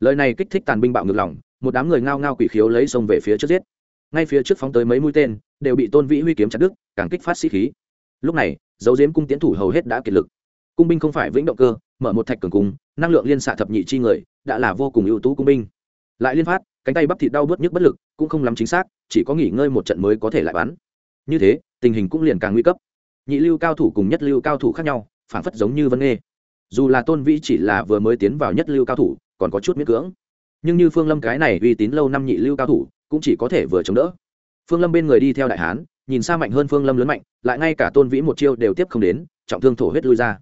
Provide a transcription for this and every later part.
lời này kích thích tàn binh bạo ngược lòng, một đám người ngao ngao quỷ khiếu lấy sông về phía trước giết. Ngay phía trước phóng tới mấy mũi tên, đều bị tôn vĩ huy kiếm chặt đứt, càng kích phát sĩ khí. Lúc này, dấu diếm cung tiến thủ hầu hết đã kiệt lực. Cung binh không phải vĩnh động cơ, mở một thạch cường cung, năng lượng liên xạ thập nhị chi người, đã là vô cùng ưu tú cung binh. Lại liên phát, cánh tay bắp thịt đau bớt nhức bất lực, cũng không lắm chính xác, chỉ có nghỉ ngơi một trận mới có thể lại bắn. Như thế, tình hình cũng liền càng nguy cấp. Nhị lưu cao thủ cùng nhất lưu cao thủ khác nhau, phản phất giống như vân nghê. Dù là tôn vĩ chỉ là vừa mới tiến vào nhất lưu cao thủ còn có chút miễn cưỡng. Nhưng như phương lâm cái này uy tín lâu năm nhị lưu cao thủ, cũng chỉ có thể vừa chống đỡ. Phương lâm bên người đi theo đại hán, nhìn xa mạnh hơn phương lâm lớn mạnh, lại ngay cả tôn vĩ một chiêu đều tiếp không đến, trọng thương thổ huyết lui ra.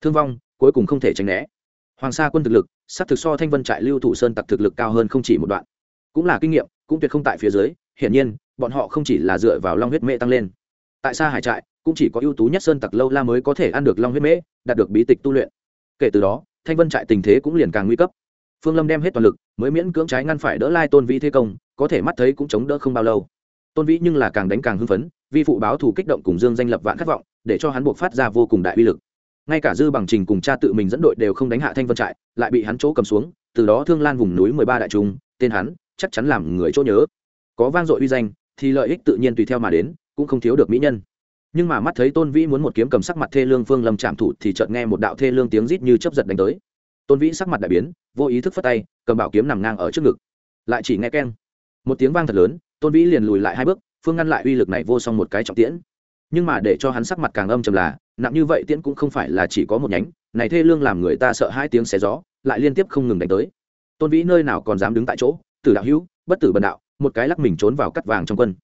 Thương vong, cuối cùng không thể tránh né. Hoàng sa quân thực lực s thực so thanh vân trại lưu thủ sơn tặc thực lực cao hơn không chỉ một đoạn. Cũng là kinh nghiệm, cũng tuyệt không tại phía dưới, hiển nhiên, bọn họ không chỉ là dựa vào long huyết mễ tăng lên. Tại xa hải trại, cũng chỉ có ưu tú nhất sơn tặc lâu la mới có thể ăn được long huyết mễ, đạt được bí tịch tu luyện. Kể từ đó, thanh vân trại tình thế cũng liền càng nguy cấp phương lâm đem hết toàn lực, mới miễn cưỡng trái ngăn phải đỡ lai tôn vĩ thế công, có thể mắt thấy cũng chống đỡ không bao lâu. Tôn vĩ nhưng là càng đánh càng hưng phấn vi phụ báo thù kích động cùng dương danh lập vạn khát vọng, để cho hắn buộc phát ra vô cùng đại uy lực. Ngay cả dư bằng trình cùng cha tự mình dẫn đội đều không đánh hạ thanh vân trại, lại bị hắn chỗ cầm xuống, từ đó thương lan vùng núi mười ba đại trung, tên hắn chắc chắn làm người chỗ nhớ. Có vang dội uy danh, thì lợi ích tự nhiên tùy theo mà đến, cũng không thiếu được mỹ nhân. Nhưng mà mắt thấy tôn vĩ muốn một kiếm cầm sắc mặt thê lương phương lâm chạm thủ thì chợt nghe một đạo thê lương tiếng rít như chấp giật đánh tới tôn vĩ sắc mặt đại biến vô ý thức phất tay cầm bảo kiếm nằm ngang ở trước ngực lại chỉ nghe keng một tiếng vang thật lớn tôn vĩ liền lùi lại hai bước phương ngăn lại uy lực này vô song một cái trọng tiễn nhưng mà để cho hắn sắc mặt càng âm trầm là nặng như vậy tiễn cũng không phải là chỉ có một nhánh này thê lương làm người ta sợ hai tiếng xé gió lại liên tiếp không ngừng đánh tới tôn vĩ nơi nào còn dám đứng tại chỗ tử đạo hữu bất tử bần đạo một cái lắc mình trốn vào cắt vàng trong quân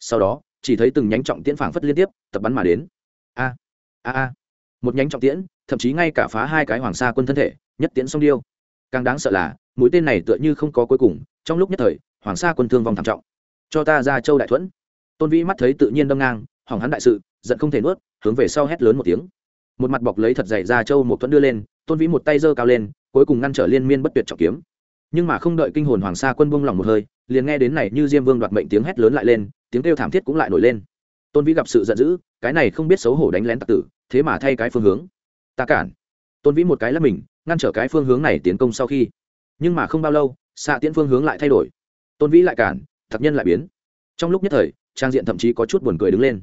sau đó chỉ thấy từng nhánh trọng tiễn phảng phất liên tiếp tập bắn mà đến a a a một nhánh trọng tiễn thậm chí ngay cả phá hai cái hoàng sa quân thân thể nhất tiễn song điêu. Càng đáng sợ là, mũi tên này tựa như không có cuối cùng, trong lúc nhất thời, hoàng sa quân thương vong thảm trọng. Cho ta ra châu đại thuẫn. Tôn vĩ mắt thấy tự nhiên đâm ngang, hỏng hắn đại sự, giận không thể nuốt, hướng về sau hét lớn một tiếng. Một mặt bọc lấy thật dày ra châu một thuẫn đưa lên, tôn vĩ một tay giơ cao lên, cuối cùng ngăn trở liên miên bất tuyệt trọng kiếm. Nhưng mà không đợi kinh hồn hoàng sa quân buông lỏng một hơi, liền nghe đến này như diêm vương đoạt mệnh tiếng hét lớn lại lên, tiếng kêu thảm thiết cũng lại nổi lên. Tôn vĩ gặp sự giận dữ, cái này không biết xấu hổ đánh lén tặc tử, thế mà thay cái phương hướng. Ta cản tôn vĩ một cái là mình, ngăn trở cái phương hướng này tiến công sau khi. Nhưng mà không bao lâu xạ tiễn phương hướng lại thay đổi. Tôn vĩ lại cản, thập nhân lại biến. Trong lúc nhất thời, trang diện thậm chí có chút buồn cười đứng lên.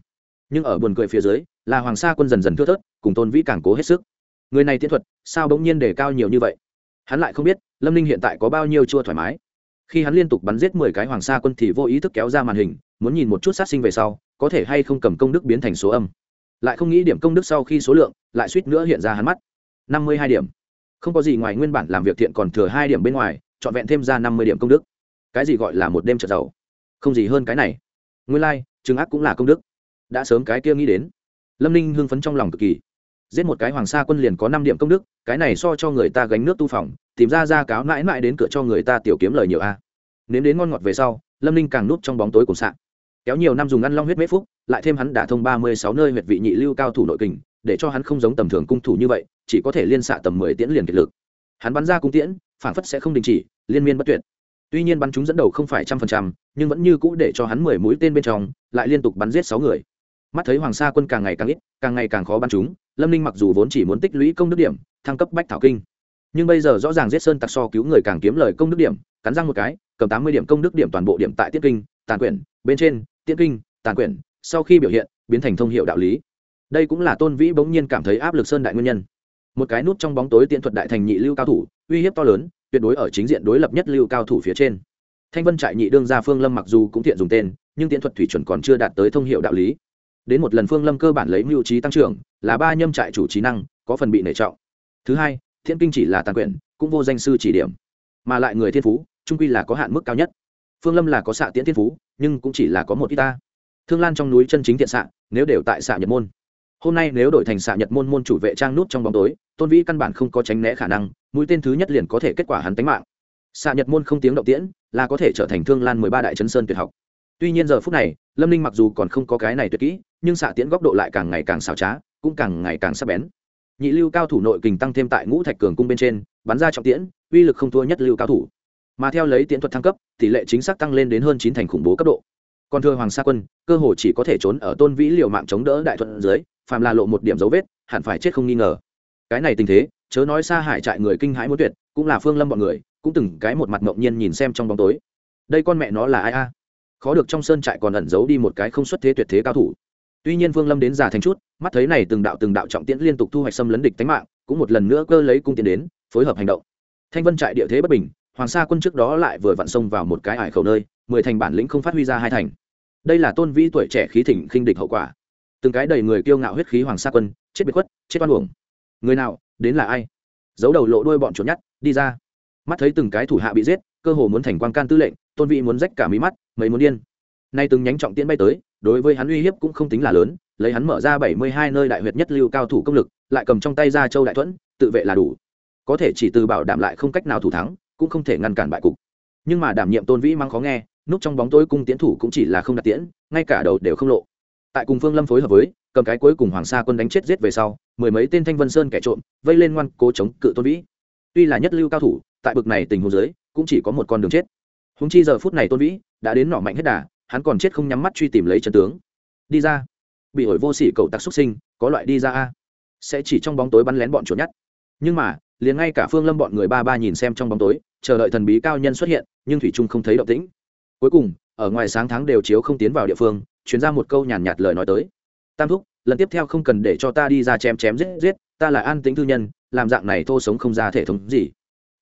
Nhưng ở buồn cười phía dưới, là hoàng sa quân dần dần thưa thớt, cùng tôn vĩ càng cố hết sức. Người này tiến thuật, sao bỗng nhiên đề cao nhiều như vậy? Hắn lại không biết, lâm ninh hiện tại có bao nhiêu chua thoải mái. Khi hắn liên tục bắn giết mười cái hoàng sa quân thì vô ý thức kéo ra màn hình, muốn nhìn một chút sát sinh về sau, có thể hay không cầm công đức biến thành số âm. Lại không nghĩ điểm công đức sau khi số lượng, lại suýt nữa hiện ra hắn mắt năm mươi hai điểm. Không có gì ngoài nguyên bản làm việc thiện còn thừa hai điểm bên ngoài trọn vẹn thêm ra năm mươi điểm công đức. Cái gì gọi là một đêm trợ giàu không gì hơn cái này. Nguyên lai、like, trừng ác cũng là công đức. Đã sớm cái kia nghĩ đến. Lâm ninh hưng phấn trong lòng cực kỳ. Giết một cái hoàng sa quân liền có năm điểm công đức cái này so cho người ta gánh nước tu phòng tìm ra ra cáo mãi mãi đến cửa cho người ta tiểu kiếm lời nhiều a. Nếm đến ngon ngọt về sau lâm ninh càng núp trong bóng tối cùng sạn kéo nhiều năm dùng ăn long huyết mễ phúc lại thêm hắn đả thông ba mươi sáu nơi huyệt vị nhị lưu cao thủ nội kình để cho hắn không giống tầm thường cung thủ như vậy chỉ có thể liên xạ tầm mười tiễn liền kiệt lực. Hắn bắn ra cung tiễn, phản phất sẽ không đình chỉ, liên miên bất tuyệt. Tuy nhiên bắn chúng dẫn đầu không phải trăm phần trăm, nhưng vẫn như cũ để cho hắn mười mũi tên bên trong, lại liên tục bắn giết sáu người. Mắt thấy hoàng sa quân càng ngày càng ít, càng ngày càng khó bắn chúng, lâm ninh mặc dù vốn chỉ muốn tích lũy công đức điểm, thăng cấp bách thảo kinh. Nhưng bây giờ rõ ràng giết sơn tặc so cứu người càng kiếm lời công đức điểm, cắn răng một cái, cầm tám mươi điểm công đức điểm toàn bộ điểm tại tiết kinh, tàn quyển, bên trên tiết kinh, tàn quyển, sau khi biểu hiện, biến thành thông hiệu đạo lý. Đây cũng là tôn vĩ bỗng nhiên cảm thấy áp lực sơn đại nguyên nhân một cái nút trong bóng tối tiện thuật đại thành nhị lưu cao thủ, uy hiếp to lớn, tuyệt đối ở chính diện đối lập nhất lưu cao thủ phía trên. Thanh vân trại nhị đương gia phương lâm mặc dù cũng thiện dùng tên, nhưng tiện thuật thủy chuẩn còn chưa đạt tới thông hiệu đạo lý. Đến một lần phương lâm cơ bản lấy mưu trí tăng trưởng, là ba nhâm trại chủ trí năng, có phần bị nể trọng. Thứ hai, thiên kinh chỉ là tàn quyển, cũng vô danh sư chỉ điểm. Mà lại người thiên phú, trung quy là có hạn mức cao nhất. Phương lâm là có xạ tiễn thiên phú, nhưng cũng chỉ là có một ít ta. Thương lan trong núi chân chính thiện xạ, nếu đều tại xạ nhật môn hôm nay nếu đổi thành xạ nhật môn môn chủ vệ trang nút trong bóng tối, tôn vĩ căn bản không có tránh né khả năng, mũi tên thứ nhất liền có thể kết quả hắn tánh mạng. Xạ nhật môn không tiếng động tiễn, là có thể trở thành thương lan mười ba đại chấn sơn tuyệt học. Tuy nhiên giờ phút này, lâm ninh mặc dù còn không có cái này tuyệt kỹ, nhưng xạ tiễn góc độ lại càng ngày càng xảo trá, cũng càng ngày càng sắc bén. Nhị lưu cao thủ nội kình tăng thêm tại ngũ thạch cường cung bên trên, bắn ra trọng tiễn, uy lực không thua nhất lưu cao thủ. Mà theo lấy tiễn thuật thăng cấp, tỷ lệ chính xác tăng lên đến hơn chín thành khủng bố cấp độ. Còn thưa hoàng sa quân, cơ hồ chỉ có thể trốn ở tôn vĩ liều mạng chống đỡ đại thuận dưới phàm là lộ một điểm dấu vết, hẳn phải chết không nghi ngờ. Cái này tình thế, chớ nói xa hải trại người kinh hãi muốn tuyệt, cũng là phương lâm bọn người, cũng từng cái một mặt ngẫu nhiên nhìn xem trong bóng tối. Đây con mẹ nó là ai a? Khó được trong sơn trại còn ẩn giấu đi một cái không xuất thế tuyệt thế cao thủ. Tuy nhiên phương lâm đến già thành chút, mắt thấy này từng đạo từng đạo trọng tiễn liên tục thu hoạch xâm lấn địch tánh mạng, cũng một lần nữa cơ lấy cung tiến đến, phối hợp hành động. Thanh vân trại địa thế bất bình, hoàng sa quân trước đó lại vừa vặn xông vào một cái ải khẩu nơi, mười thành bản lĩnh không phát huy ra hai thành. Đây là tôn vĩ tuổi trẻ khí thịnh khinh địch hậu quả từng cái đầy người kiêu ngạo huyết khí hoàng sa quân, chết biệt khuất, chết oan uổng. Người nào, đến là ai? Giấu đầu lộ đuôi bọn chuột nhắt đi ra. Mắt thấy từng cái thủ hạ bị giết, cơ hồ muốn thành quan can tư lệnh, tôn vị muốn rách cả mí mắt, mấy muốn điên. Nay từng nhánh trọng tiễn bay tới, đối với hắn uy hiếp cũng không tính là lớn, lấy hắn mở ra bảy mươi hai nơi đại huyệt nhất lưu cao thủ công lực, lại cầm trong tay ra châu đại thuẫn, tự vệ là đủ. Có thể chỉ từ bảo đảm lại không cách nào thủ thắng, cũng không thể ngăn cản bại cục. Nhưng mà đảm nhiệm tôn vĩ mang khó nghe, núp trong bóng tối cung tiến thủ cũng chỉ là không đặt tiễn, ngay cả đầu đều không lộ tại cùng phương lâm phối hợp với, cầm cái cuối cùng hoàng sa quân đánh chết giết về sau, mười mấy tên thanh vân sơn kẻ trộm, vây lên ngoan cố chống cự tôn vĩ. Tuy là nhất lưu cao thủ, tại bực này tình huống dưới, cũng chỉ có một con đường chết. Húng chi giờ phút này tôn vĩ đã đến nỏ mạnh hết đà, hắn còn chết không nhắm mắt truy tìm lấy chân tướng. Đi ra. Bị ổi vô sỉ cầu tặc xuất sinh, có loại đi ra a. Sẽ chỉ trong bóng tối bắn lén bọn chuột nhắt nhưng mà, liền ngay cả phương lâm bọn người ba ba nhìn xem trong bóng tối, chờ đợi thần bí cao nhân xuất hiện, nhưng thủy trung không thấy động tĩnh. Cuối cùng, ở ngoài sáng tháng đều chiếu không tiến vào địa phương chuyển ra một câu nhàn nhạt lời nói tới. Tam thúc, lần tiếp theo không cần để cho ta đi ra chém chém giết giết, ta là an tính thư nhân, làm dạng này thô sống không ra thể thống gì.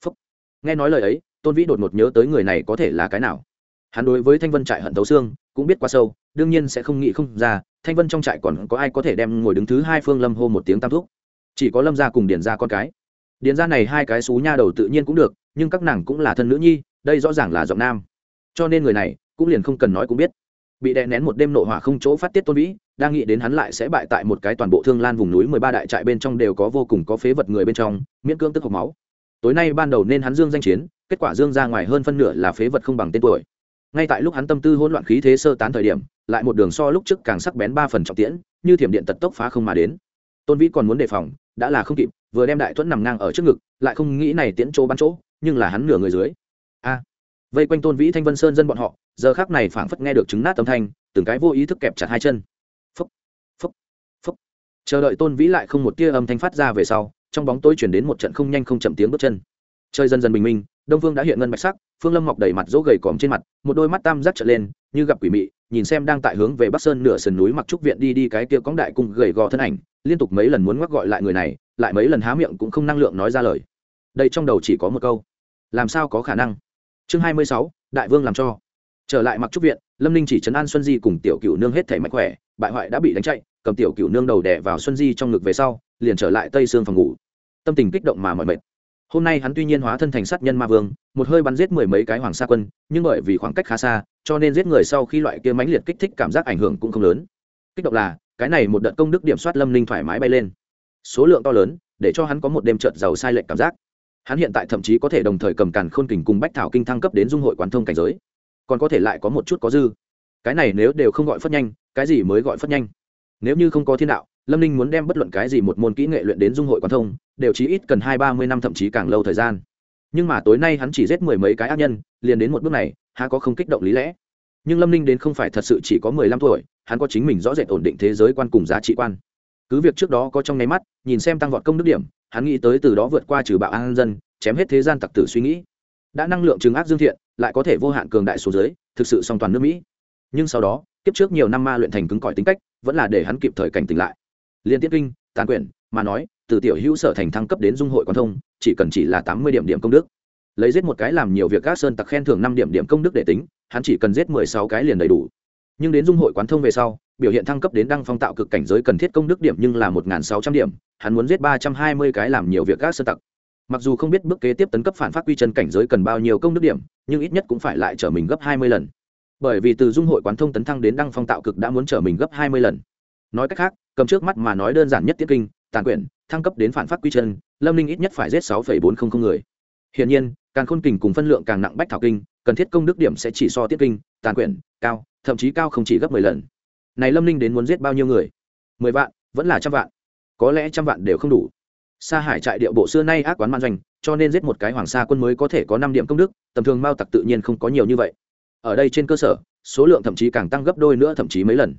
Phúc. nghe nói lời ấy, tôn vĩ đột ngột nhớ tới người này có thể là cái nào. Hắn đối với thanh vân trại hận thấu xương, cũng biết quá sâu, đương nhiên sẽ không nghĩ không ra, thanh vân trong trại còn có ai có thể đem ngồi đứng thứ hai phương lâm hô một tiếng tam thúc. Chỉ có lâm gia cùng điền gia con cái. Điền gia này hai cái xú nha đầu tự nhiên cũng được, nhưng các nàng cũng là thân nữ nhi, đây rõ ràng là giọng nam. Cho nên người này, cũng liền không cần nói cũng biết bị đè nén một đêm nội hỏa không chỗ phát tiết tôn vĩ, đang nghĩ đến hắn lại sẽ bại tại một cái toàn bộ thương lan vùng núi mười ba đại trại bên trong đều có vô cùng có phế vật người bên trong, miễn cưỡng tức hộc máu. Tối nay ban đầu nên hắn dương danh chiến, kết quả dương ra ngoài hơn phân nửa là phế vật không bằng tên tuổi. Ngay tại lúc hắn tâm tư hỗn loạn khí thế sơ tán thời điểm, lại một đường so lúc trước càng sắc bén ba phần trọng tiễn, như thiểm điện tật tốc phá không mà đến. Tôn vĩ còn muốn đề phòng, đã là không kịp, vừa đem đại thuẫn nằm ngang ở trước ngực, lại không nghĩ này tiễn chỗ bắn chỗ, nhưng là hắn nửa người dưới. A! Vây quanh tôn vĩ thanh vân sơn dân bọn họ giờ khác này phảng phất nghe được chứng nát âm thanh, từng cái vô ý thức kẹp chặt hai chân. Phúc phúc phúc. Chờ đợi tôn vĩ lại không một tia âm thanh phát ra về sau, trong bóng tối chuyển đến một trận không nhanh không chậm tiếng bước chân. Chơi dần dần bình minh, đông phương đã hiện ngân bạch sắc, phương lâm mọc đầy mặt dỗ gầy còm trên mặt, một đôi mắt tam giác trở lên, như gặp quỷ mị, nhìn xem đang tại hướng về bắc sơn nửa sườn núi mặc trúc viện đi đi cái kia cóng đại cung gầy gò thân ảnh, liên tục mấy lần muốn ngoắc gọi lại người này, lại mấy lần há miệng cũng không năng lượng nói ra lời. Đây trong đầu chỉ có một câu. Làm sao có khả năng? Chương hai mươi sáu, đại vương làm cho trở lại mặc trúc viện, lâm ninh chỉ chấn an xuân di cùng tiểu cựu nương hết thể mạnh khỏe, bại hoại đã bị đánh chạy, cầm tiểu cựu nương đầu đẻ vào xuân di trong ngực về sau, liền trở lại tây sương phòng ngủ. Tâm tình kích động mà mọi mệt. Hôm nay hắn tuy nhiên hóa thân thành sát nhân ma vương, một hơi bắn giết mười mấy cái hoàng sa quân, nhưng bởi vì khoảng cách khá xa, cho nên giết người sau khi loại kia mãnh liệt kích thích cảm giác ảnh hưởng cũng không lớn. Kích động là, cái này một đợt công đức điểm soát lâm ninh thoải mái bay lên. Số lượng to lớn, để cho hắn có một đêm trợt giàu sai lệch cảm giác. Hắn hiện tại thậm chí có thể đồng thời cầm càn khôn kình cùng bách thảo kinh thăng cấp đến dung hội quán thông cảnh giới còn có thể lại có một chút có dư. Cái này nếu đều không gọi phất nhanh, cái gì mới gọi phất nhanh? Nếu như không có thiên đạo, lâm ninh muốn đem bất luận cái gì một môn kỹ nghệ luyện đến dung hội quan thông, đều chỉ ít cần hai ba mươi năm thậm chí càng lâu thời gian. Nhưng mà tối nay hắn chỉ giết mười mấy cái ác nhân, liền đến một bước này, há có không kích động lý lẽ? Nhưng lâm ninh đến không phải thật sự chỉ có mười lăm tuổi, hắn có chính mình rõ rệt ổn định thế giới quan cùng giá trị quan. Cứ việc trước đó có trong nháy mắt, nhìn xem tăng vọt công đức điểm, hắn nghĩ tới từ đó vượt qua trừ bạo an dân, chém hết thế gian tặc tử suy nghĩ đã năng lượng trừng ác dương thiện, lại có thể vô hạn cường đại số giới thực sự song toàn nước mỹ. Nhưng sau đó, kiếp trước nhiều năm ma luyện thành cứng cỏi tính cách, vẫn là để hắn kịp thời cảnh tỉnh lại. Liên tiết kinh, tàn quyển, mà nói, từ tiểu hữu sở thành thăng cấp đến dung hội quan thông, chỉ cần chỉ là tám mươi điểm điểm công đức. Lấy giết một cái làm nhiều việc các sơn tặc khen thưởng năm điểm điểm công đức để tính, hắn chỉ cần giết mười sáu cái liền đầy đủ. Nhưng đến dung hội quán thông về sau, biểu hiện thăng cấp đến đăng phong tạo cực cảnh giới cần thiết công đức điểm nhưng là một sáu trăm điểm, hắn muốn giết ba trăm hai mươi cái làm nhiều việc các sơn tặc mặc dù không biết bước kế tiếp tấn cấp phản phát quy chân cảnh giới cần bao nhiêu công đức điểm, nhưng ít nhất cũng phải lại trở mình gấp hai mươi lần. Bởi vì từ dung hội quán thông tấn thăng đến đăng phong tạo cực đã muốn trở mình gấp hai mươi lần. Nói cách khác, cầm trước mắt mà nói đơn giản nhất tiết kinh, tàn quyển, thăng cấp đến phản phát quy chân, lâm ninh ít nhất phải giết sáu bốn trăm linh người. Hiển nhiên, càng khôn kình cùng phân lượng càng nặng bách thảo kinh, cần thiết công đức điểm sẽ chỉ so tiết kinh, tàn quyển, cao, thậm chí cao không chỉ gấp mười lần. Này lâm ninh đến muốn giết bao nhiêu người? mười vạn, vẫn là trăm vạn. Có lẽ trăm vạn đều không đủ sa hải trại điệu bộ xưa nay ác quán man doanh, cho nên giết một cái hoàng sa quân mới có thể có năm điểm công đức, tầm thường mao tặc tự nhiên không có nhiều như vậy. Ở đây trên cơ sở, số lượng thậm chí càng tăng gấp đôi nữa thậm chí mấy lần.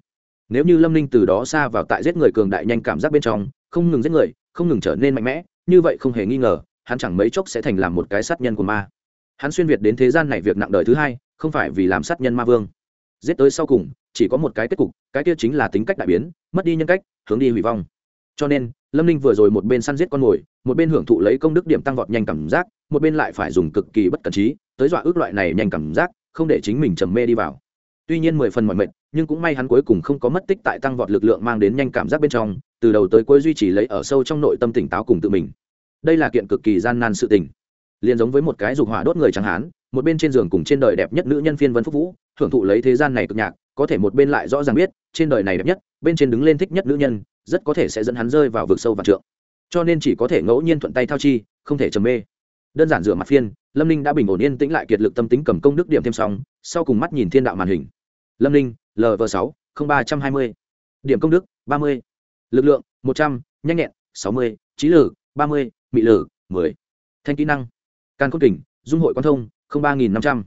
Nếu như lâm ninh từ đó xa vào tại giết người cường đại nhanh cảm giác bên trong, không ngừng giết người, không ngừng trở nên mạnh mẽ, như vậy không hề nghi ngờ, hắn chẳng mấy chốc sẽ thành làm một cái sát nhân của ma. Hắn xuyên việt đến thế gian này việc nặng đời thứ hai, không phải vì làm sát nhân ma vương. Giết tới sau cùng, chỉ có một cái kết cục, cái kia chính là tính cách đại biến, mất đi nhân cách, hướng đi hủy vong. Cho nên lâm ninh vừa rồi một bên săn giết con mồi, một bên hưởng thụ lấy công đức điểm tăng vọt nhanh cảm giác, một bên lại phải dùng cực kỳ bất cẩn trí, tới dọa ước loại này nhanh cảm giác, không để chính mình trầm mê đi vào. Tuy nhiên mười phần mọi mệnh nhưng cũng may hắn cuối cùng không có mất tích tại tăng vọt lực lượng mang đến nhanh cảm giác bên trong, từ đầu tới cuối duy trì lấy ở sâu trong nội tâm tỉnh táo cùng tự mình. Đây là kiện cực kỳ gian nan sự tình. Liền giống với một cái dục hỏa đốt người chẳng hán, một bên trên giường cùng trên đời đẹp nhất nữ nhân phiên vân phúc vũ, hưởng thụ lấy thế gian này cực nhạc có thể một bên lại rõ ràng biết, trên đời này đẹp nhất, bên trên đứng lên thích nhất nữ nhân, rất có thể sẽ dẫn hắn rơi vào vực sâu và trượng. Cho nên chỉ có thể ngẫu nhiên thuận tay thao chi, không thể trầm mê. Đơn giản rửa mặt phiên, lâm ninh đã bình ổn yên tĩnh lại kiệt lực tâm tính cầm công đức điểm thêm sóng, sau cùng mắt nhìn thiên đạo màn hình. Lâm ninh lv sáu ba trăm hai mươi. Điểm công đức, ba mươi. Lực lượng, một trăm n h a n h nhẹn, sáu mươi. Trí lử, ba mươi. Mị lử, mười. Thanh kỹ năng can cốt kình, dung hội quan thông ba nghìn năm trăm.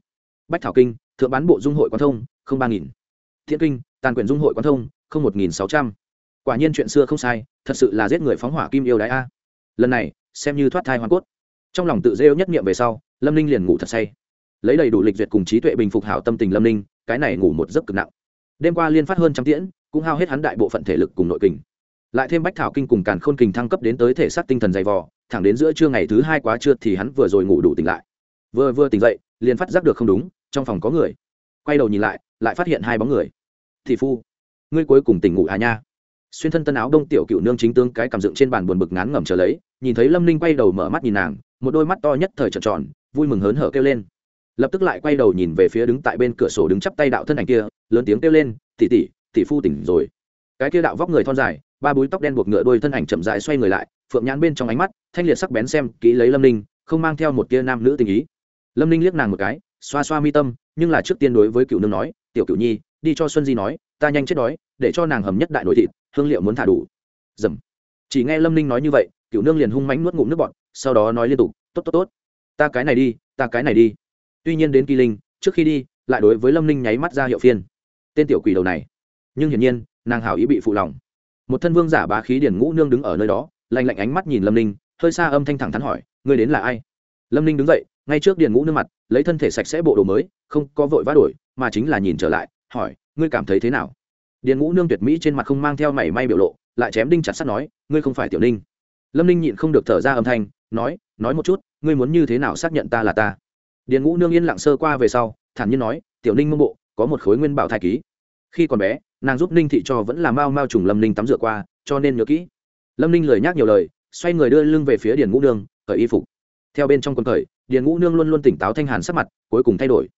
Bách thảo kinh, thượng bán bộ dung hội quan thông ba nghìn thiện kinh, tàn quyển dung hội quan thông, không một nghìn sáu trăm. Quả nhiên chuyện xưa không sai, thật sự là giết người phóng hỏa kim yêu đái a. Lần này, xem như thoát thai hoa cốt. Trong lòng tự rêu nhất niệm về sau, lâm ninh liền ngủ thật say. Lấy đầy đủ lịch duyệt cùng trí tuệ bình phục hảo tâm tình lâm ninh, cái này ngủ một giấc cực nặng. Đêm qua liên phát hơn trăm tiễn, cũng hao hết hắn đại bộ phận thể lực cùng nội kình. Lại thêm bách thảo kinh cùng càn khôn kình thăng cấp đến tới thể xác tinh thần dày vò, thẳng đến giữa trưa ngày thứ hai quá trưa thì hắn vừa rồi ngủ đủ tỉnh lại. Vừa vừa tỉnh dậy, liền phát giác được không đúng, trong phòng có người. Quay đầu nhìn lại lại phát hiện hai bóng người. Thị phu, ngươi cuối cùng tỉnh ngủ à nha. Xuyên thân tân áo đông tiểu cựu nương chính tướng cái cảm dựng trên bàn buồn bực ngán ngẩm trở lấy, nhìn thấy lâm ninh quay đầu mở mắt nhìn nàng, một đôi mắt to nhất thời trợn tròn, vui mừng hớn hở kêu lên. Lập tức lại quay đầu nhìn về phía đứng tại bên cửa sổ đứng chắp tay đạo thân ảnh kia, lớn tiếng kêu lên tỉ tỉ tỉ phu tỉnh rồi. Cái kia đạo vóc người thon dài, ba búi tóc đen buộc ngựa đôi thân ảnh chậm dại xoay người lại, phượng nhãn bên trong ánh mắt, thanh liệt sắc bén xem kỹ lấy lâm ninh, không mang theo một tia nam nữ tình ý. Lâm ninh liếc nàng một cái, xoa xoa mi tâm, nhưng là trước tiên đối với cựu nương nói tiểu cửu nhi, đi cho xuân di nói, ta nhanh chết đói, để cho nàng hầm nhất đại nội thịt, hương liệu muốn thả đủ. Dầm. Chỉ nghe lâm ninh nói như vậy cựu nương liền hung mánh nuốt ngụm nước bọt, sau đó nói liên tục, tốt tốt tốt. Ta cái này đi, ta cái này đi. Tuy nhiên đến kỳ linh, trước khi đi, lại đối với lâm ninh nháy mắt ra hiệu phiên. Tên tiểu quỷ đầu này. Nhưng hiển nhiên, nàng hảo ý bị phụ lòng. Một thân vương giả bá khí điển ngũ nương đứng ở nơi đó, lạnh lạnh ánh mắt nhìn lâm ninh, hơi xa âm thanh thẳng thắn hỏi, ngươi đến là ai? Lâm ninh đứng dậy, ngay trước điền ngũ nương mặt, lấy thân thể sạch sẽ bộ đồ mới, không có vội vã đổi mà chính là nhìn trở lại, hỏi, ngươi cảm thấy thế nào? Điền ngũ nương tuyệt mỹ trên mặt không mang theo mảy may biểu lộ, lại chém đinh chặt sắt nói, ngươi không phải tiểu ninh. Lâm ninh nhịn không được thở ra âm thanh, nói nói một chút, ngươi muốn như thế nào xác nhận ta là ta? Điền ngũ nương yên lặng sơ qua về sau, thản nhiên nói, tiểu ninh mông bộ, có một khối nguyên bảo thai ký. Khi còn bé, nàng giúp ninh thị cho vẫn là mau mau trùng lâm ninh tắm rửa qua, cho nên nhớ kỹ. Lâm ninh lời nhắc nhiều lời, xoay người đưa lưng về phía điền ngũ nương, cởi y phục. Theo bên trong quần cởi, điền ngũ nương luôn luôn tỉnh táo thanh hàn sắc mặt, cuối cùng thay đổi.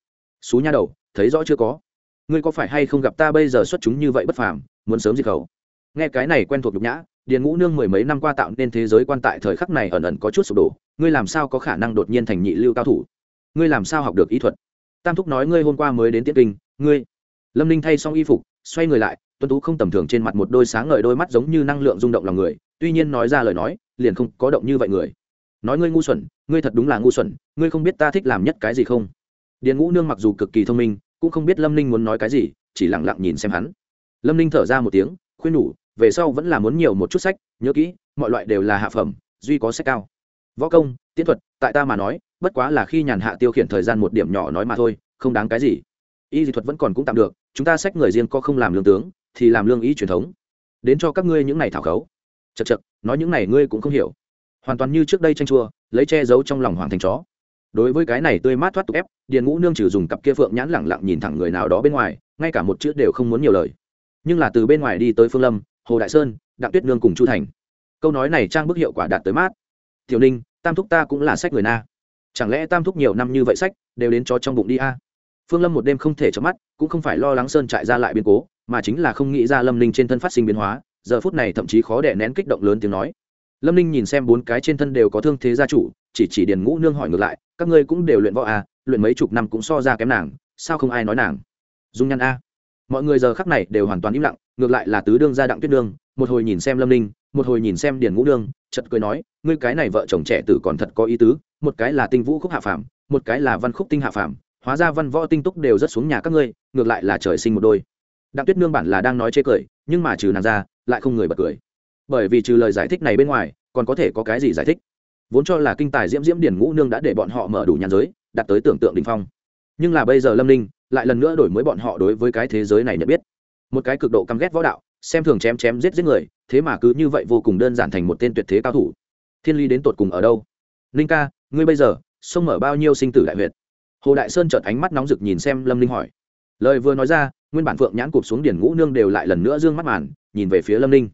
Xú nha đầu thấy rõ chưa có. Ngươi có phải hay không gặp ta bây giờ xuất chúng như vậy bất phàm, muốn sớm diệt khẩu? Nghe cái này quen thuộc nhục nhã, điền ngũ nương mười mấy năm qua tạo nên thế giới quan tại thời khắc này ẩn ẩn có chút sụp đổ, ngươi làm sao có khả năng đột nhiên thành nhị lưu cao thủ? Ngươi làm sao học được ý thuật? Tam thúc nói ngươi hôm qua mới đến tiết kinh, ngươi. Lâm ninh thay xong y phục, xoay người lại tuân tú không tầm thường trên mặt một đôi sáng ngời đôi mắt giống như năng lượng rung động lòng người, tuy nhiên nói ra lời nói, liền không có động như vậy người. Nói ngươi ngu xuẩn, ngươi thật đúng là ngu xuẩn, ngươi không biết ta thích làm nhất cái gì không? Điền ngũ nương mặc dù cực kỳ thông minh cũng không biết lâm ninh muốn nói cái gì, chỉ lẳng lặng nhìn xem hắn. Lâm ninh thở ra một tiếng, khuyên nhủ, về sau vẫn là muốn nhiều một chút sách, nhớ kỹ, mọi loại đều là hạ phẩm, duy có sách cao. Võ công, tiến thuật, tại ta mà nói, bất quá là khi nhàn hạ tiêu khiển thời gian một điểm nhỏ nói mà thôi, không đáng cái gì. Y dị thuật vẫn còn cũng tạm được, chúng ta sách người riêng có không làm lương tướng, thì làm lương y truyền thống. Đến cho các ngươi những này thảo khấu. Chật chật nói những này ngươi cũng không hiểu. Hoàn toàn như trước đây tranh chua, lấy che giấu trong lòng hoàng thành chó đối với cái này tươi mát thoát tục ép, điền ngũ nương trừ dùng cặp kia phượng nhãn lẳng lặng nhìn thẳng người nào đó bên ngoài, ngay cả một chữ đều không muốn nhiều lời. Nhưng là từ bên ngoài đi tới phương lâm, hồ đại sơn, đặng tuyết nương cùng chu thành. Câu nói này trang bức hiệu quả đạt tới mát. Tiểu ninh, tam thúc ta cũng là sách người na. Chẳng lẽ tam thúc nhiều năm như vậy sách, đều đến cho trong bụng đi a? Phương lâm một đêm không thể chớp mắt, cũng không phải lo lắng sơn trại ra lại biến cố, mà chính là không nghĩ ra lâm ninh trên thân phát sinh biến hóa, giờ phút này thậm chí khó đẻ nén kích động lớn tiếng nói. Lâm ninh nhìn xem bốn cái trên thân đều có thương thế gia chủ chỉ chỉ điền ngũ nương hỏi ngược lại, các ngươi cũng đều luyện võ à luyện mấy chục năm cũng so ra kém nàng, sao không ai nói nàng? Dung nhan a. Mọi người giờ khắc này đều hoàn toàn im lặng, ngược lại là tứ đương gia đặng tuyết đương một hồi nhìn xem lâm ninh, một hồi nhìn xem điền ngũ đương chật cười nói, ngươi cái này vợ chồng trẻ tử còn thật có ý tứ, một cái là tinh vũ khúc hạ phàm, một cái là văn khúc tinh hạ phàm, hóa ra văn võ tinh túc đều rất xuống nhà các ngươi, ngược lại là trời sinh một đôi. Đặng tuyết nương bản là đang nói chê cười, nhưng mà trừ nàng ra, lại không người bật cười. Bởi vì trừ lời giải thích này bên ngoài, còn có thể có cái gì giải thích? Vốn cho là kinh tài diễm diễm điển ngũ nương đã để bọn họ mở đủ nhàn giới, đạt tới tưởng tượng đình phong. Nhưng là bây giờ lâm ninh lại lần nữa đổi mới bọn họ đối với cái thế giới này nhận biết. Một cái cực độ căm ghét võ đạo, xem thường chém chém giết giết người, thế mà cứ như vậy vô cùng đơn giản thành một tên tuyệt thế cao thủ. Thiên ly đến tột cùng ở đâu? Ninh ca, ngươi bây giờ, sông mở bao nhiêu sinh tử đại huyệt? Hồ đại sơn chợt ánh mắt nóng rực nhìn xem lâm ninh hỏi. Lời vừa nói ra, nguyên bản phượng nhãn cụp xuống điển ngũ nương đều lại lần nữa d ư ơ n g mắt màn, nhìn về phía lâm ninh.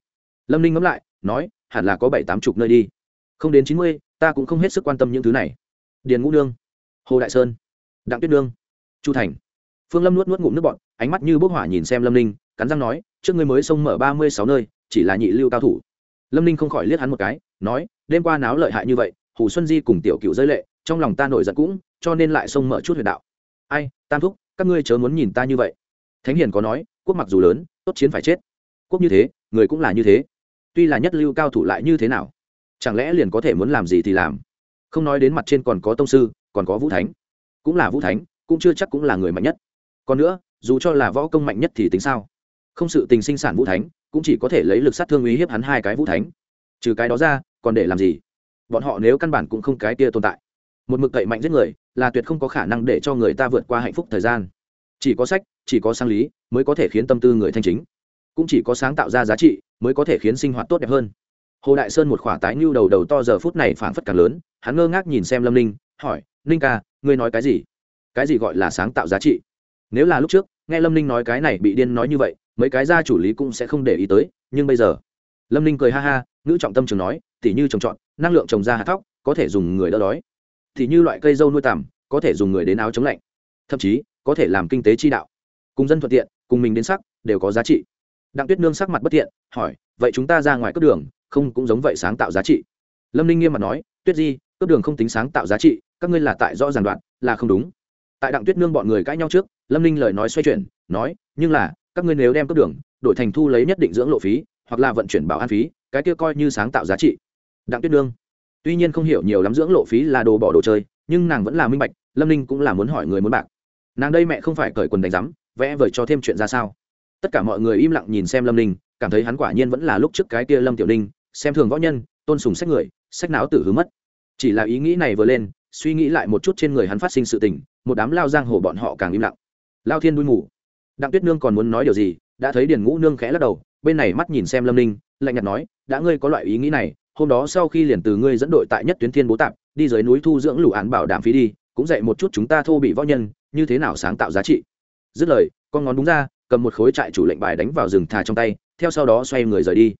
Lâm ninh ngẫm lại, nói, hẳn là có bảy tám chục nơi đi không đến chín mươi, ta cũng không hết sức quan tâm những thứ này. Điền ngũ nương, hồ đại sơn, đặng tuyết nương, chu thành. Phương lâm nuốt nuốt ngụm nước bọn ánh mắt như bốc hỏa nhìn xem lâm ninh, cắn răng nói, trước ngươi mới xông mở ba mươi sáu nơi, chỉ là nhị lưu cao thủ. Lâm ninh không khỏi liếc hắn một cái, nói, đêm qua náo lợi hại như vậy, hủ xuân di cùng tiểu cựu giới lệ, trong lòng ta nổi giận cũng, cho nên lại xông mở chút huyền đạo. Ai, tam thúc, các ngươi chớ muốn nhìn ta như vậy. Thánh hiền có nói, quốc mặc dù lớn, tốt chiến phải chết. Quốc như thế, người cũng là như thế. Tuy là nhất lưu cao thủ lại như thế nào chẳng lẽ liền có thể muốn làm gì thì làm? Không nói đến mặt trên còn có tông sư, còn có vũ thánh. Cũng là vũ thánh, cũng chưa chắc cũng là người mạnh nhất. Còn nữa, dù cho là võ công mạnh nhất thì tính sao? Không sự tình sinh sản vũ thánh, cũng chỉ có thể lấy lực sát thương uy hiếp hắn hai cái vũ thánh. Trừ cái đó ra, còn để làm gì? Bọn họ nếu căn bản cũng không cái kia tồn tại. Một mực cậy mạnh giết người, là tuyệt không có khả năng để cho người ta vượt qua hạnh phúc thời gian. Chỉ có sách, chỉ có sang lý, mới có thể khiến tâm tư người thanh chính. Cũng chỉ có sáng tạo ra giá trị, mới có thể khiến sinh hoạt tốt đẹp hơn hồ đại sơn một khỏa tái nhu đầu đầu to giờ phút này phảng phất càng lớn, hắn ngơ ngác nhìn xem lâm ninh, hỏi, ninh ca, ngươi nói cái gì? Cái gì gọi là sáng tạo giá trị? Nếu là lúc trước, nghe lâm ninh nói cái này bị điên nói như vậy, mấy cái gia chủ lý cũng sẽ không để ý tới, nhưng bây giờ, lâm ninh cười ha ha, ngữ trọng tâm trường nói, tỉ như trồng trọt, năng lượng trồng ra hạt thóc, có thể dùng người đỡ đói. Thì như loại cây dâu nuôi tằm, có thể dùng người đến áo chống lạnh. Thậm chí, có thể làm kinh tế chi đạo. Cùng dân thuận tiện, cùng mình đến sắc, đều có giá trị. Đặng tuyết nương sắc mặt bất tiện hỏi, vậy chúng ta ra ngoài cấp đường không cũng giống vậy sáng tạo giá trị. Lâm ninh nghiêm mặt nói, tuyết di, cướp đường không tính sáng tạo giá trị, các ngươi là tại rõ ràng đoạn, là không đúng. Tại đặng tuyết nương bọn người cãi nhau trước, lâm ninh lời nói xoay chuyển, nói, nhưng là, các ngươi nếu đem cướp đường, đổi thành thu lấy nhất định dưỡng lộ phí, hoặc là vận chuyển bảo an phí, cái kia coi như sáng tạo giá trị. Đặng tuyết nương, tuy nhiên không hiểu nhiều lắm dưỡng lộ phí là đồ bỏ đồ chơi, nhưng nàng vẫn là minh bạch, lâm ninh cũng là muốn hỏi người muốn bạc. Nàng đây mẹ không phải cởi quần đánh rắm vẽ vời cho thêm chuyện ra sao? Tất cả mọi người im lặng nhìn xem lâm ninh, cảm thấy hắn quả nhiên vẫn là lúc trước cái kia lâm tiểu ninh xem thường võ nhân, tôn sùng sách người, sách não tử hứa mất. Chỉ là ý nghĩ này vừa lên, suy nghĩ lại một chút trên người hắn phát sinh sự tình, một đám lao giang hồ bọn họ càng im lặng. Lao thiên đuôi mù. Đặng tuyết nương còn muốn nói điều gì, đã thấy điền ngũ nương khẽ lắc đầu, bên này mắt nhìn xem lâm ninh, lạnh nhạt nói, đã ngươi có loại ý nghĩ này, hôm đó sau khi liền từ ngươi dẫn đội tại nhất tuyến thiên bố tạp, đi dưới núi thu dưỡng lũ án bảo đảm phí đi, cũng dạy một chút chúng ta thô bị võ nhân, như thế nào sáng tạo giá trị. Dứt lời, con ngón đúng ra, cầm một khối trại chủ lệnh bài đánh vào rừng thà trong tay, theo sau đó xoay người rời đi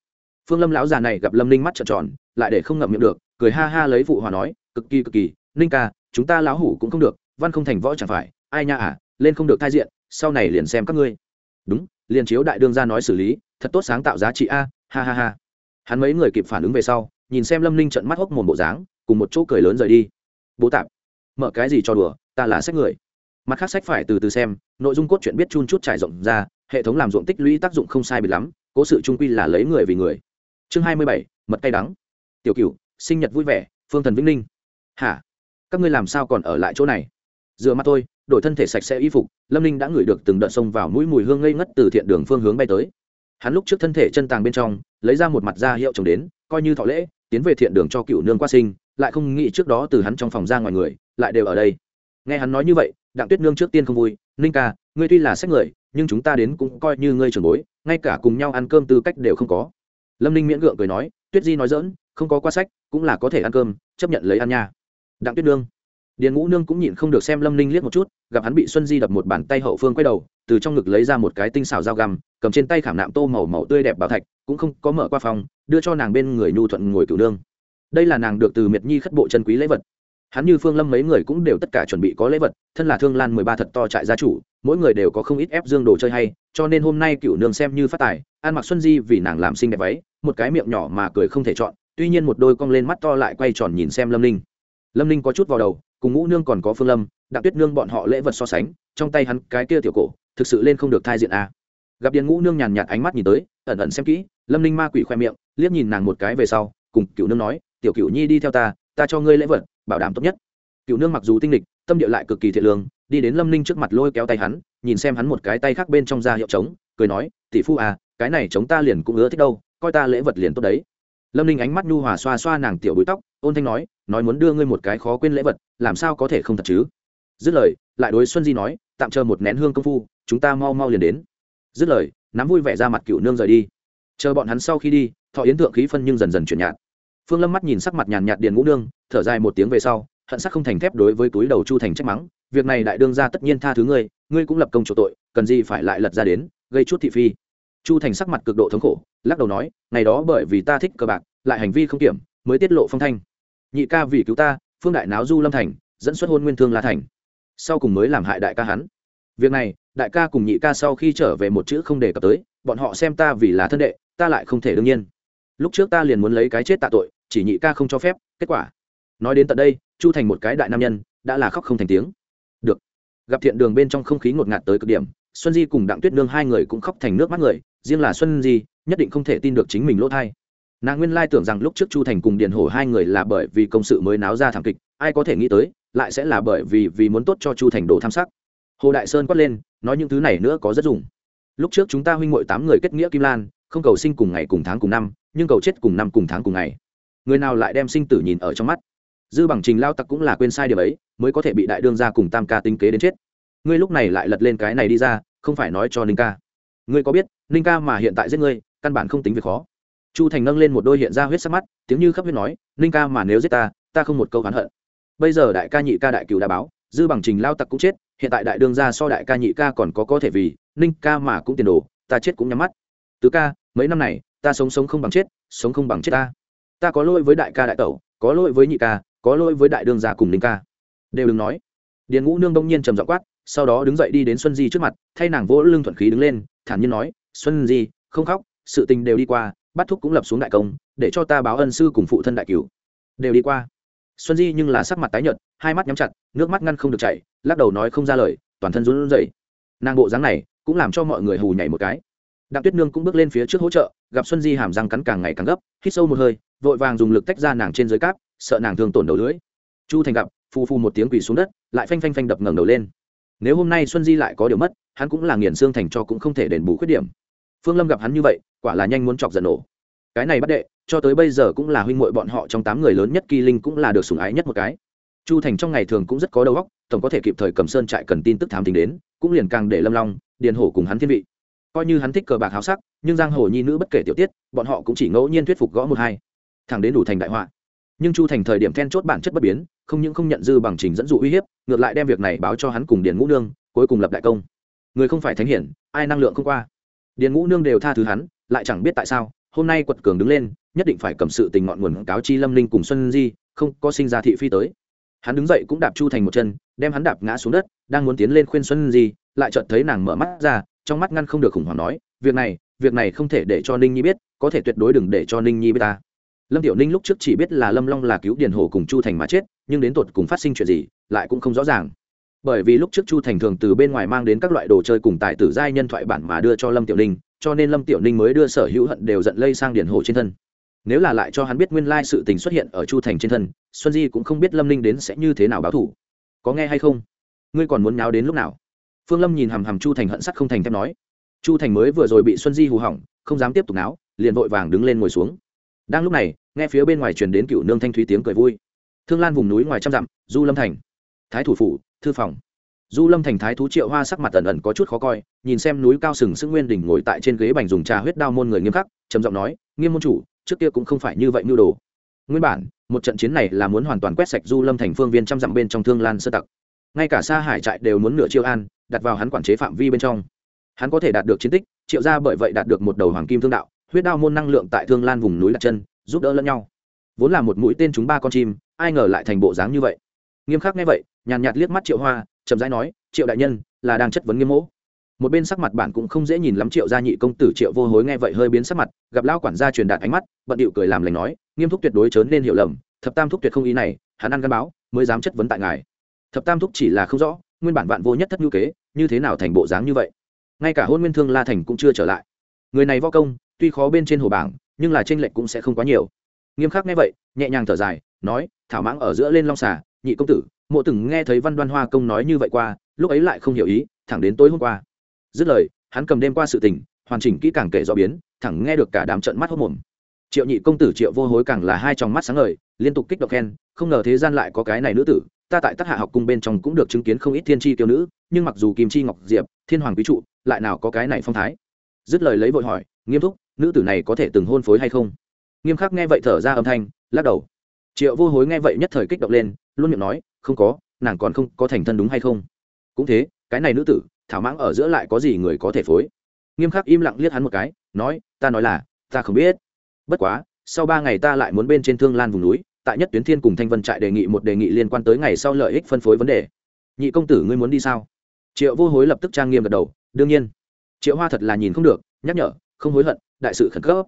phương lâm lão già này gặp lâm ninh mắt trợn tròn, lại để không ngậm miệng được, cười ha ha lấy phụ hòa nói, cực kỳ cực kỳ, ninh ca, chúng ta lão hủ cũng không được, văn không thành võ chẳng phải, ai nha à lên không được thai diện, sau này liền xem các ngươi. Đúng, liền chiếu đại đương ra nói xử lý, thật tốt sáng tạo giá trị a, ha ha ha. Hắn mấy người kịp phản ứng về sau, nhìn xem lâm ninh trận mắt hốc mồm bộ dáng, cùng một chỗ cười lớn rời đi. Bố tạp, mở cái gì cho đùa, ta là sách người. Mặt khác sách phải từ từ xem, nội dung cốt truyện biết chun chút trải rộng ra, hệ thống làm ruộng tích lũy tác dụng không sai bị lắm, cố sự trung quy là lấy người vì người chương hai mươi bảy, mật cay đắng. Tiểu cựu sinh nhật vui vẻ, phương thần vĩnh ninh hả? Các ngươi làm sao còn ở lại chỗ này? Dựa mặt tôi đổi thân thể sạch sẽ y phục, lâm ninh đã ngửi được từng đợt sông vào mũi mùi hương ngây ngất từ thiện đường phương hướng bay tới. Hắn lúc trước thân thể chân tàng bên trong, lấy ra một mặt da hiệu chồng đến, coi như thọ lễ, tiến về thiện đường cho cựu nương qua sinh, lại không nghĩ trước đó từ hắn trong phòng ra ngoài người, lại đều ở đây. Nghe hắn nói như vậy, đặng tuyết nương trước tiên không vui, ninh ca, ngươi tuy là sách người, nhưng chúng ta đến cũng coi như ngươi trường bối, ngay cả cùng nhau ăn cơm tư cách đều không có lâm ninh miễn gượng cười nói, tuyết di nói dỡn không có qua sách, cũng là có thể ăn cơm, chấp nhận lấy ăn nha. Đặng tuyết nương. Điền ngũ nương cũng nhịn không được xem lâm ninh liếc một chút, gặp hắn bị xuân di đập một bàn tay hậu phương quay đầu, từ trong ngực lấy ra một cái tinh xảo dao găm, cầm trên tay khảm nạm tô màu màu tươi đẹp bảo thạch, cũng không có mở qua phòng, đưa cho nàng bên người nhu thuận ngồi cửu nương. Đây là nàng được từ miệt nhi khất bộ chân quý lễ vật. Hắn như phương lâm mấy người cũng đều tất cả chuẩn bị có lễ vật, thân là thương lan mười ba thật to trại gia chủ, mỗi người đều có không ít ép dương đồ chơi hay, cho nên hôm nay cựu nương xem như phát tài, ăn mặc xuân di vì nàng làm xinh đẹp váy một cái miệng nhỏ mà cười không thể chọn, tuy nhiên một đôi cong lên mắt to lại quay tròn nhìn xem lâm ninh. Lâm ninh có chút vào đầu, cùng ngũ nương còn có phương lâm, đặng tuyết nương bọn họ lễ vật so sánh, trong tay hắn cái kia tiểu cổ, thực sự lên không được thai diện a. Gặp điền ngũ nương nhàn nhạt ánh mắt nhìn tới, ẩn ẩn xem kỹ, lâm ninh ma quỷ khoe miệng, liếc nhìn nàng một cái về sau, cùng cựu nương nói, tiểu cựu nhi đi theo ta ta cho ngươi lễ vật, bảo đảm tốt nhất. Cựu nương mặc dù tinh lịch tâm địa lại cực kỳ thiện lương, đi đến lâm ninh trước mặt lôi kéo tay hắn, nhìn xem hắn một cái tay khác bên trong da hiệu trống, cười nói, tỷ phu à cái này chống ta liền cũng ưa thích đâu, coi ta lễ vật liền tốt đấy. Lâm ninh ánh mắt nhu hòa xoa xoa nàng tiểu búi tóc, ôn thanh nói nói muốn đưa ngươi một cái khó quên lễ vật, làm sao có thể không thật chứ? Dứt lời, lại đối xuân di nói, tạm chờ một nén hương công phu, chúng ta mau mau liền đến. Dứt lời, nắm vui vẻ ra mặt cựu nương rời đi. Chờ bọn hắn sau khi đi, thọ yến thượng khí phân nhưng dần dần chuyển nhạt. Phương lâm mắt nhìn sắc mặt nhàn nhạt điền ngũ nương, thở dài một tiếng về sau, hận sắc không thành thép đối với túi đầu chu thành trách mắng, việc này đại đương ra tất nhiên tha thứ ngươi ngươi cũng lập công chỗ tội, cần gì phải lại lật ra đến, gây chút thị phi chu thành sắc mặt cực độ thống khổ, lắc đầu nói, ngày đó bởi vì ta thích cờ bạc, lại hành vi không kiểm, mới tiết lộ phong thanh. Nhị ca vì cứu ta, phương đại náo du lâm thành, dẫn xuất hôn nguyên thương la thành. Sau cùng mới làm hại đại ca hắn. Việc này, đại ca cùng nhị ca sau khi trở về một chữ không đề cập tới, bọn họ xem ta vì là thân đệ, ta lại không thể đương nhiên. Lúc trước ta liền muốn lấy cái chết tạ tội, chỉ nhị ca không cho phép, kết quả. Nói đến tận đây, chu thành một cái đại nam nhân, đã là khóc không thành tiếng. Được. Gặp thiện đường bên trong không khí ngột ngạt tới cực điểm, xuân di cùng đặng tuyết nương hai người cũng khóc thành nước mắt người riêng là xuân di, nhất định không thể tin được chính mình lỗ thai. Nàng nguyên lai tưởng rằng lúc trước chu thành cùng điền hổ hai người là bởi vì công sự mới náo ra thảm kịch, ai có thể nghĩ tới, lại sẽ là bởi vì vì muốn tốt cho chu thành đồ tham sắc. Hồ đại sơn quát lên, nói những thứ này nữa có rất dùng. Lúc trước chúng ta huynh ngội tám người kết nghĩa kim lan, không cầu sinh cùng ngày cùng tháng cùng năm, nhưng cầu chết cùng năm cùng tháng cùng ngày. Người nào lại đem sinh tử nhìn ở trong mắt? Dư bằng trình lao tặc cũng là quên sai điều ấy, mới có thể bị đại đương ra cùng tam ca tinh kế đến chết. Ngươi lúc này lại lật lên cái này đi ra, không phải nói cho ninh ca ngươi có biết, ninh ca mà hiện tại giết ngươi, căn bản không tính việc khó. Chu thành nâng lên một đôi hiện ra huyết sắc mắt, tiếng như khắp huyết nói, ninh ca mà nếu giết ta ta không một câu hắn hận. Bây giờ đại ca nhị ca đại cựu đã báo, dư bằng trình lao tặc cũng chết, hiện tại đại đương ra so đại ca nhị ca còn có có thể vì, ninh ca mà cũng tiền đồ, ta chết cũng nhắm mắt. Tứ ca, mấy năm này, ta sống sống không bằng chết, sống không bằng chết ta. Ta có lỗi với đại ca đại tẩu, có lỗi với nhị ca, có lỗi với đại đương gia cùng ninh ca. Đều đừng nói. Điền ngũ nương đông nhiên trầm dọ quát, sau đó đứng dậy đi đến xuân di trước mặt, thay nàng vỗ lưng thuận khí đứng lên thản nhiên nói xuân di không khóc sự tình đều đi qua bắt thúc cũng lập xuống đại công để cho ta báo ân sư cùng phụ thân đại cứu, đều đi qua. Xuân di nhưng là sắc mặt tái nhợt hai mắt nhắm chặt nước mắt ngăn không được chảy lắc đầu nói không ra lời toàn thân run rẩy. Nàng bộ dáng này cũng làm cho mọi người hù nhảy một cái. Đặng tuyết nương cũng bước lên phía trước hỗ trợ gặp xuân di hàm răng cắn càng ngày càng gấp hít sâu một hơi vội vàng dùng lực tách ra nàng trên dưới cáp sợ nàng thương tổn đầu lưỡi. Chu thành gặp phu phu một tiếng quỳ xuống đất lại phanh phanh phanh đập ngẩng đầu lên. Nếu hôm nay xuân di lại có điều mất hắn cũng là nghiền xương thành cho cũng không thể đền bù khuyết điểm. Phương lâm gặp hắn như vậy, quả là nhanh muốn chọc giận nổ. Cái này bắt đệ, cho tới bây giờ cũng là huynh muội bọn họ trong tám người lớn nhất kỳ linh cũng là được sủng ái nhất một cái. Chu thành trong ngày thường cũng rất có đầu óc, tổng có thể kịp thời cầm sơn trại cần tin tức thám tính đến, cũng liền càng để lâm long, điền hổ cùng hắn thiên vị. Coi như hắn thích cờ bạc háo sắc, nhưng giang hồ nhi nữ bất kể tiểu tiết, bọn họ cũng chỉ ngẫu nhiên thuyết phục gõ một hai. Thẳng đến đủ thành đại họa. Nhưng chu thành thời điểm then chốt bản chất bất biến, không những không nhận dư bằng trình dẫn dụ uy hiếp, ngược lại đem việc này báo cho hắn cùng điền ngũ nương, cuối cùng lập đại công người không phải thánh hiển, ai năng lượng không qua. Điền ngũ nương đều tha thứ hắn, lại chẳng biết tại sao, hôm nay quật cường đứng lên, nhất định phải cầm sự tình ngọn nguồn cáo chi lâm linh cùng xuân di, không có sinh ra thị phi tới. Hắn đứng dậy cũng đạp chu thành một chân, đem hắn đạp ngã xuống đất, đang muốn tiến lên khuyên xuân di, lại chợt thấy nàng mở mắt ra, trong mắt ngăn không được khủng hoảng nói, việc này việc này không thể để cho ninh nhi biết, có thể tuyệt đối đừng để cho ninh nhi biết ta. Lâm tiểu ninh lúc trước chỉ biết là lâm long là cứu điền hồ cùng chu thành mà chết, nhưng đến tột cùng phát sinh chuyện gì, lại cũng không rõ ràng bởi vì lúc trước chu thành thường từ bên ngoài mang đến các loại đồ chơi cùng tài tử giai nhân thoại bản mà đưa cho lâm tiểu ninh, cho nên lâm tiểu ninh mới đưa sở hữu hận đều giận lây sang điền hồ trên thân. Nếu là lại cho hắn biết nguyên lai sự tình xuất hiện ở chu thành trên thân, xuân di cũng không biết lâm ninh đến sẽ như thế nào báo thủ có nghe hay không? Ngươi còn muốn nháo đến lúc nào? Phương lâm nhìn hằm hằm chu thành hận sắt không thành thép nói. Chu thành mới vừa rồi bị xuân di hù hỏng, không dám tiếp tục náo, liền vội vàng đứng lên ngồi xuống. Đang lúc này, nghe phía bên ngoài truyền đến cựu nương thanh thúy tiếng cười vui. Thương lan vùng núi ngoài trăm dặm, du lâm thành. Thái thủ phủ thư phòng. Du lâm thành thái thú triệu hoa sắc mặt ẩn ẩn có chút khó coi, nhìn xem núi cao sừng sững nguyên đỉnh ngồi tại trên ghế bành dùng trà huyết đao môn người nghiêm khắc, trầm giọng nói, nghiêm môn chủ, trước kia cũng không phải như vậy mưu đồ. Nguyên bản, một trận chiến này là muốn hoàn toàn quét sạch du lâm thành phương viên trăm dặm bên trong thương lan sơ tặc. Ngay cả xa hải trại đều muốn nửa chiêu an, đặt vào hắn quản chế phạm vi bên trong. Hắn có thể đạt được chiến tích, triệu ra bởi vậy đạt được một đầu hoàng kim thương đạo, huyết đao môn năng lượng tại thương lan vùng núi đặt chân, giúp đỡ lẫn nhau. Vốn là một mũi tên chúng ba con chim, ai ngờ lại thành bộ dáng như vậy nghiêm khắc nghe vậy, nhàn nhạt liếc mắt triệu hoa, chậm rãi nói, triệu đại nhân, là đang chất vấn nghiêm mỗ một bên sắc mặt bản cũng không dễ nhìn lắm triệu gia nhị công tử triệu vô hối nghe vậy hơi biến sắc mặt, gặp lao quản gia truyền đạt ánh mắt, bận điệu cười làm lành nói, nghiêm thúc tuyệt đối chớ nên hiểu lầm, thập tam thúc tuyệt không ý này, hắn ăn gắn báo, mới dám chất vấn tại ngài. Thập tam thúc chỉ là không rõ, nguyên bản vạn vô nhất thất ngữ kế, như thế nào thành bộ dáng như vậy. Ngay cả hôn nguyên thương la thành cũng chưa trở lại. Người này võ công, tuy khó bên trên hồ bảng, nhưng là tranh lệch cũng sẽ không quá nhiều. Nghiêm khắc nghe vậy, nhẹ nhàng thở dài, nói, thảo mãng ở giữa lên long xà nhị công tử, mộ từng nghe thấy văn đoan hoa công nói như vậy qua, lúc ấy lại không hiểu ý, thẳng đến tối hôm qua. Dứt lời, hắn cầm đêm qua sự tình, hoàn chỉnh kỹ càng kể do biến, thẳng nghe được cả đám trận mắt hốc mồm triệu nhị công tử triệu vô hối càng là hai tròng mắt sáng ngời, liên tục kích động khen, không ngờ thế gian lại có cái này nữ tử, ta tại tác hạ học cung bên trong cũng được chứng kiến không ít thiên tri tiêu nữ, nhưng mặc dù kim chi ngọc diệp, thiên hoàng quý trụ, lại nào có cái này phong thái. Dứt lời lấy vội hỏi, nghiêm túc nữ tử này có thể từng hôn phối hay không? Nghiêm khắc nghe vậy thở ra âm thanh, lắc đầu. Triệu vô hối nghe vậy nhất thời kích động lên luôn miệng nói, không có, nàng còn không có thành thân đúng hay không? Cũng thế, cái này nữ tử, thảo mãng ở giữa lại có gì người có thể phối? Nghiêm khắc im lặng liếc hắn một cái, nói, ta nói là, ta không biết. Bất quá, sau ba ngày ta lại muốn bên trên thương lan vùng núi, tại nhất tuyến thiên cùng thanh vân trại đề nghị một đề nghị liên quan tới ngày sau lợi ích phân phối vấn đề. Nhị công tử ngươi muốn đi sao? Triệu vô hối lập tức trang nghiêm gật đầu, đương nhiên. Triệu hoa thật là nhìn không được, nhắc nhở, không hối hận, đại sự khẩn cấp.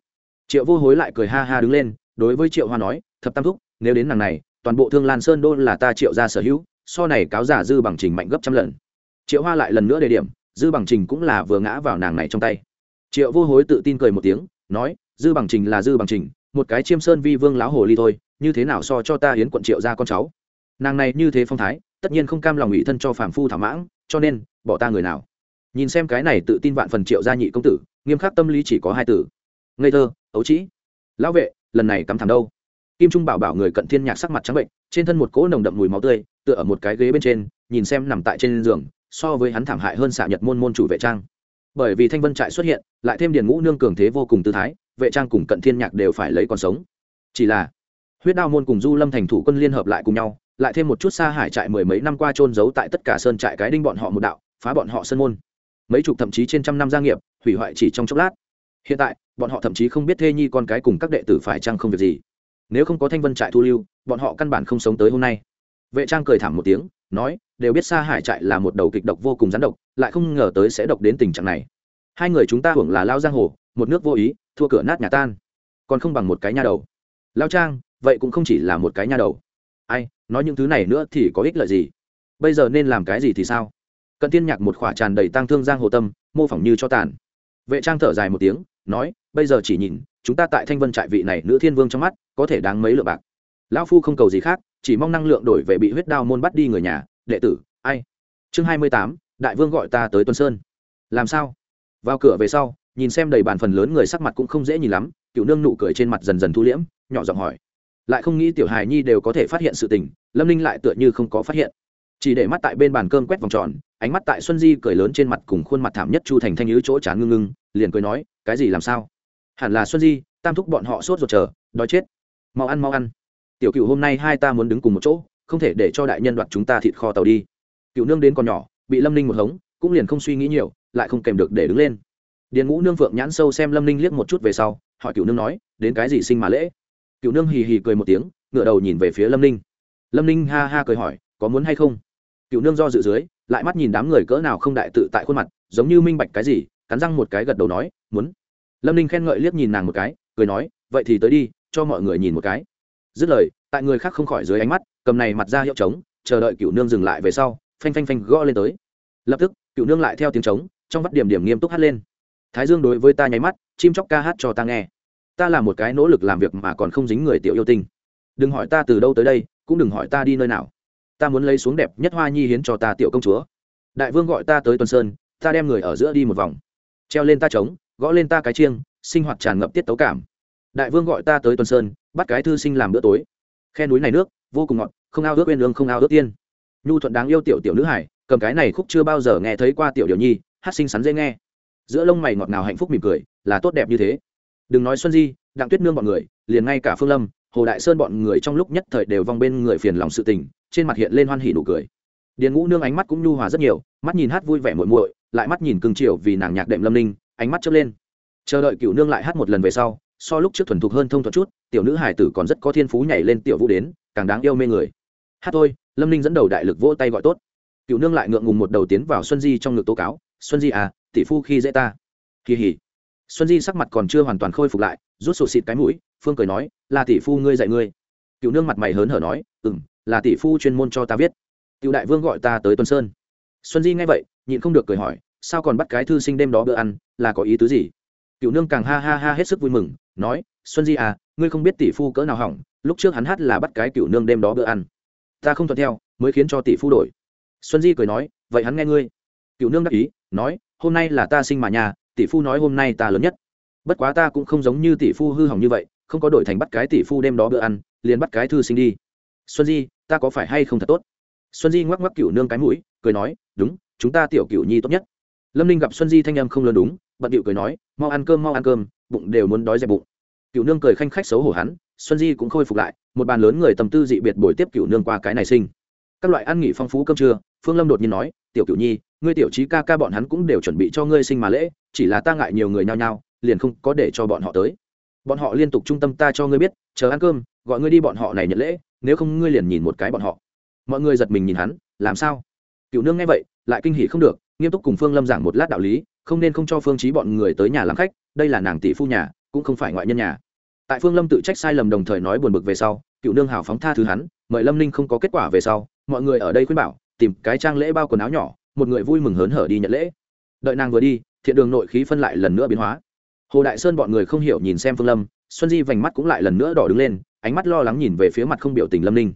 Triệu vô hối lại cười ha ha đứng lên, đối với triệu hoa nói, thập tam thúc, nếu đến nàng này toàn bộ thương lan sơn đô là ta triệu ra sở hữu, so này cáo giả dư bằng trình mạnh gấp trăm lần. Triệu hoa lại lần nữa đề điểm, dư bằng trình cũng là vừa ngã vào nàng này trong tay. Triệu vô hối tự tin cười một tiếng, nói, dư bằng trình là dư bằng trình, một cái chiêm sơn vi vương lão hồ ly thôi, như thế nào so cho ta hiến quận triệu ra con cháu? Nàng này như thế phong thái, tất nhiên không cam lòng ủy thân cho phàm phu thảo mãng cho nên, bỏ ta người nào? Nhìn xem cái này tự tin vạn phần triệu gia nhị công tử, nghiêm khắc tâm lý chỉ có hai từ. Ngây thơ, ấu trĩ. Lão vệ, lần này cắm thẳng đâu? Kim trung bảo bảo người cận thiên nhạc sắc mặt trắng bệnh, trên thân một cỗ nồng đậm mùi máu tươi, tựa ở một cái ghế bên trên, nhìn xem nằm tại trên giường, so với hắn thảm hại hơn xạ nhật môn môn chủ vệ trang. Bởi vì thanh vân trại xuất hiện, lại thêm điền ngũ nương cường thế vô cùng tư thái, vệ trang cùng cận thiên nhạc đều phải lấy còn sống. Chỉ là, huyết đao môn cùng du lâm thành thủ quân liên hợp lại cùng nhau, lại thêm một chút xa hải trại mười mấy năm qua trôn giấu tại tất cả sơn trại cái đinh bọn họ một đạo, phá bọn họ sơn môn. Mấy chục thậm chí trên trăm năm gia nghiệp, hủy hoại chỉ trong chốc lát. Hiện tại, bọn họ thậm chí không biết thê nhi con cái cùng các đệ tử phải chăng không việc gì nếu không có thanh vân trại thu lưu, bọn họ căn bản không sống tới hôm nay. Vệ trang cười thảm một tiếng, nói, đều biết xa hải trại là một đầu kịch độc vô cùng rắn độc, lại không ngờ tới sẽ độc đến tình trạng này. Hai người chúng ta hưởng là lao giang hồ, một nước vô ý, thua cửa nát nhà tan. Còn không bằng một cái nha đầu. Lao trang, vậy cũng không chỉ là một cái nha đầu. Ai, nói những thứ này nữa thì có ích lợi gì? Bây giờ nên làm cái gì thì sao? Cận tiên nhạc một khỏa tràn đầy tang thương giang hồ tâm, mô phỏng như cho tàn. Vệ trang thở dài một tiếng, nói, bây giờ chỉ nhìn chúng ta tại thanh vân trại vị này nữ thiên vương trong mắt, có thể đáng mấy lượng bạc. Lão phu không cầu gì khác, chỉ mong năng lượng đổi về bị huyết đao môn bắt đi người nhà, đệ tử, ai? Chương hai mươi tám, đại vương gọi ta tới tuân sơn. Làm sao? Vào cửa về sau, nhìn xem đầy bàn phần lớn người sắc mặt cũng không dễ nhìn lắm, cựu nương nụ cười trên mặt dần dần thu liễm, nhỏ giọng hỏi. Lại không nghĩ tiểu hài nhi đều có thể phát hiện sự tình, lâm ninh lại tựa như không có phát hiện. Chỉ để mắt tại bên bàn cơm quét vòng tròn, ánh mắt tại xuân di cười lớn trên mặt cùng khuôn mặt thảm nhất chu thành thanh nhứ chỗ chán ngưng ngưng, liền cười nói, cái gì làm sao? Hẳn là xuân di, tam thúc bọn họ sốt ruột chờ, đói chết. Mau ăn mau ăn. Tiểu cựu hôm nay hai ta muốn đứng cùng một chỗ, không thể để cho đại nhân đoạt chúng ta thịt kho tàu đi. Cựu nương đến còn nhỏ, bị lâm ninh một hống, cũng liền không suy nghĩ nhiều, lại không kèm được để đứng lên. Điền ngũ nương phượng nhãn sâu xem lâm ninh liếc một chút về sau, hỏi cựu nương nói, đến cái gì sinh mà lễ? Cựu nương hì hì cười một tiếng ngựa đầu nhìn về phía lâm ninh. Lâm ninh ha ha cười hỏi, có muốn hay không? Cựu nương do dự dưới, lại mắt nhìn đám người cỡ nào không đại tự tại khuôn mặt, giống như minh bạch cái gì, cắn răng một cái gật đầu nói, muốn lâm ninh khen ngợi liếc nhìn nàng một cái, cười nói, vậy thì tới đi, cho mọi người nhìn một cái. Dứt lời, tại người khác không khỏi dưới ánh mắt, cầm này mặt ra hiệu trống, chờ đợi cựu nương dừng lại về sau, phanh phanh phanh gõ lên tới. Lập tức, cựu nương lại theo tiếng trống, trong vắt điểm điểm nghiêm túc hát lên. Thái dương đối với ta nháy mắt, chim chóc ca hát cho ta nghe. Ta là một cái nỗ lực làm việc mà còn không dính người tiểu yêu tinh. Đừng hỏi ta từ đâu tới đây, cũng đừng hỏi ta đi nơi nào. Ta muốn lấy xuống đẹp nhất hoa nhi hiến cho ta tiểu công chúa. Đại vương gọi ta tới tuần sơn, ta đem người ở giữa đi một vòng. Treo lên ta trống gõ lên ta cái chiêng, sinh hoạt tràn ngập tiết tấu cảm. Đại vương gọi ta tới tuần sơn, bắt cái thư sinh làm bữa tối. Khe núi này nước, vô cùng ngọt, không ao ước bên lương, không ao ước tiên. Nhu thuận đáng yêu tiểu tiểu nữ hải, cầm cái này khúc chưa bao giờ nghe thấy qua tiểu điều nhi, hát sinh sắn dễ nghe. Giữa lông mày ngọt ngào hạnh phúc mỉm cười, là tốt đẹp như thế. Đừng nói xuân di, đặng tuyết nương bọn người, liền ngay cả phương lâm, hồ đại sơn bọn người trong lúc nhất thời đều vong bên người phiền lòng sự tình, trên mặt hiện lên hoan hỉ nụ cười. Điền ngũ nương ánh mắt cũng nhu hòa rất nhiều, mắt nhìn hát vui vẻ muội muội, lại mắt nhìn cưng chiều vì nàng nhạc đệm lâm ninh ánh mắt chớp lên. Chờ đợi cựu nương lại hát một lần về sau, so lúc trước thuần thục hơn thông thuận chút, tiểu nữ hải tử còn rất có thiên phú nhảy lên tiểu vũ đến, càng đáng yêu mê người. Hát thôi, lâm ninh dẫn đầu đại lực vỗ tay gọi tốt. Cựu nương lại ngượng ngùng một đầu tiến vào xuân di trong ngực tố cáo, xuân di à tỷ phu khi dễ ta. Kỳ hỉ. Xuân di sắc mặt còn chưa hoàn toàn khôi phục lại, rút sụt xịt cái mũi, phương cười nói, là tỷ phu ngươi dạy ngươi. Cựu nương mặt mày hớn hở nói ừ m là tỷ phu chuyên môn cho ta viết. Cựu đại vương gọi ta tới tuần sơn. Xuân di nghe vậy, nhịn không được cười hỏi sao còn bắt cái thư sinh đêm đó bữa ăn, là có ý tứ gì? Cựu nương càng ha ha ha hết sức vui mừng, nói, xuân di à ngươi không biết tỷ phu cỡ nào hỏng, lúc trước hắn hát là bắt cái cựu nương đêm đó bữa ăn. Ta không thuận theo, mới khiến cho tỷ phu đổi. Xuân di cười nói, vậy hắn nghe ngươi. Cựu nương đáp ý, nói, hôm nay là ta sinh mà nhà, tỷ phu nói hôm nay ta lớn nhất. Bất quá ta cũng không giống như tỷ phu hư hỏng như vậy, không có đổi thành bắt cái tỷ phu đêm đó bữa ăn, liền bắt cái thư sinh đi. Xuân di, ta có phải hay không thật tốt? Xuân di ngoắc ngoắc cựu nương cái mũi, cười nói, đúng, chúng ta tiểu cựu nhi tốt nhất lâm ninh gặp xuân di thanh em không lớn đúng, bận điệu cười nói, mau ăn cơm, mau ăn cơm, bụng đều muốn đói dẹp bụng. Cựu nương cười khanh khách xấu hổ hắn, xuân di cũng khôi phục lại, một bàn lớn người tầm tư dị biệt bồi tiếp cựu nương qua cái này sinh. Các loại ăn nghỉ phong phú cơm trưa, phương lâm đột nhiên nói, tiểu cựu nhi, ngươi tiểu trí ca ca bọn hắn cũng đều chuẩn bị cho ngươi sinh mà lễ, chỉ là ta ngại nhiều người nhao nhao, liền không có để cho bọn họ tới. Bọn họ liên tục trung tâm ta cho ngươi biết, chờ ăn cơm, gọi ngươi đi bọn họ này nhận lễ, nếu không ngươi liền nhìn một cái bọn họ. Mọi người giật mình nhìn hắn, làm sao? Cựu nương nghe vậy, lại kinh hỉ không được nghiêm túc cùng phương lâm giảng một lát đạo lý, không nên không cho phương trí bọn người tới nhà làm khách, đây là nàng tỷ phu nhà, cũng không phải ngoại nhân nhà. Tại phương lâm tự trách sai lầm đồng thời nói buồn bực về sau, cựu nương hào phóng tha thứ hắn, mời lâm ninh không có kết quả về sau, mọi người ở đây khuyên bảo, tìm cái trang lễ bao quần áo nhỏ, một người vui mừng hớn hở đi nhận lễ. Đợi nàng vừa đi, thiện đường nội khí phân lại lần nữa biến hóa. Hồ đại sơn bọn người không hiểu nhìn xem phương lâm, xuân di vành mắt cũng lại lần nữa đỏ đứng lên, ánh mắt lo lắng nhìn về phía mặt không biểu tình lâm ninh.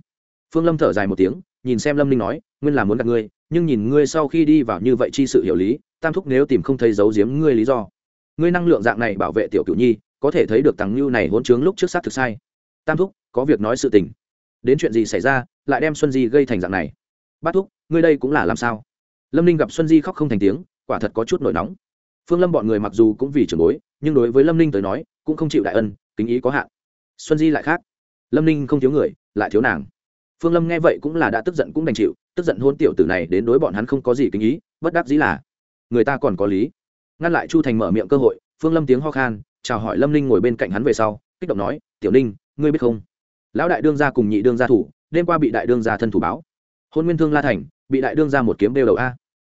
Phương lâm thở dài một tiếng, nhìn xem lâm ninh nói, nguyên là muốn gặp ngươi nhưng nhìn ngươi sau khi đi vào như vậy chi sự hiểu lý, tam thúc nếu tìm không thấy giấu giếm ngươi lý do. Ngươi năng lượng dạng này bảo vệ tiểu cửu nhi, có thể thấy được tăng lưu này hỗn trướng lúc trước sát thực sai. Tam thúc, có việc nói sự tình. Đến chuyện gì xảy ra, lại đem xuân di gây thành dạng này. Bát thúc, ngươi đây cũng là làm sao? Lâm ninh gặp xuân di khóc không thành tiếng, quả thật có chút nổi nóng. Phương lâm bọn người mặc dù cũng vì trường bối, nhưng đối với lâm ninh tới nói, cũng không chịu đại ân, kính ý có hạn. Xuân di lại khác. Lâm ninh không thiếu người, lại thiếu nàng. Phương lâm nghe vậy cũng là đã tức giận cũng đành chịu tức giận hôn tiểu tử này đến đối bọn hắn không có gì kính ý, bất đắc dĩ là, người ta còn có lý. Ngăn lại chu thành mở miệng cơ hội, phương lâm tiếng ho khan, chào hỏi lâm ninh ngồi bên cạnh hắn về sau, kích động nói, tiểu ninh, ngươi biết không? Lão đại đương gia cùng nhị đương gia thủ, đêm qua bị đại đương gia thân thủ báo. Hôn nguyên thương la thành, bị đại đương gia một kiếm đeo đầu a.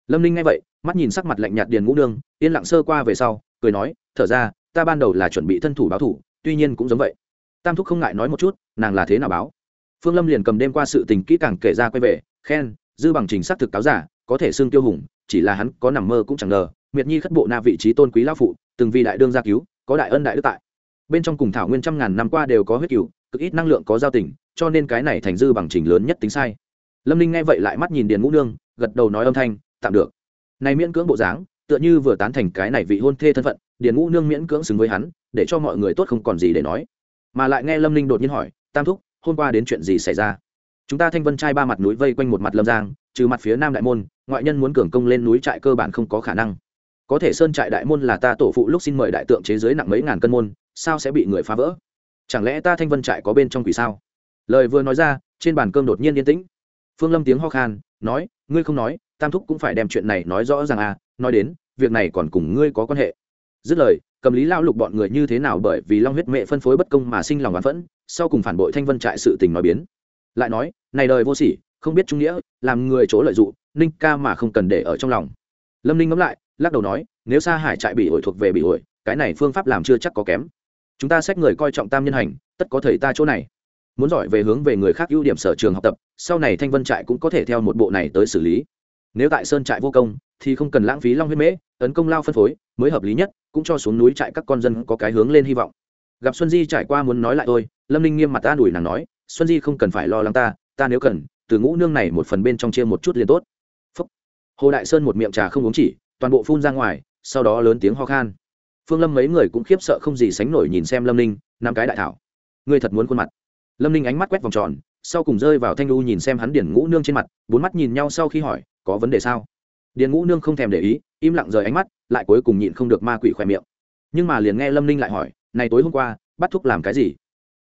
Lâm ninh nghe vậy, mắt nhìn sắc mặt lạnh nhạt điền ngũ đương yên lặng sơ qua về sau, cười nói, thở ra, ta ban đầu là chuẩn bị thân thủ báo thủ, tuy nhiên cũng giống vậy. Tam thúc không ngại nói một chút, nàng là thế nào báo? Phương lâm liền cầm đêm qua sự tình kỹ càng kể ra quay về khen, dư bằng trình xác thực cáo giả, có thể xưng tiêu hùng, chỉ là hắn có nằm mơ cũng chẳng ngờ, miệt nhi khất bộ na vị trí tôn quý lao phụ, từng vì đại đương gia cứu, có đại ân đại đức tại. Bên trong cùng thảo nguyên trăm ngàn năm qua đều có huyết cựu cực ít năng lượng có giao tình, cho nên cái này thành dư bằng trình lớn nhất tính sai. Lâm ninh nghe vậy lại mắt nhìn điền ngũ nương, gật đầu nói âm thanh, tạm được. Này miễn cưỡng bộ dáng, tựa như vừa tán thành cái này vị hôn thê thân phận, điền ngũ nương miễn cưỡng xứng với hắn, để cho mọi người tốt không còn gì để nói. Mà lại nghe lâm ninh đột nhiên hỏi, tam thúc, hôm qua đến chuyện gì xảy ra? Chúng ta thanh vân trai ba mặt núi vây quanh một mặt lâm giang, trừ mặt phía nam đại môn, ngoại nhân muốn cường công lên núi trại cơ bản không có khả năng. Có thể sơn trại đại môn là ta tổ phụ lúc xin mời đại tượng chế giới nặng mấy ngàn cân môn, sao sẽ bị người phá vỡ? Chẳng lẽ ta thanh vân trại có bên trong quỷ sao? Lời vừa nói ra, trên bàn cơm đột nhiên yên tĩnh. Phương lâm tiếng ho khan, nói, ngươi không nói, tam thúc cũng phải đem chuyện này nói rõ ràng à nói đến, việc này còn cùng ngươi có quan hệ. Dứt lời, cầm lý lao lục bọn người như thế nào bởi vì long huyết mẹ phân phối bất công mà sinh lòng oán phẫn, sau cùng phản bội thanh vân trại sự tình nói biến lại nói, này đời vô sỉ, không biết trung nghĩa, làm người chỗ lợi dụng, ninh ca mà không cần để ở trong lòng. Lâm ninh ngẫm lại, lắc đầu nói, nếu xa hải trại bị ổi thuộc về bị ổi cái này phương pháp làm chưa chắc có kém. Chúng ta xét người coi trọng tam nhân hành, tất có thầy ta chỗ này. Muốn giỏi về hướng về người khác ưu điểm sở trường học tập, sau này thanh vân trại cũng có thể theo một bộ này tới xử lý. Nếu tại sơn trại vô công, thì không cần lãng phí long huyết mễ, tấn công lao phân phối, mới hợp lý nhất, cũng cho xuống núi trại các con dân có cái hướng lên hy vọng. Gặp xuân di trải qua muốn nói lại tôi lâm ninh nghiêm mặt ta đùi nàng nói xuân di không cần phải lo lắng ta ta nếu cần, từ ngũ nương này một phần bên trong chia một chút liền tốt. Phúc. hồ đại sơn một miệng trà không uống chỉ, toàn bộ phun ra ngoài, sau đó lớn tiếng ho khan. Phương lâm mấy người cũng khiếp sợ không gì sánh nổi nhìn xem lâm ninh năm cái đại thảo. Ngươi thật muốn khuôn mặt. Lâm ninh ánh mắt quét vòng tròn, sau cùng rơi vào thanh lu nhìn xem hắn điển ngũ nương trên mặt, bốn mắt nhìn nhau sau khi hỏi, có vấn đề sao? Điển ngũ nương không thèm để ý, im lặng rời ánh mắt, lại cuối cùng nhịn không được ma quỷ khỏe miệng. Nhưng mà liền nghe lâm ninh lại hỏi, này tối hôm qua, bắt thúc làm cái gì?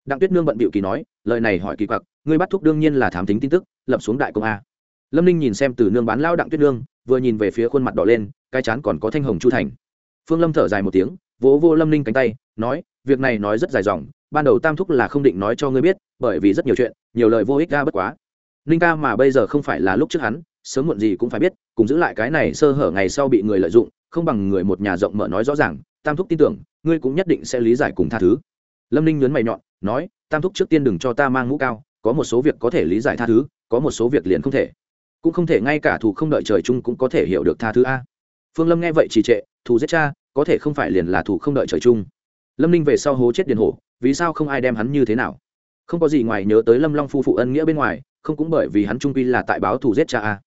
Đặng tuyết nương bận bịu kỳ nói, lời này hỏi kỳ quặc, ngươi bắt thúc đương nhiên là thám tính tin tức, lập xuống đại công a. Lâm ninh nhìn xem từ nương bán lao đặng tuyết nương, vừa nhìn về phía khuôn mặt đỏ lên, cái chán còn có thanh hồng chu thành. Phương lâm thở dài một tiếng, vỗ vô lâm ninh cánh tay, nói, việc này nói rất dài dòng, ban đầu tam thúc là không định nói cho ngươi biết, bởi vì rất nhiều chuyện, nhiều lời vô ích ra bất quá. Ninh ca mà bây giờ không phải là lúc trước hắn, sớm muộn gì cũng phải biết, cùng giữ lại cái này sơ hở ngày sau bị người lợi dụng, không bằng người một nhà rộng mở nói rõ ràng, tam thúc tin tưởng, ngươi cũng nhất định sẽ lý giải cùng tha thứ. Lâm ninh nhấn mày nhọn nói, tam thúc trước tiên đừng cho ta mang mũ cao, có một số việc có thể lý giải tha thứ, có một số việc liền không thể. Cũng không thể ngay cả thủ không đợi trời chung cũng có thể hiểu được tha thứ a. Phương lâm nghe vậy trì trệ, thù giết cha, có thể không phải liền là thủ không đợi trời chung. Lâm ninh về sau hố chết điền hổ, vì sao không ai đem hắn như thế nào? Không có gì ngoài nhớ tới lâm long phu phụ ân nghĩa bên ngoài, không cũng bởi vì hắn trung quy là tại báo thù giết cha a.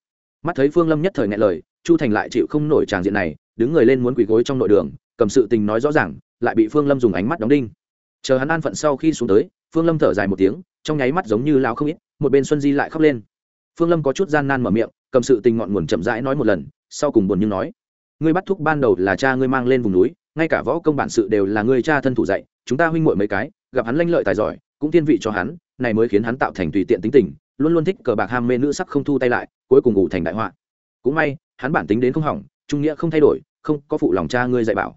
Mắt thấy phương lâm nhất thời ngại lời, chu thành lại chịu không nổi tràng diện này, đứng người lên muốn quỳ gối trong nội đường, cầm sự tình nói rõ ràng, lại bị phương lâm dùng ánh mắt đóng đinh chờ hắn an phận sau khi xuống tới, phương lâm thở dài một tiếng, trong nháy mắt giống như lao không ít, một bên xuân di lại khóc lên. Phương lâm có chút gian nan mở miệng, cầm sự tình ngọn nguồn chậm rãi nói một lần, sau cùng buồn nhưng nói, ngươi bắt thúc ban đầu là cha ngươi mang lên vùng núi, ngay cả võ công bản sự đều là ngươi cha thân thủ dạy, chúng ta huynh muội mấy cái, gặp hắn lanh lợi tài giỏi, cũng thiên vị cho hắn, này mới khiến hắn tạo thành tùy tiện tính tình, luôn luôn thích cờ bạc ham mê nữ sắc không thu tay lại, cuối cùng ngủ thành đại họa. Cũng may, hắn bản tính đến không hỏng, trung nghĩa không thay đổi, không có phụ lòng cha ngươi dạy bảo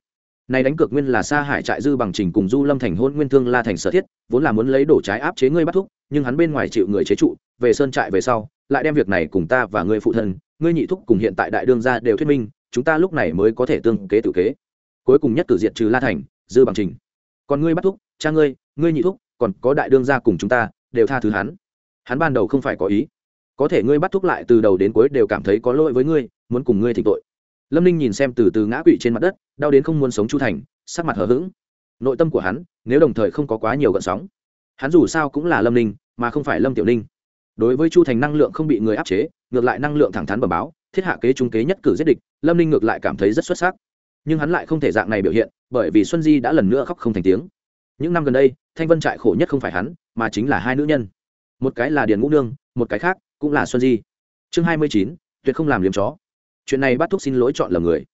này đánh cược nguyên là sa hải trại dư bằng trình cùng du lâm thành hôn nguyên thương la thành sở thiết, vốn là muốn lấy đổ trái áp chế ngươi bắt thúc, nhưng hắn bên ngoài chịu người chế trụ, về sơn trại về sau, lại đem việc này cùng ta và ngươi phụ thân, ngươi nhị thúc cùng hiện tại đại đương gia đều thuyết minh, chúng ta lúc này mới có thể tương kế tự kế. Cuối cùng nhất cử diệt trừ la thành, dư bằng trình. Còn ngươi bắt thúc, cha ngươi ngươi nhị thúc, còn có đại đương gia cùng chúng ta, đều tha thứ hắn. Hắn ban đầu không phải có ý. Có thể ngươi bắt thúc lại từ đầu đến cuối đều cảm thấy có lỗi với ngươi, muốn cùng ngươi thỉnh tội lâm ninh nhìn xem từ từ ngã quỵ trên mặt đất, đau đến không muốn sống chu thành, sắc mặt hờ hững. Nội tâm của hắn, nếu đồng thời không có quá nhiều gợn sóng, hắn dù sao cũng là lâm ninh, mà không phải lâm tiểu ninh. Đối với chu thành năng lượng không bị người áp chế, ngược lại năng lượng thẳng thắn bẩm báo, thiết hạ kế trung kế nhất cử giết địch, lâm ninh ngược lại cảm thấy rất xuất sắc. Nhưng hắn lại không thể dạng này biểu hiện, bởi vì xuân di đã lần nữa khóc không thành tiếng. Những năm gần đây, thanh vân trại khổ nhất không phải hắn, mà chính là hai nữ nhân. Một cái là điền ngũ nương, một cái khác cũng là xuân di. Chương hai mươi chín, tuyệt không làm liếm chó chuyện này bát thúc xin lỗi chọn lầm người.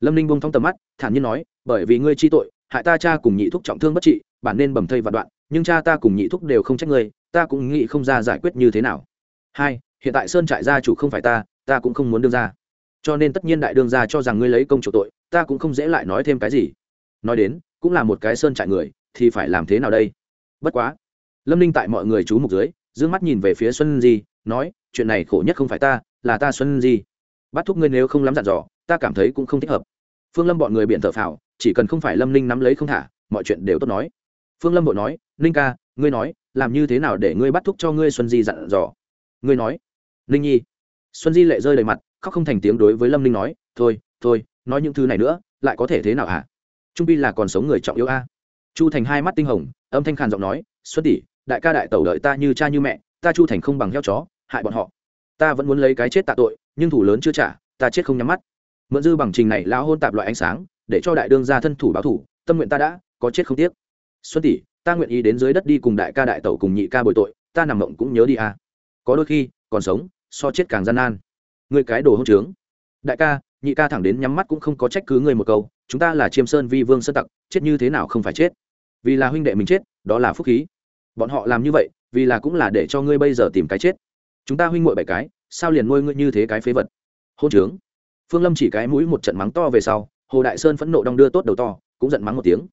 Lâm ninh bông thong tầm mắt, thản nhiên nói, bởi vì ngươi chi tội, hại ta cha cùng nhị thúc trọng thương bất trị, bản nên bầm thây vạn đoạn, nhưng cha ta cùng nhị thúc đều không trách ngươi, ta cũng nghĩ không ra giải quyết như thế nào. Hai, hiện tại sơn trại gia chủ không phải ta ta cũng không muốn đương ra cho nên tất nhiên đại đương ra cho rằng ngươi lấy công chủ tội, ta cũng không dễ lại nói thêm cái gì. Nói đến, cũng là một cái sơn trại người, thì phải làm thế nào đây? Bất quá. Lâm ninh tại mọi người chú mục dưới d ư ơ n g mắt nhìn về phía xuân di, nói, chuyện này khổ nhất không phải ta, là ta xuân di bắt thúc ngươi nếu không lắm dặn dò, ta cảm thấy cũng không thích hợp. Phương lâm bọn người biện thờ phào, chỉ cần không phải lâm ninh nắm lấy không thả, mọi chuyện đều tốt nói. Phương lâm bộ nói, ninh ca, ngươi nói, làm như thế nào để ngươi bắt thúc cho ngươi xuân di dặn dò? Ngươi nói, ninh nhi. Xuân di lệ rơi đầy mặt, khóc không thành tiếng đối với lâm ninh nói, thôi thôi, nói những thứ này nữa, lại có thể thế nào hả? Trung pi là còn sống người trọng yếu a. Chu thành hai mắt tinh hồng, âm thanh khàn giọng nói, xuân tỷ, đại ca đại tẩu đợi ta như cha như mẹ, ta chu thành không bằng heo chó, hại bọn họ. Ta vẫn muốn lấy cái chết tạ tội nhưng thủ lớn chưa trả, ta chết không nhắm mắt. Mượn dư bằng trình này lao hôn tạp loại ánh sáng, để cho đại đương ra thân thủ báo thủ, tâm nguyện ta đã, có chết không tiếc. Xuân tỷ, ta nguyện ý đến dưới đất đi cùng đại ca đại tẩu cùng nhị ca bồi tội, ta nằm mộng cũng nhớ đi à? có đôi khi, còn sống, so chết càng gian nan. Người cái đồ hôn trướng. Đại ca, nhị ca thẳng đến nhắm mắt cũng không có trách cứ người một câu, chúng ta là chiêm sơn vi vương sơn tặc, chết như thế nào không phải chết. Vì là huynh đệ mình chết, đó là phúc khí. Bọn họ làm như vậy, vì là cũng là để cho ngươi bây giờ tìm cái chết. Chúng ta huynh muội bảy cái sao liền nuôi ngươi như thế cái phế vật? Hôn trướng. Phương lâm chỉ cái mũi một trận mắng to về sau hồ đại sơn phẫn nộ đong đưa tốt đầu to cũng giận mắng một tiếng.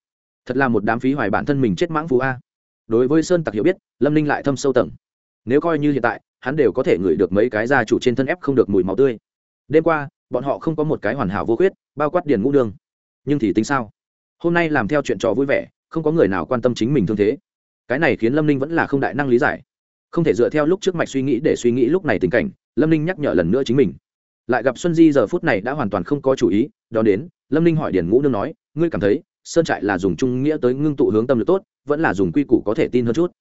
Thật là một đám phí hoài bản thân mình chết mãng phú a. Đối với sơn tặc hiểu biết lâm ninh lại thâm sâu tầng. Nếu coi như hiện tại hắn đều có thể ngửi được mấy cái gia chủ trên thân ép không được mùi máu tươi. Đêm qua bọn họ không có một cái hoàn hảo vô khuyết bao quát điền ngũ đường, nhưng thì tính sao? Hôm nay làm theo chuyện trò vui vẻ không có người nào quan tâm chính mình thương thế. Cái này khiến lâm ninh vẫn là không đại năng lý giải. Không thể dựa theo lúc trước mạch suy nghĩ để suy nghĩ lúc này tình cảnh lâm ninh nhắc nhở lần nữa chính mình. Lại gặp xuân di giờ phút này đã hoàn toàn không có chủ ý, đón đến, lâm ninh hỏi điền ngũ nương nói, ngươi cảm thấy, sơn trại là dùng trung nghĩa tới ngưng tụ hướng tâm lực tốt, vẫn là dùng quy củ có thể tin hơn chút?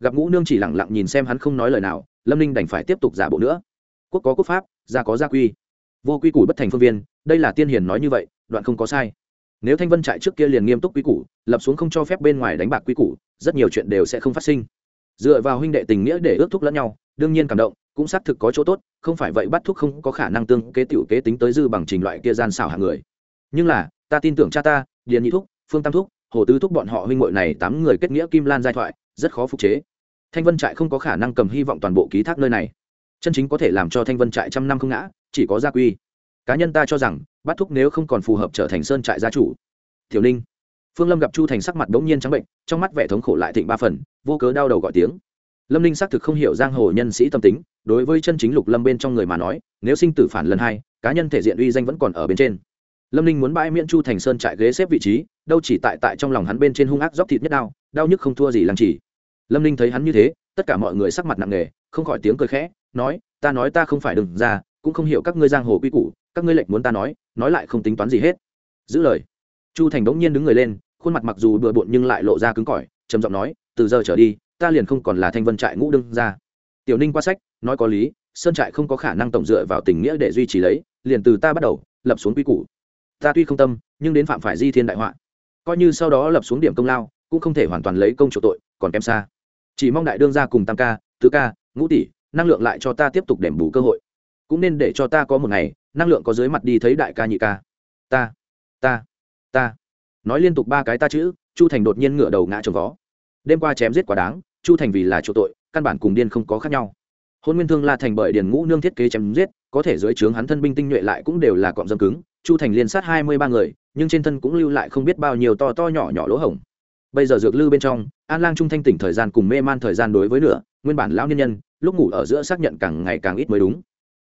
Gặp ngũ nương chỉ lẳng lặng nhìn xem hắn không nói lời nào, lâm ninh đành phải tiếp tục giả bộ nữa. Quốc có quốc pháp, gia có gia quy. Vô quy củ bất thành phương viên, đây là tiên hiền nói như vậy, đoạn không có sai. Nếu thanh vân trại trước kia liền nghiêm túc quy củ, lập xuống không cho phép bên ngoài đánh bạc quy củ, rất nhiều chuyện đều sẽ không phát sinh. Dựa vào huynh đệ tình nghĩa để ước thúc lẫn nhau, đương nhiên cảm động cũng xác thực có chỗ tốt, không phải vậy bắt thuốc không có khả năng tương kế tiểu kế tính tới dư bằng trình loại kia gian xảo hạng người. Nhưng là, ta tin tưởng cha ta, điền nhị thúc, phương tam thúc, hồ tứ thúc bọn họ huynh muội này tám người kết nghĩa kim lan giai thoại, rất khó phục chế. Thanh vân trại không có khả năng cầm hy vọng toàn bộ ký thác nơi này. Chân chính có thể làm cho thanh vân trại trăm năm không ngã, chỉ có gia quy. Cá nhân ta cho rằng, bắt thúc nếu không còn phù hợp trở thành sơn trại gia chủ. Tiểu ninh. Phương lâm gặp chu thành sắc mặt bỗng nhiên trắng bệnh, trong mắt vẻ thống khổ lại thịnh ba phần, vô cớ đau đầu gọi tiếng lâm ninh xác thực không hiểu giang hồ nhân sĩ tâm tính, đối với chân chính lục lâm bên trong người mà nói, nếu sinh tử phản lần hai, cá nhân thể diện uy danh vẫn còn ở bên trên. Lâm ninh muốn bãi miễn chu thành sơn trại ghế xếp vị trí, đâu chỉ tại tại trong lòng hắn bên trên hung ác dóc thịt nhất đau đau nhức không thua gì làm chỉ. Lâm ninh thấy hắn như thế, tất cả mọi người sắc mặt nặng nề, không khỏi tiếng cười khẽ, nói, ta nói ta không phải đừng ra, cũng không hiểu các ngươi giang hồ quy củ, các ngươi lệnh muốn ta nói nói lại không tính toán gì hết. Giữ lời, chu thành bỗng nhiên đứng người lên, khuôn mặt mặc dù bừa bộn nhưng lại lộ ra cứng cỏi, trầm giọng nói, từ giờ trở đi ta liền không còn là thanh vân trại ngũ đương ra tiểu ninh qua sách, nói có lý, sơn trại không có khả năng tổng dựa vào tình nghĩa để duy trì lấy, liền từ ta bắt đầu, lập xuống quy củ. Ta tuy không tâm, nhưng đến phạm phải di thiên đại họa. Coi như sau đó lập xuống điểm công lao, cũng không thể hoàn toàn lấy công chủ tội, còn kém xa. Chỉ mong đại đương gia cùng tam ca, tứ ca, ngũ tỷ, năng lượng lại cho ta tiếp tục đền bù cơ hội. Cũng nên để cho ta có một ngày, năng lượng có dưới mặt đi thấy đại ca nhị ca. Ta ta ta. Nói liên tục ba cái ta chữ, chu thành đột nhiên ngửa đầu ngã trồng vó. Đêm qua chém giết quá đáng chu thành vì là chỗ tội, căn bản cùng điên không có khác nhau. Hôn nguyên thương la thành bởi điền ngũ nương thiết kế chém giết, có thể dưới trướng hắn thân binh tinh nhuệ lại cũng đều là cọm dâm cứng, chu thành liên sát hai mươi ba người, nhưng trên thân cũng lưu lại không biết bao nhiêu to to nhỏ nhỏ lỗ hổng. Bây giờ dược lư bên trong, an lang trung thanh tỉnh thời gian cùng mê man thời gian đối với nửa, nguyên bản lão nhân nhân, lúc ngủ ở giữa xác nhận càng ngày càng ít mới đúng.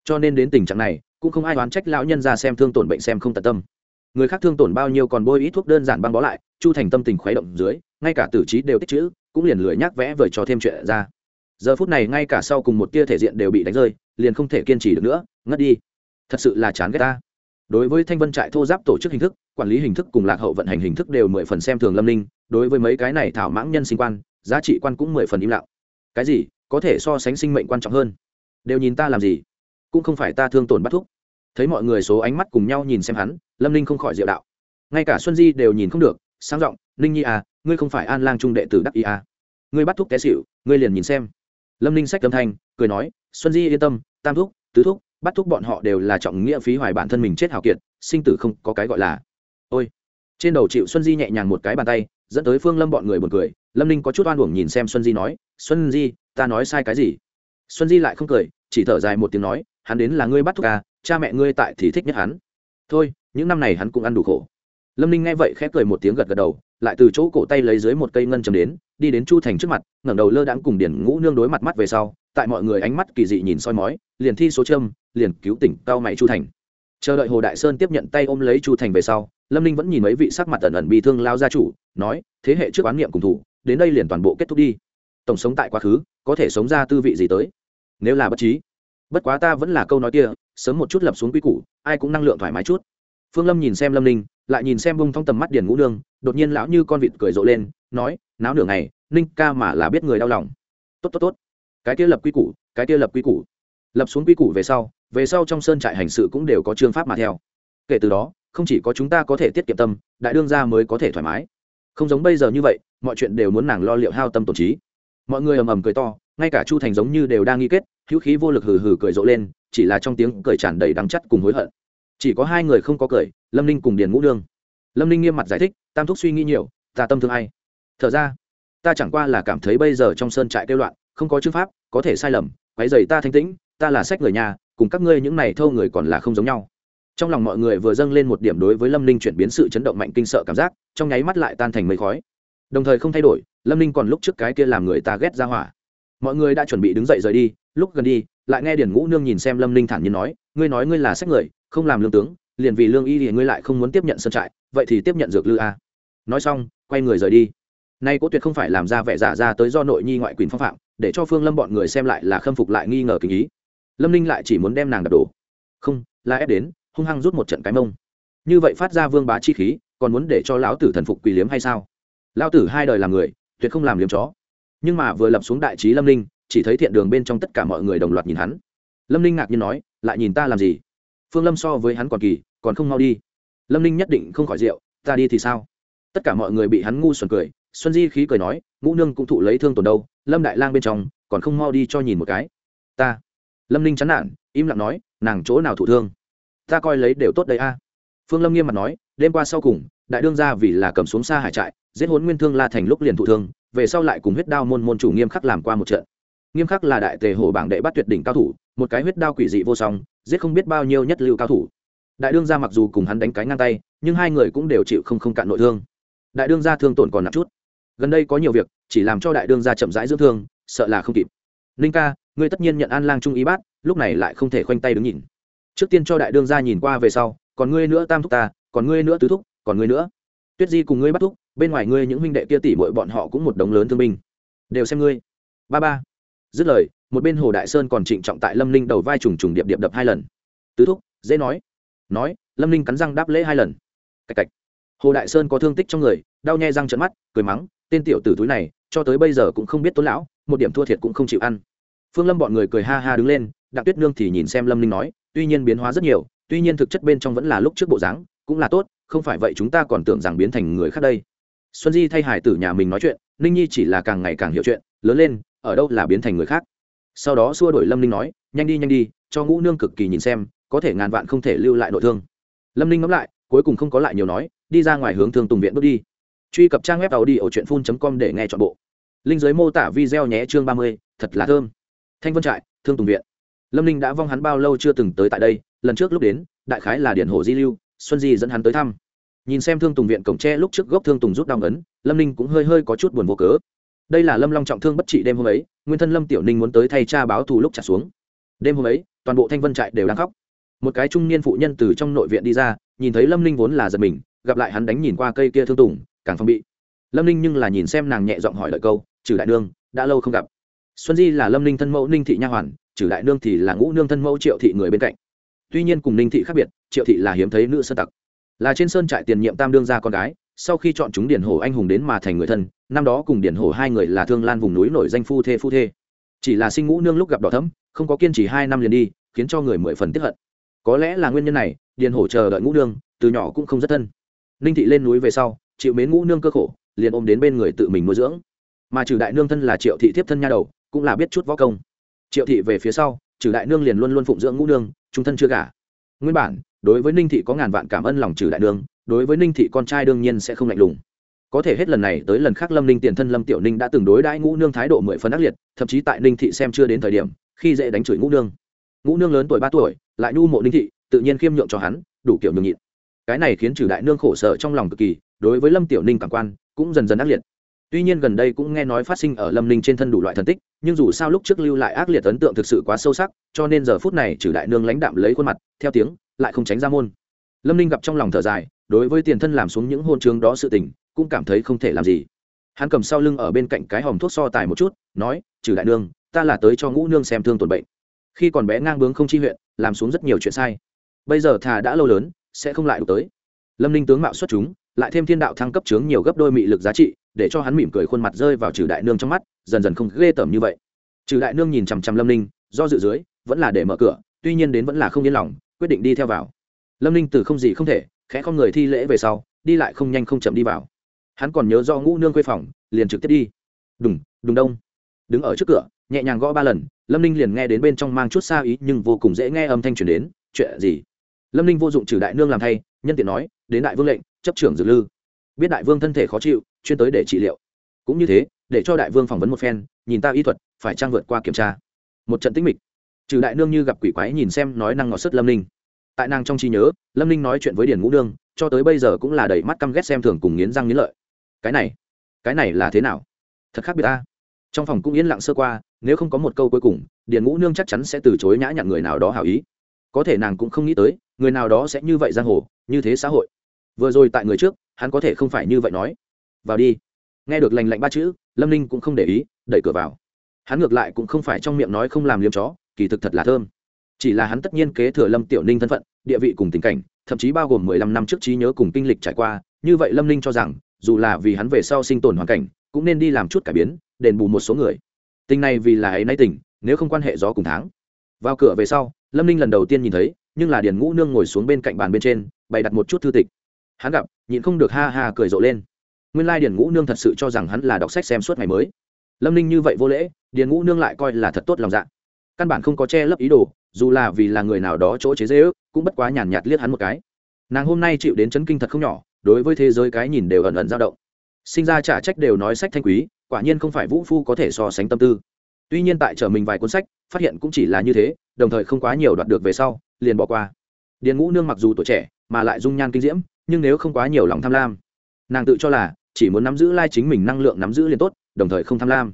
Cho nên đến tình trạng này, cũng không ai đoán trách lão nhân ra xem thương tổn bệnh xem không tận tâm. Người khác thương tổn bao nhiêu còn bôi ít thuốc đơn giản băng bó lại, chu thành tâm tình khuấy động dưới, ngay cả tử trí đều tích chữ cũng liền lười nhắc vẽ vời cho thêm chuyện ra. Giờ phút này ngay cả sau cùng một tia thể diện đều bị đánh rơi, liền không thể kiên trì được nữa, ngất đi. Thật sự là chán ghét ta. Đối với thanh vân trại thô giáp tổ chức hình thức, quản lý hình thức cùng lạc hậu vận hành hình thức đều mười phần xem thường lâm ninh, đối với mấy cái này thảo mãng nhân sinh quan, giá trị quan cũng mười phần im lặng. Cái gì? Có thể so sánh sinh mệnh quan trọng hơn. Đều nhìn ta làm gì? Cũng không phải ta thương tổn bắt thúc. Thấy mọi người số ánh mắt cùng nhau nhìn xem hắn, lâm ninh không khỏi diệu đạo. Ngay cả xuân di đều nhìn không được, sáng giọng, ninh nhi à ngươi không phải an lang trung đệ tử đắc ý à? Ngươi bắt thúc té xịu ngươi liền nhìn xem. Lâm ninh sách âm thanh, cười nói, xuân di yên tâm, tam thúc, tứ thúc, bắt thúc bọn họ đều là trọng nghĩa phí hoài bản thân mình chết hào kiệt, sinh tử không có cái gọi là. Ôi. Trên đầu chịu xuân di nhẹ nhàng một cái bàn tay, dẫn tới phương lâm bọn người b u ồ n cười. Lâm ninh có chút oan uổng nhìn xem xuân di nói, xuân di, ta nói sai cái gì? Xuân di lại không cười, chỉ thở dài một tiếng nói, hắn đến là ngươi bắt thúc à cha mẹ ngươi tại thì thích nhất hắn. Thôi, những năm này hắn cũng ăn đủ khổ. Lâm ninh nghe vậy khép cười một tiếng gật gật đầu lại từ chỗ cổ tay lấy dưới một cây ngân trầm đến, đi đến chu thành trước mặt, ngẩng đầu lơ đãng cùng điển ngũ nương đối mặt mắt về sau, tại mọi người ánh mắt kỳ dị nhìn soi mói, liền thi số châm, liền cứu tỉnh cao mày chu thành. Chờ đợi hồ đại sơn tiếp nhận tay ôm lấy chu thành về sau, lâm ninh vẫn nhìn mấy vị sắc mặt ẩn ẩn bị thương lao gia chủ, nói, thế hệ trước oán niệm cùng thủ, đến đây liền toàn bộ kết thúc đi. Tổng sống tại quá khứ, có thể sống ra tư vị gì tới? Nếu là bất trí, bất quá ta vẫn là câu nói kia, sớm một chút lập xuống quy củ, ai cũng năng lượng thoải mái chút. Phương lâm nhìn xem lâm ninh lại nhìn xem bông thong tầm mắt điền ngũ nương, đột nhiên lão như con vịt cười rộ lên, nói, náo nửa ngày, ninh ca mà là biết người đau lòng. Tốt tốt tốt. Cái kia lập quy củ, cái kia lập quy củ. Lập xuống quy củ về sau về sau trong sơn trại hành sự cũng đều có chương pháp mà theo. Kể từ đó, không chỉ có chúng ta có thể tiết kiệm tâm, đại đương gia mới có thể thoải mái. Không giống bây giờ như vậy, mọi chuyện đều muốn nàng lo liệu hao tâm tổn trí. Mọi người ầm ầm cười to, ngay cả chu thành giống như đều đang nghi kết, hữu khí vô lực hừ hừ cười rộ lên, chỉ là trong tiếng cười tràn đầy đắng chắt cùng hối hận chỉ có hai người không có cười, lâm ninh cùng điền ngũ đương lâm ninh nghiêm mặt giải thích, tam thúc suy nghĩ nhiều, ta tâm thương ai? Thở ra, ta chẳng qua là cảm thấy bây giờ trong sơn trại kêu loạn, không có chữ pháp, có thể sai lầm, quấy dày ta thanh tĩnh, ta là sách người nhà, cùng các ngươi những này thâu người còn là không giống nhau. Trong lòng mọi người vừa dâng lên một điểm đối với lâm ninh chuyển biến sự chấn động mạnh kinh sợ cảm giác, trong nháy mắt lại tan thành mây khói. Đồng thời không thay đổi, lâm ninh còn lúc trước cái kia làm người ta ghét ra hỏa. Mọi người đã chuẩn bị đứng dậy rời đi, lúc gần đi, lại nghe điển ngũ nương nhìn xem lâm ninh thản nhiên nói, ngươi nói ngươi là sách người không làm lương tướng, liền vì lương y thì ngươi lại không muốn tiếp nhận sân trại, vậy thì tiếp nhận dược lư a. Nói xong, quay người rời đi. Nay cố tuyệt không phải làm ra vẻ giả ra tới do nội nhi ngoại quyền phong phạm, để cho phương lâm bọn người xem lại là khâm phục lại nghi ngờ kinh ý. Lâm ninh lại chỉ muốn đem nàng đập đổ. Không là ép đến, hung hăng rút một trận cái mông. Như vậy phát ra vương bá chi khí, còn muốn để cho lão tử thần phục quỳ liếm hay sao? Lão tử hai đời làm người, tuyệt không làm liếm chó. Nhưng mà vừa lập xuống đại trí lâm ninh, chỉ thấy thiện đường bên trong tất cả mọi người đồng loạt nhìn hắn. Lâm ninh ngạc nhiên nói, lại nhìn ta làm gì? Phương lâm so với hắn còn kỳ, còn không mau đi. Lâm ninh nhất định không khỏi rượu, ta đi thì sao? Tất cả mọi người bị hắn ngu xuẩn cười, xuân di khí cười nói, ngũ nương cũng thụ lấy thương tổn đâu, lâm đại lang bên trong, còn không mau đi cho nhìn một cái. Ta. Lâm ninh chán nản, im lặng nói, nàng chỗ nào thụ thương? Ta coi lấy đều tốt đấy a. Phương lâm nghiêm mặt nói, đêm qua sau cùng, đại đương ra vì là cầm xuống xa hải trại, giết hốn nguyên thương la thành lúc liền thụ thương, về sau lại cùng huyết đao môn môn chủ nghiêm khắc làm qua một trận. Nghiêm khắc là đại tề hổ bảng đệ bắt tuyệt đỉnh cao thủ, một cái huyết đao quỷ dị vô song giết không biết bao nhiêu nhất lưu cao thủ. Đại đương gia mặc dù cùng hắn đánh cái ngang tay, nhưng hai người cũng đều chịu không không cạn nội thương. Đại đương gia thương tổn còn nặng chút. Gần đây có nhiều việc, chỉ làm cho đại đương gia chậm rãi dưỡng thương, sợ là không kịp. Ninh ca, ngươi tất nhiên nhận an lang trung ý bát, lúc này lại không thể khoanh tay đứng nhìn. Trước tiên cho đại đương gia nhìn qua về sau, còn ngươi nữa tam thúc ta, còn ngươi nữa tứ thúc, còn ngươi nữa. Tuyết di cùng ngươi bắt thúc, bên ngoài ngươi những huynh đệ kia tỷ bội bọn họ cũng một đống lớn thương binh. Đều xem ngươi. Ba ba. Dứt lời một bên hồ đại sơn còn trịnh trọng tại lâm ninh đầu vai trùng trùng điệp điệp đập hai lần. Tứ thúc, dễ nói. Nói, lâm ninh cắn răng đáp lễ hai lần. Cạch cạch. Hồ đại sơn có thương tích trong người, đau nhai răng trận mắt, cười mắng, tên tiểu tử túi này, cho tới bây giờ cũng không biết tôn lão, một điểm thua thiệt cũng không chịu ăn. Phương lâm bọn người cười ha ha đứng lên, đặng tuyết nương thì nhìn xem lâm ninh nói, tuy nhiên biến hóa rất nhiều, tuy nhiên thực chất bên trong vẫn là lúc trước bộ dáng, cũng là tốt, không phải vậy chúng ta còn tưởng rằng biến thành người khác đây. Xuân di thay hải tử nhà mình nói chuyện, ninh nhi chỉ là càng ngày càng hiểu chuyện, lớn lên, ở đâu là biến thành người khác? Sau đó xua đổi lâm ninh nói, nhanh đi nhanh đi, cho ngũ nương cực kỳ nhìn xem, có thể ngàn vạn không thể lưu lại nội thương. Lâm ninh ngẫm lại, cuối cùng không có lại nhiều nói, đi ra ngoài hướng thương tùng viện bước đi. Truy cập trang web tàu đi ở truyện phun com để nghe t h ọ n bộ. Linh giới mô tả video nhé chương ba mươi, thật là thơm. Thanh vân trại, thương tùng viện. Lâm ninh đã vong hắn bao lâu chưa từng tới tại đây, lần trước lúc đến, đại khái là điển hồ di lưu, xuân di dẫn hắn tới thăm. Nhìn xem thương tùng viện cổng tre lúc trước gốc thương tùng rút đau ấn lâm ninh cũng hơi hơi có chút buồn vô cớ đây là lâm long trọng thương bất trị đêm hôm ấy, nguyên thân lâm tiểu ninh muốn tới thay cha báo thù lúc trả xuống. Đêm hôm ấy, toàn bộ thanh vân trại đều đang khóc. Một cái trung niên phụ nhân từ trong nội viện đi ra, nhìn thấy lâm ninh vốn là giật mình, gặp lại hắn đánh nhìn qua cây kia thương tùng, càng phong bị. Lâm ninh nhưng là nhìn xem nàng nhẹ giọng hỏi lợi câu, trừ đại nương, đã lâu không gặp. Xuân di là lâm ninh thân mẫu ninh thị nha hoàn, trừ đại nương thì là ngũ nương thân mẫu triệu thị người bên cạnh. Tuy nhiên cùng ninh thị khác biệt, triệu thị là hiếm thấy nữ sơ tặc. Là trên sơn trại tiền nhiệm tam đương gia con gái sau khi chọn chúng điển hổ anh hùng đến mà thành người thân, năm đó cùng điển hổ hai người là thương lan vùng núi nổi danh phu thê phu thê. Chỉ là sinh ngũ nương lúc gặp đỏ thấm không có kiên trì hai năm liền đi, khiến cho người mười phần tiếp hận. Có lẽ là nguyên nhân này điền hổ chờ đợi ngũ nương, từ nhỏ cũng không rất thân. Ninh thị lên núi về sau, chịu mến ngũ nương cơ khổ, liền ôm đến bên người tự mình nuôi dưỡng. Mà trừ đại nương thân là triệu thị tiếp thân nha đầu, cũng là biết chút võ công. Triệu thị về phía sau trừ đại nương liền luôn luôn phụng dưỡng ngũ nương, trung thân chưa gả. Nguyên bản, đối với ninh thị có ngàn vạn cảm ơn lòng trừ đại nương đối với ninh thị con trai đương nhiên sẽ không lạnh lùng. Có thể hết lần này tới lần khác lâm ninh tiền thân lâm tiểu ninh đã từng đối đãi ngũ nương thái độ mười phần ác liệt, thậm chí tại ninh thị xem chưa đến thời điểm, khi dễ đánh chửi ngũ nương. Ngũ nương lớn tuổi ba tuổi, lại nhu mộ ninh thị, tự nhiên khiêm nhượng cho hắn, đủ kiểu nhường nhịn. Cái này khiến trừ đại nương khổ sở trong lòng cực kỳ, đối với lâm tiểu ninh cảm quan cũng dần dần ác liệt. Tuy nhiên gần đây cũng nghe nói phát sinh ở lâm ninh trên thân đủ loại thần tích, nhưng dù sao lúc trước lưu lại ác liệt ấn tượng thực sự quá sâu sắc, cho nên giờ phút này trừ đại nương lãnh đạm lấy khuôn mặt, theo tiếng, lại không tránh ra môn. Lâm ninh gặp trong lòng thở dài đối với tiền thân làm xuống những hôn trường đó sự tình, cũng cảm thấy không thể làm gì. Hắn cầm sau lưng ở bên cạnh cái hòm thuốc so tài một chút, nói, trừ đại nương, ta là tới cho ngũ nương xem thương tổn bệnh. Khi còn bé ngang bướng không chi huyện, làm xuống rất nhiều chuyện sai. Bây giờ thà đã lâu lớn, sẽ không lại đụng tới. Lâm ninh tướng mạo xuất chúng, lại thêm thiên đạo thăng cấp chướng nhiều gấp đôi mị lực giá trị, để cho hắn mỉm cười khuôn mặt rơi vào trừ đại nương trong mắt, dần dần không ghê tởm như vậy. Trừ đại nương nhìn chằm chằm lâm ninh, do dự dưới, vẫn là để mở cửa, tuy nhiên đến vẫn là không yên lòng, quyết định đi theo vào. Lâm ninh từ không gì không thể khẽ không người thi lễ về sau, đi lại không nhanh không chậm đi vào. Hắn còn nhớ do ngũ nương quê phòng, liền trực tiếp đi. Đùng đùng đông. Đứng ở trước cửa, nhẹ nhàng gõ ba lần, lâm ninh liền nghe đến bên trong mang chút xa ý nhưng vô cùng dễ nghe âm thanh truyền đến, chuyện gì? Lâm ninh vô dụng trừ đại nương làm thay, nhân tiện nói, đến đại vương lệnh, chấp trưởng dược lư. Biết đại vương thân thể khó chịu, chuyên tới để trị liệu. Cũng như thế, để cho đại vương phỏng vấn một phen, nhìn ta y thuật, phải trang vượt qua kiểm tra. Một trận tích mịch. Trừ đại nương như gặp quỷ quái nhìn xem nói năng ngọt sức lâm ninh tại nàng trong trí nhớ, lâm ninh nói chuyện với điền ngũ nương, cho tới bây giờ cũng là đầy mắt căm ghét xem thường cùng nghiến răng nghiến lợi. Cái này cái này là thế nào? Thật khác biệt ta. Trong phòng cũng yên lặng sơ qua, nếu không có một câu cuối cùng, điền ngũ nương chắc chắn sẽ từ chối nhã nhặn người nào đó hảo ý. Có thể nàng cũng không nghĩ tới, người nào đó sẽ như vậy giang hồ, như thế xã hội. Vừa rồi tại người trước, hắn có thể không phải như vậy nói. Vào đi. Nghe được lành lạnh ba chữ, lâm ninh cũng không để ý, đẩy cửa vào. Hắn ngược lại cũng không phải trong miệng nói không làm liếm chó, kỳ thực thật là thơm. Chỉ là hắn tất nhiên kế thừa lâm tiểu ninh thân phận địa vị cùng tình cảnh, thậm chí bao gồm mười lăm năm trước trí nhớ cùng kinh lịch trải qua, như vậy lâm ninh cho rằng, dù là vì hắn về sau sinh tồn hoàn cảnh, cũng nên đi làm chút cải biến, đền bù một số người. Tình này vì là ấy nay tỉnh nếu không quan hệ gió cùng tháng. Vào cửa về sau, lâm ninh lần đầu tiên nhìn thấy, nhưng là điền ngũ nương ngồi xuống bên cạnh bàn bên trên, bày đặt một chút thư tịch. Hắn gặp, nhịn không được ha ha cười rộ lên. Nguyên lai điền ngũ nương thật sự cho rằng hắn là đọc sách xem suốt ngày mới. Lâm ninh như vậy vô lễ, điền ngũ nương lại coi là thật tốt lòng dạ. Căn bản không có che lấp ý đồ dù là vì là người nào đó chỗ chế dễ ước cũng bất quá nhàn nhạt liếc hắn một cái. Nàng hôm nay chịu đến chấn kinh thật không nhỏ đối với thế giới cái nhìn đều ẩn ẩn dao động. Sinh ra trả trách đều nói sách thanh quý quả nhiên không phải vũ phu có thể so sánh tâm tư. Tuy nhiên tại chở mình vài cuốn sách phát hiện cũng chỉ là như thế đồng thời không quá nhiều đoạt được về sau liền bỏ qua. Điền ngũ nương mặc dù tuổi trẻ mà lại dung nhan kinh diễm nhưng nếu không quá nhiều lòng tham lam. Nàng tự cho là chỉ muốn nắm giữ lai chính mình năng lượng nắm giữ liền tốt đồng thời không tham lam.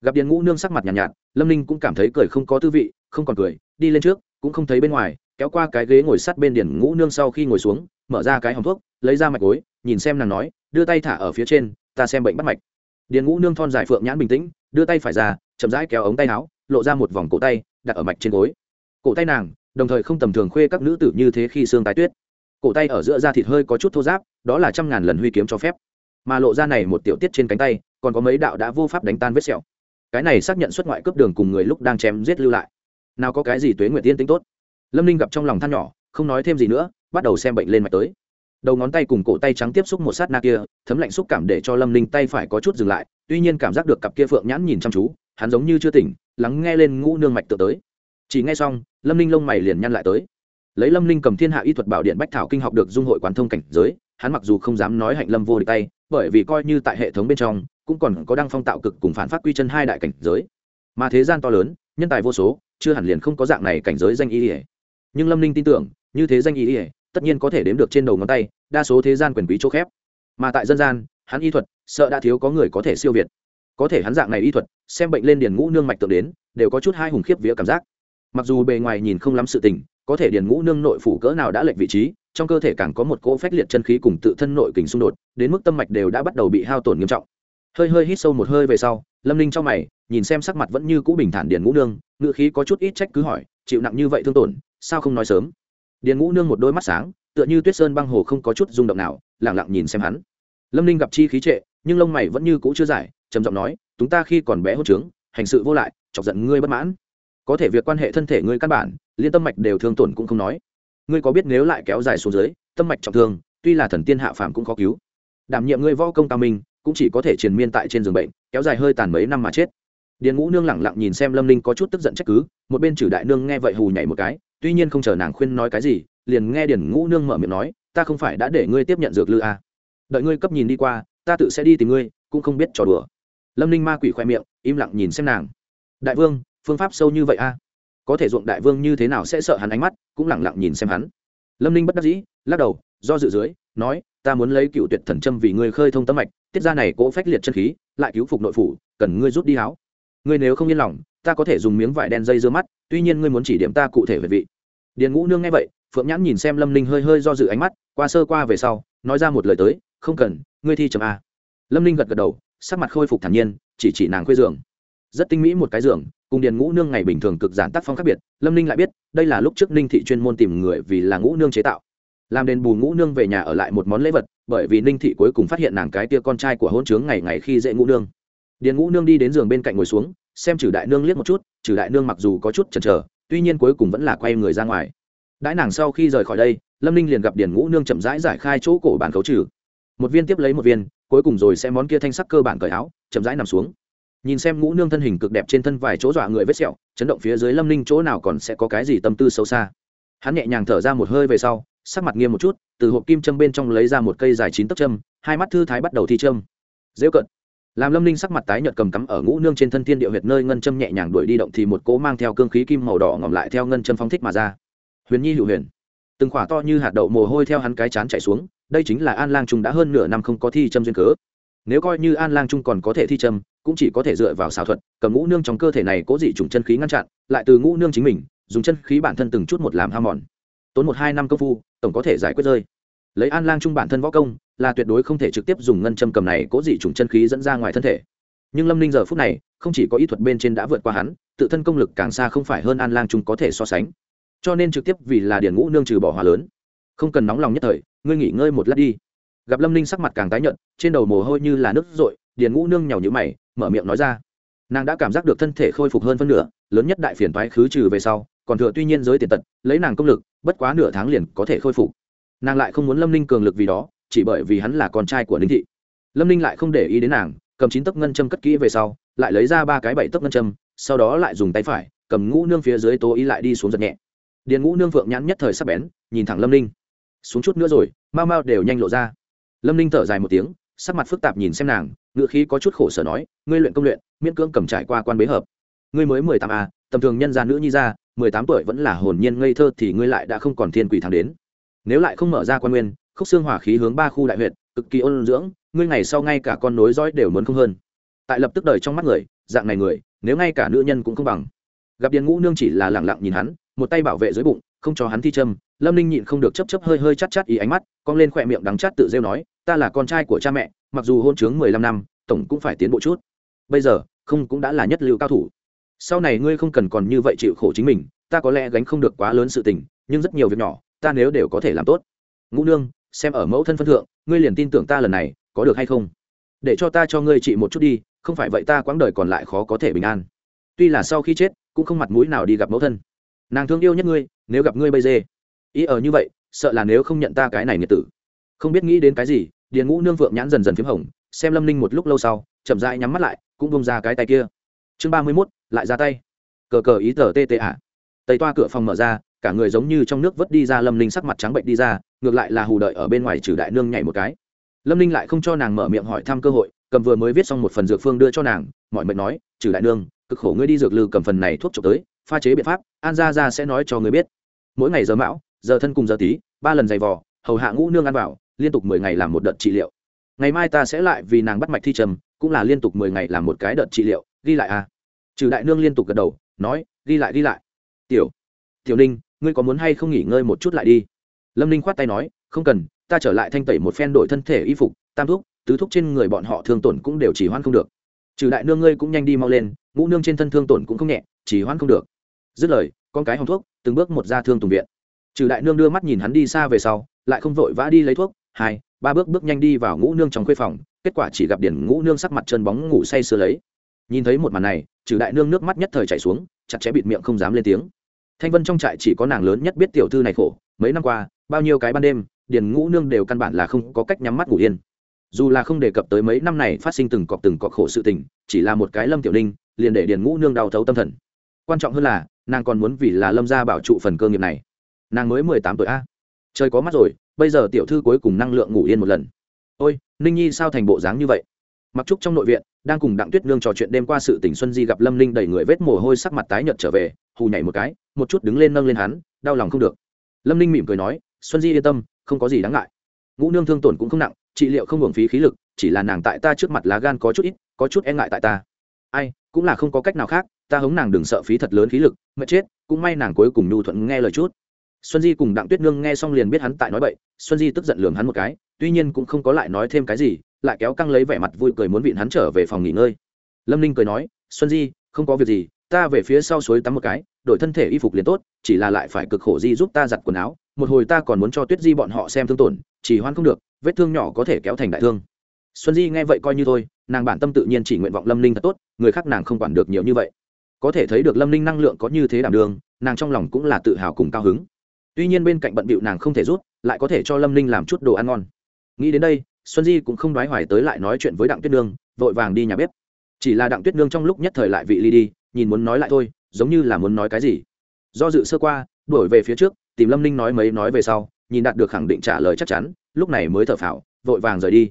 Gặp điền ngũ nương sắc mặt nhàn nhạt, nhạt lâm ninh cũng cảm thấy cười không có tư vị không còn cười, đi lên trước, cũng không thấy bên ngoài, kéo qua cái ghế ngồi sát bên điển ngũ nương sau khi ngồi xuống, mở ra cái hòm thuốc, lấy ra mạch gối, nhìn xem nàng nói, đưa tay thả ở phía trên, ta xem bệnh bắt mạch. Điền ngũ nương thon dài phượng nhãn bình tĩnh, đưa tay phải ra, chậm rãi kéo ống tay áo, lộ ra một vòng cổ tay, đặt ở mạch trên gối. Cổ tay nàng, đồng thời không tầm thường khuê các nữ tử như thế khi xương tái tuyết. Cổ tay ở giữa da thịt hơi có chút thô giáp đó là trăm ngàn lần huy kiếm cho phép. Mà lộ ra này một tiểu tiết trên cánh tay, còn có mấy đạo đã vô pháp đánh tan vết sẹo. Cái này xác nhận xuất ngoại cướp đường cùng người lúc đang chém giết lưu lại nào có cái gì tuế nguyệt tiên tính tốt. Lâm ninh gặp trong lòng than nhỏ, không nói thêm gì nữa, bắt đầu xem bệnh lên mạch tới. Đầu ngón tay cùng cổ tay trắng tiếp xúc một sát na kia, thấm lạnh xúc cảm để cho lâm ninh tay phải có chút dừng lại, tuy nhiên cảm giác được cặp kia phượng nhãn nhìn chăm chú, hắn giống như chưa tỉnh, lắng nghe lên ngũ nương mạch tự tới. Chỉ nghe xong, lâm ninh lông mày liền nhăn lại tới. Lấy lâm ninh cầm thiên hạ y thuật bảo điện bách thảo kinh học được dung hội quán thông cảnh giới, hắn mặc dù không dám nói hạnh lâm vô địch tay, bởi vì coi như tại hệ thống bên trong, cũng còn có đăng phong tạo cực cùng phản phát quy chân hai đại cảnh giới. Mà thế gian to lớn, nhân tài vô số chưa hẳn liền không có dạng này cảnh giới danh y ỉa nhưng lâm ninh tin tưởng, như thế danh y ỉa tất nhiên có thể đếm được trên đầu ngón tay, đa số thế gian quyền quý chỗ khép. Mà tại dân gian, hắn y thuật, sợ đã thiếu có người có thể siêu việt. Có thể hắn dạng này y thuật, xem bệnh lên điền ngũ nương mạch tượng đến, đều có chút hai hùng khiếp vía cảm giác. Mặc dù bề ngoài nhìn không lắm sự tình, có thể điền ngũ nương nội phủ cỡ nào đã lệch vị trí, trong cơ thể càng có một cỗ phách liệt chân khí cùng tự thân nội kình xung đột, đến mức tâm mạch đều đã bắt đầu bị hao tổn nghiêm trọng. Hơi hơi hít sâu một hơi về sau lâm ninh cho mày, nhìn xem sắc mặt vẫn như cũ bình thản điền ngũ nương ngựa khí có chút ít trách cứ hỏi, chịu nặng như vậy thương tổn, sao không nói sớm? Điền ngũ nương một đôi mắt sáng, tựa như tuyết sơn băng hồ không có chút rung động nào lẳng lặng nhìn xem hắn. Lâm ninh gặp chi khí trệ, nhưng lông mày vẫn như cũ chưa giải, trầm giọng nói, chúng ta khi còn bé hốt trướng, hành sự vô lại, chọc giận ngươi bất mãn. Có thể việc quan hệ thân thể ngươi căn bản, liên tâm mạch đều thương tổn cũng không nói. Ngươi có biết nếu lại kéo dài xuống dưới, tâm mạch trọng thương, tuy là thần tiên hạ phàm cũng khó cứu. Đảm nhiệm ngươi võ công cao minh cũng chỉ có thể triền miên tại trên giường bệnh, kéo dài hơi tàn mấy năm mà chết. Điền ngũ nương lẳng lặng nhìn xem lâm ninh có chút tức giận trách cứ, một bên chử đại nương nghe vậy hù nhảy một cái, tuy nhiên không chờ nàng khuyên nói cái gì, liền nghe điền ngũ nương mở miệng nói, ta không phải đã để ngươi tiếp nhận dược lư à. đợi ngươi cấp nhìn đi qua, ta tự sẽ đi tìm ngươi, cũng không biết trò đùa. Lâm ninh ma quỷ khoe miệng, im lặng nhìn xem nàng. Đại vương, phương pháp sâu như vậy a à? có thể ruộng đại vương như thế nào sẽ sợ hắn ánh mắt? Cũng lẳng lặng nhìn xem hắn. Lâm ninh bất đắc dĩ, lắc đầu, do dự dưới, nói, ta muốn lấy cựu tuyệt thần châm vì ngươi khơi thông tâm mạch tiết ra này cỗ phách liệt chân khí, lại cứu phục nội phủ, cần ngươi rút đi háo. ngươi nếu không yên lòng, ta có thể dùng miếng vải đen dây dưa mắt, tuy nhiên ngươi muốn chỉ điểm ta cụ thể về vị. Điền ngũ nương nghe vậy, phượng nhãn nhìn xem lâm ninh hơi hơi do dự ánh mắt, qua sơ qua về sau, nói ra một lời tới, không cần, ngươi thi chấm a. Lâm ninh gật gật đầu, sắc mặt khôi phục thản nhiên, chỉ chỉ nàng khuê giường. Rất tinh mỹ một cái giường, cùng điền ngũ nương ngày bình thường cực giản tác phong khác biệt, lâm ninh lại biết, đây là lúc trước ninh thị chuyên môn tìm người vì là ngũ nương chế tạo làm đền bù ngũ nương về nhà ở lại một món lễ vật, bởi vì ninh thị cuối cùng phát hiện nàng cái tia con trai của hôn trướng ngày ngày khi dễ ngũ nương. Điền ngũ nương đi đến giường bên cạnh ngồi xuống, xem trừ đại nương liếc một chút, trừ đại nương mặc dù có chút chần chờ, tuy nhiên cuối cùng vẫn là quay người ra ngoài. Đãi nàng sau khi rời khỏi đây, lâm ninh liền gặp điền ngũ nương chậm rãi giải khai chỗ cổ bản khấu trừ. Một viên tiếp lấy một viên, cuối cùng rồi xem món kia thanh sắc cơ bản cởi áo, chậm rãi nằm xuống. Nhìn xem ngũ nương thân hình cực đẹp trên thân vài chỗ dọa người vết sẹo, chấn động phía dưới lâm ninh chỗ nào còn sẽ có cái gì tâm tư sâu xa. Hắn nhẹ nhàng thở ra một hơi về sau sắc mặt nghiêm một chút, từ hộp kim châm bên trong lấy ra một cây dài chín tấc châm, hai mắt thư thái bắt đầu thi châm. Dễ cận. Làm lâm ninh sắc mặt tái nhợt cầm cắm ở ngũ nương trên thân thiên địa huyệt nơi ngân châm nhẹ nhàng đuổi đi động thì một cỗ mang theo cương khí kim màu đỏ ngỏm lại theo ngân châm phóng thích mà ra. Huyền nhi hữu huyền. Từng khỏa to như hạt đậu mồ hôi theo hắn cái chán chạy xuống, đây chính là an lang trung đã hơn nửa năm không có thi châm duyên cớ. Nếu coi như an lang trung còn có thể thi châm, cũng chỉ có thể dựa vào xảo thuật, cầm ngũ nương trong cơ thể này cố dị trùng chân khí ngăn chặn, lại từ ngũ nương chính mình, dùng chân khí bản thân từng chút một làm ham mòn tốn một hai năm công phu, tổng có thể giải quyết rơi. Lấy an lang trung bản thân võ công, là tuyệt đối không thể trực tiếp dùng ngân châm cầm này cố dị trùng chân khí dẫn ra ngoài thân thể. Nhưng lâm ninh giờ phút này, không chỉ có ý thuật bên trên đã vượt qua hắn, tự thân công lực càng xa không phải hơn an lang trung có thể so sánh. Cho nên trực tiếp vì là điển ngũ nương trừ bỏ hòa lớn. Không cần nóng lòng nhất thời, ngươi nghỉ ngơi một lát đi. Gặp lâm ninh sắc mặt càng tái nhợt, trên đầu mồ hôi như là nước r ộ i điền ngũ nương nhàu nhữ mày, mở miệng nói ra. Nàng đã cảm giác được thân thể khôi phục hơn phân nửa, lớn nhất đại phiền toái khứ trừ về sau còn thừa tuy nhiên giới tiền tật, lấy nàng công lực, bất quá nửa tháng liền có thể khôi phục. Nàng lại không muốn lâm ninh cường lực vì đó, chỉ bởi vì hắn là con trai của ninh thị. Lâm ninh lại không để ý đến nàng, cầm chín tấc ngân châm cất kỹ về sau, lại lấy ra ba cái bảy tấc ngân châm, sau đó lại dùng tay phải, cầm ngũ nương phía dưới tố ý lại đi xuống giật nhẹ. Điền ngũ nương phượng nhãn nhất thời sắp bén, nhìn thẳng lâm ninh. Xuống chút nữa rồi, mau mau đều nhanh lộ ra. Lâm ninh thở dài một tiếng, sắc mặt phức tạp nhìn xem nàng ngựa khí có chút khổ sở nói, ngươi luyện công luyện, miễn cưỡng cầm trải qua quan bế hợp. Ngươi mới mười tám a tầm thường nhân gia nữ nhi ra mười tám tuổi vẫn là hồn nhiên ngây thơ thì ngươi lại đã không còn thiên quỷ thắng đến. Nếu lại không mở ra quan nguyên, khúc xương hỏa khí hướng ba khu đại huyện cực kỳ ôn dưỡng, ngươi ngày sau ngay cả con nối dõi đều muốn không hơn. Tại lập tức đời trong mắt người, dạng này người, nếu ngay cả nữ nhân cũng không bằng. Gặp điền ngũ nương chỉ là lẳng lặng nhìn hắn, một tay bảo vệ dưới bụng, không cho hắn thi châm, lâm ninh nhịn không được chấp chấp hơi hơi chắt chắt ý ánh mắt, cong lên khỏe miệng đắng chắt tự rêu nói, ta là con trai của cha mẹ, mặc dù hôn chướng mười lăm năm, tổng cũng phải tiến bộ chút. Bây giờ, không cũng đã là nhất lưu cao thủ sau này ngươi không cần còn như vậy chịu khổ chính mình, ta có lẽ gánh không được quá lớn sự tình, nhưng rất nhiều việc nhỏ, ta nếu đều có thể làm tốt. Ngũ nương, xem ở mẫu thân phân thượng, ngươi liền tin tưởng ta lần này, có được hay không? Để cho ta cho ngươi trị một chút đi, không phải vậy ta quãng đời còn lại khó có thể bình an. Tuy là sau khi chết, cũng không mặt mũi nào đi gặp mẫu thân. Nàng thương yêu nhất ngươi, nếu gặp ngươi bây giờ ý ở như vậy, sợ là nếu không nhận ta cái này nghiệt tử. Không biết nghĩ đến cái gì, điền ngũ nương vượng nhãn dần dần p h í m hồng, xem lâm ninh một lúc lâu sau, chậm rãi nhắm mắt lại, cũng bông ra cái tay kia chương ba mươi mốt, lại ra tay. Cờ cờ ý tờ tê tê ạ. Tây toa cửa phòng mở ra, cả người giống như trong nước vớt đi ra lâm ninh sắc mặt trắng bệnh đi ra, ngược lại là hù đợi ở bên ngoài trừ đại nương nhảy một cái. Lâm ninh lại không cho nàng mở miệng hỏi thăm cơ hội, cầm vừa mới viết xong một phần dược phương đưa cho nàng, mọi mệnh nói, trừ đại nương, cực khổ ngươi đi dược lư cầm phần này thuốc trộm tới, pha chế biện pháp, an ra ra sẽ nói cho ngươi biết. Mỗi ngày giờ mão, giờ thân cùng giờ tí, ba lần giày vò, hầu hạ ngũ nương ăn vào, liên tục mười ngày làm một đợt trị liệu. Ngày mai ta sẽ lại vì nàng bắt mạch thi trầm, cũng là liên tục mười ngày làm một cái đợt trị liệu ghi lại à? Trừ đại nương liên tục gật đầu, nói, ghi lại ghi lại. Tiểu tiểu ninh, ngươi có muốn hay không nghỉ ngơi một chút lại đi? Lâm ninh khoát tay nói, không cần, ta trở lại thanh tẩy một phen đổi thân thể y phục, tam thuốc tứ thuốc trên người bọn họ thương tổn cũng đều chỉ hoan không được. Trừ đại nương ngươi cũng nhanh đi mau lên, ngũ nương trên thân thương tổn cũng không nhẹ, chỉ hoan không được. Dứt lời, con cái hòng thuốc, từng bước một ra thương tùng viện. Trừ đại nương đưa mắt nhìn hắn đi xa về sau, lại không vội vã đi lấy thuốc, hai, ba bước bước nhanh đi vào ngũ nương trong khuê phòng, kết quả chỉ gặp điển ngũ nương sắc mặt chân bóng ngủ say sưa lấy nhìn thấy một màn này, trừ đại nương nước mắt nhất thời chảy xuống, chặt chẽ bịt miệng không dám lên tiếng. Thanh vân trong trại chỉ có nàng lớn nhất biết tiểu thư này khổ, mấy năm qua, bao nhiêu cái ban đêm, điền ngũ nương đều căn bản là không có cách nhắm mắt ngủ yên. Dù là không đề cập tới mấy năm này phát sinh từng cọc từng cọc khổ sự tình, chỉ là một cái lâm tiểu ninh, liền để điền ngũ nương đau thấu tâm thần. Quan trọng hơn là, nàng còn muốn vì là lâm gia bảo trụ phần cơ nghiệp này. Nàng mới mười tám tuổi a. Trời có mắt rồi, bây giờ tiểu thư cuối cùng năng lượng ngủ yên một lần. Ôi, ninh nhi sao thành bộ dáng như vậy? Mặc trúc trong nội viện, đang cùng đặng tuyết nương trò chuyện đêm qua sự tỉnh xuân di gặp lâm linh đầy người vết mồ hôi sắc mặt tái nhợt trở về, hù nhảy một cái, một chút đứng lên nâng lên hắn, đau lòng không được. Lâm linh mỉm cười nói, xuân di yên tâm, không có gì đáng ngại. Ngũ nương thương tổn cũng không nặng, trị liệu không hưởng phí khí lực, chỉ là nàng tại ta trước mặt lá gan có chút ít, có chút e ngại tại ta. Ai, cũng là không có cách nào khác, ta hống nàng đừng sợ phí thật lớn khí lực mệt chết, cũng may nàng cuối cùng nhu thuận nghe lời chút. Xuân di cùng đặng tuyết nương nghe xong liền biết hắn tại nói bậy, xuân di tức giận lường hắn một cái, tuy nhiên cũng không có lại nói thêm cái gì lại kéo căng lấy vẻ mặt vui cười muốn vịn hắn trở về phòng nghỉ ngơi. Lâm ninh cười nói, xuân di, không có việc gì, ta về phía sau suối tắm một cái, đổi thân thể y phục liền tốt, chỉ là lại phải cực khổ di giúp ta giặt quần áo, một hồi ta còn muốn cho tuyết di bọn họ xem thương tổn, chỉ hoan không được, vết thương nhỏ có thể kéo thành đại thương. Xuân di nghe vậy coi như thôi, nàng bản tâm tự nhiên chỉ nguyện vọng lâm ninh thật tốt, người khác nàng không quản được nhiều như vậy. Có thể thấy được lâm ninh năng lượng có như thế đảm đường nàng trong lòng cũng là tự hào cùng cao hứng. Tuy nhiên bên cạnh bận bịu nàng không thể rút lại có thể cho lâm ninh làm chút đồ ăn ngon. Nghĩ đến đây xuân di cũng không đoái hoài tới lại nói chuyện với đặng tuyết nương, vội vàng đi nhà bếp. Chỉ là đặng tuyết nương trong lúc nhất thời lại vị ly đi, nhìn muốn nói lại thôi, giống như là muốn nói cái gì. Do dự sơ qua đổi về phía trước, tìm lâm ninh nói mấy nói về sau, nhìn đạt được khẳng định trả lời chắc chắn, lúc này mới thở phào, vội vàng rời đi.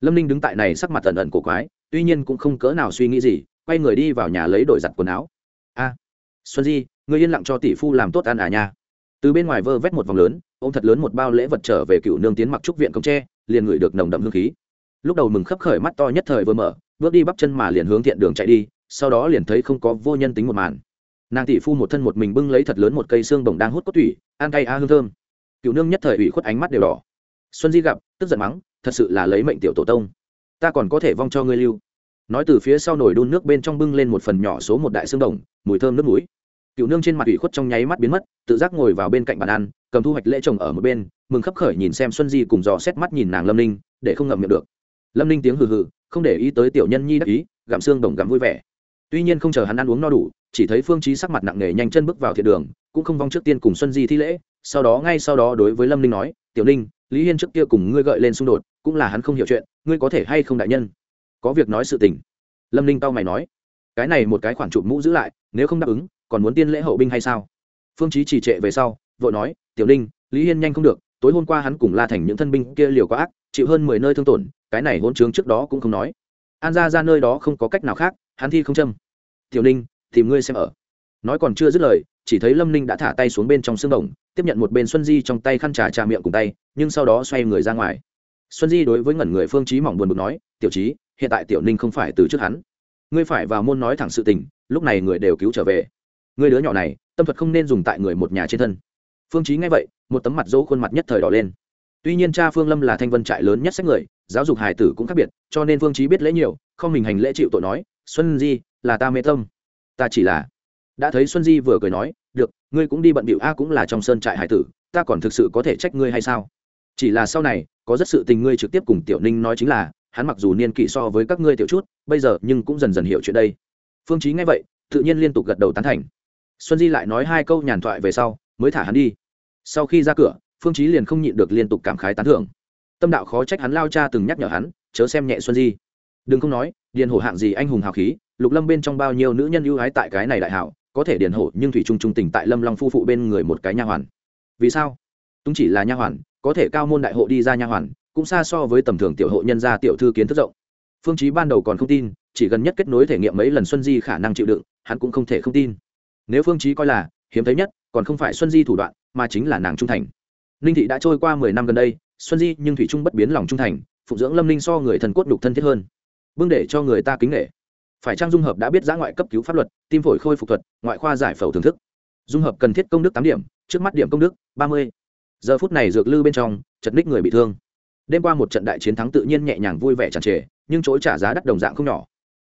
Lâm ninh đứng tại này sắc mặt tần ẩn cổ quái, tuy nhiên cũng không cỡ nào suy nghĩ gì, quay người đi vào nhà lấy đổi giặt quần áo. A, xuân di người yên lặng cho tỷ phu làm tốt ăn à nha. Từ bên ngoài vơ vét một vòng lớn ô m thật lớn một bao lễ vật trở về cựu nương tiến mặc trúc viện công tre liền ngửi được nồng đậm hương khí. Lúc đầu mừng khấp khởi mắt to nhất thời vừa mở, bước đi bắp chân mà liền hướng thiện đường chạy đi, sau đó liền thấy không có vô nhân tính một màn. Nàng tỷ phu một thân một mình bưng lấy thật lớn một cây xương bồng đang hút cốt tủy, ăn cay a hương thơm. Cựu nương nhất thời ủy khuất ánh mắt đều đỏ. Xuân di gặp, tức giận mắng, thật sự là lấy mệnh tiểu tổ tông. Ta còn có thể vong cho ngươi lưu. Nói từ phía sau nồi đun nước bên trong bưng lên một phần nhỏ số một đại xương đồng mùi thơm nước núi cựu nương trên mặt ủy khuất trong nháy mắt biến mất, tự giác ngồi vào bên cạnh bàn ăn, cầm thu hoạch lễ chồng ở một bên, mừng khấp khởi nhìn xem xuân di cùng dò xét mắt nhìn nàng lâm ninh, để không ngậm miệng được. Lâm ninh tiếng hừ hừ, không để ý tới tiểu nhân nhi đắc ý, gặm xương đồng gặm vui vẻ. Tuy nhiên không chờ hắn ăn uống no đủ, chỉ thấy phương trí sắc mặt nặng nề nhanh chân bước vào thiệt đường, cũng không vong trước tiên cùng xuân di thi lễ, sau đó ngay sau đó đối với lâm ninh nói, tiểu ninh, lý hiên trước kia cùng ngươi gợi lên xung đột, cũng là hắn không hiểu chuyện, ngươi có thể hay không đại nhân? Có việc nói sự tình. Lâm ninh tao mày nói, cái này một cái khoản chụp mũ giữ lại, nếu không đáp ứng còn muốn tiên lễ hậu binh hay sao? Phương chí trì trệ về sau, vội nói, tiểu ninh, lý hiên nhanh không được, tối hôm qua hắn cùng la thành những thân binh kia liều quá ác, chịu hơn mười nơi thương tổn, cái này hôn trướng trước đó cũng không nói. An ra ra nơi đó không có cách nào khác, hắn thi không châm. Tiểu ninh, tìm ngươi xem ở. Nói còn chưa dứt lời, chỉ thấy lâm ninh đã thả tay xuống bên trong xương đồng tiếp nhận một bên xuân di trong tay khăn trà trà miệng cùng tay, nhưng sau đó xoay người ra ngoài. Xuân di đối với ngẩn người phương trí mỏng buồn bực nói, tiểu trí hiện tại tiểu ninh không phải từ trước hắn. Ngươi phải vào môn nói thẳng sự tình, lúc này người đều cứu trở về người đứa nhỏ này, tâm thuật không nên dùng tại người một nhà trên thân. Phương trí nghe vậy, một tấm mặt dỗ khuôn mặt nhất thời đỏ lên. Tuy nhiên cha phương lâm là thanh vân trại lớn nhất sách người, giáo dục hài tử cũng khác biệt, cho nên phương trí biết lễ nhiều, không mình hành lễ chịu tội nói, xuân di, là ta mê tâm. Ta chỉ là đã thấy xuân di vừa cười nói, được, ngươi cũng đi bận bịu, a cũng là trong sơn trại hải tử, ta còn thực sự có thể trách ngươi hay sao? Chỉ là sau này, có rất sự tình ngươi trực tiếp cùng tiểu ninh nói chính là, hắn mặc dù niên kỷ so với các ngươi tiểu chút, bây giờ nhưng cũng dần dần hiểu chuyện đây. Phương chí nghe vậy, tự nhiên liên tục gật đầu tán thành xuân di lại nói hai câu nhàn thoại về sau, mới thả hắn đi. Sau khi ra cửa, phương chí liền không nhịn được liên tục cảm khái tán thưởng. Tâm đạo khó trách hắn lao cha từng nhắc nhở hắn, chớ xem nhẹ xuân di. Đừng không nói, điền hổ hạng gì anh hùng hào khí, lục lâm bên trong bao nhiêu nữ nhân ưu ái tại cái này đại hảo, có thể điền hổ nhưng thủy trung trung tình tại lâm long phu phụ bên người một cái nha hoàn. Vì sao? Túng chỉ là nha hoàn, có thể cao môn đại hộ đi ra nha hoàn, cũng xa so với tầm thường tiểu hộ nhân gia tiểu thư kiến thức rộng. Phương chí ban đầu còn không tin, chỉ gần nhất kết nối thể nghiệm mấy lần xuân di khả năng chịu đựng, hắn cũng không thể không tin nếu phương chí coi là hiếm thấy nhất, còn không phải xuân di thủ đoạn, mà chính là nàng trung thành. Ninh thị đã trôi qua mười năm gần đây, xuân di nhưng thủy trung bất biến lòng trung thành phụng dưỡng lâm ninh so người thần cốt đục thân thiết hơn. Bưng để cho người ta kính nghệ phải trang dung hợp đã biết giã ngoại cấp cứu pháp luật, tim phổi khôi phục thuật, ngoại khoa giải phẫu thưởng thức? Dung hợp cần thiết công đức tám điểm, trước mắt điểm công đức ba mươi. Giờ phút này dược lư bên trong, chật ních người bị thương. Đêm qua một trận đại chiến thắng tự nhiên nhẹ nhàng vui vẻ tràn trề, nhưng chỗ trả giá đắt đồng dạng không nhỏ.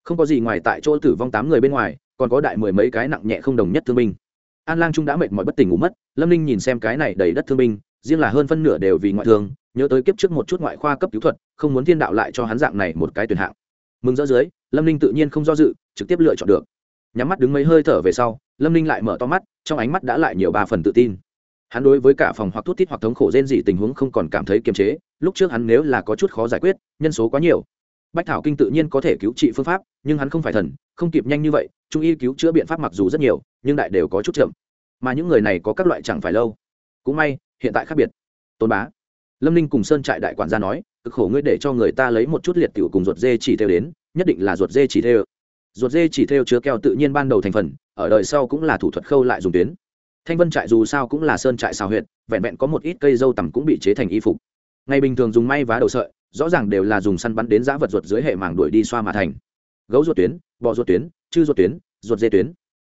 Không có gì ngoài tại chỗ tử vong tám người bên ngoài còn có đại mười mấy cái nặng nhẹ không đồng nhất thương binh. An lang trung đã mệt mỏi bất tỉnh ngủ mất, lâm ninh nhìn xem cái này đầy đất thương binh, riêng là hơn phân nửa đều vì ngoại thương, nhớ tới kiếp trước một chút ngoại khoa cấp cứu thuật, không muốn thiên đạo lại cho hắn dạng này một cái tuyển hạng. Mừng rỡ dưới, lâm ninh tự nhiên không do dự, trực tiếp lựa chọn được. Nhắm mắt đứng mấy hơi thở về sau, lâm ninh lại mở to mắt, trong ánh mắt đã lại nhiều ba phần tự tin. Hắn đối với cả phòng hoặc thút tít hoặc thống khổ rên dị tình huống không còn cảm thấy kiềm chế, lúc trước hắn nếu là có chút khó giải quyết, nhân số quá nhiều bách thảo kinh tự nhiên có thể cứu trị phương pháp nhưng hắn không phải thần không kịp nhanh như vậy trung y cứu chữa biện pháp mặc dù rất nhiều nhưng đại đều có chút chậm. Mà những người này có các loại chẳng phải lâu. Cũng may hiện tại khác biệt. Tôn bá lâm ninh cùng sơn trại đại quản gia nói cực khổ ngươi để cho người ta lấy một chút liệt tiểu cùng ruột dê chỉ theo đến nhất định là ruột dê chỉ theo. Ruột dê chỉ theo chứa keo tự nhiên ban đầu thành phần ở đời sau cũng là thủ thuật khâu lại dùng tuyến. Thanh vân trại dù sao cũng là sơn trại xào Huyện, vẹn vẹn có một ít cây dâu tằm cũng bị chế thành y phục. Ngày bình thường dùng may vá đầu sợi rõ ràng đều là dùng săn bắn đến giã vật ruột dưới hệ màng đuổi đi xoa mà thành. Gấu ruột tuyến bò ruột tuyến, chư ruột tuyến, ruột dê tuyến.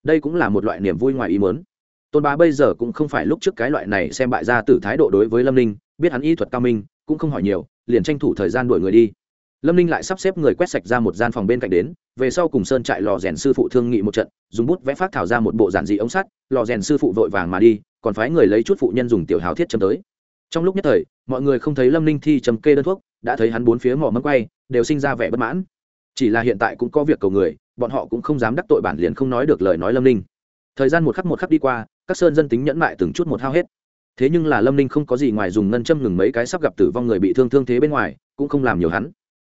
Đây cũng là một loại niềm vui ngoài ý muốn. Tôn bá bây giờ cũng không phải lúc trước cái loại này xem bại gia tử thái độ đối với lâm ninh, biết hắn y thuật cao minh, cũng không hỏi nhiều, liền tranh thủ thời gian đuổi người đi. Lâm ninh lại sắp xếp người quét sạch ra một gian phòng bên cạnh đến, về sau cùng sơn trại lò rèn sư phụ thương nghị một trận, dùng bút vẽ phát thảo ra một bộ giản dị ống sắt, lò rèn sư phụ vội vàng mà đi, còn phái người lấy chút phụ nhân dùng tiểu hào thiết châm tới. Trong lúc nhất thời, mọi người không thấy lâm ninh thi chấm kê đơn thuốc đã thấy hắn bốn phía mỏ mâm quay, đều sinh ra vẻ bất mãn. Chỉ là hiện tại cũng có việc cầu người, bọn họ cũng không dám đắc tội bản liền không nói được lời nói lâm ninh. Thời gian một khắc một khắc đi qua, các sơn dân tính nhẫn mại từng chút một hao hết. Thế nhưng là lâm ninh không có gì ngoài dùng ngân châm ngừng mấy cái sắp gặp tử vong người bị thương thương thế bên ngoài, cũng không làm nhiều hắn.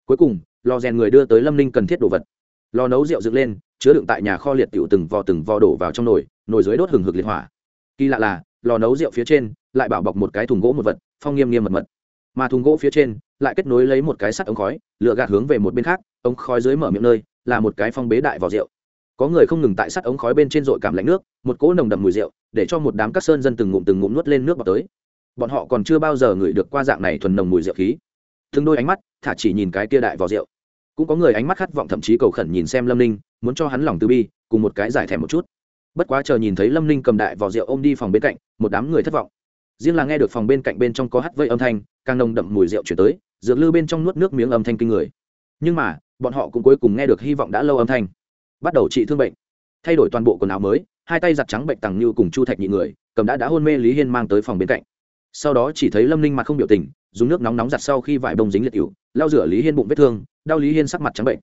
Cuối cùng, lò rèn người đưa tới lâm ninh cần thiết đồ vật. Lò nấu rượu dựng lên, chứa đựng tại nhà kho liệt tiểu từng vò từng vò đổ vào trong nồi nồi dưới đốt hừng hực liệt hỏa. Kỳ lạ là, lò nấu rượu phía trên, lại bảo bọc một cái thùng gỗ một vật, phong nghiêm nghiêm mật mật. Mà thùng gỗ phía trên lại kết nối lấy một cái sắt ống khói, lựa gạt hướng về một bên khác, ống khói dưới mở miệng nơi, là một cái phong bế đại vỏ rượu. Có người không ngừng tại sắt ống khói bên trên dội cảm lạnh nước, một cỗ nồng đậm mùi rượu, để cho một đám các sơn dân từng ngụm từng ngụm nuốt lên nước vào tới. Bọn họ còn chưa bao giờ ngửi được qua dạng này thuần nồng mùi rượu khí. Thương đôi ánh mắt, thả chỉ nhìn cái kia đại vỏ rượu. Cũng có người ánh mắt khát vọng thậm chí cầu khẩn nhìn xem lâm ninh, muốn cho hắn lòng từ bi, cùng một cái giải thèm một chút. Bất quá chờ nhìn thấy lâm ninh cầm đại vỏ rượu ôm đi phòng bên cạnh, một đám người thất vọng. Riêng là nghe được phòng bên cạnh bên trong có hắt vây âm thanh, càng nồng đậm mùi rượu chuyển tới dược lư bên trong nuốt nước miếng âm thanh kinh người. Nhưng mà, bọn họ cũng cuối cùng nghe được hy vọng đã lâu âm thanh. Bắt đầu trị thương bệnh. Thay đổi toàn bộ quần áo mới, hai tay giặt trắng bệnh tằng như cùng chu thạch nhị người, cầm đã đã hôn mê lý hiên mang tới phòng bên cạnh. Sau đó chỉ thấy lâm ninh mặt không biểu tình, dùng nước nóng nóng giặt sau khi vải bông dính liệt cựu lau rửa lý hiên bụng vết thương, đau lý hiên sắc mặt trắng bệnh.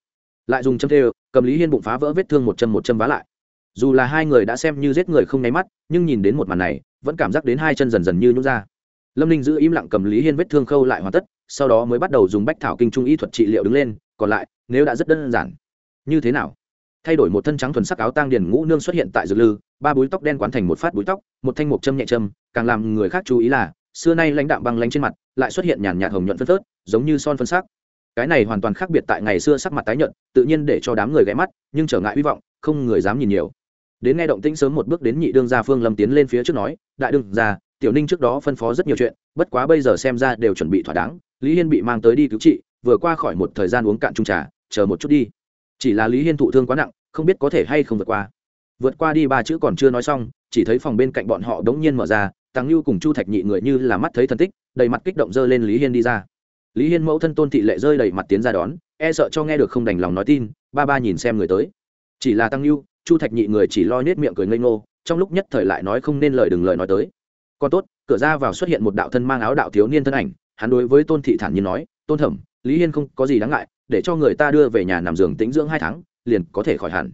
Lại dùng châm thê, cầm lý hiên bụng phá vỡ vết thương một chân một châm vá lại. Dù là hai người đã xem như giết người không nháy mắt, nhưng nhìn đến một màn này, vẫn cảm giác đến hai chân dần dần như nhút ra. Lâm ninh giữ im lặng cầm lý hiên vết thương khâu lại hoàn tất sau đó mới bắt đầu dùng bách thảo kinh trung y thuật trị liệu đứng lên, còn lại, nếu đã rất đơn giản, như thế nào? Thay đổi một thân trắng thuần sắc áo tang điền ngũ nương xuất hiện tại dược lư, ba búi tóc đen quán thành một phát búi tóc, một thanh mục châm nhẹ châm, càng làm người khác chú ý là, xưa nay lãnh đạm băng lánh trên mặt, lại xuất hiện nhàn nhạt hồng nhuận phân phớt, giống như son phân sắc. Cái này hoàn toàn khác biệt tại ngày xưa sắc mặt tái nhợt, tự nhiên để cho đám người ghé mắt, nhưng trở ngại hy vọng, không người dám nhìn nhiều. Đến nghe động tĩnh sớm một bước đến nhị đương gia phương lâm tiến lên phía trước nói, đại đương gia, tiểu ninh trước đó phân phó rất nhiều chuyện, bất quá bây giờ xem ra đều chuẩn bị thỏa đáng lý hiên bị mang tới đi cứu trị, vừa qua khỏi một thời gian uống cạn trung trà, chờ một chút đi. Chỉ là lý hiên thụ thương quá nặng, không biết có thể hay không vượt qua. Vượt qua đi ba chữ còn chưa nói xong, chỉ thấy phòng bên cạnh bọn họ đống nhiên mở ra tăng lưu cùng chu thạch nhị người như là mắt thấy thần tích, đầy mặt kích động dơ lên lý hiên đi ra. Lý hiên mẫu thân tôn thị lệ rơi đầy mặt tiến ra đón e sợ cho nghe được không đành lòng nói tin, ba ba nhìn xem người tới. Chỉ là tăng lưu chu thạch nhị người chỉ lo nết miệng cười ngây ngô, trong lúc nhất thời lại nói không nên lời đừng lời nói tới. Còn tốt, cửa ra vào xuất hiện một đạo thân mang áo đạo thiếu niên thân ảnh hắn đối với tôn thị thản nhiên nói, tôn thẩm, lý hiên không có gì đáng ngại, để cho người ta đưa về nhà nằm giường tĩnh dưỡng hai tháng, liền có thể khỏi hẳn.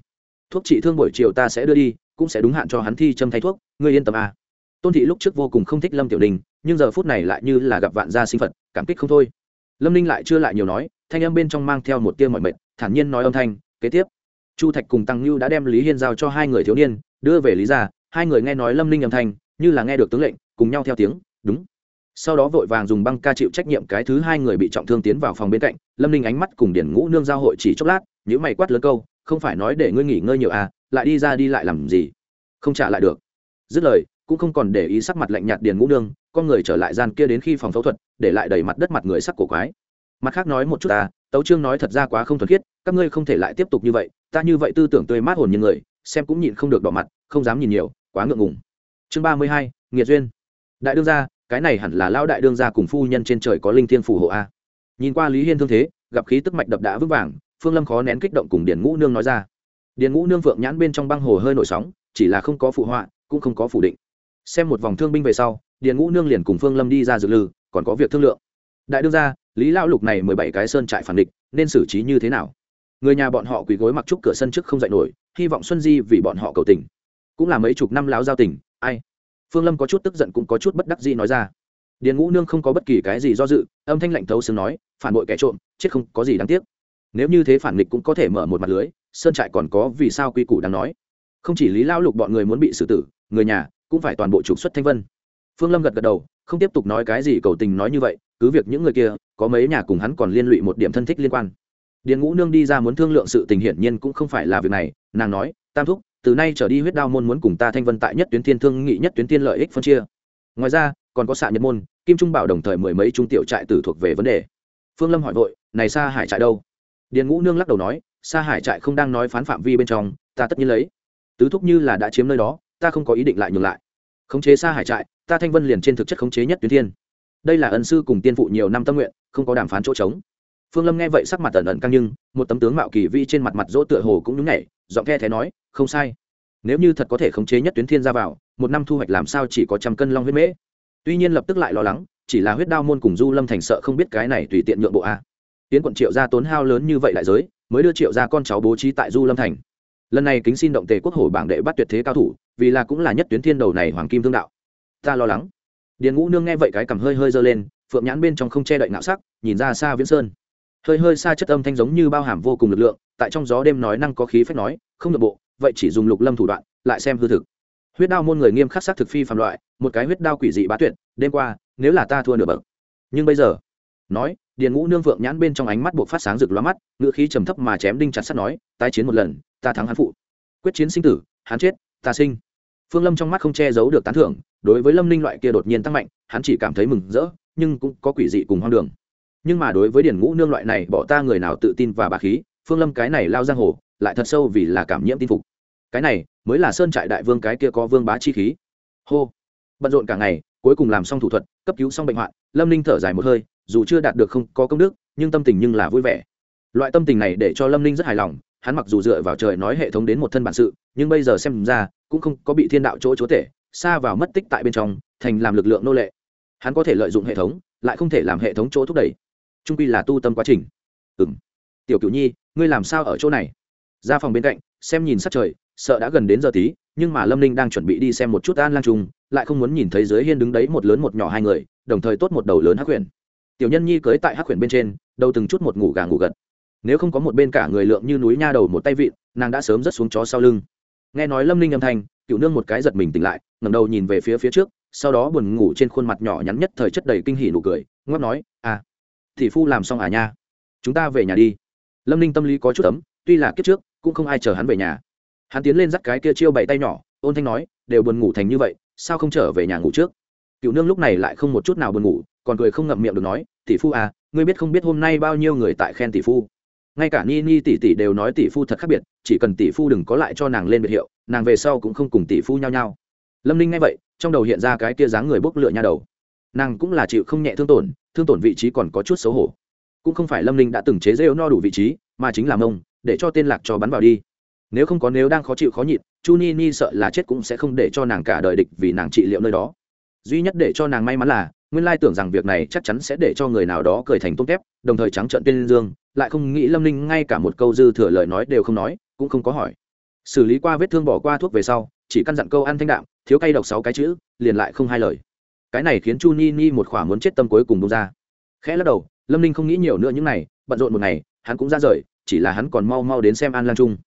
Thuốc trị thương buổi chiều ta sẽ đưa đi, cũng sẽ đúng hạn cho hắn thi châm thay thuốc, ngươi yên tâm a. Tôn thị lúc trước vô cùng không thích lâm tiểu đình nhưng giờ phút này lại như là gặp vạn gia sinh phật, cảm kích không thôi. Lâm ninh lại chưa lại nhiều nói, thanh âm bên trong mang theo một tia mọi mệt, thản nhiên nói âm thanh, kế tiếp. Chu thạch cùng tăng lưu đã đem lý hiên giao cho hai người thiếu niên, đưa về lý gia, hai người nghe nói lâm ninh âm thanh, như là nghe được tướng lệnh, cùng nhau theo tiếng, đúng sau đó vội vàng dùng băng ca chịu trách nhiệm cái thứ hai người bị trọng thương tiến vào phòng bên cạnh, lâm ninh ánh mắt cùng điển ngũ nương giao hội chỉ chốc lát những mày quát lớn câu, không phải nói để ngươi nghỉ ngơi nhiều à lại đi ra đi lại làm gì? Không trả lại được. Dứt lời, cũng không còn để ý sắc mặt lạnh nhạt điền ngũ nương, con người trở lại gian kia đến khi phòng phẫu thuật, để lại đầy mặt đất mặt người sắc cổ quái. Mặt khác nói một chút ta tấu trương nói thật ra quá không thuần khiết, các ngươi không thể lại tiếp tục như vậy, ta như vậy tư tưởng tươi mát hồn như người, xem cũng nhịn không được đỏ mặt, không dám nhìn nhiều, quá ngượng ngùng. Chương ba mươi hai, nghiệt duyên. Đại đương gia cái này hẳn là lao đại đương gia cùng phu nhân trên trời có linh thiên phù hộ a. Nhìn qua lý hiên thương thế, gặp khí tức mạch đập đã vững vàng, phương lâm khó nén kích động cùng điền ngũ nương nói ra. Điền ngũ nương phượng nhãn bên trong băng hồ hơi nổi sóng, chỉ là không có phụ họa, cũng không có phủ định. Xem một vòng thương binh về sau, điền ngũ nương liền cùng phương lâm đi ra dự lư, còn có việc thương lượng. Đại đương gia, lý lão lục này mười bảy cái sơn trại phản địch, nên xử trí như thế nào? Người nhà bọn họ quỳ gối mặc trúc cửa sân trước không dạy nổi, hy vọng xuân di vì bọn họ cầu tình. Cũng là mấy chục năm láo giao tình, ai? Phương lâm có chút tức giận cũng có chút bất đắc dĩ nói ra. Điền ngũ nương không có bất kỳ cái gì do dự, âm thanh lạnh thấu xương nói, phản bội kẻ trộm, chết không có gì đáng tiếc. Nếu như thế phản nghịch cũng có thể mở một mặt lưới, sơn trại còn có vì sao quy củ đáng nói. Không chỉ lý lão lục bọn người muốn bị xử tử, người nhà cũng phải toàn bộ trục xuất thanh vân. Phương lâm gật gật đầu, không tiếp tục nói cái gì cầu tình nói như vậy, cứ việc những người kia, có mấy nhà cùng hắn còn liên lụy một điểm thân thích liên quan. Điền ngũ nương đi ra muốn thương lượng sự tình hiển nhiên cũng không phải là việc này, nàng nói, tam thúc từ nay trở đi huyết đao môn muốn cùng ta thanh vân tại nhất tuyến thiên thương nghị nhất tuyến tiên lợi ích phân chia. Ngoài ra, còn có xạ nhật môn, kim trung bảo đồng thời mười mấy trung tiểu trại tử thuộc về vấn đề. Phương lâm hỏi vội, này xa hải trại đâu? Điền ngũ nương lắc đầu nói xa hải trại không đang nói phán phạm vi bên trong, ta tất nhiên lấy. Tứ thúc như là đã chiếm nơi đó, ta không có ý định lại nhường lại. Khống chế xa hải trại, ta thanh vân liền trên thực chất khống chế nhất tuyến thiên. Đây là ân sư cùng tiên phụ nhiều năm tâm nguyện, không có đàm phán chỗ trống. Phương lâm nghe vậy sắc mặt ẩn ẩn căng nhưng, một tấm tướng mạo kỳ vi trên mặt mặt dỗ tựa hồ cũng nhúng nhảy giọng khe thế nói, không sai. Nếu như thật có thể khống chế nhất tuyến thiên ra vào, một năm thu hoạch làm sao chỉ có trăm cân long huyết mễ? Tuy nhiên lập tức lại lo lắng, chỉ là huyết đao môn cùng du lâm thành sợ không biết cái này tùy tiện nhượng bộ a. Tiến quận triệu gia tốn hao lớn như vậy đại giới, mới đưa triệu gia con cháu bố trí tại du lâm thành. Lần này kính xin động tề quốc hổ bảng đệ bắt tuyệt thế cao thủ, vì là cũng là nhất tuyến thiên đầu này hoàng kim thương đạo. Ta lo lắng. Điền ngũ nương nghe vậy cái cầm hơi hơi giơ lên, phượng nhãn bên trong không che đậy ngạo sắc, nhìn ra xa viễn sơn. Hơi hơi xa chất âm thanh giống như bao hàm vô cùng lực lượng tại trong gió đêm nói năng có khí phách nói, không được bộ, vậy chỉ dùng lục lâm thủ đoạn, lại xem hư thực. Huyết đao môn người nghiêm khắc sắc thực phi phạm loại, một cái huyết đao quỷ dị bá tuyệt, đêm qua, nếu là ta thua nửa bậc. Nhưng bây giờ, nói, điền ngũ nương vượng nhãn bên trong ánh mắt buộc phát sáng rực lóa mắt, ngựa khí trầm thấp mà chém đinh chặt sắt nói, tái chiến một lần, ta thắng hắn phụ. Quyết chiến sinh tử, hắn chết, ta sinh. Phương lâm trong mắt không che giấu được tán thưởng, đối với lâm ninh loại kia đột nhiên tăng mạnh, hắn chỉ cảm thấy mừng rỡ, nhưng cũng có quỷ dị cùng hoang đường. Nhưng mà đối với điển ngũ nương loại này, bỏ ta người nào tự tin và bà khí phương lâm cái này lao giang hồ, lại thật sâu vì là cảm nhiễm tin phục. Cái này, mới là sơn trại đại vương cái kia có vương bá chi khí. Hô. Bận rộn cả ngày, cuối cùng làm xong thủ thuật, cấp cứu xong bệnh hoạn, lâm ninh thở dài một hơi, dù chưa đạt được không có công đức, nhưng tâm tình nhưng là vui vẻ. Loại tâm tình này để cho lâm ninh rất hài lòng, hắn mặc dù dựa vào trời nói hệ thống đến một thân bản sự, nhưng bây giờ xem ra, cũng không có bị thiên đạo chỗ chúa tể, xa vào mất tích tại bên trong, thành làm lực lượng nô lệ. Hắn có thể lợi dụng hệ thống, lại không thể làm hệ thống chỗ thúc đẩy. Trung quy là tu tâm quá trình. Ừ m tiểu cửu nhi ngươi làm sao ở chỗ này? Ra phòng bên cạnh, xem nhìn sát trời, sợ đã gần đến giờ tí, nhưng mà lâm ninh đang chuẩn bị đi xem một chút an lang trung, lại không muốn nhìn thấy dưới hiên đứng đấy một lớn một nhỏ hai người, đồng thời tốt một đầu lớn hắc huyền. Tiểu nhân nhi cưới tại hắc huyền bên trên, đầu từng chút một ngủ gà ngủ gật. Nếu không có một bên cả người lượng như núi nha đầu một tay vịn, nàng đã sớm rất xuống chó sau lưng. Nghe nói lâm ninh âm thanh, cựu nương một cái giật mình tỉnh lại ngầm đầu nhìn về phía phía trước, sau đó buồn ngủ trên khuôn mặt nhỏ nhắn nhất thời chất đầy kinh hỉ nụ cười, ngoắc nói à thị phu làm xong à nha? Chúng ta về nhà đi lâm ninh tâm lý có chút ấm, tuy là kiếp trước, cũng không ai chờ hắn về nhà. Hắn tiến lên dắt cái kia chiêu bảy tay nhỏ, ôn thanh nói, đều buồn ngủ thành như vậy, sao không trở về nhà ngủ trước? Cựu nương lúc này lại không một chút nào buồn ngủ, còn cười không ngậm miệng được nói, tỷ phu à ngươi biết không biết hôm nay bao nhiêu người tại khen tỷ phu? Ngay cả ni ni tỷ tỷ đều nói tỷ phu thật khác biệt, chỉ cần tỷ phu đừng có lại cho nàng lên biệt hiệu, nàng về sau cũng không cùng tỷ phu nhau nhau lâm ninh nghe vậy, trong đầu hiện ra cái kia dáng người bốc lựa nha đầu. Nàng cũng là chịu không nhẹ thương tổn thương tổn vị trí còn có chút xấu hổ cũng không phải lâm ninh đã từng chế rêu no đủ vị trí, mà chính là mông, để cho tên lạc cho bắn vào đi. Nếu không có, nếu đang khó chịu khó nhịn, chu ni ni sợ là chết cũng sẽ không để cho nàng cả đời địch vì nàng trị liệu nơi đó. Duy nhất để cho nàng may mắn là, nguyên lai tưởng rằng việc này chắc chắn sẽ để cho người nào đó cười thành tôm tép, đồng thời trắng trợn tên dương, lại không nghĩ lâm ninh ngay cả một câu dư thừa lời nói đều không nói, cũng không có hỏi. Xử lý qua vết thương bỏ qua thuốc về sau, chỉ căn dặn câu ăn thanh đạm, thiếu cay độc sáu cái chữ, liền lại không hai lời. Cái này khiến chu ni ni một khỏa muốn chết tâm cuối cùng bông ra. Khẽ lắc đầu lâm ninh không nghĩ nhiều nữa những này, bận rộn một ngày, hắn cũng ra rời, chỉ là hắn còn mau mau đến xem an lang trung.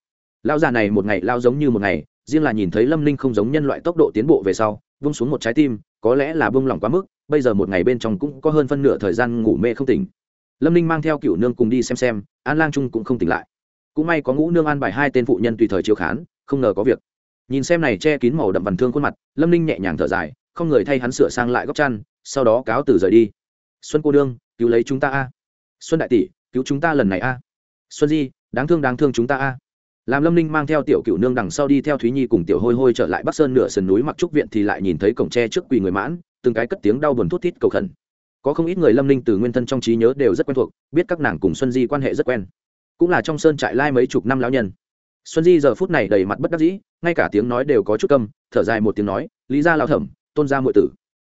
Lao già này một ngày lao giống như một ngày, riêng là nhìn thấy lâm ninh không giống nhân loại tốc độ tiến bộ về sau, vung xuống một trái tim, có lẽ là bông lỏng quá mức, bây giờ một ngày bên trong cũng có hơn phân nửa thời gian ngủ mê không tỉnh. Lâm ninh mang theo cựu nương cùng đi xem xem, an lang trung cũng không tỉnh lại. Cũng may có ngũ nương an bài hai tên phụ nhân tùy thời chiếu khán, không ngờ có việc. Nhìn xem này che kín màu đậm vằn thương khuôn mặt, lâm ninh nhẹ nhàng thở dài, không người thay hắn sửa sang lại góc chăn, sau đó cáo từ rời đi. Xuân cô đương cứu lấy chúng ta a. Xuân đại tỷ, cứu chúng ta lần này a. Xuân di, đáng thương đáng thương chúng ta a. Làm lâm ninh mang theo tiểu cựu nương đằng sau đi theo thúy nhi cùng tiểu hôi hôi trở lại bắc sơn nửa sườn núi mặc trúc viện thì lại nhìn thấy cổng tre trước quỳ người mãn, từng cái cất tiếng đau buồn thút thít cầu khẩn. Có không ít người lâm ninh từ nguyên thân trong trí nhớ đều rất quen thuộc, biết các nàng cùng xuân di quan hệ rất quen. Cũng là trong sơn trại lai mấy chục năm lão nhân. Xuân di giờ phút này đầy mặt bất đắc dĩ, ngay cả tiếng nói đều có chút câm, thở dài một tiếng nói, lý ra lao thẩm, tôn ra mọi tử,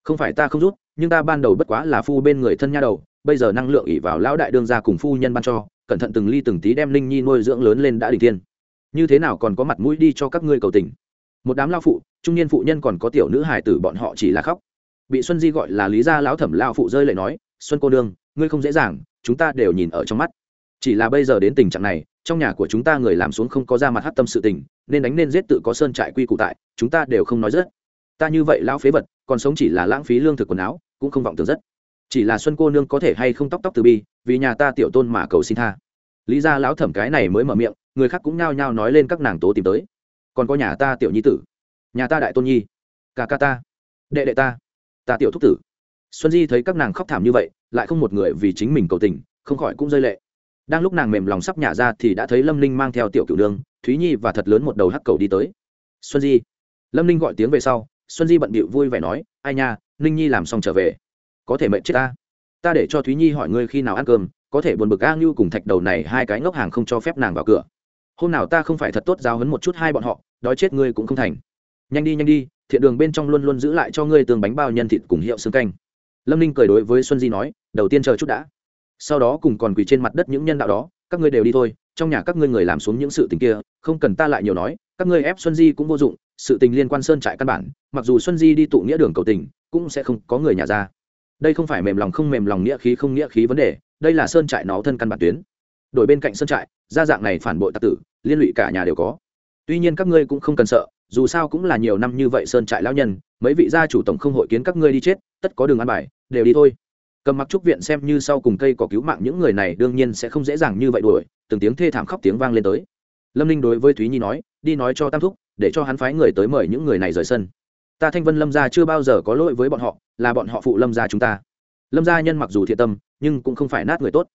không phải ta không rút nhưng ta ban đầu bất quá là phu bên người thân nha đầu, bây giờ năng lượng ỉ vào lão đại đương gia cùng phu nhân ban cho, cẩn thận từng ly từng tí đem linh nhi nuôi dưỡng lớn lên đã đình tiên như thế nào còn có mặt mũi đi cho các ngươi cầu tình? Một đám lao phụ, trung niên phụ nhân còn có tiểu nữ hài tử bọn họ chỉ là khóc. Bị xuân di gọi là lý gia lão thẩm lao phụ rơi lại nói, xuân cô đương ngươi không dễ dàng, chúng ta đều nhìn ở trong mắt. Chỉ là bây giờ đến tình trạng này, trong nhà của chúng ta người làm xuống không có ra mặt hát tâm sự tình, nên đánh nên giết tự có sơn trại quy cụ tại, chúng ta đều không nói rất ta như vậy lão phế vật, còn sống chỉ là lãng phí lương thực quần áo cũng không vọng tưởng rất. Chỉ là xuân cô nương có thể hay không tóc tóc từ bi, vì nhà ta tiểu tôn mà cầu xin tha. Lý ra lão thẩm cái này mới mở miệng, người khác cũng nhao nhao nói lên các nàng tố tìm tới. Còn có nhà ta tiểu nhi tử. Nhà ta đại tôn nhi. Ca ca ta. Đệ đệ ta. Ta tiểu thúc tử. Xuân di thấy các nàng khóc thảm như vậy, lại không một người vì chính mình cầu tình, không khỏi cũng rơi lệ. Đang lúc nàng mềm lòng sắp nhả ra thì đã thấy lâm ninh mang theo tiểu cựu nương, thúy nhi và thật lớn một đầu hắc cầu đi tới. Xuân di. Lâm ninh gọi tiếng về sau, xuân di bận bịu vui vẻ nói, ai nha ninh nhi làm xong trở về. Có thể mệnh chết ta. Ta để cho thúy nhi hỏi ngươi khi nào ăn cơm, có thể buồn bực a ngưu cùng thạch đầu này hai cái ngốc hàng không cho phép nàng vào cửa. Hôm nào ta không phải thật tốt giáo hấn một chút hai bọn họ, đói chết ngươi cũng không thành. Nhanh đi nhanh đi, thiện đường bên trong luôn luôn giữ lại cho ngươi tường bánh bao nhân thịt cùng hiệu xương canh. Lâm ninh cười đối với xuân di nói, đầu tiên chờ chút đã. Sau đó cùng còn quỳ trên mặt đất những nhân đạo đó, các ngươi đều đi thôi, trong nhà các ngươi người làm xuống những sự tình kia, không cần ta lại nhiều nói, các ngươi ép xuân di cũng vô dụng, sự tình liên quan sơn trại căn bản, mặc dù xuân di đi tụ nghĩa đường cầu tình cũng sẽ không có người nhà ra. Đây không phải mềm lòng không mềm lòng nghĩa khí không nghĩa khí vấn đề, đây là sơn trại nó thân căn bản tuyến. Đổi bên cạnh sơn trại gia dạng này phản bội tạc tử, liên lụy cả nhà đều có. Tuy nhiên các ngươi cũng không cần sợ, dù sao cũng là nhiều năm như vậy sơn trại lão nhân, mấy vị gia chủ tổng không hội kiến các ngươi đi chết, tất có đường ăn bài, đều đi thôi. Cầm mặc trúc viện xem như sau cùng cây có cứu mạng những người này đương nhiên sẽ không dễ dàng như vậy đuổi, từng tiếng thê thảm khóc tiếng vang lên tới. Lâm ninh đối với thúy nhi nói, đi nói cho tam thúc, để cho hắn phái người tới mời những người này rời sân ta thanh vân lâm gia chưa bao giờ có lỗi với bọn họ, là bọn họ phụ lâm gia chúng ta. Lâm gia nhân mặc dù thiện tâm, nhưng cũng không phải nát người tốt.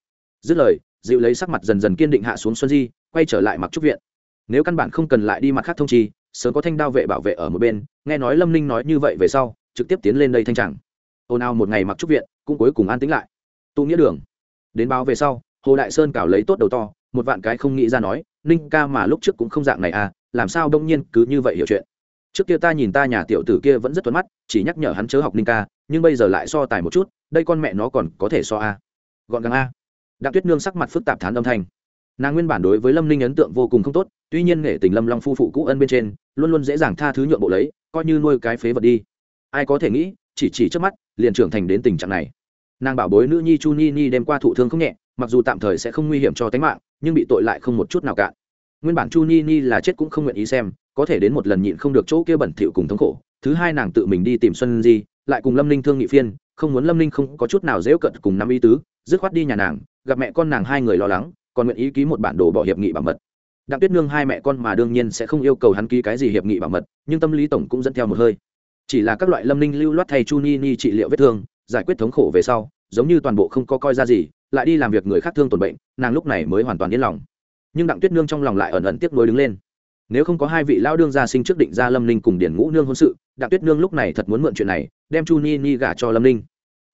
Dứt lời, dịu lấy sắc mặt dần dần kiên định hạ xuống xuân di, quay trở lại mặc trúc viện. Nếu căn bản không cần lại đi mặt khác thông chi, sớm có thanh đao vệ bảo vệ ở một bên, nghe nói lâm ninh nói như vậy về sau, trực tiếp tiến lên đây thanh chẳng ồn ào một ngày mặc trúc viện, cũng cuối cùng an tĩnh lại. Tụ nghĩa đường. Đến báo về sau, hồ đại sơn cào lấy tốt đầu to, một vạn cái không nghĩ ra nói, ninh ca mà lúc trước cũng không dạng này à làm sao đông nhiên cứ như vậy hiểu chuyện? Trước kia ta nhìn ta nhà tiểu tử kia vẫn rất tuấn mắt, chỉ nhắc nhở hắn chớ học ninh ca, nhưng bây giờ lại so tài một chút, đây con mẹ nó còn có thể so a. Gọn gàng a. Đặng tuyết nương sắc mặt phức tạp thán âm thanh. Nàng nguyên bản đối với lâm ninh ấn tượng vô cùng không tốt, tuy nhiên nghệ tình lâm long phu phụ cũ ân bên trên, luôn luôn dễ dàng tha thứ nhượng bộ lấy, coi như nuôi cái phế vật đi. Ai có thể nghĩ, chỉ chỉ trước mắt, liền trưởng thành đến tình trạng này. Nàng bảo bối nữ nhi chu ni ni đem qua thụ thương không nhẹ, mặc dù tạm thời sẽ không nguy hiểm cho tính mạng, nhưng bị tội lại không một chút nào cạn nguyên bản chu ni ni là chết cũng không nguyện ý xem có thể đến một lần nhịn không được chỗ kia bẩn thỉu cùng thống khổ. Thứ hai nàng tự mình đi tìm xuân di, lại cùng lâm ninh thương nghị phiên, không muốn lâm ninh không có chút nào dễu cận cùng năm y tứ, dứt khoát đi nhà nàng, gặp mẹ con nàng hai người lo lắng, còn nguyện ý ký một bản đồ bỏ hiệp nghị bảo mật. Đặng tuyết nương hai mẹ con mà đương nhiên sẽ không yêu cầu hắn ký cái gì hiệp nghị bảo mật, nhưng tâm lý tổng cũng dẫn theo một hơi. Chỉ là các loại lâm ninh lưu loát thay chu ni ni trị liệu vết thương, giải quyết thống khổ về sau, giống như toàn bộ không có coi ra gì, lại đi làm việc người khác thương tổn bệnh, nàng lúc này mới hoàn toàn yên lòng. Nhưng đặng tuyết nương trong lòng lại ẩn ẩn tiếc nuối đứng lên nếu không có hai vị lão đương gia sinh trước định ra lâm ninh cùng điển ngũ nương hôn sự, đặng tuyết nương lúc này thật muốn mượn chuyện này, đem chu ni ni gả cho lâm ninh.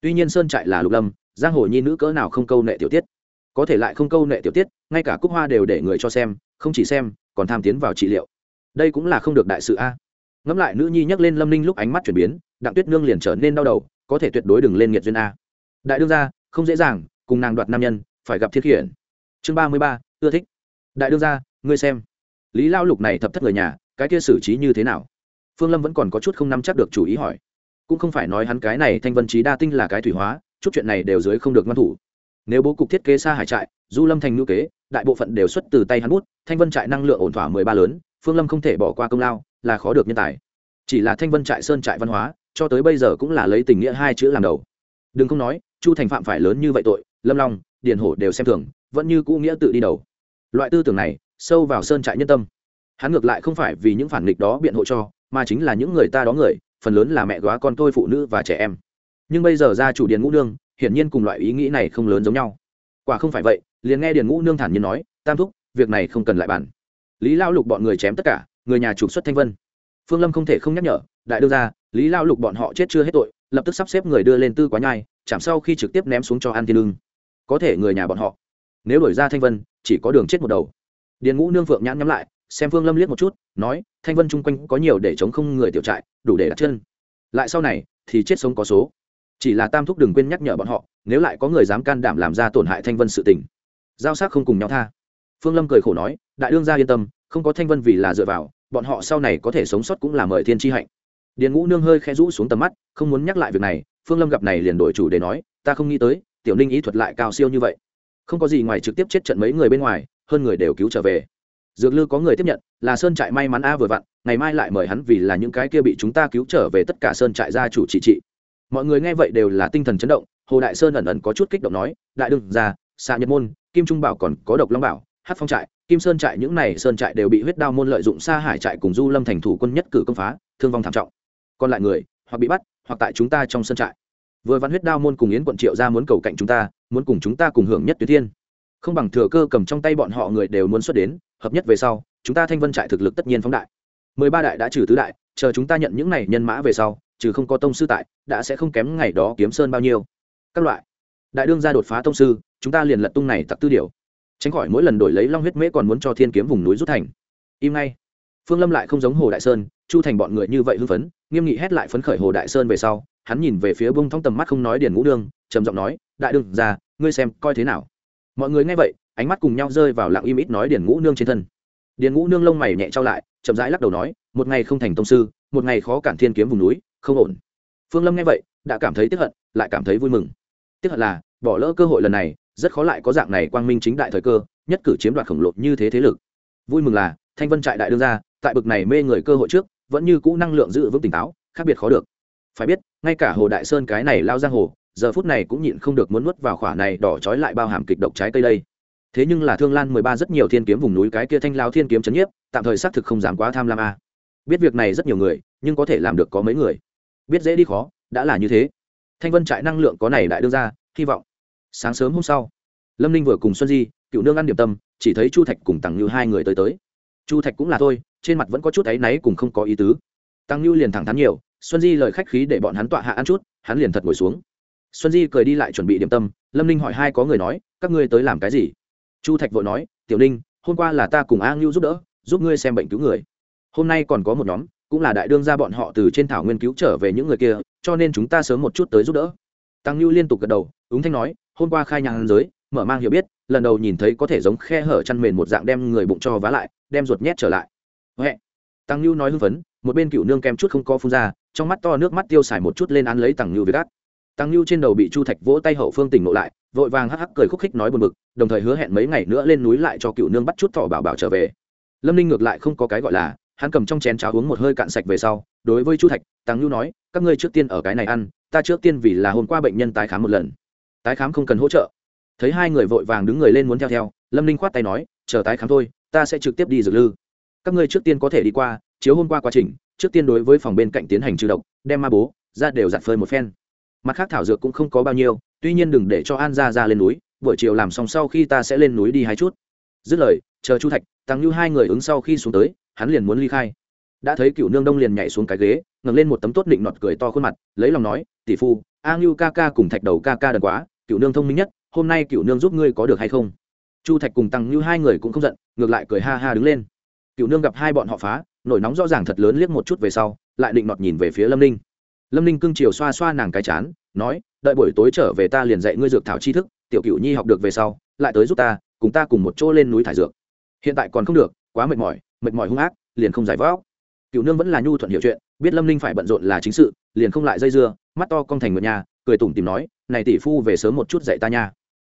Tuy nhiên sơn trại là lục lâm, giang hồ nhi nữ cỡ nào không câu nệ tiểu tiết. Có thể lại không câu nệ tiểu tiết, ngay cả cúc hoa đều để người cho xem, không chỉ xem, còn tham tiến vào trị liệu. Đây cũng là không được đại sự a. Ngẫm lại nữ nhi nhắc lên lâm ninh lúc ánh mắt chuyển biến, đặng tuyết nương liền trở nên đau đầu, có thể tuyệt đối đừng lên nghiệt duyên a. Đại đương gia, không dễ dàng, cùng nàng đoạt nam nhân, phải gặp thiết khiển. Chương ba mươi ba, ưa thích. Đại đương gia, ngươi xem lý lao lục này thập thất người nhà, cái kia xử trí như thế nào? Phương lâm vẫn còn có chút không nắm chắc được chủ ý hỏi. Cũng không phải nói hắn cái này thanh vân trí đa tinh là cái thủy hóa, chút chuyện này đều dưới không được ngăn thủ. Nếu bố cục thiết kế xa hải trại, du lâm thành ngữ kế, đại bộ phận đều xuất từ tay hắn bút, thanh vân trại năng lượng ổn thỏa mười ba lớn, phương lâm không thể bỏ qua công lao, là khó được nhân tài. Chỉ là thanh vân trại sơn trại văn hóa, cho tới bây giờ cũng là lấy tình nghĩa hai chữ làm đầu. Đừng không nói, chu thành phạm phải lớn như vậy tội, lâm long, điền hổ đều xem thường, vẫn như cũ nghĩa tự đi đầu. Loại tư tưởng này sâu vào sơn trại nhân tâm. Hắn ngược lại không phải vì những phản nghịch đó biện hộ cho, mà chính là những người ta đó người, phần lớn là mẹ góa con tôi phụ nữ và trẻ em. Nhưng bây giờ ra chủ điền ngũ nương, hiển nhiên cùng loại ý nghĩ này không lớn giống nhau. Quả không phải vậy, liền nghe điền ngũ nương thản nhiên nói, tam thúc, việc này không cần lại bàn. Lý lao lục bọn người chém tất cả, người nhà trục xuất thanh vân. Phương lâm không thể không nhắc nhở, đại đương ra lý lao lục bọn họ chết chưa hết tội, lập tức sắp xếp người đưa lên tư quá nhai, chạm sau khi trực tiếp ném xuống cho an thiên lương có thể người nhà bọn họ, nếu đổi ra thanh vân, chỉ có đường chết một đầu điền ngũ nương phượng nhãn nhắm lại, xem phương lâm liếc một chút, nói, thanh vân chung quanh có nhiều để chống không người tiểu trại, đủ để đặt chân. Lại sau này, thì chết sống có số. Chỉ là tam thúc đừng quên nhắc nhở bọn họ, nếu lại có người dám can đảm làm ra tổn hại thanh vân sự tình. Giao sắc không cùng nhau tha. Phương lâm cười khổ nói, đại đương gia yên tâm, không có thanh vân vì là dựa vào, bọn họ sau này có thể sống sót cũng là mời thiên tri hạnh. Điền ngũ nương hơi khẽ rũ xuống tầm mắt, không muốn nhắc lại việc này, phương lâm gặp này liền đổi chủ để nói, ta không nghĩ tới, tiểu ninh ý thuật lại cao siêu như vậy không có gì ngoài trực tiếp chết trận mấy người bên ngoài, hơn người đều cứu trở về. Dược lư có người tiếp nhận, là sơn trại may mắn a vừa vặn, ngày mai lại mời hắn vì là những cái kia bị chúng ta cứu trở về tất cả sơn trại gia chủ trị trị. Mọi người nghe vậy đều là tinh thần chấn động, hồ đại sơn ẩn ẩn có chút kích động nói, đại đương ra xạ nhật môn, kim trung bảo còn có độc long bảo hát phong trại, kim sơn trại những này sơn trại đều bị huyết đao môn lợi dụng xa hải trại cùng du lâm thành thủ quân nhất cử công phá, thương vong thảm trọng. Còn lại người, hoặc bị bắt, hoặc tại chúng ta trong sơn trại vừa văn huyết đao môn cùng yến quận triệu ra muốn cầu cạnh chúng ta, muốn cùng chúng ta cùng hưởng nhất tuyến thiên. Không bằng thừa cơ cầm trong tay bọn họ người đều muốn xuất đến, hợp nhất về sau, chúng ta thanh vân trại thực lực tất nhiên phóng đại. Mười ba đại đã trừ tứ đại, chờ chúng ta nhận những này nhân mã về sau, trừ không có tông sư tại, đã sẽ không kém ngày đó kiếm sơn bao nhiêu. Các loại. Đại đương ra đột phá tông sư, chúng ta liền lật tung này tặc tư điều. Tránh khỏi mỗi lần đổi lấy long huyết mễ còn muốn cho thiên kiếm vùng núi rút thành. Im ngay. Phương lâm lại không giống hồ đại sơn, chu thành bọn người như vậy hưng phấn, nghiêm nghị hét lại phấn khởi hồ đại sơn về sau hắn nhìn về phía bông thong tầm mắt không nói điền ngũ đương, trầm giọng nói, đại đương ra ngươi xem, coi thế nào? Mọi người nghe vậy, ánh mắt cùng nhau rơi vào lặng im ít nói điền ngũ nương trên thân. Điền ngũ nương lông mày nhẹ trao lại, chậm rãi lắc đầu nói, một ngày không thành tông sư, một ngày khó cản thiên kiếm vùng núi, không ổn. Phương lâm nghe vậy, đã cảm thấy tiếc hận, lại cảm thấy vui mừng. Tiếc hận là, bỏ lỡ cơ hội lần này, rất khó lại có dạng này quang minh chính đại thời cơ, nhất cử chiếm đoạt khổng lồ như thế thế lực. Vui mừng là, thanh vân trại đại đương ra tại bực này mê người cơ hội trước, vẫn như cũ năng lượng giữ vững tỉnh táo, khác biệt khó được phải biết, ngay cả hồ đại sơn cái này lao giang hồ, giờ phút này cũng nhịn không được muốn nuốt vào khỏa này đỏ trói lại bao hàm kịch độc trái cây đây. Thế nhưng là thương lan mười ba rất nhiều thiên kiếm vùng núi cái kia thanh lao thiên kiếm chấn nhiếp, tạm thời xác thực không dám quá tham lam a. Biết việc này rất nhiều người, nhưng có thể làm được có mấy người. Biết dễ đi khó, đã là như thế. Thanh vân trại năng lượng có này đại đưa ra, hy vọng. Sáng sớm hôm sau, lâm ninh vừa cùng xuân di, cựu nương ăn điểm tâm, chỉ thấy chu thạch cùng tằng như hai người tới tới. Chu thạch cũng là thôi, trên mặt vẫn có chút áy náy cùng không có ý tứ. Tăng như liền thẳng thắn nhiều xuân di lời khách khí để bọn hắn tọa hạ ăn chút, hắn liền thật ngồi xuống. Xuân di cười đi lại chuẩn bị điểm tâm, lâm ninh hỏi hai có người nói, các ngươi tới làm cái gì? Chu thạch vội nói, tiểu ninh, hôm qua là ta cùng a ngưu giúp đỡ, giúp ngươi xem bệnh cứu người. Hôm nay còn có một nhóm, cũng là đại đương ra bọn họ từ trên thảo nguyên cứu trở về những người kia, cho nên chúng ta sớm một chút tới giúp đỡ. Tăng ngưu liên tục gật đầu, ứng thanh nói, hôm qua khai nhang giới, mở mang hiểu biết, lần đầu nhìn thấy có thể giống khe hở chăn mền một dạng đem người bụng cho vá lại, đem ruột nhét trở lại. Huệ. Tăng ngưu nói hưng phấn, một bên cựu nương kem chút không có phun ra trong mắt to nước mắt tiêu xài một chút lên án lấy tăng ngưu với gắt tăng ngưu trên đầu bị chu thạch vỗ tay hậu phương tỉnh ngộ lại, vội vàng hắc hắc cười khúc khích nói buồn bực, đồng thời hứa hẹn mấy ngày nữa lên núi lại cho cựu nương bắt chút thỏ bảo bảo trở về. Lâm ninh ngược lại không có cái gọi là, hắn cầm trong chén cháo uống một hơi cạn sạch về sau, đối với chu thạch tăng nhu nói, các ngươi trước tiên ở cái này ăn, ta trước tiên vì là hôm qua bệnh nhân tái khám một lần. Tái khám không cần hỗ trợ. Thấy hai người vội vàng đứng người lên muốn theo theo, lâm ninh khoát tay nói, chờ tái khám thôi, ta sẽ trực tiếp đi dược lư. Các ngươi trước tiên có thể đi qua, chiếu hôm qua quá trình trước tiên đối với phòng bên cạnh tiến hành trừ độc, đem ma bố ra đều giặt phơi một phen. Mặt khác thảo dược cũng không có bao nhiêu, tuy nhiên đừng để cho an ra ra lên núi, buổi chiều làm xong sau khi ta sẽ lên núi đi hai chút. Dứt lời, chờ chu thạch, tăng như hai người ứng sau khi xuống tới, hắn liền muốn ly khai. Đã thấy cựu nương đông liền nhảy xuống cái ghế, ngẩng lên một tấm tốt định nọt cười to khuôn mặt, lấy lòng nói, tỷ phu, a ngưu ca ca cùng thạch đầu ca ca đần quá, cựu nương thông minh nhất, hôm nay cựu nương giúp ngươi có được hay không? Chu thạch cùng tăng như hai người cũng không giận, ngược lại cười ha ha đứng lên. Cựu nương gặp hai bọn họ phá nổi nóng rõ ràng thật lớn liếc một chút về sau, lại định nọt nhìn về phía lâm ninh. Lâm ninh cưng chiều xoa xoa nàng cái chán, nói, đợi buổi tối trở về ta liền dạy ngươi dược thảo tri thức, tiểu cựu nhi học được về sau, lại tới giúp ta, cùng ta cùng một chỗ lên núi thải dược. Hiện tại còn không được, quá mệt mỏi mệt mỏi hung ác, liền không giải võ cựu nương vẫn là nhu thuận hiểu chuyện, biết lâm ninh phải bận rộn là chính sự, liền không lại dây dưa, mắt to cong thành ngựa nhà, cười tủm tìm nói, này tỷ phu về sớm một chút dạy ta nha.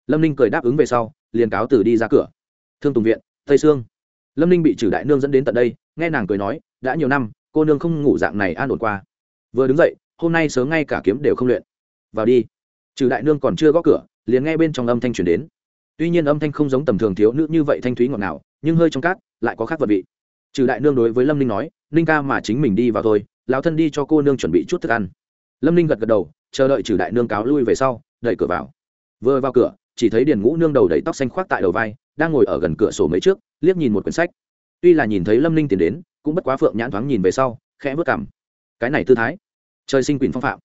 Lâm ninh cười đáp ứng về sau, liền cáo từ đi ra cửa. Thương tùng viện, tây sương lâm ninh bị trừ đại nương dẫn đến tận đây, nghe nàng cười nói, đã nhiều năm, cô nương không ngủ dạng này an ổn qua. Vừa đứng dậy, hôm nay sớm ngay cả kiếm đều không luyện. Vào đi. Trừ đại nương còn chưa gõ cửa, liền nghe bên trong âm thanh truyền đến. Tuy nhiên âm thanh không giống tầm thường thiếu nữ như vậy thanh thúy ngọt ngào, nhưng hơi trong cát, lại có khác vật vị. Trừ đại nương đối với lâm ninh nói, ninh ca mà chính mình đi vào thôi, lão thân đi cho cô nương chuẩn bị chút thức ăn. Lâm ninh gật gật đầu, chờ đợi trừ đại nương cáo lui về sau, đẩy cửa vào. Vừa vào cửa, chỉ thấy điền ngũ nương đầu đầy tóc xanh khoác tại đầu vai, đang ngồi ở gần cửa sổ mấy trước liếc nhìn một quyển sách. Tuy là nhìn thấy lâm ninh tiến đến, cũng bất quá phượng nhãn thoáng nhìn về sau, khẽ vớt cảm. Cái này tư thái. Trời sinh quyền phong phạm.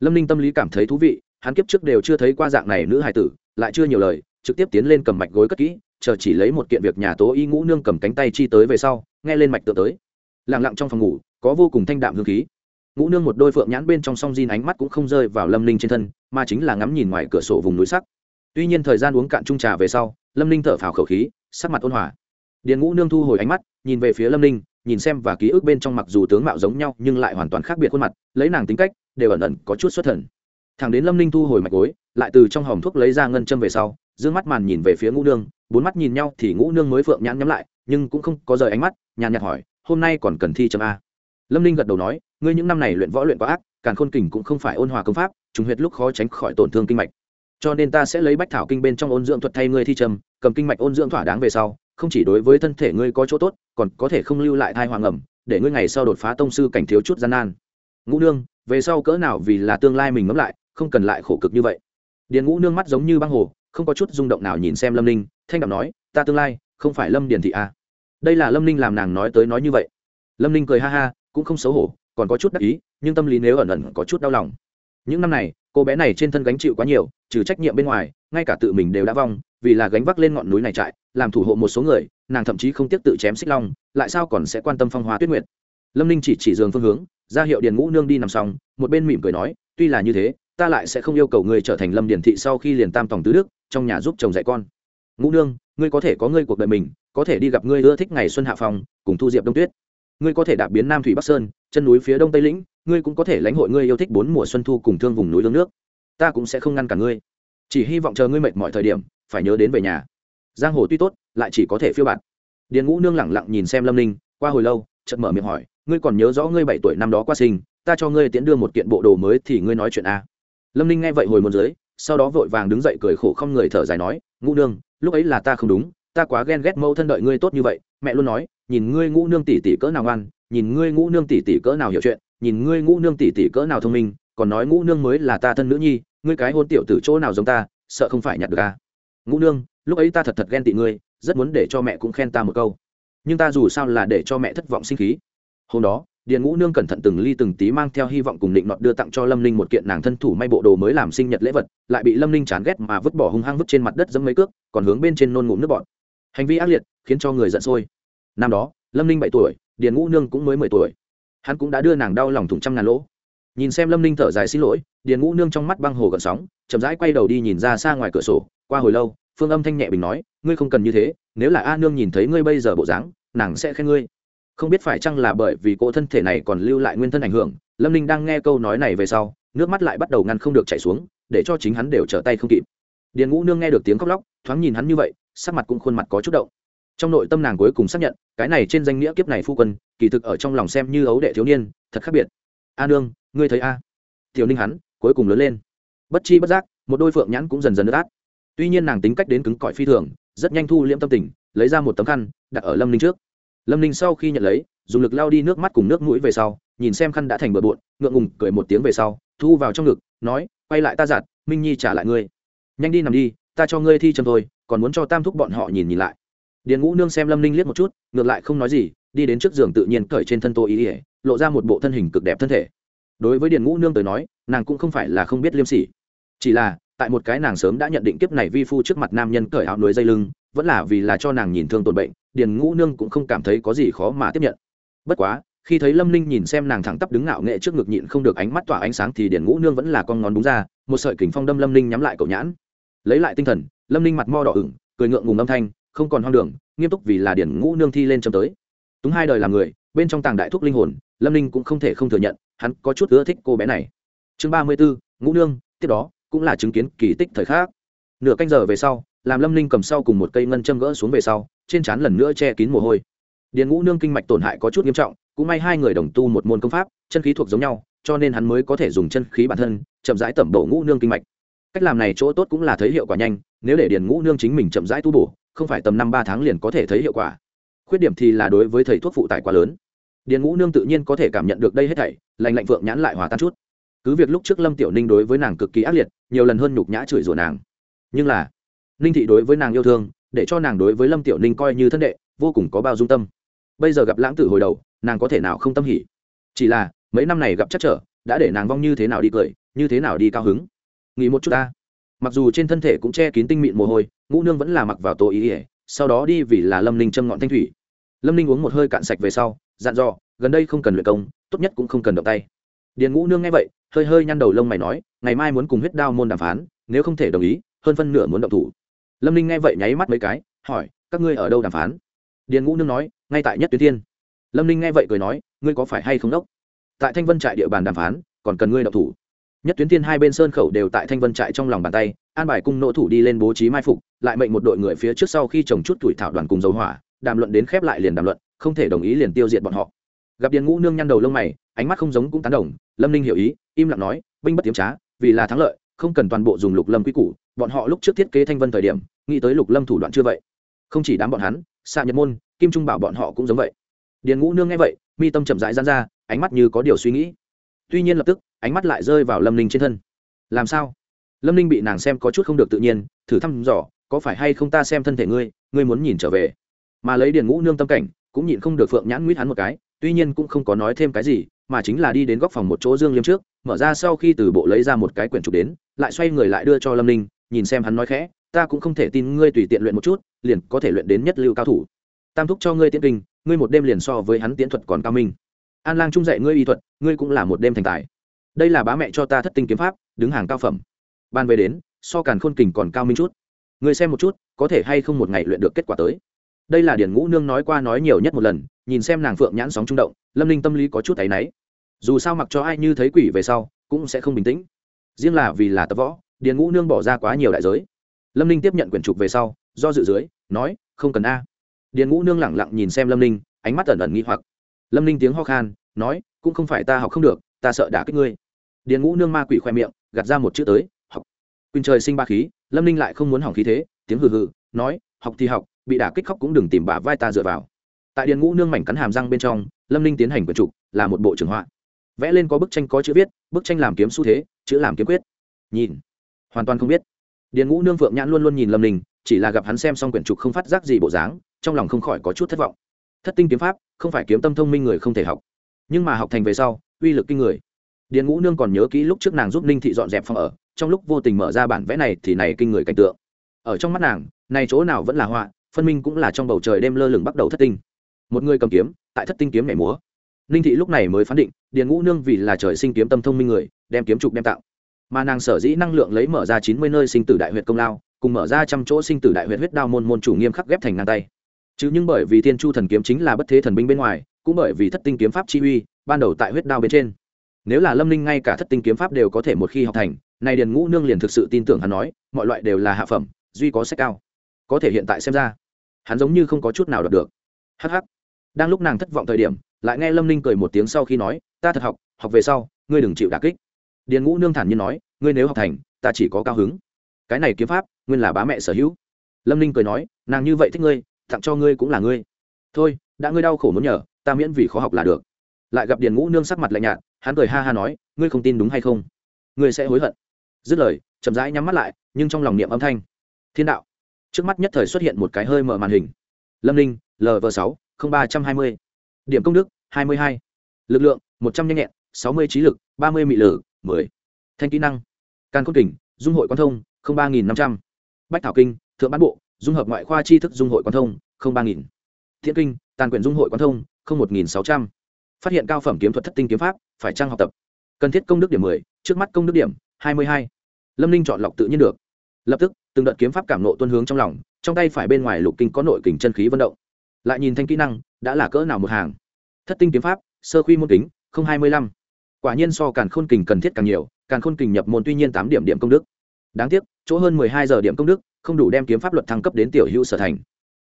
Lâm ninh tâm lý cảm thấy thú vị, hắn kiếp trước đều chưa thấy qua dạng này nữ hài tử, lại chưa nhiều lời, trực tiếp tiến lên cầm mạch gối cất kỹ, chờ chỉ lấy một kiện việc nhà tố y ngũ nương cầm cánh tay chi tới về sau, nghe lên mạch tựa tới. Lẳng lặng trong phòng ngủ, có vô cùng thanh đạm hương khí. Ngũ nương một đôi phượng nhãn bên trong song diên ánh mắt cũng không rơi vào lâm ninh trên thân, mà chính là ngắm nhìn ngoài cửa sổ vùng núi sắc. Tuy nhiên thời gian uống cạn trung trà về sau, lâm ninh thở phào khẩu khí, sắc mặt ôn hòa điền ngũ nương thu hồi ánh mắt, nhìn về phía lâm ninh, nhìn xem và ký ức bên trong mặc dù tướng mạo giống nhau, nhưng lại hoàn toàn khác biệt khuôn mặt, lấy nàng tính cách, đều ẩn ẩn có chút xuất thần. Thằng đến lâm ninh thu hồi mạch gối, lại từ trong hòm thuốc lấy ra ngân châm về sau d ư ơ n g mắt màn nhìn về phía ngũ nương, bốn mắt nhìn nhau thì ngũ nương mới phượng nhãn nhắm lại, nhưng cũng không có rời ánh mắt, nhàn nhạt hỏi, hôm nay còn cần thi châm a? Lâm ninh gật đầu nói, ngươi những năm này luyện võ luyện quá ác, càn khôn kình cũng không phải ôn hòa công pháp chúng huyệt lúc khó tránh khỏi tổn thương kinh mạch. Cho nên ta sẽ lấy bách thảo kinh bên trong ôn dưỡng thuật thay ngươi thi trầm cầm kinh mạch ôn dưỡng thỏa đáng về sau không chỉ đối với thân thể ngươi có chỗ tốt, còn có thể không lưu lại thai hoàng ẩm, để ngươi ngày sau đột phá tông sư cảnh thiếu chút gian nan. Ngũ nương, về sau cỡ nào vì là tương lai mình ngẫm lại, không cần lại khổ cực như vậy. Điền ngũ nương mắt giống như băng hồ, không có chút rung động nào nhìn xem lâm ninh, thanh đạm nói, ta tương lai, không phải lâm điền thị a à. đây là lâm ninh làm nàng nói tới nói như vậy. Lâm ninh cười ha ha, cũng không xấu hổ, còn có chút đắc ý, nhưng tâm lý nếu ẩn ẩn có chút đau lòng. Những năm này, cô bé này trên thân gánh chịu quá nhiều, trừ trách nhiệm bên ngoài, ngay cả tự mình đều đã vong vì là gánh vác lên ngọn núi này trại, làm thủ hộ một số người, nàng thậm chí không tiếc tự chém xích long, lại sao còn sẽ quan tâm phong hoa tuyết nguyệt. Lâm ninh chỉ chỉ giường phương hướng, ra hiệu điền ngũ nương đi nằm xong, một bên mỉm cười nói, tuy là như thế, ta lại sẽ không yêu cầu ngươi trở thành lâm điển thị sau khi liền tam tòng tứ đức, trong nhà giúp chồng dạy con. Ngũ nương, ngươi có thể có ngươi cuộc đời mình, có thể đi gặp ngươi ưa thích ngày xuân hạ phòng, cùng thu diệp đông tuyết. Ngươi có thể đạp biến nam thủy bắc sơn, chân núi phía đông tây lĩnh, ngươi cũng có thể lãnh hội ngươi yêu thích bốn mùa xuân thu cùng thương vùng núi lương nước. Ta cũng sẽ không ngăn cả ngươi. Chỉ hy vọng chờ ngươi mệt mọi thời điểm phải nhớ đến về nhà. Giang hồ tuy tốt, lại chỉ có thể phiêu bạt. Điền ngũ nương lẳng lặng nhìn xem lâm ninh, qua hồi lâu, chợt mở miệng hỏi, ngươi còn nhớ rõ ngươi bảy tuổi năm đó qua sinh, ta cho ngươi tiễn đưa một kiện bộ đồ mới thì ngươi nói chuyện a. Lâm ninh nghe vậy hồi một dưới, sau đó vội vàng đứng dậy cười khổ không người thở dài nói, ngũ nương, lúc ấy là ta không đúng, ta quá ghen ghét mâu thân đợi ngươi tốt như vậy. Mẹ luôn nói, nhìn ngươi ngũ nương tỷ tỷ cỡ nào ngoan, nhìn ngươi ngũ nương tỷ tỷ cỡ nào hiểu chuyện, nhìn ngươi ngũ nương tỷ tỷ cỡ nào thông minh, còn nói ngũ nương mới là ta thân nữ nhi, ngươi cái hôn tiểu tử chỗ nào giống ta, sợ không phải nhặt được à ngũ nương, lúc ấy ta thật thật ghen tị ngươi, rất muốn để cho mẹ cũng khen ta một câu. Nhưng ta dù sao là để cho mẹ thất vọng sinh khí. Hôm đó, điền ngũ nương cẩn thận từng ly từng tí mang theo hy vọng cùng định nọt đưa tặng cho lâm ninh một kiện nàng thân thủ may bộ đồ mới làm sinh nhật lễ vật, lại bị lâm ninh chán ghét mà vứt bỏ hung hăng vứt trên mặt đất dẫm mấy cước, còn hướng bên trên nôn ngụm nước bọn hành vi ác liệt khiến cho người giận sôi. Năm đó, lâm ninh bảy tuổi, điền ngũ nương cũng mới mười tuổi. Hắn cũng đã đưa nàng đau lòng thủng trăm ngàn lỗ. Nhìn xem lâm ninh thở dài xin lỗi, điền ngũ nương trong mắt băng hồ gợn sóng, chậm rãi quay đầu đi nhìn ra xa ngoài cửa sổ qua hồi lâu, phương âm thanh nhẹ bình nói, ngươi không cần như thế, nếu là a nương nhìn thấy ngươi bây giờ bộ dáng, nàng sẽ khen ngươi. Không biết phải chăng là bởi vì cô thân thể này còn lưu lại nguyên thân ảnh hưởng, lâm ninh đang nghe câu nói này về sau, nước mắt lại bắt đầu ngăn không được chảy xuống, để cho chính hắn đều trở tay không kịp. Điền ngũ nương nghe được tiếng khóc lóc, thoáng nhìn hắn như vậy, sắc mặt cũng khuôn mặt có chút động. Trong nội tâm nàng cuối cùng xác nhận, cái này trên danh nghĩa kiếp này phu quân, kỳ thực ở trong lòng xem như ấu đệ thiếu niên, thật khác biệt. A nương, ngươi thấy a? Tiểu ninh hắn, cuối cùng lớn lên. Bất chi bất giác, một đôi phượng nhãn cũng dần dần nước át tuy nhiên nàng tính cách đến cứng cỏi phi thường, rất nhanh thu liễm tâm tình, lấy ra một tấm khăn, đặt ở lâm ninh trước. Lâm ninh sau khi nhận lấy, dùng lực lao đi nước mắt cùng nước mũi về sau, nhìn xem khăn đã thành bờ bộn, ngượng ngùng cười một tiếng về sau, thu vào trong ngực, nói, quay lại ta giặt, minh nhi trả lại ngươi. Nhanh đi nằm đi, ta cho ngươi thi châm thôi, còn muốn cho tam thúc bọn họ nhìn nhìn lại. Điền ngũ nương xem lâm ninh liếc một chút, ngược lại không nói gì, đi đến trước giường tự nhiên cởi trên thân tô ý ỉa lộ ra một bộ thân hình cực đẹp thân thể. Đối với điền ngũ nương tới nói, nàng cũng không phải là không biết liêm sỉ. Chỉ là tại một cái nàng sớm đã nhận định kiếp này vi phu trước mặt nam nhân cởi áo núi dây lưng, vẫn là vì là cho nàng nhìn thương tổn bệnh, điền ngũ nương cũng không cảm thấy có gì khó mà tiếp nhận. Bất quá, khi thấy lâm ninh nhìn xem nàng thẳng tắp đứng ngạo nghệ trước ngực nhịn không được ánh mắt tỏa ánh sáng thì điền ngũ nương vẫn là con ngón đúng ra, một sợi kính phong đâm lâm ninh nhắm lại cậu nhãn. Lấy lại tinh thần, lâm ninh mặt mo đỏ ửng, cười ngượng ngùng âm thanh, không còn hoang đường, nghiêm túc vì là điền ngũ nương thi lên chấm tới. Túng hai đời làm người, bên trong tàng đại thúc linh hồn, lâm ninh cũng không thể không thừa nhận, hắn có chút ưa thích cô bé này. Chương ba mươi bốn ngũ nương, tiếp đó cũng là chứng kiến kỳ tích thời khắc. Nửa canh giờ về sau, làm lâm ninh cầm sau cùng một cây ngân châm gỡ xuống về sau, trên trán lần nữa che kín mồ hôi. Điền ngũ nương kinh mạch tổn hại có chút nghiêm trọng, cũng may hai người đồng tu một môn công pháp, chân khí thuộc giống nhau, cho nên hắn mới có thể dùng chân khí bản thân, chậm rãi tẩm bổ ngũ nương kinh mạch. Cách làm này chỗ tốt cũng là thấy hiệu quả nhanh, nếu để điền ngũ nương chính mình chậm rãi tu bổ, không phải tầm năm ba tháng liền có thể thấy hiệu quả. Khuyết điểm thì là đối với thầy thuốc phụ tải quá lớn. Điền ngũ nương tự nhiên có thể cảm nhận được đây hết thảy lành lạnh vượng nhãn lại hòa tan chút cứ việc lúc trước lâm tiểu ninh đối với nàng cực kỳ ác liệt, nhiều lần hơn nhục nhã chửi rủa nàng. Nhưng là, ninh thị đối với nàng yêu thương, để cho nàng đối với lâm tiểu ninh coi như thân đệ, vô cùng có bao dung tâm. Bây giờ gặp lãng tử hồi đầu, nàng có thể nào không tâm hỉ? Chỉ là, mấy năm này gặp chắc trở, đã để nàng vong như thế nào đi cười, như thế nào đi cao hứng? Nghỉ một chút ta. Mặc dù trên thân thể cũng che kín tinh mịn mồ hôi, ngũ nương vẫn là mặc vào tổ ý ỉa sau đó đi vì là lâm ninh châm ngọn thanh thủy. Lâm ninh uống một hơi cạn sạch về sau, dặn dò, gần đây không cần luyện công, tốt nhất cũng không cần động tay điền ngũ nương nghe vậy, hơi hơi nhăn đầu lông mày nói, ngày mai muốn cùng huyết đao môn đàm phán, nếu không thể đồng ý, hơn phân nửa muốn động thủ. Lâm ninh nghe vậy nháy mắt mấy cái, hỏi, các ngươi ở đâu đàm phán? Điền ngũ nương nói, ngay tại nhất tuyến thiên. Lâm ninh nghe vậy cười nói, ngươi có phải hay không đốc? Tại thanh vân trại địa bàn đàm phán, còn cần ngươi động thủ. Nhất tuyến thiên hai bên sơn khẩu đều tại thanh vân trại trong lòng bàn tay, an bài cung nỗ thủ đi lên bố trí mai phục, lại mệnh một đội người phía trước sau khi trồng chút tuổi thảo đoàn cùng dầu hỏa, đàm luận đến khép lại liền đàm luận, không thể đồng ý liền tiêu diệt bọn họ. Gặp điền ngũ nương nhăn đầu lông mày ánh mắt không giống cũng tán đồng, lâm ninh hiểu ý, im lặng nói, binh bất tiếm trá, vì là thắng lợi, không cần toàn bộ dùng lục lâm quy củ, bọn họ lúc trước thiết kế thanh vân thời điểm, nghĩ tới lục lâm thủ đoạn chưa vậy. Không chỉ đám bọn hắn xạ nhật môn, kim trung bảo bọn họ cũng giống vậy. Điền ngũ nương nghe vậy, mi tâm chậm rãi gian ra, ánh mắt như có điều suy nghĩ. Tuy nhiên lập tức, ánh mắt lại rơi vào lâm ninh trên thân. Làm sao? Lâm ninh bị nàng xem có chút không được tự nhiên, thử thăm dò, có phải hay không ta xem thân thể ngươi ngươi muốn nhìn trở về? Mà lấy điền ngũ nương tâm cảnh, cũng nhịn không được phượng nhãn nguyết hắn một cái, tuy nhiên cũng không có nói thêm cái gì mà chính là đi đến góc phòng một chỗ dương liêm trước, mở ra sau khi từ bộ lấy ra một cái quyển trục đến, lại xoay người lại đưa cho lâm ninh, nhìn xem hắn nói khẽ, ta cũng không thể tin ngươi tùy tiện luyện một chút, liền có thể luyện đến nhất lưu cao thủ. Tam thúc cho ngươi tiễn kinh, ngươi một đêm liền so với hắn tiễn thuật còn cao minh. An lang trung dạy ngươi y thuật, ngươi cũng là một đêm thành tài. Đây là bá mẹ cho ta thất tinh kiếm pháp, đứng hàng cao phẩm. Ban về đến, so càn khôn kình còn cao minh chút. Ngươi xem một chút, có thể hay không một ngày luyện được kết quả tới. Đây là điển ngũ nương nói qua nói nhiều nhất một lần nhìn xem nàng phượng nhãn sóng trung động, lâm ninh tâm lý có chút thấy náy. Dù sao mặc cho ai như thấy quỷ về sau, cũng sẽ không bình tĩnh. Riêng là vì là tập võ, điền ngũ nương bỏ ra quá nhiều đại giới. Lâm ninh tiếp nhận quyển trục về sau, do dự dưới, nói, không cần a. Điền ngũ nương lẳng lặng nhìn xem lâm ninh, ánh mắt ẩn ẩn nghi hoặc. Lâm ninh tiếng ho khan, nói, cũng không phải ta học không được, ta sợ đả kích ngươi. Điền ngũ nương ma quỷ khoe miệng, gạt ra một chữ tới, học. Quỳnh trời sinh ba khí, lâm ninh lại không muốn hỏng khí thế, tiếng hừ hừ, nói, học thì học, bị đả kích khóc cũng đừng tìm bà vai ta dựa vào tại điền ngũ nương mảnh cắn hàm răng bên trong, lâm ninh tiến hành quyển trục, là một bộ trường họa. Vẽ lên có bức tranh có chữ viết, bức tranh làm kiếm xu thế, chữ làm kiếm quyết. Nhìn, hoàn toàn không biết. Điền ngũ nương phượng nhãn luôn luôn nhìn lâm ninh, chỉ là gặp hắn xem xong quyển trục không phát giác gì bộ dáng, trong lòng không khỏi có chút thất vọng. Thất tinh kiếm pháp, không phải kiếm tâm thông minh người không thể học. Nhưng mà học thành về sau, uy lực kinh người. Điền ngũ nương còn nhớ kỹ lúc trước nàng giúp ninh thị dọn dẹp phòng ở, trong lúc vô tình mở ra bản vẽ này thì này kinh người cảnh tượng. Ở trong mắt nàng, này chỗ nào vẫn là họa, phân minh cũng là trong bầu trời đêm lơ lửng bắt đầu thất tinh một người cầm kiếm, tại thất tinh kiếm nhảy múa. Ninh thị lúc này mới phán định, điền ngũ nương vì là trời sinh kiếm tâm thông minh người, đem kiếm trục đem tạo. Mà nàng sở dĩ năng lượng lấy mở ra chín mươi nơi sinh tử đại huyệt công lao, cùng mở ra trăm chỗ sinh tử đại huyệt huyết đao môn môn chủ nghiêm khắc ghép thành ngang tay. Chứ nhưng bởi vì thiên chu thần kiếm chính là bất thế thần binh bên ngoài, cũng bởi vì thất tinh kiếm pháp chi uy, ban đầu tại huyết đao bên trên. Nếu là lâm ninh ngay cả thất tinh kiếm pháp đều có thể một khi học thành, nay điền ngũ nương liền thực sự tin tưởng hắn nói, mọi loại đều là hạ phẩm, duy có sách cao. Có thể hiện tại xem ra, hắn giống như không có chút nào đọc được. Hh đang lúc nàng thất vọng thời điểm, lại nghe lâm ninh cười một tiếng sau khi nói, ta thật học học về sau, ngươi đừng chịu đà kích. Điền ngũ nương thản nhiên nói, ngươi nếu học thành, ta chỉ có cao hứng. Cái này kiếm pháp, nguyên là bá mẹ sở hữu. Lâm ninh cười nói, nàng như vậy thích ngươi, tặng cho ngươi cũng là ngươi. Thôi, đã ngươi đau khổ muốn nhờ, ta miễn vì khó học là được. Lại gặp điền ngũ nương sắc mặt lạnh nhạt, hắn cười ha ha nói, ngươi không tin đúng hay không? Ngươi sẽ hối hận. Dứt lời, chậm rãi nhắm mắt lại, nhưng trong lòng niệm âm thanh. Thiên đạo. Trước mắt nhất thời xuất hiện một cái hơi mở màn hình. Lâm ninh lv sáu ba trăm hai mươi điểm công đức, hai mươi hai. Lực lượng, một trăm nhanh nhẹn, sáu mươi trí lực, ba mươi mị lử mười. Thanh kỹ năng can cốt kình, dung hội quan thông ba nghìn năm trăm. Bách thảo kinh, thượng bán bộ, dung hợp ngoại khoa tri thức dung hội quan thông ba nghìn. Thiện kinh, tàn quyển dung hội quan thông một nghìn sáu trăm. Phát hiện cao phẩm kiếm thuật thất tinh kiếm pháp, phải trang học tập? Cần thiết công đức điểm mười, trước mắt công đức điểm, hai mươi hai. Lâm ninh chọn lọc tự nhiên được. Lập tức, từng đợt kiếm pháp cảm nộ tuân hướng trong lòng, trong tay phải bên ngoài lục kinh có nội kình chân khí vận động lại nhìn thanh kỹ năng, đã là cỡ nào một hàng. Thất tinh kiếm pháp, sơ khuy môn kính, không hai mươi lăm. Quả nhiên so càn khôn kình cần thiết càng nhiều, càn khôn kình nhập môn tuy nhiên tám điểm điểm công đức. Đáng tiếc, chỗ hơn mười hai giờ điểm công đức, không đủ đem kiếm pháp luật thăng cấp đến tiểu hữu sở thành.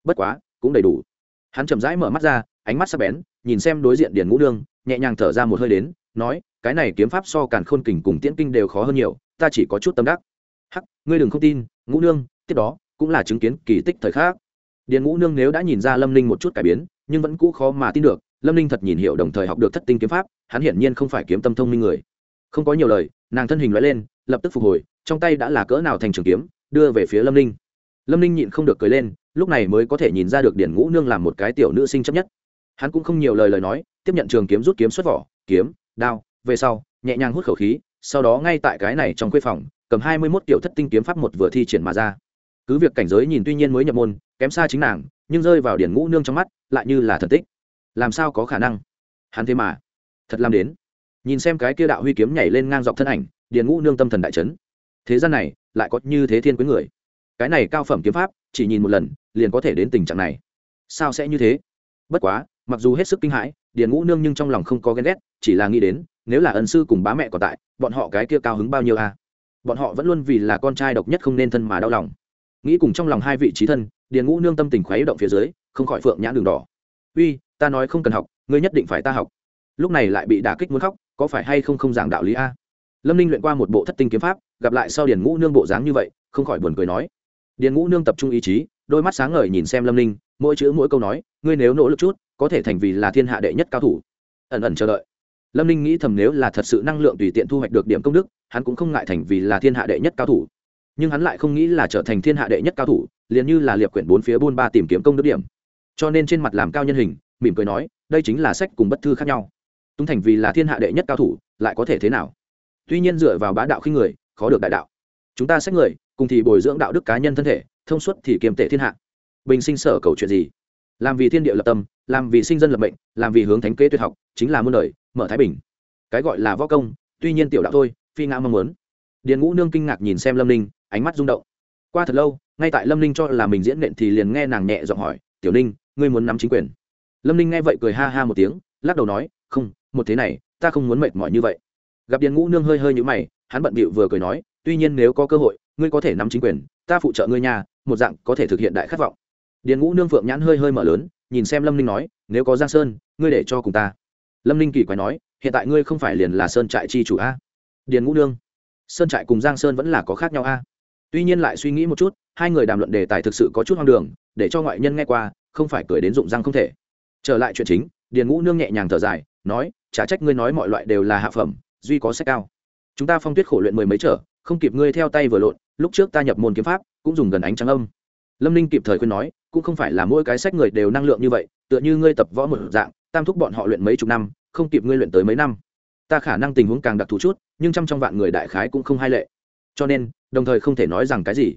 Bất quá, cũng đầy đủ. Hắn chậm rãi mở mắt ra, ánh mắt sắc bén, nhìn xem đối diện điền ngũ đương nhẹ nhàng thở ra một hơi đến, nói, cái này kiếm pháp so càn khôn kình cùng tiễn kinh đều khó hơn nhiều, ta chỉ có chút tâm đắc. Hắc, ngươi đừng không tin, ngũ nương, tiếp đó cũng là chứng kiến kỳ tích thời khắc điền ngũ nương nếu đã nhìn ra lâm ninh một chút cải biến, nhưng vẫn cũ khó mà tin được, lâm ninh thật nhìn hiểu đồng thời học được thất tinh kiếm pháp, hắn hiển nhiên không phải kiếm tâm thông minh người. Không có nhiều lời, nàng thân hình loại lên, lập tức phục hồi, trong tay đã là cỡ nào thành trường kiếm, đưa về phía lâm ninh. Lâm ninh nhịn không được cười lên, lúc này mới có thể nhìn ra được điển ngũ nương làm một cái tiểu nữ sinh chấp nhất. Hắn cũng không nhiều lời lời nói, tiếp nhận trường kiếm rút kiếm xuất vỏ, kiếm, đao, về sau, nhẹ nhàng hút khẩu khí, sau đó ngay tại cái này trong khuê phòng, cầm hai mươi mốt kiểu thất tinh kiếm pháp một vừa thi triển mà ra cứ việc cảnh giới nhìn tuy nhiên mới nhập môn, kém xa chính nàng, nhưng rơi vào điển ngũ nương trong mắt, lại như là thần tích. Làm sao có khả năng? Hắn thế mà, thật làm đến. Nhìn xem cái kia đạo huy kiếm nhảy lên ngang dọc thân ảnh điền ngũ nương tâm thần đại trấn thế gian này, lại có như thế thiên quý người. Cái này cao phẩm kiếm pháp, chỉ nhìn một lần, liền có thể đến tình trạng này. Sao sẽ như thế? Bất quá, mặc dù hết sức kinh hãi điền ngũ nương nhưng trong lòng không có ghen ghét, chỉ là nghĩ đến, nếu là ân sư cùng bá mẹ còn tại, bọn họ cái kia cao hứng bao nhiêu à? bọn họ vẫn luôn vì là con trai độc nhất không nên thân mà đau lòng nghĩ cùng trong lòng hai vị trí thân, điền ngũ nương tâm tình khuấy động phía dưới, không khỏi phượng nhãn đường đỏ. Uy, ta nói không cần học, ngươi nhất định phải ta học. Lúc này lại bị đả kích muốn khóc, có phải hay không không giảng đạo lý a? Lâm ninh luyện qua một bộ thất tinh kiếm pháp, gặp lại sau điền ngũ nương bộ dáng như vậy, không khỏi buồn cười nói. Điền ngũ nương tập trung ý chí, đôi mắt sáng ngời nhìn xem lâm ninh, mỗi chữ mỗi câu nói, ngươi nếu nỗ lực chút, có thể thành vì là thiên hạ đệ nhất cao thủ. Ẩn ẩn chờ đợi. Lâm ninh nghĩ thầm nếu là thật sự năng lượng tùy tiện thu hoạch được điểm công đức, hắn cũng không ngại thành vì là thiên hạ đệ nhất cao thủ nhưng hắn lại không nghĩ là trở thành thiên hạ đệ nhất cao thủ, liền như là liệp quyển bốn phía buôn ba tìm kiếm công đức điểm. Cho nên trên mặt làm cao nhân hình, mỉm cười nói, đây chính là sách cùng bất thư khác nhau. Tung thành vì là thiên hạ đệ nhất cao thủ, lại có thể thế nào? Tuy nhiên dựa vào bá đạo khi người, khó được đại đạo. Chúng ta sách người, cùng thì bồi dưỡng đạo đức cá nhân thân thể, thông suốt thì kiềm tệ thiên hạ. Bình sinh sở cầu chuyện gì? Làm vì thiên địa lập tâm, làm vì sinh dân lập mệnh, làm vì hướng thánh kế tuyệt học, chính là muôn đời, mở thái bình. Cái gọi là võ công, tuy nhiên tiểu đạo thôi, phi ngã mong muốn. Điền ngũ nương kinh ngạc nhìn xem lâm ninh ánh mắt rung động. Qua thật lâu, ngay tại lâm ninh cho là mình diễn nện thì liền nghe nàng nhẹ giọng hỏi, tiểu ninh, ngươi muốn nắm chính quyền? Lâm ninh nghe vậy cười ha ha một tiếng, lắc đầu nói, không, một thế này, ta không muốn mệt mỏi như vậy. Gặp điền ngũ nương hơi hơi nhũ mày, hắn bận bịu vừa cười nói, tuy nhiên nếu có cơ hội, ngươi có thể nắm chính quyền, ta phụ trợ ngươi nhà, một dạng có thể thực hiện đại khát vọng. Điền ngũ nương phượng nhãn hơi hơi mở lớn, nhìn xem lâm ninh nói, nếu có giang sơn, ngươi để cho cùng ta. Lâm ninh kỳ quái nói, hiện tại ngươi không phải liền là sơn trại chi chủ a? Điền ngũ nương, sơn trại cùng giang sơn vẫn là có khác nhau a tuy nhiên lại suy nghĩ một chút, hai người đàm luận đề tài thực sự có chút hoang đường, để cho ngoại nhân nghe qua, không phải cười đến rụng răng không thể. Trở lại chuyện chính, điền ngũ nương nhẹ nhàng thở dài, nói, chả trách ngươi nói mọi loại đều là hạ phẩm, duy có sách cao. Chúng ta phong tuyết khổ luyện mười mấy trở, không kịp ngươi theo tay vừa lộn, lúc trước ta nhập môn kiếm pháp, cũng dùng gần ánh trắng âm. Lâm ninh kịp thời khuyên nói, cũng không phải là mỗi cái sách người đều năng lượng như vậy, tựa như ngươi tập võ một dạng, tam thúc bọn họ luyện mấy chục năm, không kịp ngươi luyện tới mấy năm. Ta khả năng tình huống càng đặc thù chút, nhưng trăm trong vạn người đại khái cũng không hai lệ cho nên, đồng thời không thể nói rằng cái gì.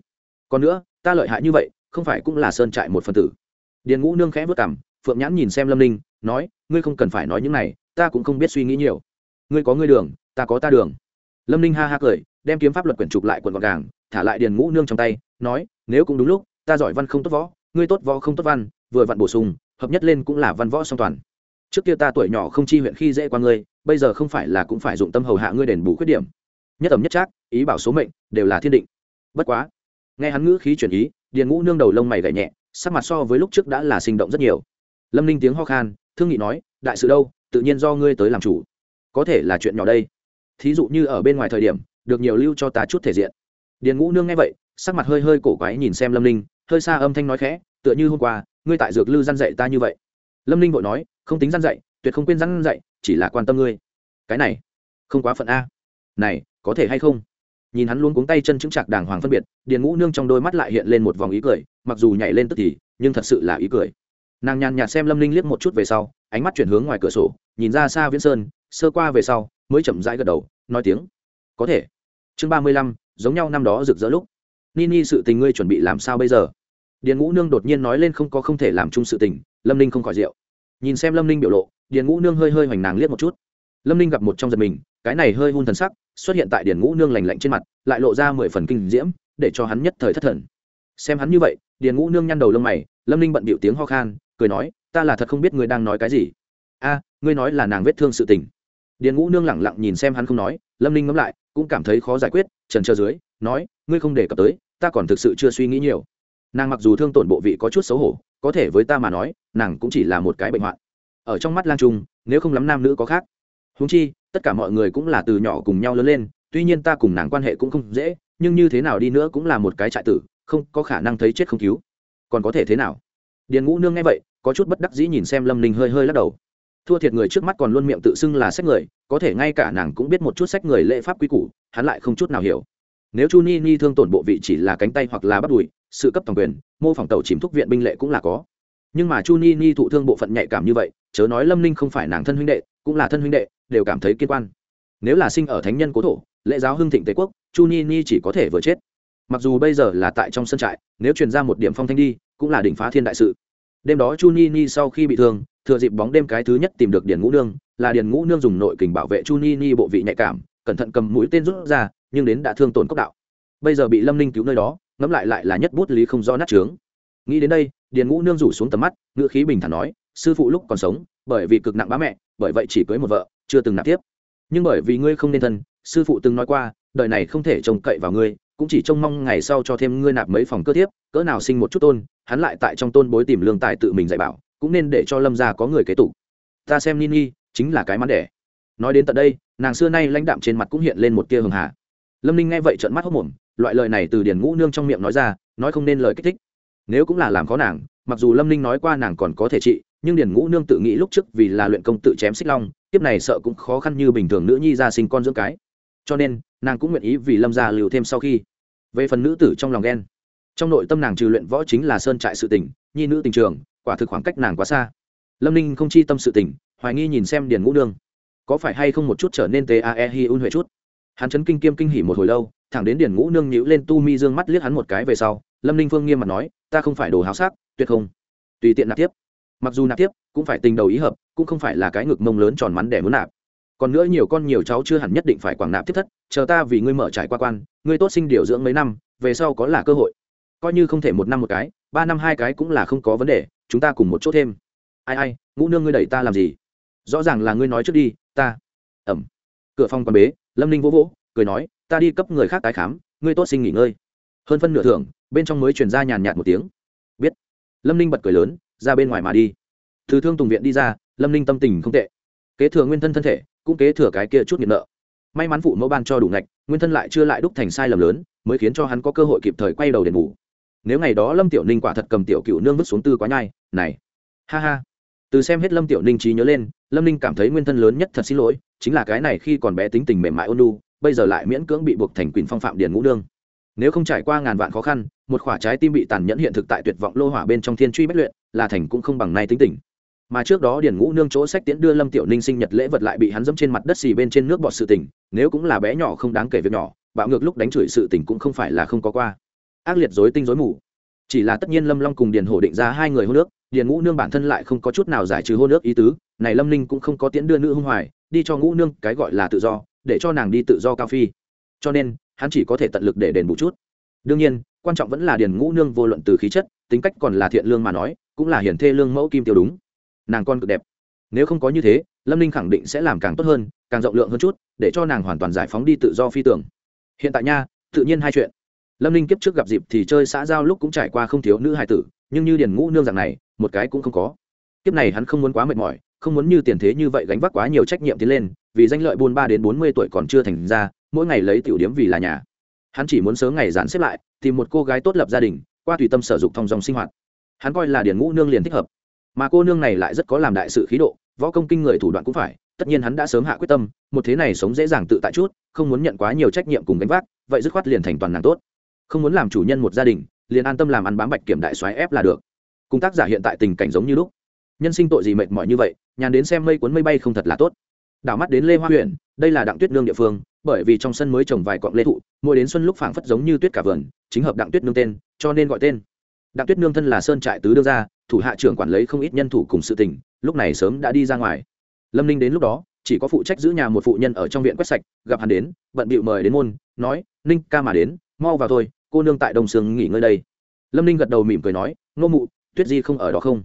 Còn nữa, ta lợi hại như vậy, không phải cũng là sơn trại một phần tử. Điền ngũ nương khẽ vất cảm phượng nhãn nhìn xem lâm ninh, nói, ngươi không cần phải nói những này, ta cũng không biết suy nghĩ nhiều. Ngươi có ngươi đường, ta có ta đường. Lâm ninh ha ha cười, đem kiếm pháp luật quyển trục lại quần gọn gàng, thả lại điền ngũ nương trong tay, nói, nếu cũng đúng lúc, ta giỏi văn không tốt võ, ngươi tốt võ không tốt văn, vừa vặn bổ sung, hợp nhất lên cũng là văn võ song toàn. Trước kia ta tuổi nhỏ không chi huyện khi dễ qua ngươi, bây giờ không phải là cũng phải dụng tâm hầu hạ ngươi đền bù khuyết điểm nhất ẩm nhất trác, ý bảo số mệnh đều là thiên định. Bất quá, nghe hắn ngữ khí chuyển ý, điền ngũ nương đầu lông mày gậy nhẹ, sắc mặt so với lúc trước đã là sinh động rất nhiều. Lâm ninh tiếng ho khan, thương nghị nói, đại sự đâu, tự nhiên do ngươi tới làm chủ. Có thể là chuyện nhỏ đây. Thí dụ như ở bên ngoài thời điểm, được nhiều lưu cho ta chút thể diện. Điền ngũ nương nghe vậy, sắc mặt hơi hơi cổ quái nhìn xem lâm ninh, hơi xa âm thanh nói khẽ, tựa như hôm qua, ngươi tại dược lư g dạy ta như vậy. Lâm ninh vội nói, không tính g dạy, tuyệt không quên g dạy, chỉ là quan tâm ngươi. Cái này, không quá phận a. Này có thể hay không? Nhìn hắn luôn cuống tay chân chứng chạc đàng hoàng phân biệt, điền ngũ nương trong đôi mắt lại hiện lên một vòng ý cười, mặc dù nhảy lên tức thì, nhưng thật sự là ý cười. Nàng nhàn nhạt xem lâm ninh liếc một chút về sau, ánh mắt chuyển hướng ngoài cửa sổ, nhìn ra xa viễn sơn, sơ qua về sau, mới chậm rãi gật đầu, nói tiếng, có thể. Chương ba mươi lăm, giống nhau năm đó rực rỡ lúc. Nini sự tình ngươi chuẩn bị làm sao bây giờ? Điền ngũ nương đột nhiên nói lên không có không thể làm chung sự tình, lâm ninh không khỏi rượu. Nhìn xem lâm ninh biểu lộ, điền ngũ nương hơi hơi hoành nàng liếc một chút. Lâm ninh gặp một trong giật mình, cái này hơi hun thần sắc xuất hiện tại điền ngũ nương lành lạnh trên mặt, lại lộ ra mười phần kinh diễm, để cho hắn nhất thời thất thần. Xem hắn như vậy, điền ngũ nương nhăn đầu lông mày, lâm ninh bận bịu tiếng ho khan, cười nói, ta là thật không biết ngươi đang nói cái gì. A, ngươi nói là nàng vết thương sự tình. Điền ngũ nương lẳng lặng nhìn xem hắn không nói, lâm ninh ngẫm lại, cũng cảm thấy khó giải quyết, trần trơ dưới, nói, ngươi không đề cập tới, ta còn thực sự chưa suy nghĩ nhiều. Nàng mặc dù thương tổn bộ vị có chút xấu hổ, có thể với ta mà nói, nàng cũng chỉ là một cái bệnh hoạn. Ở trong mắt lang trung, nếu không lắm nam nữ có khác húng chi, tất cả mọi người cũng là từ nhỏ cùng nhau lớn lên, tuy nhiên ta cùng nàng quan hệ cũng không dễ, nhưng như thế nào đi nữa cũng là một cái trại tử, không có khả năng thấy chết không cứu. Còn có thể thế nào? Điền ngũ nương nghe vậy, có chút bất đắc dĩ nhìn xem lâm ninh hơi hơi lắc đầu. Thua thiệt người trước mắt còn luôn miệng tự xưng là sách người, có thể ngay cả nàng cũng biết một chút sách người lễ pháp quy củ, hắn lại không chút nào hiểu. Nếu chu ni ni thương tổn bộ vị chỉ là cánh tay hoặc là bắt đùi, sự cấp toàn quyền, mô phỏng tàu chìm thuốc viện binh lệ cũng là có. Nhưng mà chu ni ni thụ thương bộ phận nhạy cảm như vậy, chớ nói lâm ninh không phải nàng thân huynh đệ, cũng là thân huynh đệ đều cảm thấy kiên quan. Nếu là sinh ở thánh nhân cố thổ, lễ giáo hưng thịnh tây quốc, chu ni ni chỉ có thể vừa chết. Mặc dù bây giờ là tại trong sân trại, nếu truyền ra một điểm phong thanh đi, cũng là đỉnh phá thiên đại sự. Đêm đó chu ni ni sau khi bị thương, thừa dịp bóng đêm cái thứ nhất tìm được điền ngũ nương, là điền ngũ nương dùng nội kình bảo vệ chu ni ni bộ vị nhạy cảm, cẩn thận cầm mũi tên rút ra, nhưng đến đã thương tổn cốc đạo. Bây giờ bị lâm ninh cứu nơi đó, ngẫm lại lại là nhất bút lý không do nát trướng. Nghĩ đến đây, điền ngũ nương rủ xuống tầm mắt ngựa khí bình thản nói, sư phụ lúc còn sống, bởi vì cực nặng bá mẹ, bởi vậy chỉ cưới một vợ chưa từng nạp tiếp. Nhưng bởi vì ngươi không nên thân, sư phụ từng nói qua, đời này không thể trông cậy vào ngươi, cũng chỉ trông mong ngày sau cho thêm ngươi nạp mấy phòng cơ thiếp, cỡ nào sinh một chút tôn, hắn lại tại trong tôn bối tìm lương tài tự mình dạy bảo, cũng nên để cho lâm gia có người kế tục. Ta xem nini chính là cái mắn đẻ. Nói đến tận đây, nàng xưa nay lãnh đạm trên mặt cũng hiện lên một tia hường hà. Lâm ninh nghe vậy trợn mắt hốc mồm, loại lời này từ điển ngũ nương trong miệng nói ra, nói không nên lời kích thích. Nếu cũng là làm khó nàng mặc dù lâm ninh nói qua nàng còn có thể trị nhưng Điền ngũ nương tự nghĩ lúc trước vì là luyện công tự chém xích long tiếp này sợ cũng khó khăn như bình thường nữ nhi ra sinh con dưỡng cái cho nên nàng cũng nguyện ý vì lâm gia liều thêm sau khi về phần nữ tử trong lòng ghen trong nội tâm nàng trừ luyện võ chính là sơn trại sự tỉnh, nhi nữ tình trường quả thực khoảng cách nàng quá xa lâm ninh không chi tâm sự tỉnh, hoài nghi nhìn xem điền ngũ nương có phải hay không một chút trở nên tae hi un huệ chút hắn chấn kinh kiêm kinh hỉ một hồi lâu thẳng đến điền ngũ nương nhíu lên tu mi dương mắt liếc hắn một cái về sau lâm ninh phương nghiêm mặt nói ta không phải đồ háo sắc tuyệt không? Tùy tiện nạp tiếp. Mặc dù nạp tiếp, cũng phải tình đầu ý hợp, cũng không phải là cái ngực mông lớn tròn mắn để muốn nạp. Còn nữa nhiều con nhiều cháu chưa hẳn nhất định phải quảng nạp tiếp thất, chờ ta vì ngươi mở trải qua quan, ngươi tốt sinh điều dưỡng mấy năm, về sau có là cơ hội. Coi như không thể một năm một cái, ba năm hai cái cũng là không có vấn đề, chúng ta cùng một chỗ thêm. Ai ai, ngũ nương ngươi đẩy ta làm gì? Rõ ràng là ngươi nói trước đi, ta. Ẩm. Cửa phòng còn bế, lâm ninh vỗ vỗ, cười nói, ta đi cấp người khác tái khám, ngươi tốt sinh nghỉ ngơi. Hơn phân nửa thưởng, bên trong mới truyền ra nhàn nhạt một tiếng lâm ninh bật cười lớn, ra bên ngoài mà đi. Từ thương tùng viện đi ra, lâm ninh tâm tình không tệ. Kế thừa nguyên thân thân thể, cũng kế thừa cái kia chút nghiện nợ. May mắn phụ mẫu ban cho đủ ngạch, nguyên thân lại chưa lại đúc thành sai lầm lớn, mới khiến cho hắn có cơ hội kịp thời quay đầu đền bù. Nếu ngày đó lâm tiểu ninh quả thật cầm tiểu cựu nương vứt xuống tư quá nhai, này. Ha ha. Từ xem hết lâm tiểu ninh trí nhớ lên, lâm ninh cảm thấy nguyên thân lớn nhất thật xin lỗi, chính là cái này khi còn bé tính tình mềm mại ôn lu bây giờ lại miễn cưỡng bị buộc thành quyền phong phạm điền ngũ nương nếu không trải qua ngàn vạn khó khăn, một khoả trái tim bị tàn nhẫn hiện thực tại tuyệt vọng lô hỏa bên trong thiên truy bất luyện, là thành cũng không bằng nay tính tình. Mà trước đó điền ngũ nương chỗ sách tiễn đưa lâm tiểu ninh sinh nhật lễ vật lại bị hắn dẫm trên mặt đất xì bên trên nước bọt sự tình, nếu cũng là bé nhỏ không đáng kể việc nhỏ, bạo ngược lúc đánh chửi sự tình cũng không phải là không có qua. Ác liệt dối tinh dối mù. Chỉ là tất nhiên lâm long cùng điền hổ định ra hai người hôn nước điền ngũ nương bản thân lại không có chút nào giải trừ hôn nước ý tứ, này lâm ninh cũng không có tiễn đưa nữ hung hoài, đi cho ngũ nương cái gọi là tự do, để cho nàng đi tự do cao phi. Cho nên hắn chỉ có thể tận lực để đền bù chút. Đương nhiên, quan trọng vẫn là điền ngũ nương vô luận từ khí chất, tính cách còn là thiện lương mà nói, cũng là hiển thê lương mẫu kim tiêu đúng. Nàng con cực đẹp. Nếu không có như thế, lâm ninh khẳng định sẽ làm càng tốt hơn, càng rộng lượng hơn chút, để cho nàng hoàn toàn giải phóng đi tự do phi tưởng hiện tại nha, tự nhiên hai chuyện. Lâm ninh kiếp trước gặp dịp thì chơi xã giao lúc cũng trải qua không thiếu nữ hài tử, nhưng như điền ngũ nương dạng này, một cái cũng không có. Kiếp này hắn không muốn quá mệt mỏi, không muốn như tiền thế như vậy gánh vác quá nhiều trách nhiệm tiến lên, vì danh lợi buôn ba đến bốn mươi tuổi còn chưa thành ra mỗi ngày lấy tiểu điếm vì là nhà. Hắn chỉ muốn sớm ngày dàn xếp lại, tìm một cô gái tốt lập gia đình, qua tùy tâm sở dục thông dòng sinh hoạt. Hắn coi là điền ngũ nương liền thích hợp. Mà cô nương này lại rất có làm đại sự khí độ, võ công kinh người thủ đoạn cũng phải, tất nhiên hắn đã sớm hạ quyết tâm, một thế này sống dễ dàng tự tại chút, không muốn nhận quá nhiều trách nhiệm cùng gánh vác, vậy dứt khoát liền thành toàn nàng tốt. Không muốn làm chủ nhân một gia đình, liền an tâm làm ăn bám bạch kiểm đại xoáy ép là được. Cùng tác giả hiện tại tình cảnh giống như lúc. Nhân sinh tội gì mệt mỏi như vậy, nhàn đến xem mây cuốn mây bay không thật là tốt. Đảo mắt đến lê hoa huyện, đây là đặng tuyết nương địa phương bởi vì trong sân mới trồng vài cọng lê thụ, mỗi đến xuân lúc phảng phất giống như tuyết cả vườn, chính hợp đặng tuyết nương tên, cho nên gọi tên. Đặng tuyết nương thân là sơn trại tứ đương gia, thủ hạ trưởng quản lấy không ít nhân thủ cùng sự tình, lúc này sớm đã đi ra ngoài. Lâm ninh đến lúc đó, chỉ có phụ trách giữ nhà một phụ nhân ở trong viện quét sạch, gặp hắn đến, bận bịu mời đến môn, nói, ninh ca mà đến, mau vào thôi, cô nương tại đồng sương nghỉ ngơi đây. Lâm ninh gật đầu mỉm cười nói, nô mụ, tuyết di không ở đó không?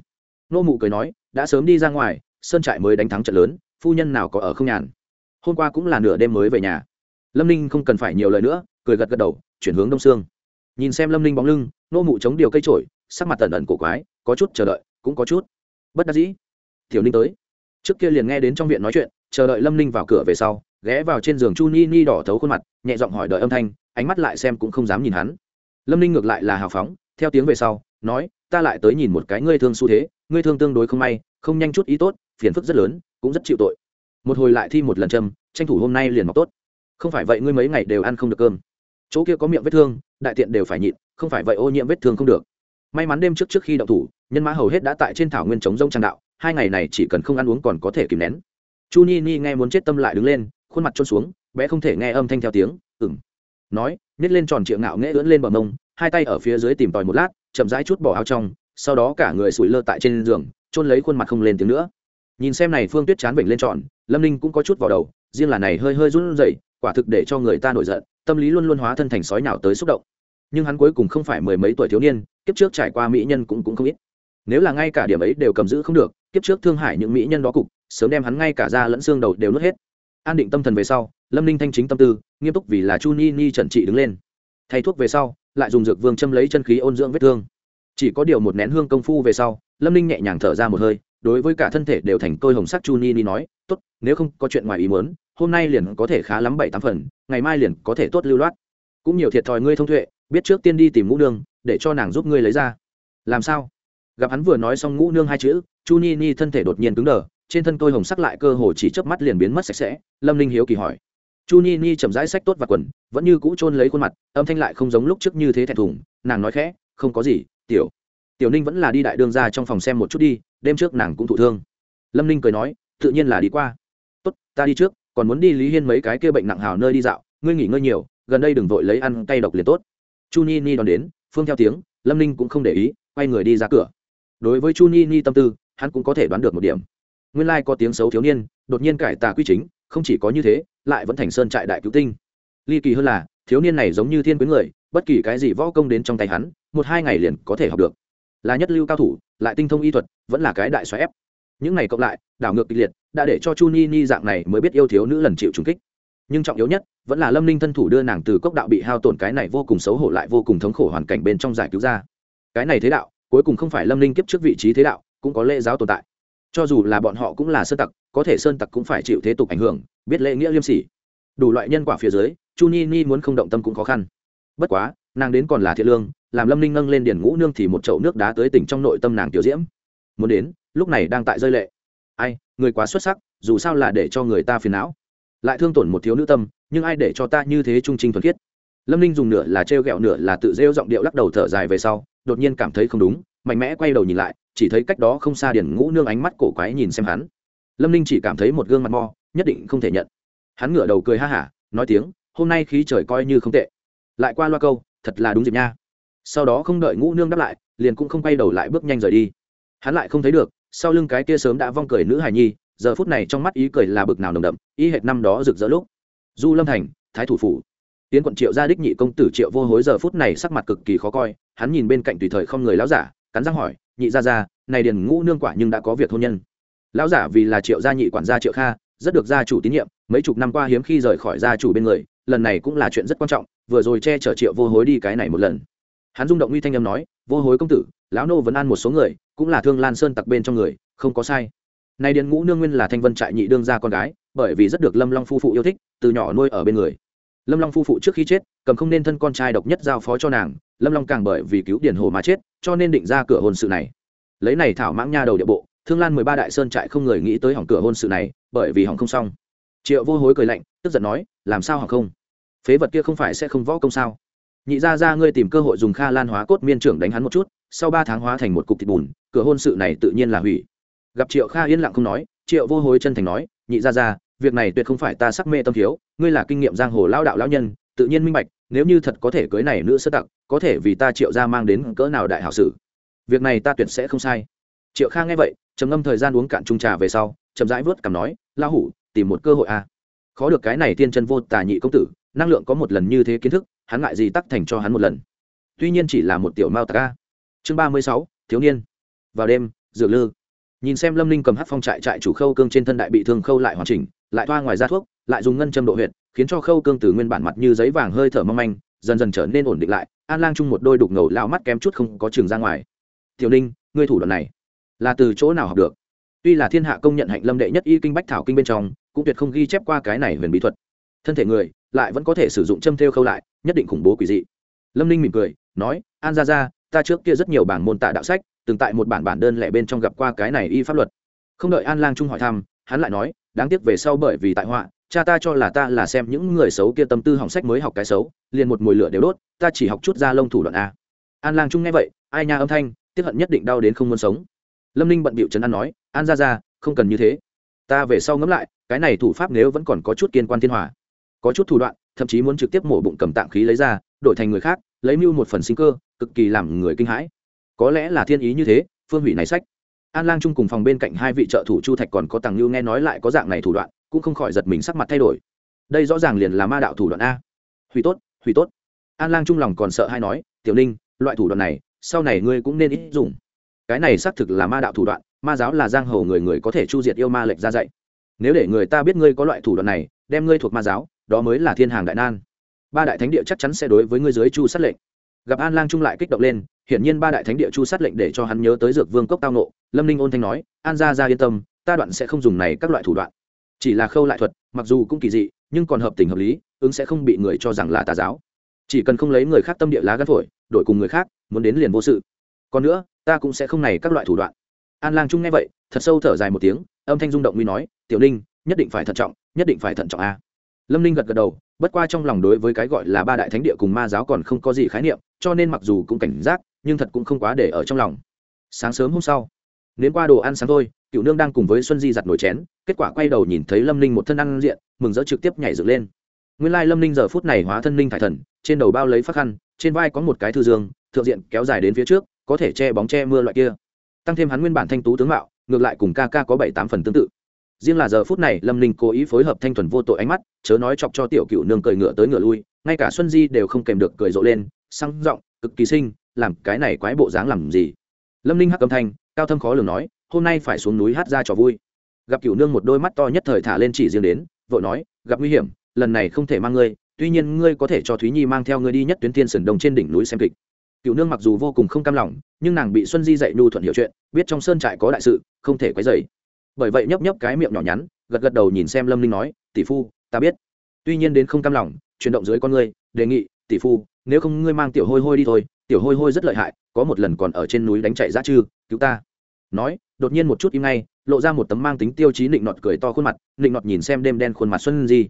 Nô mụ cười nói, đã sớm đi ra ngoài, sơn trại mới đánh thắng trận lớn, phu nhân nào có ở không nhàn? Hôm qua cũng là nửa đêm mới về nhà. Lâm ninh không cần phải nhiều lời nữa, cười gật gật đầu, chuyển hướng đông sương. Nhìn xem lâm ninh bóng lưng, nô mụ chống điều cây trổi sắc mặt tần ẩn cổ quái, có chút chờ đợi, cũng có chút bất đắc dĩ. Tiểu ninh tới. Trước kia liền nghe đến trong viện nói chuyện, chờ đợi lâm ninh vào cửa về sau, ghé vào trên giường chu ni ni đỏ thấu khuôn mặt, nhẹ giọng hỏi đợi âm thanh, ánh mắt lại xem cũng không dám nhìn hắn. Lâm ninh ngược lại là hào phóng, theo tiếng về sau, nói, ta lại tới nhìn một cái ngươi thương xu thế, ngươi thương tương đối không may, không nhanh chút ý tốt, phiền phức rất lớn, cũng rất chịu tội một hồi lại thi một lần châm, tranh thủ hôm nay liền mọc tốt. Không phải vậy ngươi mấy ngày đều ăn không được cơm. Chỗ kia có miệng vết thương, đại tiện đều phải nhịn, không phải vậy ô nhiễm vết thương không được. May mắn đêm trước trước khi đậu thủ, nhân mã hầu hết đã tại trên thảo nguyên chống rông trang đạo, hai ngày này chỉ cần không ăn uống còn có thể kìm nén. Chu ni ni nghe muốn chết tâm lại đứng lên, khuôn mặt trôn xuống, bé không thể nghe âm thanh theo tiếng ừng nói, nhét lên tròn triệu ngạo nghễ ưỡn lên bờ mông, hai tay ở phía dưới tìm tòi một lát, chậm rãi chút bỏ áo trong, sau đó cả người sủi lơ tại trên giường trôn lấy khuôn mặt không lên tiếng nữa. Nhìn xem này phương tuyết chán bệnh lên tròn lâm ninh cũng có chút vào đầu, riêng là này hơi hơi run rẩy, quả thực để cho người ta nổi giận, tâm lý luôn luôn hóa thân thành sói nào tới xúc động. Nhưng hắn cuối cùng không phải mười mấy tuổi thiếu niên, kiếp trước trải qua mỹ nhân cũng cũng không ít. Nếu là ngay cả điểm ấy đều cầm giữ không được, kiếp trước thương hại những mỹ nhân đó cục, sớm đem hắn ngay cả da lẫn xương đầu đều nuốt hết. An định tâm thần về sau, lâm ninh thanh chính tâm tư, nghiêm túc vì là chu ni ni trần trị đứng lên. Thay thuốc về sau, lại dùng dược vương châm lấy chân khí ôn dưỡng vết thương. Chỉ có điều một nén hương công phu về sau, lâm ninh nhẹ nhàng thở ra một hơi, đối với cả thân thể đều thành tôi hồng sắc chu ni ni nói tốt, nếu không có chuyện ngoài ý muốn, hôm nay liền có thể khá lắm bảy tám phần, ngày mai liền có thể tốt lưu loát. Cũng nhiều thiệt thòi ngươi thông tuệ biết trước tiên đi tìm ngũ nương, để cho nàng giúp ngươi lấy ra. Làm sao? Gặp hắn vừa nói xong ngũ nương hai chữ, chu ni ni thân thể đột nhiên cứng đờ, trên thân tôi hồng sắc lại cơ hồ chỉ chớp mắt liền biến mất sạch sẽ, lâm ninh hiếu kỳ hỏi. Chu ni ni chậm rãi sách tốt và quần, vẫn như cũ chôn lấy khuôn mặt, âm thanh lại không giống lúc trước như thế thẹn thùng, nàng nói khẽ, không có gì, tiểu tiểu ninh vẫn là đi đại đương ra trong phòng xem một chút đi, đêm trước nàng cũng thụ thương. Lâm ninh cười nói tự nhiên là đi qua. Tốt, ta đi trước, còn muốn đi lý hiên mấy cái kia bệnh nặng hào nơi đi dạo, ngươi nghỉ ngơi nhiều, gần đây đừng vội lấy ăn cay độc liền tốt. Chu ni ni đón đến, phương theo tiếng, lâm ninh cũng không để ý, quay người đi ra cửa. Đối với chu ni ni tâm tư, hắn cũng có thể đoán được một điểm. Nguyên lai có tiếng xấu thiếu niên, đột nhiên cải tà quy chính, không chỉ có như thế, lại vẫn thành sơn trại đại cứu tinh. Ly kỳ hơn là, thiếu niên này giống như thiên quyến người, bất kỳ cái gì võ công đến trong tay hắn, một hai ngày liền có thể học được. Là nhất lưu cao thủ, lại tinh thông y thuật, vẫn là cái đại xoáy ép những này cộng lại, đảo ngược kịch liệt, đã để cho chu ni ni dạng này mới biết yêu thiếu nữ lần chịu trùng kích. Nhưng trọng yếu nhất, vẫn là lâm ninh thân thủ đưa nàng từ cốc đạo bị hao tổn cái này vô cùng xấu hổ lại vô cùng thống khổ hoàn cảnh bên trong giải cứu ra. Cái này thế đạo, cuối cùng không phải lâm ninh kiếp trước vị trí thế đạo, cũng có lễ giáo tồn tại. Cho dù là bọn họ cũng là sơn tặc, có thể sơn tặc cũng phải chịu thế tục ảnh hưởng, biết lễ nghĩa liêm sỉ. Đủ loại nhân quả phía dưới, chu ni ni muốn không động tâm cũng khó khăn. Bất quá, nàng đến còn là thiện lương, làm lâm ninh nâng lên điển ngũ nương thì một chậu nước đá tới tỉnh trong nội tâm nàng tiểu diễm muốn đến, lúc này đang tại rơi lệ. Ai, người quá xuất sắc, dù sao là để cho người ta phiền não. Lại thương tổn một thiếu nữ tâm, nhưng ai để cho ta như thế trung trinh thuần khiết? Lâm ninh dùng nửa là trêu ghẹo, nửa là tự rêu giọng điệu lắc đầu thở dài về sau, đột nhiên cảm thấy không đúng, mạnh mẽ quay đầu nhìn lại, chỉ thấy cách đó không xa điển ngũ nương ánh mắt cổ quái nhìn xem hắn. Lâm ninh chỉ cảm thấy một gương mặt mo, nhất định không thể nhận. Hắn ngửa đầu cười ha hả, nói tiếng, hôm nay khí trời coi như không tệ. Lại qua loa câu, thật là đúng dịp nha. Sau đó không đợi ngũ nương đáp lại, liền cũng không quay đầu lại bước nhanh rời đi hắn lại không thấy được, sau lưng cái kia sớm đã vong cười nữ hài nhi, giờ phút này trong mắt ý cười là bực nào nồng đậm ý hệt năm đó rực rỡ lúc. Du lâm thành, thái thủ phủ. Tiến quận triệu gia đích nhị công tử triệu vô hối giờ phút này sắc mặt cực kỳ khó coi, hắn nhìn bên cạnh tùy thời không người lão giả, cắn răng hỏi, nhị gia gia, này điền ngũ nương quả nhưng đã có việc hôn nhân. Lão giả vì là triệu gia nhị quản gia triệu kha, rất được gia chủ tín nhiệm, mấy chục năm qua hiếm khi rời khỏi gia chủ bên người, lần này cũng là chuyện rất quan trọng, vừa rồi che chở triệu vô hối đi cái này một lần. Hắn rung động uy thanh âm nói, vô hối công tử, lão nô vẫn ăn một số người cũng là thương lan sơn tặc bên trong người, không có sai. Nay điền ngũ nương nguyên là thanh vân trại nhị đương gia con gái, bởi vì rất được lâm long phu phụ yêu thích, từ nhỏ nuôi ở bên người. Lâm long phu phụ trước khi chết, cầm không nên thân con trai độc nhất giao phó cho nàng, lâm long càng bởi vì cứu điền hồ mà chết, cho nên định ra cửa hôn sự này. Lấy này thảo mãng nha đầu địa bộ, thương lan mười ba đại sơn trại không người nghĩ tới hỏng cửa hôn sự này, bởi vì hỏng không xong. Triệu vô hối cười lạnh, tức giận nói, làm sao hỏng không? Phế vật kia không phải sẽ không võ công sao? Nhị ra ra ngươi tìm cơ hội dùng kha lan hóa cốt miên trưởng đánh hắn một chút sau ba tháng hóa thành một cục thịt bùn, cửa hôn sự này tự nhiên là hủy. Gặp triệu kha yên lặng không nói, triệu vô hối chân thành nói, nhị ra ra việc này tuyệt không phải ta sắc mê tâm thiếu, ngươi là kinh nghiệm giang hồ lao đạo lao nhân, tự nhiên minh bạch, nếu như thật có thể cưới này nữ sơ tặc, có thể vì ta triệu ra mang đến cỡ nào đại hảo sử việc này ta tuyệt sẽ không sai. Triệu kha nghe vậy, trầm ngâm thời gian uống cạn trung trà về sau, chậm rãi vớt cằm nói la hủ, tìm một cơ hội a à. khó được cái này tiên chân vô tà nhị công tử, năng lượng có một lần như thế kiến thức, hắn ngại gì tắc thành cho hắn một lần. Tuy nhiên chỉ là một tiểu mao tạc a chương ba mươi sáu, thiếu niên. Vào đêm, dược lư. Nhìn xem lâm ninh cầm hát phong trại trại chủ khâu cương trên thân đại bị thương khâu lại hoàn chỉnh, lại thoa ngoài ra thuốc, lại dùng ngân châm độ huyệt, khiến cho khâu cương từ nguyên bản mặt như giấy vàng hơi thở mong manh, dần dần trở nên ổn định lại, an lang chung một đôi đục ngầu lao mắt kém chút không có trường ra ngoài. Tiểu ninh, ngươi thủ đoạn này là từ chỗ nào học được? Tuy là thiên hạ công nhận hạnh lâm đệ nhất y kinh bách thảo kinh bên trong, cũng tuyệt không ghi chép qua cái này huyền bí thuật. Thân thể người lại vẫn có thể sử dụng châm theo khâu lại, nhất định khủng bố quỷ dị. Lâm ninh mỉm cười, nói, an ra ra ta trước kia rất nhiều bản môn tạ đạo sách, từng tại một bản bản đơn lẻ bên trong gặp qua cái này y pháp luật. Không đợi an lang trung hỏi thăm, hắn lại nói, đáng tiếc về sau bởi vì tại họa, cha ta cho là ta là xem những người xấu kia tâm tư hỏng sách mới học cái xấu, liền một mùi lửa đều đốt, ta chỉ học chút ra lông thủ đoạn a. An lang trung nghe vậy, ai nha âm thanh tiếp hận nhất định đau đến không muốn sống. Lâm ninh bận bịu trấn an nói, an ra ra, không cần như thế. Ta về sau ngẫm lại, cái này thủ pháp nếu vẫn còn có chút kiên quan thiên hòa, có chút thủ đoạn, thậm chí muốn trực tiếp mổ bụng cầm tạng khí lấy ra, đổi thành người khác, lấy mưu một phần sinh cơ cực kỳ làm người kinh hãi. Có lẽ là thiên ý như thế, phương hủy này sách. An lang trung cùng phòng bên cạnh hai vị trợ thủ chu thạch còn có tàng lưu nghe nói lại có dạng này thủ đoạn, cũng không khỏi giật mình sắc mặt thay đổi. Đây rõ ràng liền là ma đạo thủ đoạn a. Hủy tốt hủy tốt. An lang trung lòng còn sợ hay nói, tiểu ninh, loại thủ đoạn này, sau này ngươi cũng nên ít dùng. Cái này xác thực là ma đạo thủ đoạn, ma giáo là giang hồ người người có thể chu diệt yêu ma lệch ra dạy. Nếu để người ta biết ngươi có loại thủ đoạn này, đem ngươi thuộc ma giáo, đó mới là thiên hàng đại nan. Ba đại thánh địa chắc chắn sẽ đối với ngươi dưới chu sát lệnh gặp an lang trung lại kích động lên, hiển nhiên ba đại thánh địa chu sát lệnh để cho hắn nhớ tới dược vương cốc tao nộ lâm ninh ôn thanh nói, an ra ra yên tâm, ta đoạn sẽ không dùng này các loại thủ đoạn. Chỉ là khâu lại thuật, mặc dù cũng kỳ dị, nhưng còn hợp tình hợp lý, ứng sẽ không bị người cho rằng là tà giáo. Chỉ cần không lấy người khác tâm địa lá gắn phổi, đổi cùng người khác, muốn đến liền vô sự. Còn nữa, ta cũng sẽ không này các loại thủ đoạn. An lang trung nghe vậy, thật sâu thở dài một tiếng, âm thanh rung động nguy nói, tiểu ninh, nhất định phải thận trọng, nhất định phải thận trọng a. Lâm ninh gật gật đầu bất qua trong lòng đối với cái gọi là ba đại thánh địa cùng ma giáo còn không có gì khái niệm, cho nên mặc dù cũng cảnh giác, nhưng thật cũng không quá để ở trong lòng. Sáng sớm hôm sau nếu qua đồ ăn sáng thôi, cựu nương đang cùng với xuân di giặt nồi chén, kết quả quay đầu nhìn thấy lâm ninh một thân ăn diện, mừng rỡ trực tiếp nhảy dựng lên. Nguyên lai lâm ninh giờ phút này hóa thân ninh thải thần, trên đầu bao lấy phát khăn, trên vai có một cái thư dương, thượng diện kéo dài đến phía trước, có thể che bóng che mưa loại kia. Tăng thêm hắn nguyên bản thanh tú tướng mạo, ngược lại cùng ca ca có bảy tám phần tương tự. Riêng là giờ phút này, lâm ninh cố ý phối hợp thanh thuần vô tội ánh mắt chớ nói chọc cho tiểu cựu nương cười ngựa tới ngựa lui, ngay cả xuân di đều không kèm được cười rộ lên, sang giọng, cực kỳ sinh làm cái này quái bộ dáng làm gì? Lâm ninh hắc âm thanh, cao thâm khó lường nói, hôm nay phải xuống núi hát ra trò vui. Gặp cựu nương một đôi mắt to nhất thời thả lên chỉ riêng đến, vội nói, gặp nguy hiểm, lần này không thể mang ngươi, tuy nhiên ngươi có thể cho thúy nhi mang theo ngươi đi nhất tuyến thiên sườn đồng trên đỉnh núi xem kịch. Cựu nương mặc dù vô cùng không cam lòng, nhưng nàng bị xuân di dạy nhu thuận hiểu chuyện, biết trong sơn trại có đại sự, không thể quấy dày bởi vậy nhấp nhấp cái miệng nhỏ nhắn, gật gật đầu nhìn xem lâm ninh nói, tỷ phu ta biết. Tuy nhiên đến không cam lòng, chuyển động dưới con ngươi, đề nghị, tỷ phu, nếu không ngươi mang tiểu hôi hôi đi thôi, tiểu hôi hôi rất lợi hại, có một lần còn ở trên núi đánh chạy ra chư, cứu ta. Nói, đột nhiên một chút im ngay, lộ ra một tấm mang tính tiêu chí nịnh nọt cười to khuôn mặt, nịnh nọt nhìn xem đêm đen khuôn mặt xuân di.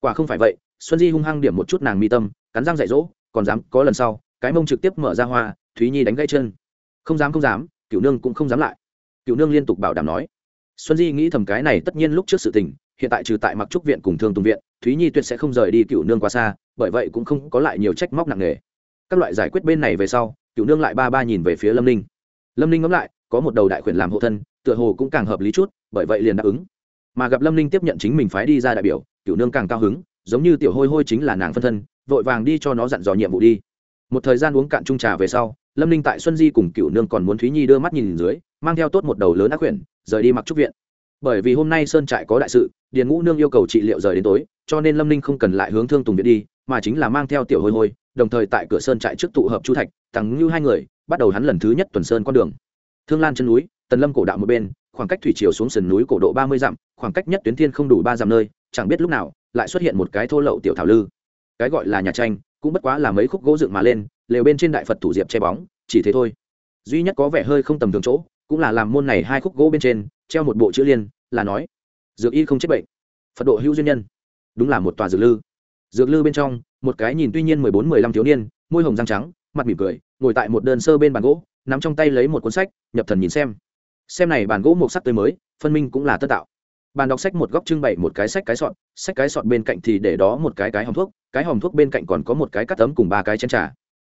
Quả không phải vậy, xuân di hung hăng điểm một chút nàng mi tâm, cắn răng dạy dỗ, còn dám, có lần sau, cái mông trực tiếp mở ra hoa, thúy nhi đánh gãy chân. Không dám không dám cựu nương cũng không dám lại. Cựu nương liên tục bảo đảm nói. Xuân di nghĩ thầm cái này tất nhiên lúc trước sự tình hiện tại trừ tại mặc trúc viện cùng thương tùng viện, thúy nhi tuyệt sẽ không rời đi cựu nương quá xa, bởi vậy cũng không có lại nhiều trách móc nặng nề. Các loại giải quyết bên này về sau, cựu nương lại ba ba nhìn về phía lâm ninh. Lâm ninh ngẫm lại, có một đầu đại quyền làm hộ thân, tựa hồ cũng càng hợp lý chút, bởi vậy liền đáp ứng. Mà gặp lâm ninh tiếp nhận chính mình phái đi ra đại biểu, cựu nương càng cao hứng, giống như tiểu hôi hôi chính là nàng phân thân, vội vàng đi cho nó dặn dò nhiệm vụ đi. Một thời gian uống cạn chung trà về sau, lâm ninh tại xuân di cùng cựu nương còn muốn thúy nhi đưa mắt nhìn dưới, mang theo tốt một đầu lớn ác quyển rời đi mặc trúc viện. Bởi vì hôm nay sơn trại có đại sự điền ngũ nương yêu cầu trị liệu rời đến tối, cho nên lâm ninh không cần lại hướng thương tùng viện đi, mà chính là mang theo tiểu hôi hôi, đồng thời tại cửa sơn trại trước tụ hợp chu thạch tặng như hai người, bắt đầu hắn lần thứ nhất tuần sơn con đường. Thương lan chân núi, tần lâm cổ đạo một bên, khoảng cách thủy chiều xuống sườn núi cổ độ ba mươi dặm, khoảng cách nhất tuyến thiên không đủ ba dặm nơi, chẳng biết lúc nào, lại xuất hiện một cái thô lậu tiểu thảo lư. Cái gọi là nhà tranh, cũng bất quá là mấy khúc gỗ dựng mà lên, lều bên trên đại phật thủ diệp che bóng, chỉ thế thôi. Duy nhất có vẻ hơi không tầm thường chỗ, cũng là làm môn này hai khúc gỗ bên trên, treo một bộ chữ liên, là nói dược y không chết bệnh. Phật độ hữu duyên nhân. Đúng là một tòa dược lư. Dược lư bên trong, một cái nhìn tuy nhiên mười bốn, mười lăm thiếu niên, môi hồng răng trắng, mặt mỉm cười, ngồi tại một đơn sơ bên bàn gỗ, nắm trong tay lấy một cuốn sách, nhập thần nhìn xem. Xem này bàn gỗ một sắc tươi mới, phân minh cũng là tất tạo. Bàn đọc sách một góc trưng bày một cái sách cái sọt, sách cái sọt bên cạnh thì để đó một cái cái hòm thuốc, cái hòm thuốc bên cạnh còn có một cái cắt tấm cùng ba cái chén trà.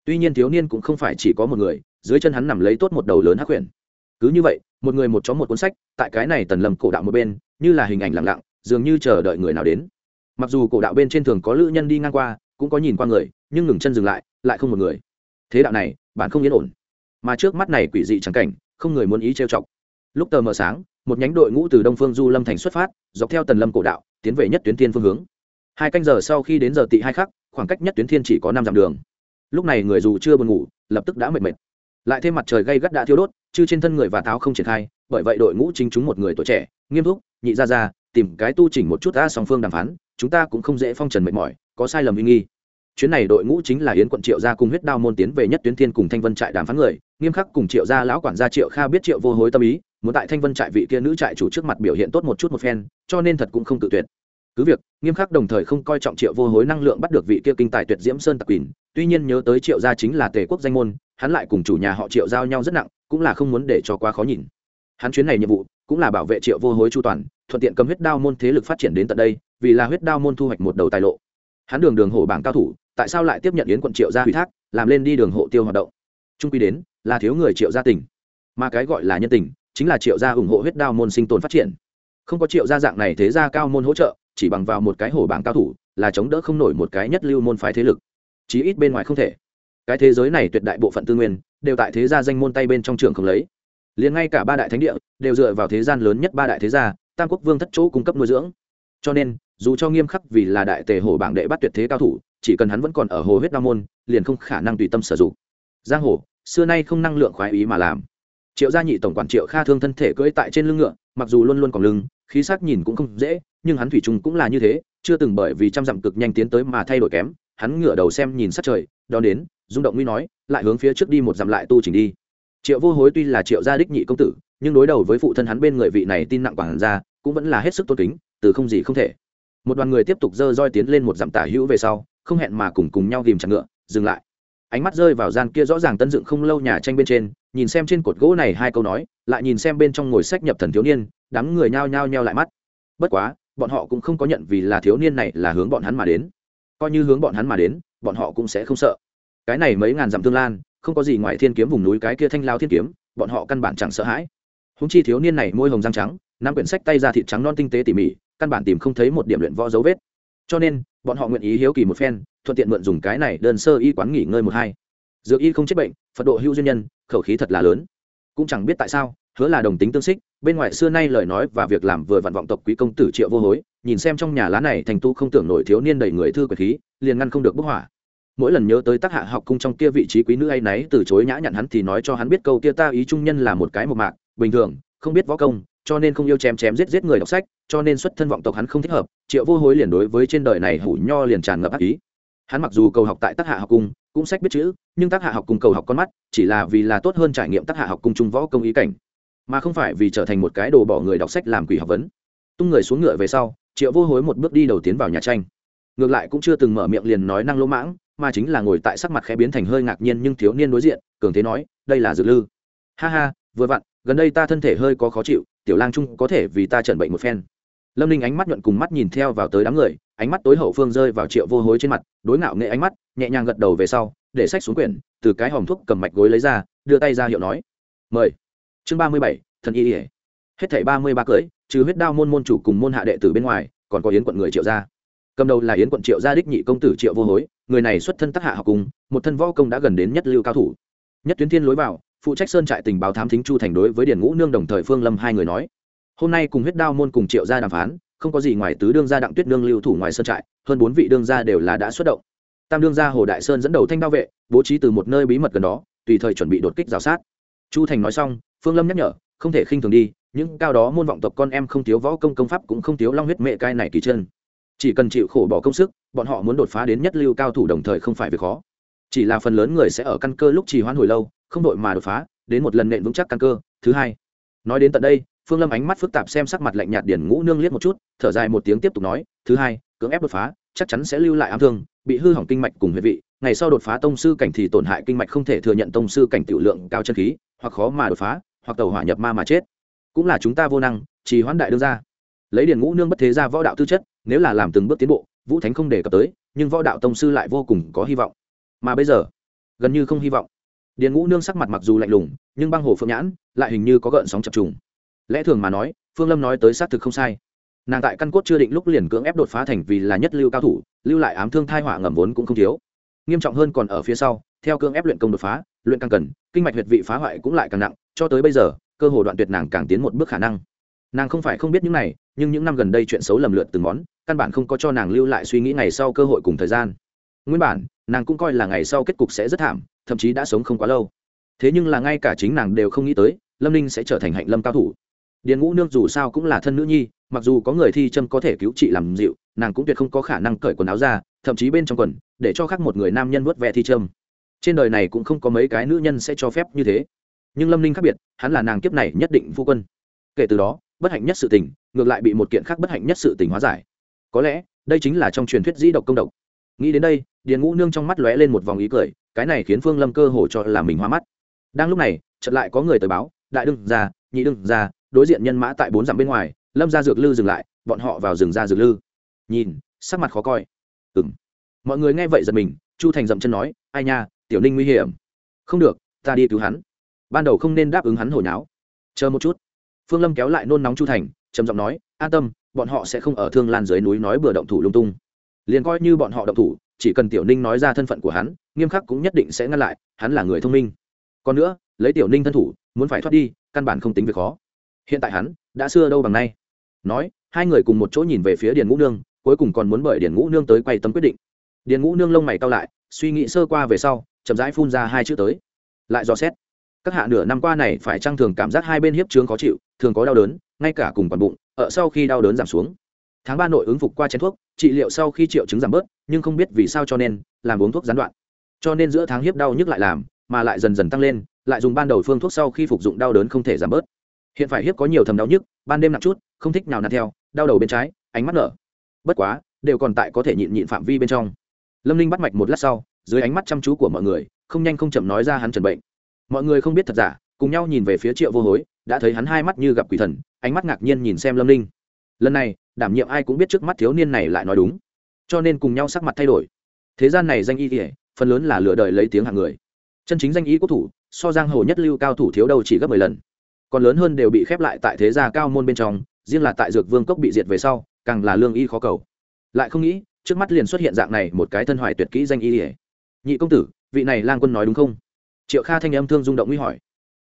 Tuy nhiên thiếu niên cũng không phải chỉ có một người, dưới chân hắn nằm lấy tốt một đầu lớn hắc quyển cứ như vậy, một người một chó một cuốn sách, tại cái này tần lầm cổ đạo một bên như là hình ảnh lặng lặng, dường như chờ đợi người nào đến. Mặc dù cổ đạo bên trên thường có lữ nhân đi ngang qua, cũng có nhìn qua người, nhưng ngừng chân dừng lại lại không một người. Thế đạo này, bạn không yên ổn. Mà trước mắt này quỷ dị chẳng cảnh, không người muốn ý trêu chọc. Lúc tờ mờ sáng, một nhánh đội ngũ từ đông phương du lâm thành xuất phát, dọc theo tần lâm cổ đạo, tiến về nhất tuyến thiên phương hướng. Hai canh giờ sau khi đến giờ tị hai khắc, khoảng cách nhất tuyến thiên chỉ có năm dặm đường. Lúc này người dù chưa buồn ngủ, lập tức đã mệt mệt. Lại thêm mặt trời gây gắt đã thiêu đốt, chứ trên thân người và táo không triển khai, bởi vậy đội ngũ chính chúng một người tuổi trẻ, nghiêm túc nhị ra ra, tìm cái tu chỉnh một chút đã song phương đàm phán, chúng ta cũng không dễ phong trần mệt mỏi, có sai lầm uy nghi. Chuyến này đội ngũ chính là yến quận triệu gia cùng huyết đao môn tiến về nhất tuyến thiên cùng thanh vân trại đàm phán người, nghiêm khắc cùng triệu gia lão quản gia triệu kha biết triệu vô hối tâm ý, muốn tại thanh vân trại vị kia nữ trại chủ trước mặt biểu hiện tốt một chút một phen, cho nên thật cũng không tự tuyệt. Cứ việc, nghiêm khắc đồng thời không coi trọng triệu vô hối năng lượng bắt được vị kia kinh tài tuyệt diễm sơn tặc quỳnh, tuy nhiên nhớ tới triệu gia chính là tề quốc danh môn, hắn lại cùng chủ nhà họ triệu giao nhau rất nặng, cũng là không muốn để cho quá khó nhìn. Hắn chuyến này nhiệm vụ cũng là bảo vệ triệu vô hối chu toàn, thuận tiện cầm huyết đao môn thế lực phát triển đến tận đây, vì là huyết đao môn thu hoạch một đầu tài lộ. Hắn đường đường hổ bảng cao thủ, tại sao lại tiếp nhận yến quận triệu gia ủy thác, làm lên đi đường hộ tiêu hoạt động? Trung quy đến, là thiếu người triệu gia tỉnh. Mà cái gọi là nhân tình, chính là triệu gia ủng hộ huyết đao môn sinh tồn phát triển. Không có triệu gia dạng này thế gia cao môn hỗ trợ, chỉ bằng vào một cái hổ bảng cao thủ, là chống đỡ không nổi một cái nhất lưu môn phái thế lực. Chí ít bên ngoài không thể. Cái thế giới này tuyệt đại bộ phận tư nguyên, đều tại thế gia danh môn tay bên trong trường không lấy liền ngay cả ba đại thánh địa đều dựa vào thế gian lớn nhất ba đại thế gia, tam quốc vương thất chỗ cung cấp nuôi dưỡng. Cho nên, dù cho nghiêm khắc vì là đại tề hồ bảng đệ bắt tuyệt thế cao thủ, chỉ cần hắn vẫn còn ở hồ huyết đao môn, liền không khả năng tùy tâm sử dụng. Giang hồ, xưa nay không năng lượng khoái ý mà làm. Triệu gia nhị tổng quản triệu kha thương thân thể cưỡi tại trên lưng ngựa, mặc dù luôn luôn còn lưng, khí sắc nhìn cũng không dễ, nhưng hắn thủy chung cũng là như thế, chưa từng bởi vì trăm dặm cực nhanh tiến tới mà thay đổi kém. Hắn ngựa đầu xem nhìn sát trời, đón đến, rung động nguy nói, lại hướng phía trước đi một dặm lại tu chỉnh đi triệu vô hối tuy là triệu gia đích nhị công tử, nhưng đối đầu với phụ thân hắn bên người vị này tin nặng quản gia, cũng vẫn là hết sức tôn kính, từ không gì không thể. Một đoàn người tiếp tục dơ roi tiến lên một dặm tả hữu về sau, không hẹn mà cùng cùng nhau ghìm chặt ngựa, dừng lại. Ánh mắt rơi vào gian kia rõ ràng tân dựng không lâu nhà tranh bên trên, nhìn xem trên cột gỗ này hai câu nói, lại nhìn xem bên trong ngồi sách nhập thần thiếu niên, đám người nhao nhao nhao lại mắt. Bất quá, bọn họ cũng không có nhận vì là thiếu niên này là hướng bọn hắn mà đến. Coi như hướng bọn hắn mà đến, bọn họ cũng sẽ không sợ. Cái này mấy ngàn dặm tương lan không có gì ngoài thiên kiếm vùng núi cái kia thanh lao thiên kiếm, bọn họ căn bản chẳng sợ hãi. Húng chi thiếu niên này môi hồng răng trắng, năm quyển sách tay ra thịt trắng non tinh tế tỉ mỉ, căn bản tìm không thấy một điểm luyện võ dấu vết. Cho nên, bọn họ nguyện ý hiếu kỳ một phen, thuận tiện mượn dùng cái này đơn sơ y quán nghỉ ngơi một hai. Dược y không chết bệnh, phật độ hữu duyên nhân, khẩu khí thật là lớn. Cũng chẳng biết tại sao, hứa là đồng tính tương xích, bên ngoài xưa nay lời nói và việc làm vừa vặn vọng tộc quý công tử triệu vô hối, nhìn xem trong nhà lá này thành tu không tưởng nổi thiếu niên đầy người thư quyền khí, liền ngăn không được bức hỏa mỗi lần nhớ tới tác hạ học cung trong kia vị trí quý nữ ấy nấy từ chối nhã nhặn hắn thì nói cho hắn biết câu kia ta ý trung nhân là một cái một mạc, bình thường, không biết võ công, cho nên không yêu chém chém giết giết người đọc sách, cho nên xuất thân vọng tộc hắn không thích hợp, triệu vô hối liền đối với trên đời này hủ nho liền tràn ngập ác ý. Hắn mặc dù cầu học tại tác hạ học cung, cũng sách biết chữ, nhưng tác hạ học cung cầu học con mắt, chỉ là vì là tốt hơn trải nghiệm tác hạ học cung trung võ công ý cảnh, mà không phải vì trở thành một cái đồ bỏ người đọc sách làm quỷ học vấn. Tung người xuống ngựa về sau, triệu vô hối một bước đi đầu tiến vào nhà tranh. Ngược lại cũng chưa từng mở miệng liền nói năng lỗ mãng mà chính là ngồi tại sắc mặt khẽ biến thành hơi ngạc nhiên nhưng thiếu niên đối diện, cường thế nói, đây là dược lư. Ha ha, vừa vặn, gần đây ta thân thể hơi có khó chịu, tiểu lang trung có thể vì ta trận bệnh một phen. Lâm ninh ánh mắt nhuận cùng mắt nhìn theo vào tới đám người, ánh mắt tối hậu phương rơi vào triệu vô hối trên mặt, đối ngạo nghệ ánh mắt, nhẹ nhàng gật đầu về sau, để sách xuống quyển, từ cái hòm thuốc cầm mạch gối lấy ra, đưa tay ra hiệu nói, mời. Chương ba mươi bảy, thần y ỉa hết thảy ba mươi ba cưới trừ huyết đao môn môn chủ cùng môn hạ đệ tử bên ngoài, còn có yến quận người triệu gia. Cầm đầu là yến quận triệu gia đích nhị công tử triệu vô hối người này xuất thân tác hạ học cùng, một thân võ công đã gần đến nhất lưu cao thủ. Nhất tuyến thiên lối vào, phụ trách sơn trại tình báo thám thính chu thành đối với điển ngũ nương đồng thời phương lâm hai người nói, hôm nay cùng huyết đao môn cùng triệu gia đàm phán, không có gì ngoài tứ đương gia đặng tuyết nương lưu thủ ngoài sơn trại, hơn bốn vị đương gia đều là đã xuất động. Tam đương gia hồ đại sơn dẫn đầu thanh đao vệ, bố trí từ một nơi bí mật gần đó, tùy thời chuẩn bị đột kích giáo sát. Chu thành nói xong, phương lâm nhắc nhở, không thể khinh thường đi, những cao đó môn vọng tộc con em không thiếu võ công công pháp cũng không thiếu long huyết mẹ cai này kỳ chân. Chỉ cần chịu khổ bỏ công sức bọn họ muốn đột phá đến nhất lưu cao thủ đồng thời không phải việc khó. Chỉ là phần lớn người sẽ ở căn cơ lúc trì hoãn hồi lâu, không đội mà đột phá, đến một lần nện vững chắc căn cơ, thứ hai. Nói đến tận đây, phương lâm ánh mắt phức tạp xem sắc mặt lạnh nhạt điển ngũ nương liếc một chút, thở dài một tiếng tiếp tục nói, thứ hai, cưỡng ép đột phá, chắc chắn sẽ lưu lại ám thương, bị hư hỏng kinh mạch cùng huyệt vị, ngày sau đột phá tông sư cảnh thì tổn hại kinh mạch không thể thừa nhận tông sư cảnh tiểu lượng cao chân khí, hoặc khó mà đột phá, hoặc tàu hỏa nhập ma mà chết. Cũng là chúng ta vô năng, trì hoãn đại đương ra lấy điển ngũ nương bất thế ra võ đạo tư chất, nếu là làm từng bước tiến bộ vũ thánh không đề cập tới, nhưng võ đạo tông sư lại vô cùng có hy vọng. Mà bây giờ, gần như không hy vọng. Điền ngũ nương sắc mặt mặc dù lạnh lùng, nhưng băng hồ phượng nhãn lại hình như có gợn sóng chập trùng. Lẽ thường mà nói, phương lâm nói tới xác thực không sai. Nàng tại căn cốt chưa định lúc liền cưỡng ép đột phá thành vì là nhất lưu cao thủ, lưu lại ám thương thai họa ngầm vốn cũng không thiếu. Nghiêm trọng hơn còn ở phía sau, theo cưỡng ép luyện công đột phá, luyện càng cần, kinh mạch huyệt vị phá hoại cũng lại càng nặng, cho tới bây giờ, cơ hồ đoạn tuyệt nàng càng tiến một bước khả năng. Nàng không phải không biết những này, nhưng những năm gần đây chuyện xấu lầm lượt từng món căn bản không có cho nàng lưu lại suy nghĩ ngày sau cơ hội cùng thời gian. Nguyên bản, nàng cũng coi là ngày sau kết cục sẽ rất thảm, thậm chí đã sống không quá lâu. Thế nhưng là ngay cả chính nàng đều không nghĩ tới, lâm ninh sẽ trở thành hạnh lâm cao thủ. Điền ngũ nương dù sao cũng là thân nữ nhi, mặc dù có người thi châm có thể cứu chị làm dịu, nàng cũng tuyệt không có khả năng cởi quần áo ra, thậm chí bên trong quần, để cho khác một người nam nhân vớt vẹ thi châm. Trên đời này cũng không có mấy cái nữ nhân sẽ cho phép như thế. Nhưng lâm ninh khác biệt, hắn là nàng kiếp này nhất định phu quân. Kể từ đó, bất hạnh nhất sự tình, ngược lại bị một kiện khác bất hạnh nhất sự tình hóa giải có lẽ, đây chính là trong truyền thuyết dĩ độc công độc. Nghĩ đến đây, điền ngũ nương trong mắt lóe lên một vòng ý cười, cái này khiến phương lâm cơ hồ cho là mình hoa mắt. Đang lúc này, chợt lại có người tới báo, đại đương ra nhị đương ra đối diện nhân mã tại bốn dặm bên ngoài, lâm ra dược lư dừng lại, bọn họ vào rừng ra dược lư. Nhìn, sắc mặt khó coi. Ừng mọi người nghe vậy giật mình, chu thành dậm chân nói, ai nha, tiểu ninh nguy hiểm. Không được, ta đi cứu hắn. Ban đầu không nên đáp ứng hắn hồi náo chờ một chút. Phương lâm kéo lại nôn nóng chu thành, trầm giọng nói, an tâm bọn họ sẽ không ở thương lan dưới núi nói bừa động thủ lung tung. Liền coi như bọn họ động thủ, chỉ cần tiểu ninh nói ra thân phận của hắn, nghiêm khắc cũng nhất định sẽ ngăn lại, hắn là người thông minh. Còn nữa, lấy tiểu ninh thân thủ, muốn phải thoát đi, căn bản không tính việc khó. Hiện tại hắn đã xưa đâu bằng nay. Nói, hai người cùng một chỗ nhìn về phía điền ngũ nương, cuối cùng còn muốn bởi điền ngũ nương tới quay tâm quyết định. Điền ngũ nương lông mày cao lại, suy nghĩ sơ qua về sau, chậm rãi phun ra hai chữ tới. Lại dò xét. Các hạ nửa năm qua này phải trang thường cảm giác hai bên hiếp trướng khó chịu, thường có đau đớn ngay cả cùng còn bụng, ở sau khi đau đớn giảm xuống. Tháng ba nội ứng phục qua chén thuốc, trị liệu sau khi triệu chứng giảm bớt, nhưng không biết vì sao cho nên, làm uống thuốc gián đoạn. Cho nên giữa tháng hiếp đau nhức lại làm, mà lại dần dần tăng lên, lại dùng ban đầu phương thuốc sau khi phục dụng đau đớn không thể giảm bớt. Hiện phải hiếp có nhiều thầm đau nhức, ban đêm nặng chút, không thích nào nạt theo, đau đầu bên trái, ánh mắt nở. Bất quá, đều còn tại có thể nhịn nhịn phạm vi bên trong. Lâm ninh bắt mạch một lát sau, dưới ánh mắt chăm chú của mọi người, không nhanh không chậm nói ra hắn trần bệnh. Mọi người không biết thật giả, cùng nhau nhìn về phía triệu vô hối đã thấy hắn hai mắt như gặp quỷ thần, ánh mắt ngạc nhiên nhìn xem lâm ninh. Lần này, đảm nhiệm ai cũng biết trước mắt thiếu niên này lại nói đúng. Cho nên cùng nhau sắc mặt thay đổi. Thế gian này danh y kỉa phần lớn là lựa đời lấy tiếng hàng người. Chân chính danh y quốc thủ, so giang hồ nhất lưu cao thủ thiếu đâu chỉ gấp mười lần. Còn lớn hơn đều bị khép lại tại thế gia cao môn bên trong, riêng là tại dược vương cốc bị diệt về sau, càng là lương y khó cầu. Lại không nghĩ, trước mắt liền xuất hiện dạng này một cái thân hoài tuyệt kỹ danh y ỉa nhị công tử, vị này lang quân nói đúng không? Triệu kha thanh âm thương rung động nguy hỏi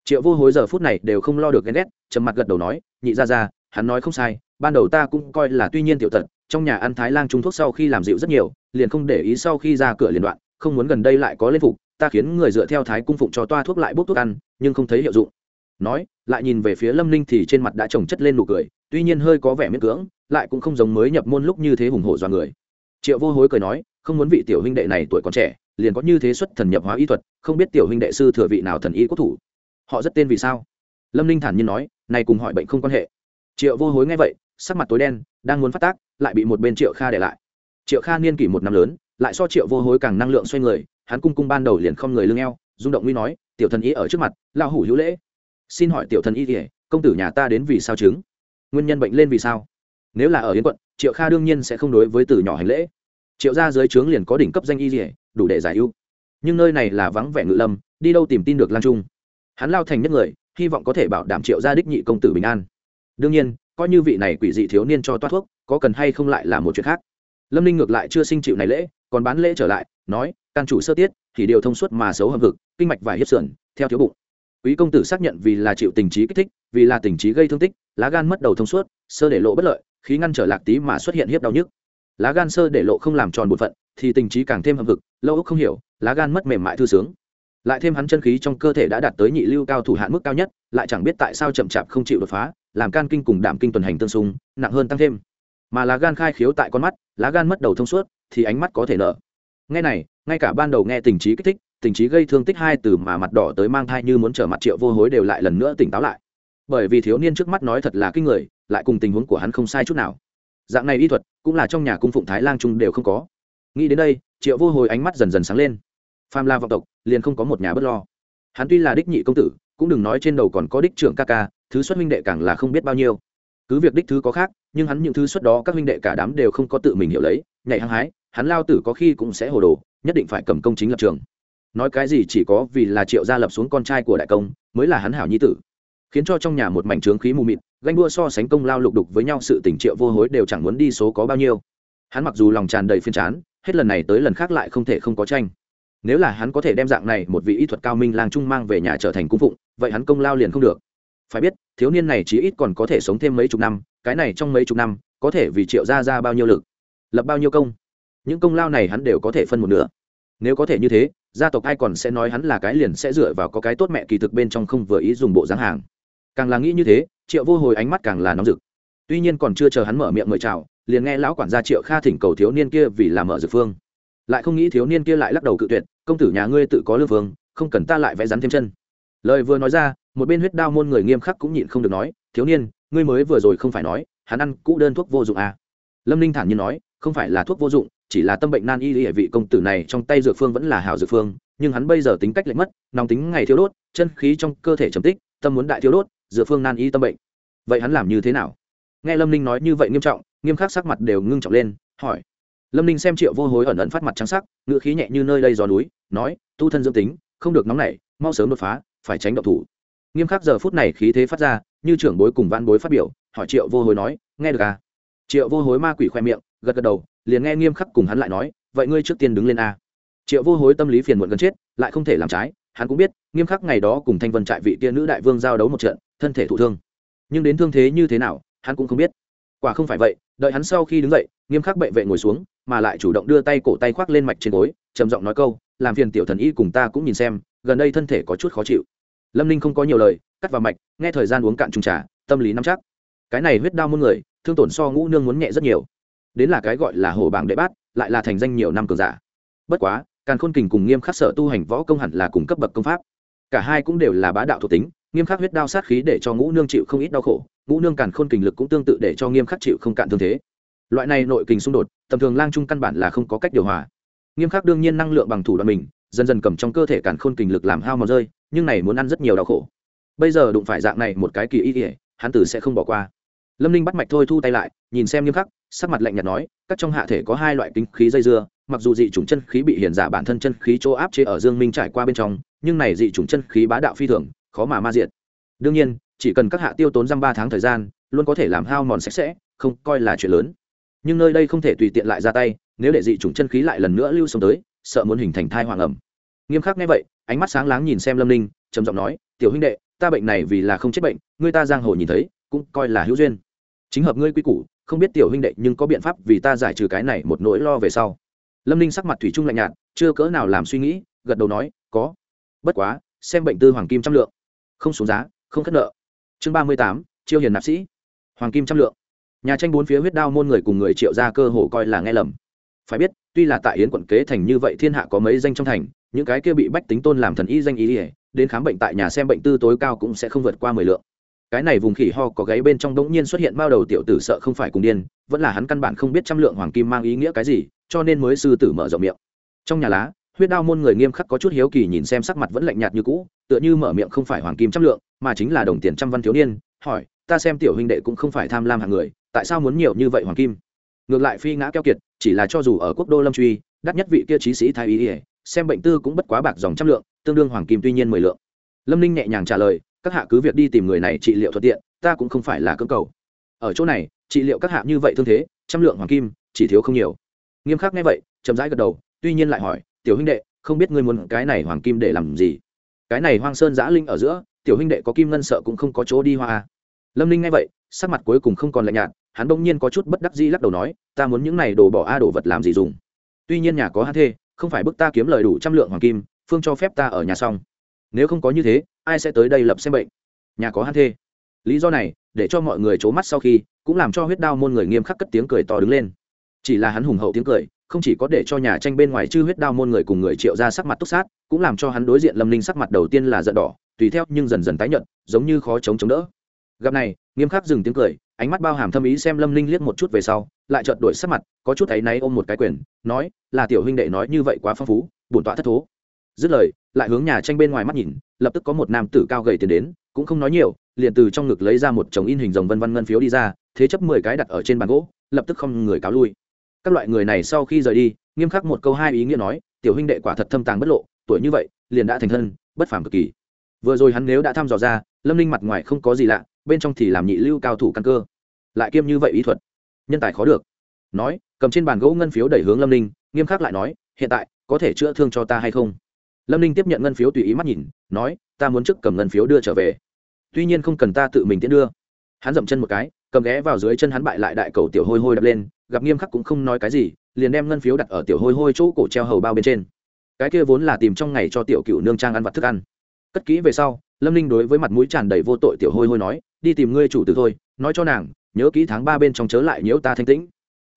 triệu vô hối giờ phút này đều không lo được ghen ghét, trầm mặt gật đầu nói, nhị ra ra hắn nói không sai, ban đầu ta cũng coi là tuy nhiên tiểu tật, trong nhà ăn thái lang trung thuốc sau khi làm dịu rất nhiều, liền không để ý sau khi ra cửa liền đoạn, không muốn gần đây lại có lên phục, ta khiến người dựa theo thái cung phụng cho toa thuốc lại bốc thuốc ăn, nhưng không thấy hiệu dụng. Nói, lại nhìn về phía lâm ninh thì trên mặt đã trồng chất lên nụ cười, tuy nhiên hơi có vẻ miễn cưỡng, lại cũng không giống mới nhập môn lúc như thế hùng hổ do người. Triệu vô hối cười nói, không muốn vị tiểu huynh đệ này tuổi còn trẻ, liền có như thế xuất thần nhập hóa y thuật, không biết tiểu huynh đệ sư thừa vị nào thần y quốc thủ họ rất tên vì sao? Lâm ninh thản nhiên nói, này cùng hỏi bệnh không quan hệ. Triệu vô hối nghe vậy, sắc mặt tối đen, đang muốn phát tác, lại bị một bên triệu kha để lại. Triệu kha niên kỷ một năm lớn, lại so triệu vô hối càng năng lượng xoay người, hắn cung cung ban đầu liền không người lưng eo, rung động nguy nói, tiểu thần y ở trước mặt lao hủ hữu lễ. Xin hỏi tiểu thần y kể công tử nhà ta đến vì sao chứng? Nguyên nhân bệnh lên vì sao? Nếu là ở yến quận, triệu kha đương nhiên sẽ không đối với từ nhỏ hành lễ. Triệu gia dưới trướng liền có đỉnh cấp danh y kể đủ để giải ưu. Nhưng nơi này là vắng vẻ ngự lâm, đi đâu tìm tin được lan trung? Hắn lao thành nhất người, hy vọng có thể bảo đảm triệu gia đích nhị công tử bình an. Đương nhiên, coi như vị này quỷ dị thiếu niên cho toát thuốc, có cần hay không lại là một chuyện khác. Lâm ninh ngược lại chưa sinh chịu này lễ, còn bán lễ trở lại, nói, can chủ sơ tiết, thì điều thông suốt mà xấu hầm vực kinh mạch và hiếp sườn, theo thiếu bụng. Quý công tử xác nhận vì là chịu tình trí kích thích, vì là tình trí gây thương tích, lá gan mất đầu thông suốt, sơ để lộ bất lợi, khí ngăn trở lạc tí mà xuất hiện hiếp đau nhức. Lá gan sơ để lộ không làm tròn bột phận, thì tình trí càng thêm hầm vực lâu ốc không hiểu, lá gan mất mềm mại thư sướng lại thêm hắn chân khí trong cơ thể đã đạt tới nhị lưu cao thủ hạn mức cao nhất, lại chẳng biết tại sao chậm chạp không chịu đột phá, làm can kinh cùng đảm kinh tuần hành tương xung, nặng hơn tăng thêm. Mà lá gan khai khiếu tại con mắt, lá gan mất đầu thông suốt, thì ánh mắt có thể nở. Ngay này, ngay cả ban đầu nghe tình trí kích thích, tình trí gây thương tích hai từ mà mặt đỏ tới mang thai như muốn trở mặt triệu vô hối đều lại lần nữa tỉnh táo lại. Bởi vì thiếu niên trước mắt nói thật là kinh người, lại cùng tình huống của hắn không sai chút nào. Dạng này y thuật, cũng là trong nhà cung phụng thái lang trung đều không có. Nghĩ đến đây, triệu vô hồi ánh mắt dần dần sáng lên pham la vọng tộc, liền không có một nhà bất lo. Hắn tuy là đích nhị công tử, cũng đừng nói trên đầu còn có đích trưởng ca ca, thứ xuất huynh đệ càng là không biết bao nhiêu. Cứ việc đích thứ có khác, nhưng hắn những thứ xuất đó các huynh đệ cả đám đều không có tự mình hiểu lấy, nhảy hăng hái, hắn lao tử có khi cũng sẽ hồ đồ, nhất định phải cầm công chính lập trường. Nói cái gì chỉ có vì là triệu gia lập xuống con trai của đại công, mới là hắn hảo nhi tử. Khiến cho trong nhà một mảnh trướng khí mù mịt, ganh đua so sánh công lao lục đục với nhau, sự tình triệu vô hối đều chẳng muốn đi số có bao nhiêu. Hắn mặc dù lòng tràn đầy phiên chán, hết lần này tới lần khác lại không thể không có tranh nếu là hắn có thể đem dạng này một vị y thuật cao minh lang trung mang về nhà trở thành cung phụng, vậy hắn công lao liền không được. Phải biết, thiếu niên này chí ít còn có thể sống thêm mấy chục năm, cái này trong mấy chục năm, có thể vì triệu ra ra bao nhiêu lực, lập bao nhiêu công. Những công lao này hắn đều có thể phân một nửa. Nếu có thể như thế, gia tộc ai còn sẽ nói hắn là cái liền sẽ dựa vào có cái tốt mẹ kỳ thực bên trong không vừa ý dùng bộ dáng hàng. Càng là nghĩ như thế, triệu vô hồi ánh mắt càng là nóng rực. Tuy nhiên còn chưa chờ hắn mở miệng mời chào, liền nghe lão quản gia triệu kha thỉnh cầu thiếu niên kia vì làm mở dược phương lại không nghĩ thiếu niên kia lại lắc đầu cự tuyệt, công tử nhà ngươi tự có lương vương, không cần ta lại vẽ rắn thêm chân. Lời vừa nói ra, một bên huyết đao môn người nghiêm khắc cũng nhịn không được nói, thiếu niên, ngươi mới vừa rồi không phải nói, hắn ăn cũ đơn thuốc vô dụng à. lâm ninh thản nhiên nói, không phải là thuốc vô dụng, chỉ là tâm bệnh nan y hệ vị công tử này trong tay dược phương vẫn là hảo dược phương, nhưng hắn bây giờ tính cách lệch mất nòng tính ngày thiếu đốt, chân khí trong cơ thể trầm tích, tâm muốn đại thiếu đốt, dược phương nan y tâm bệnh. Vậy hắn làm như thế nào? Nghe lâm ninh nói như vậy nghiêm trọng, nghiêm khắc sắc mặt đều ngưng trọng lên, hỏi lâm ninh xem triệu vô hối ẩn ẩn phát mặt trắng sắc, ngữ khí nhẹ như nơi đây gió núi, nói, tu thân dương tính, không được nóng nảy, mau sớm đột phá, phải tránh độc thủ. Nghiêm khắc giờ phút này khí thế phát ra, như trưởng bối cùng văn bối phát biểu, hỏi triệu vô hối nói, nghe được à? Triệu vô hối ma quỷ khoe miệng, gật gật đầu, liền nghe nghiêm khắc cùng hắn lại nói, vậy ngươi trước tiên đứng lên a. Triệu vô hối tâm lý phiền muộn gần chết, lại không thể làm trái, hắn cũng biết, nghiêm khắc ngày đó cùng thanh vân trại vị tiên nữ đại vương giao đấu một trận, thân thể thụ thương. Nhưng đến thương thế như thế nào, hắn cũng không biết quả không phải vậy, đợi hắn sau khi đứng dậy, nghiêm khắc bệ vệ ngồi xuống, mà lại chủ động đưa tay cổ tay khoác lên mạch trên gối, trầm giọng nói câu, làm phiền tiểu thần y cùng ta cũng nhìn xem, gần đây thân thể có chút khó chịu. Lâm ninh không có nhiều lời, cắt vào mạch, nghe thời gian uống cạn trùng trà, tâm lý nắm chắc. Cái này huyết đau muôn người, thương tổn so ngũ nương muốn nhẹ rất nhiều. Đến là cái gọi là hổ bảng đệ bát, lại là thành danh nhiều năm cường giả. Bất quá, càn khôn kình cùng nghiêm khắc sở tu hành võ công hẳn là cùng cấp bậc công pháp. Cả hai cũng đều là bá đạo thuộc tính, nghiêm khắc huyết đao sát khí để cho ngũ nương chịu không ít đau khổ ngũ nương càn khôn kình lực cũng tương tự để cho nghiêm khắc chịu không cạn thương thế. Loại này nội kình xung đột, tầm thường lang trung căn bản là không có cách điều hòa. Nghiêm khắc đương nhiên năng lượng bằng thủ đoạn mình, dần dần cầm trong cơ thể càn khôn kình lực làm hao mòn rơi, nhưng này muốn ăn rất nhiều đau khổ. Bây giờ đụng phải dạng này một cái kỳ ý ỉa hắn tử sẽ không bỏ qua. Lâm ninh bắt mạch thôi thu tay lại, nhìn xem nghiêm khắc, sắc mặt lạnh nhạt nói, các trong hạ thể có hai loại kính khí dây dưa, mặc dù dị chủng chân khí bị hiển giả bản thân chân khí chỗ áp chế ở dương minh trải qua bên trong, nhưng này dị chủng chân khí bá đạo phi thường, khó mà ma diệt. Đương nhiên chỉ cần các hạ tiêu tốn dăm ba tháng thời gian, luôn có thể làm hao mòn sạch sẽ, không coi là chuyện lớn. Nhưng nơi đây không thể tùy tiện lại ra tay, nếu để dị chủng chân khí lại lần nữa lưu sống tới, sợ muốn hình thành thai hoàng ẩm. Nghiêm khắc nghe vậy, ánh mắt sáng láng nhìn xem lâm ninh, trầm giọng nói, tiểu huynh đệ, ta bệnh này vì là không chết bệnh, ngươi ta giang hồ nhìn thấy, cũng coi là hữu duyên. Chính hợp ngươi quy củ, không biết tiểu huynh đệ nhưng có biện pháp vì ta giải trừ cái này một nỗi lo về sau. Lâm ninh sắc mặt thủy chung lạnh nhạt, chưa cỡ nào làm suy nghĩ, gật đầu nói, có. Bất quá, xem bệnh tư hoàng kim trăm lượng. Không xuống giá, không khất nợ chương ba mươi tám, chiêu hiền nạp sĩ. Hoàng kim trăm lượng. Nhà tranh bốn phía huyết đao môn người cùng người triệu ra cơ hồ coi là nghe lầm. Phải biết, tuy là tại yến quận kế thành như vậy thiên hạ có mấy danh trong thành, những cái kia bị bách tính tôn làm thần y danh y ỉa đến khám bệnh tại nhà xem bệnh tư tối cao cũng sẽ không vượt qua mười lượng. Cái này vùng khỉ ho có gáy bên trong đống nhiên xuất hiện bao đầu tiểu tử sợ không phải cùng điên, vẫn là hắn căn bản không biết trăm lượng hoàng kim mang ý nghĩa cái gì, cho nên mới sư tử mở rộng miệng. Trong nhà lá huyết đao môn người nghiêm khắc có chút hiếu kỳ nhìn xem sắc mặt vẫn lạnh nhạt như cũ, tựa như mở miệng không phải hoàng kim trăm lượng, mà chính là đồng tiền trăm văn thiếu niên, hỏi, ta xem tiểu huynh đệ cũng không phải tham lam hạng người, tại sao muốn nhiều như vậy hoàng kim? Ngược lại phi ngã keo kiệt, chỉ là cho dù ở quốc đô lâm truy, đắt nhất vị kia trí sĩ thái ý ỉa xem bệnh tư cũng bất quá bạc dòng trăm lượng, tương đương hoàng kim tuy nhiên mười lượng. Lâm ninh nhẹ nhàng trả lời, các hạ cứ việc đi tìm người này trị liệu thuận tiện, ta cũng không phải là cưỡng cầu. Ở chỗ này, trị liệu các hạ như vậy thương thế, trăm lượng hoàng kim, chỉ thiếu không nhiều. Nghiêm khắc nghe vậy, chậm rãi gật đầu, tuy nhiên lại hỏi tiểu huynh đệ, không biết ngươi muốn cái này hoàng kim để làm gì. Cái này hoang sơn giã linh ở giữa, tiểu huynh đệ có kim ngân sợ cũng không có chỗ đi hoa. Lâm Linh nghe vậy, sắc mặt cuối cùng không còn lạnh nhạt, hắn bỗng nhiên có chút bất đắc dĩ lắc đầu nói, ta muốn những này đồ bỏ a, đồ vật làm gì dùng? Tuy nhiên nhà có hát thê, không phải bức ta kiếm lời đủ trăm lượng hoàng kim, phương cho phép ta ở nhà xong. Nếu không có như thế, ai sẽ tới đây lập xem bệnh? Nhà có hát thê. Lý do này, để cho mọi người c h ố mắt sau khi, cũng làm cho huyết đao môn người nghiêm khắc cất tiếng cười to đứng lên. Chỉ là hắn hùng hậu tiếng cười không chỉ có để cho nhà tranh bên ngoài chư huyết đao môn người cùng người triệu ra sắc mặt túc sát, cũng làm cho hắn đối diện lâm ninh sắc mặt đầu tiên là giận đỏ, tùy theo nhưng dần dần tái nhận giống như khó chống chống đỡ. Gặp này, nghiêm khắc dừng tiếng cười, ánh mắt bao hàm thâm ý xem lâm ninh liếc một chút về sau, lại chợt đổi sắc mặt, có chút áy náy ôm một cái quyền, nói, là tiểu huynh đệ nói như vậy quá phong phú, bổn tọa thất thố. Dứt lời, lại hướng nhà tranh bên ngoài mắt nhìn, lập tức có một nam tử cao gầy tiến đến, cũng không nói nhiều, liền từ trong ngực lấy ra một chồng in hình rồng vân vân ngân phiếu đi ra, thế chấp mười cái đặt ở trên bàn gỗ, lập tức không người cáo lui các loại người này sau khi rời đi, nghiêm khắc một câu hai ý nghĩa nói, tiểu huynh đệ quả thật thâm tàng bất lộ, tuổi như vậy, liền đã thành thân, bất phàm cực kỳ. Vừa rồi hắn nếu đã thăm dò ra, lâm ninh mặt ngoài không có gì lạ, bên trong thì làm nhị lưu cao thủ căn cơ. Lại kiêm như vậy ý thuật, nhân tài khó được. Nói, cầm trên bàn gỗ ngân phiếu đẩy hướng lâm ninh, nghiêm khắc lại nói, hiện tại, có thể chữa thương cho ta hay không? Lâm ninh tiếp nhận ngân phiếu tùy ý mắt nhìn, nói, ta muốn trước cầm ngân phiếu đưa trở về. Tuy nhiên không cần ta tự mình tiễn đưa. Hắn dậm chân một cái cầm ghé vào dưới chân hắn bại lại đại cầu tiểu hôi hôi đập lên, gặp nghiêm khắc cũng không nói cái gì, liền đem ngân phiếu đặt ở tiểu hôi hôi chỗ cổ treo hầu bao bên trên. Cái kia vốn là tìm trong ngày cho tiểu cựu nương trang ăn vặt thức ăn. Cất kỹ về sau, lâm ninh đối với mặt mũi tràn đầy vô tội tiểu hôi hôi nói, đi tìm ngươi chủ từ thôi, nói cho nàng, nhớ kỹ tháng ba bên trong chớ lại nhiễu ta thanh tĩnh.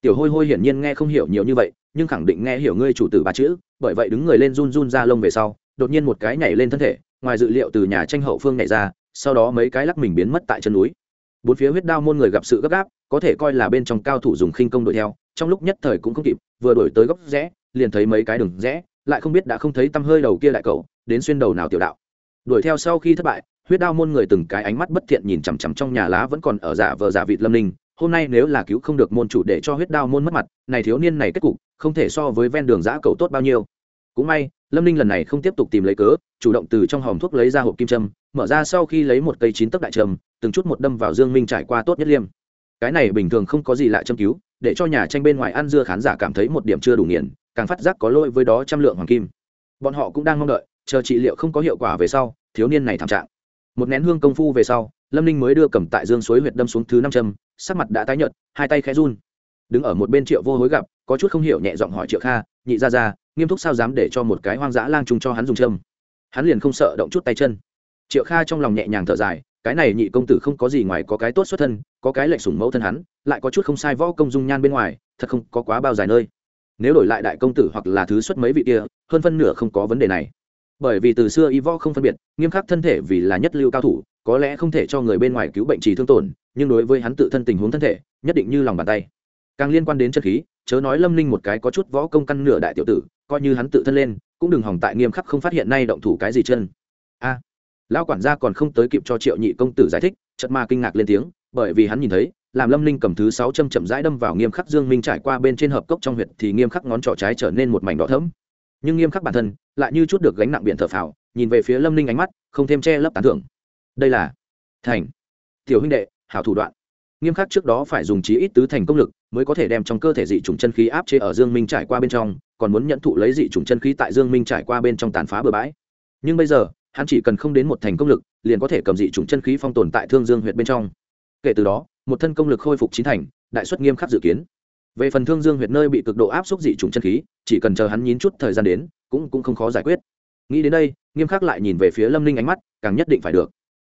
Tiểu hôi hôi hiển nhiên nghe không hiểu nhiều như vậy, nhưng khẳng định nghe hiểu ngươi chủ tử ba chữ, bởi vậy đứng người lên run run ra lông về sau, đột nhiên một cái nhảy lên thân thể, ngoài dự liệu từ nhà tranh hậu phương nhảy ra, sau đó mấy cái lắc mình biến mất tại chân núi bốn phía huyết đao môn người gặp sự gấp gáp, có thể coi là bên trong cao thủ dùng khinh công đuổi theo, trong lúc nhất thời cũng không kịp, vừa đổi tới góc rẽ, liền thấy mấy cái đường rẽ, lại không biết đã không thấy tăm hơi đầu kia đại cậu, đến xuyên đầu nào tiểu đạo. Đuổi theo sau khi thất bại, huyết đao môn người từng cái ánh mắt bất thiện nhìn chằm chằm trong nhà lá vẫn còn ở giả vờ giả vịt lâm ninh. Hôm nay nếu là cứu không được môn chủ để cho huyết đao môn mất mặt, này thiếu niên này kết cục, không thể so với ven đường giã cầu tốt bao nhiêu cũng may, lâm ninh lần này không tiếp tục tìm lấy cớ, chủ động từ trong hòm thuốc lấy ra hộp kim trâm mở ra sau khi lấy một cây chín tấc đại trầm, từng chút một đâm vào dương minh trải qua tốt nhất liêm. Cái này bình thường không có gì lạ châm cứu, để cho nhà tranh bên ngoài ăn dưa khán giả cảm thấy một điểm chưa đủ nghiền, càng phát giác có lỗi với đó trăm lượng hoàng kim. Bọn họ cũng đang mong đợi, chờ trị liệu không có hiệu quả về sau, thiếu niên này thảm trạng. Một nén hương công phu về sau, lâm ninh mới đưa cầm tại dương suối huyệt đâm xuống thứ năm châm, sắc mặt đã tái nhợt, hai tay khẽ run. Đứng ở một bên triệu vô hối gặp, có chút không hiểu nhẹ giọng hỏi triệu kha, nhị ra ra nghiêm túc sao dám để cho một cái hoang dã lang trung cho hắn dùng châm. Hắn liền không sợ động chút tay chân. Triệu kha trong lòng nhẹ nhàng thở dài, cái này nhị công tử không có gì ngoài có cái tốt xuất thân, có cái lệnh sủng mẫu thân hắn, lại có chút không sai võ công dung nhan bên ngoài, thật không có quá bao dài nơi. Nếu đổi lại đại công tử hoặc là thứ xuất mấy vị kia, hơn phân nửa không có vấn đề này. Bởi vì từ xưa y võ không phân biệt, nghiêm khắc thân thể vì là nhất lưu cao thủ, có lẽ không thể cho người bên ngoài cứu bệnh trì thương tổn, nhưng đối với hắn tự thân tình huống thân thể, nhất định như lòng bàn tay. Càng liên quan đến chất khí, chớ nói lâm ninh một cái có chút võ công căn nửa đại tiểu tử coi như hắn tự thân lên cũng đừng hỏng tại nghiêm khắc không phát hiện nay động thủ cái gì chân. A à, lão quản gia còn không tới kịp cho triệu nhị công tử giải thích chật ma kinh ngạc lên tiếng bởi vì hắn nhìn thấy làm lâm ninh cầm thứ sáu châm chậm rãi đâm vào nghiêm khắc dương minh trải qua bên trên hợp cốc trong huyệt thì nghiêm khắc ngón trỏ trái trở nên một mảnh đỏ thẫm. Nhưng nghiêm khắc bản thân lại như chút được gánh nặng biển thở phào nhìn về phía lâm ninh ánh mắt không thêm che lấp tán thưởng. Đây là thành tiểu huynh đệ hảo thủ đoạn. Nghiêm khắc trước đó phải dùng trí ít tứ thành công lực mới có thể đem trong cơ thể dị trùng chân khí áp chế ở dương minh trải qua bên trong còn muốn nhận thụ lấy dị chủng chân khí tại dương minh trải qua bên trong tàn phá bừa bãi. Nhưng bây giờ, hắn chỉ cần không đến một thành công lực, liền có thể cầm dị chủng chân khí phong tồn tại thương dương Huyệt bên trong. Kể từ đó, một thân công lực khôi phục chín thành, đại suất nghiêm khắc dự kiến. Về phần thương dương huyệt nơi bị cực độ áp suất dị trùng chân khí, chỉ cần chờ hắn nhín chút thời gian đến, cũng cũng không khó giải quyết. Nghĩ đến đây, nghiêm khắc lại nhìn về phía lâm ninh ánh mắt, càng nhất định phải được.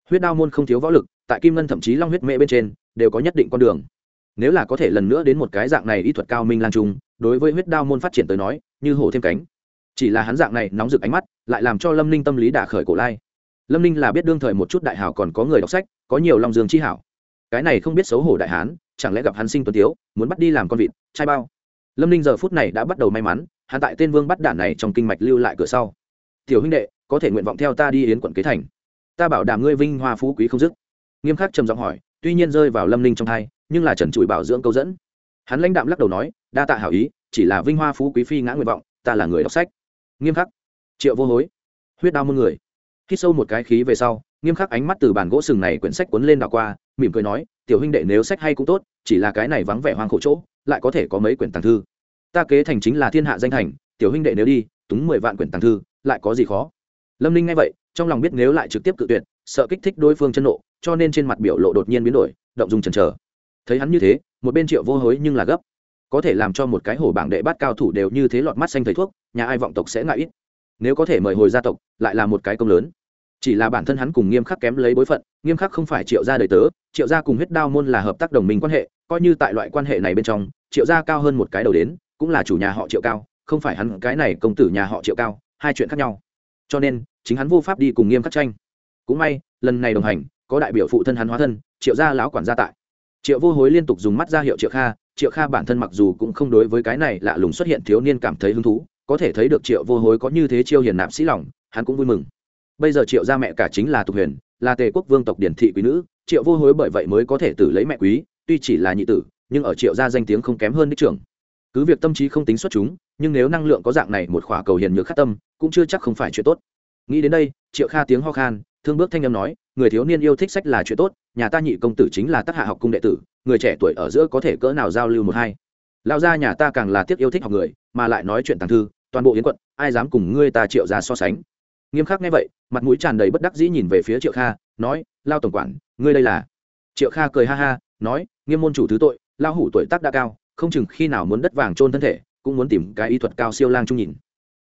Huyết đao môn không thiếu võ lực, tại kim ngân thậm chí long huyết mễ bên trên, đều có nhất định con đường. Nếu là có thể lần nữa đến một cái dạng này y thuật cao minh lan trung đối với huyết đao môn phát triển tới nói, như hổ thêm cánh. Chỉ là hắn dạng này nóng rực ánh mắt, lại làm cho lâm ninh tâm lý đả khởi cổ lai. Lâm ninh là biết đương thời một chút đại hảo còn có người đọc sách, có nhiều lòng dương chi hảo. Cái này không biết xấu hổ đại hán, chẳng lẽ gặp hắn sinh tuấn tiếu, muốn bắt đi làm con vịt, trai bao? Lâm ninh giờ phút này đã bắt đầu may mắn, hắn tại tên vương bắt đản này trong kinh mạch lưu lại cửa sau. Tiểu huynh đệ, có thể nguyện vọng theo ta đi yến quận kế thành. Ta bảo đảm ngươi vinh hoa phú quý không dứt. Nghiêm khắc trầm giọng hỏi, tuy nhiên rơi vào lâm ninh trong thai, nhưng là trần trụi bảo dưỡng câu dẫn hắn lãnh đạm lắc đầu nói, đa tạ hảo ý, chỉ là vinh hoa phú quý phi ngã nguyện vọng, ta là người đọc sách. Nghiêm khắc. Triệu vô hối. Huyết đau muôn người. Hít sâu một cái khí về sau, nghiêm khắc ánh mắt từ bàn gỗ sừng này quyển sách cuốn lên đảo qua, mỉm cười nói, tiểu huynh đệ nếu sách hay cũng tốt, chỉ là cái này vắng vẻ hoang khổ chỗ, lại có thể có mấy quyển tàng thư. Ta kế thành chính là thiên hạ danh thành, tiểu huynh đệ nếu đi, túng mười vạn quyển tàng thư, lại có gì khó? Lâm ninh nghe vậy, trong lòng biết nếu lại trực tiếp cự tuyệt, sợ kích thích đối phương chân nộ, cho nên trên mặt biểu lộ đột nhiên biến đổi, động dùng chần chờ. Thấy hắn như thế một bên triệu vô hối nhưng là gấp. Có thể làm cho một cái hổ bảng đệ bát cao thủ đều như thế lọt mắt xanh thầy thuốc, nhà ai vọng tộc sẽ ngại ít. Nếu có thể mời hồi gia tộc, lại là một cái công lớn. Chỉ là bản thân hắn cùng nghiêm khắc kém lấy bối phận, nghiêm khắc không phải triệu gia đời tớ, triệu gia cùng huyết đao môn là hợp tác đồng minh quan hệ, coi như tại loại quan hệ này bên trong, triệu gia cao hơn một cái đầu đến, cũng là chủ nhà họ triệu cao, không phải hắn cái này công tử nhà họ triệu cao, hai chuyện khác nhau. Cho nên, chính hắn vô pháp đi cùng nghiêm khắc tranh. Cũng may, lần này đồng hành, có đại biểu phụ thân hắn hóa thân, triệu gia lão quản gia tại triệu vô hối liên tục dùng mắt ra hiệu triệu kha triệu kha bản thân mặc dù cũng không đối với cái này lạ lùng xuất hiện thiếu niên cảm thấy hứng thú, có thể thấy được triệu vô hối có như thế chiêu hiền nạp sĩ lòng, hắn cũng vui mừng. Bây giờ triệu gia mẹ cả chính là tục huyền, là tề quốc vương tộc điển thị quý nữ, triệu vô hối bởi vậy mới có thể tử lấy mẹ quý, tuy chỉ là nhị tử, nhưng ở triệu gia danh tiếng không kém hơn đích trưởng. Cứ việc tâm trí không tính xuất chúng, nhưng nếu năng lượng có dạng này một khỏa cầu hiền nhược khát tâm, cũng chưa chắc không phải chuyện tốt. Nghĩ đến đây, triệu kha tiếng ho khan thương bước thanh âm nói, người thiếu niên yêu thích sách là chuyện tốt, nhà ta nhị công tử chính là tác hạ học cung đệ tử, người trẻ tuổi ở giữa có thể cỡ nào giao lưu một hai. Lao ra nhà ta càng là tiếc yêu thích học người, mà lại nói chuyện tàng thư, toàn bộ yến quận, ai dám cùng ngươi ta triệu ra so sánh. Nghiêm khắc nghe vậy, mặt mũi tràn đầy bất đắc dĩ nhìn về phía triệu kha, nói, lao tổng quản, ngươi đây là triệu kha cười ha ha, nói, nghiêm môn chủ thứ tội lao hủ tuổi tác đã cao, không chừng khi nào muốn đất vàng trôn thân thể, cũng muốn tìm cái y thuật cao siêu lang chung nhìn.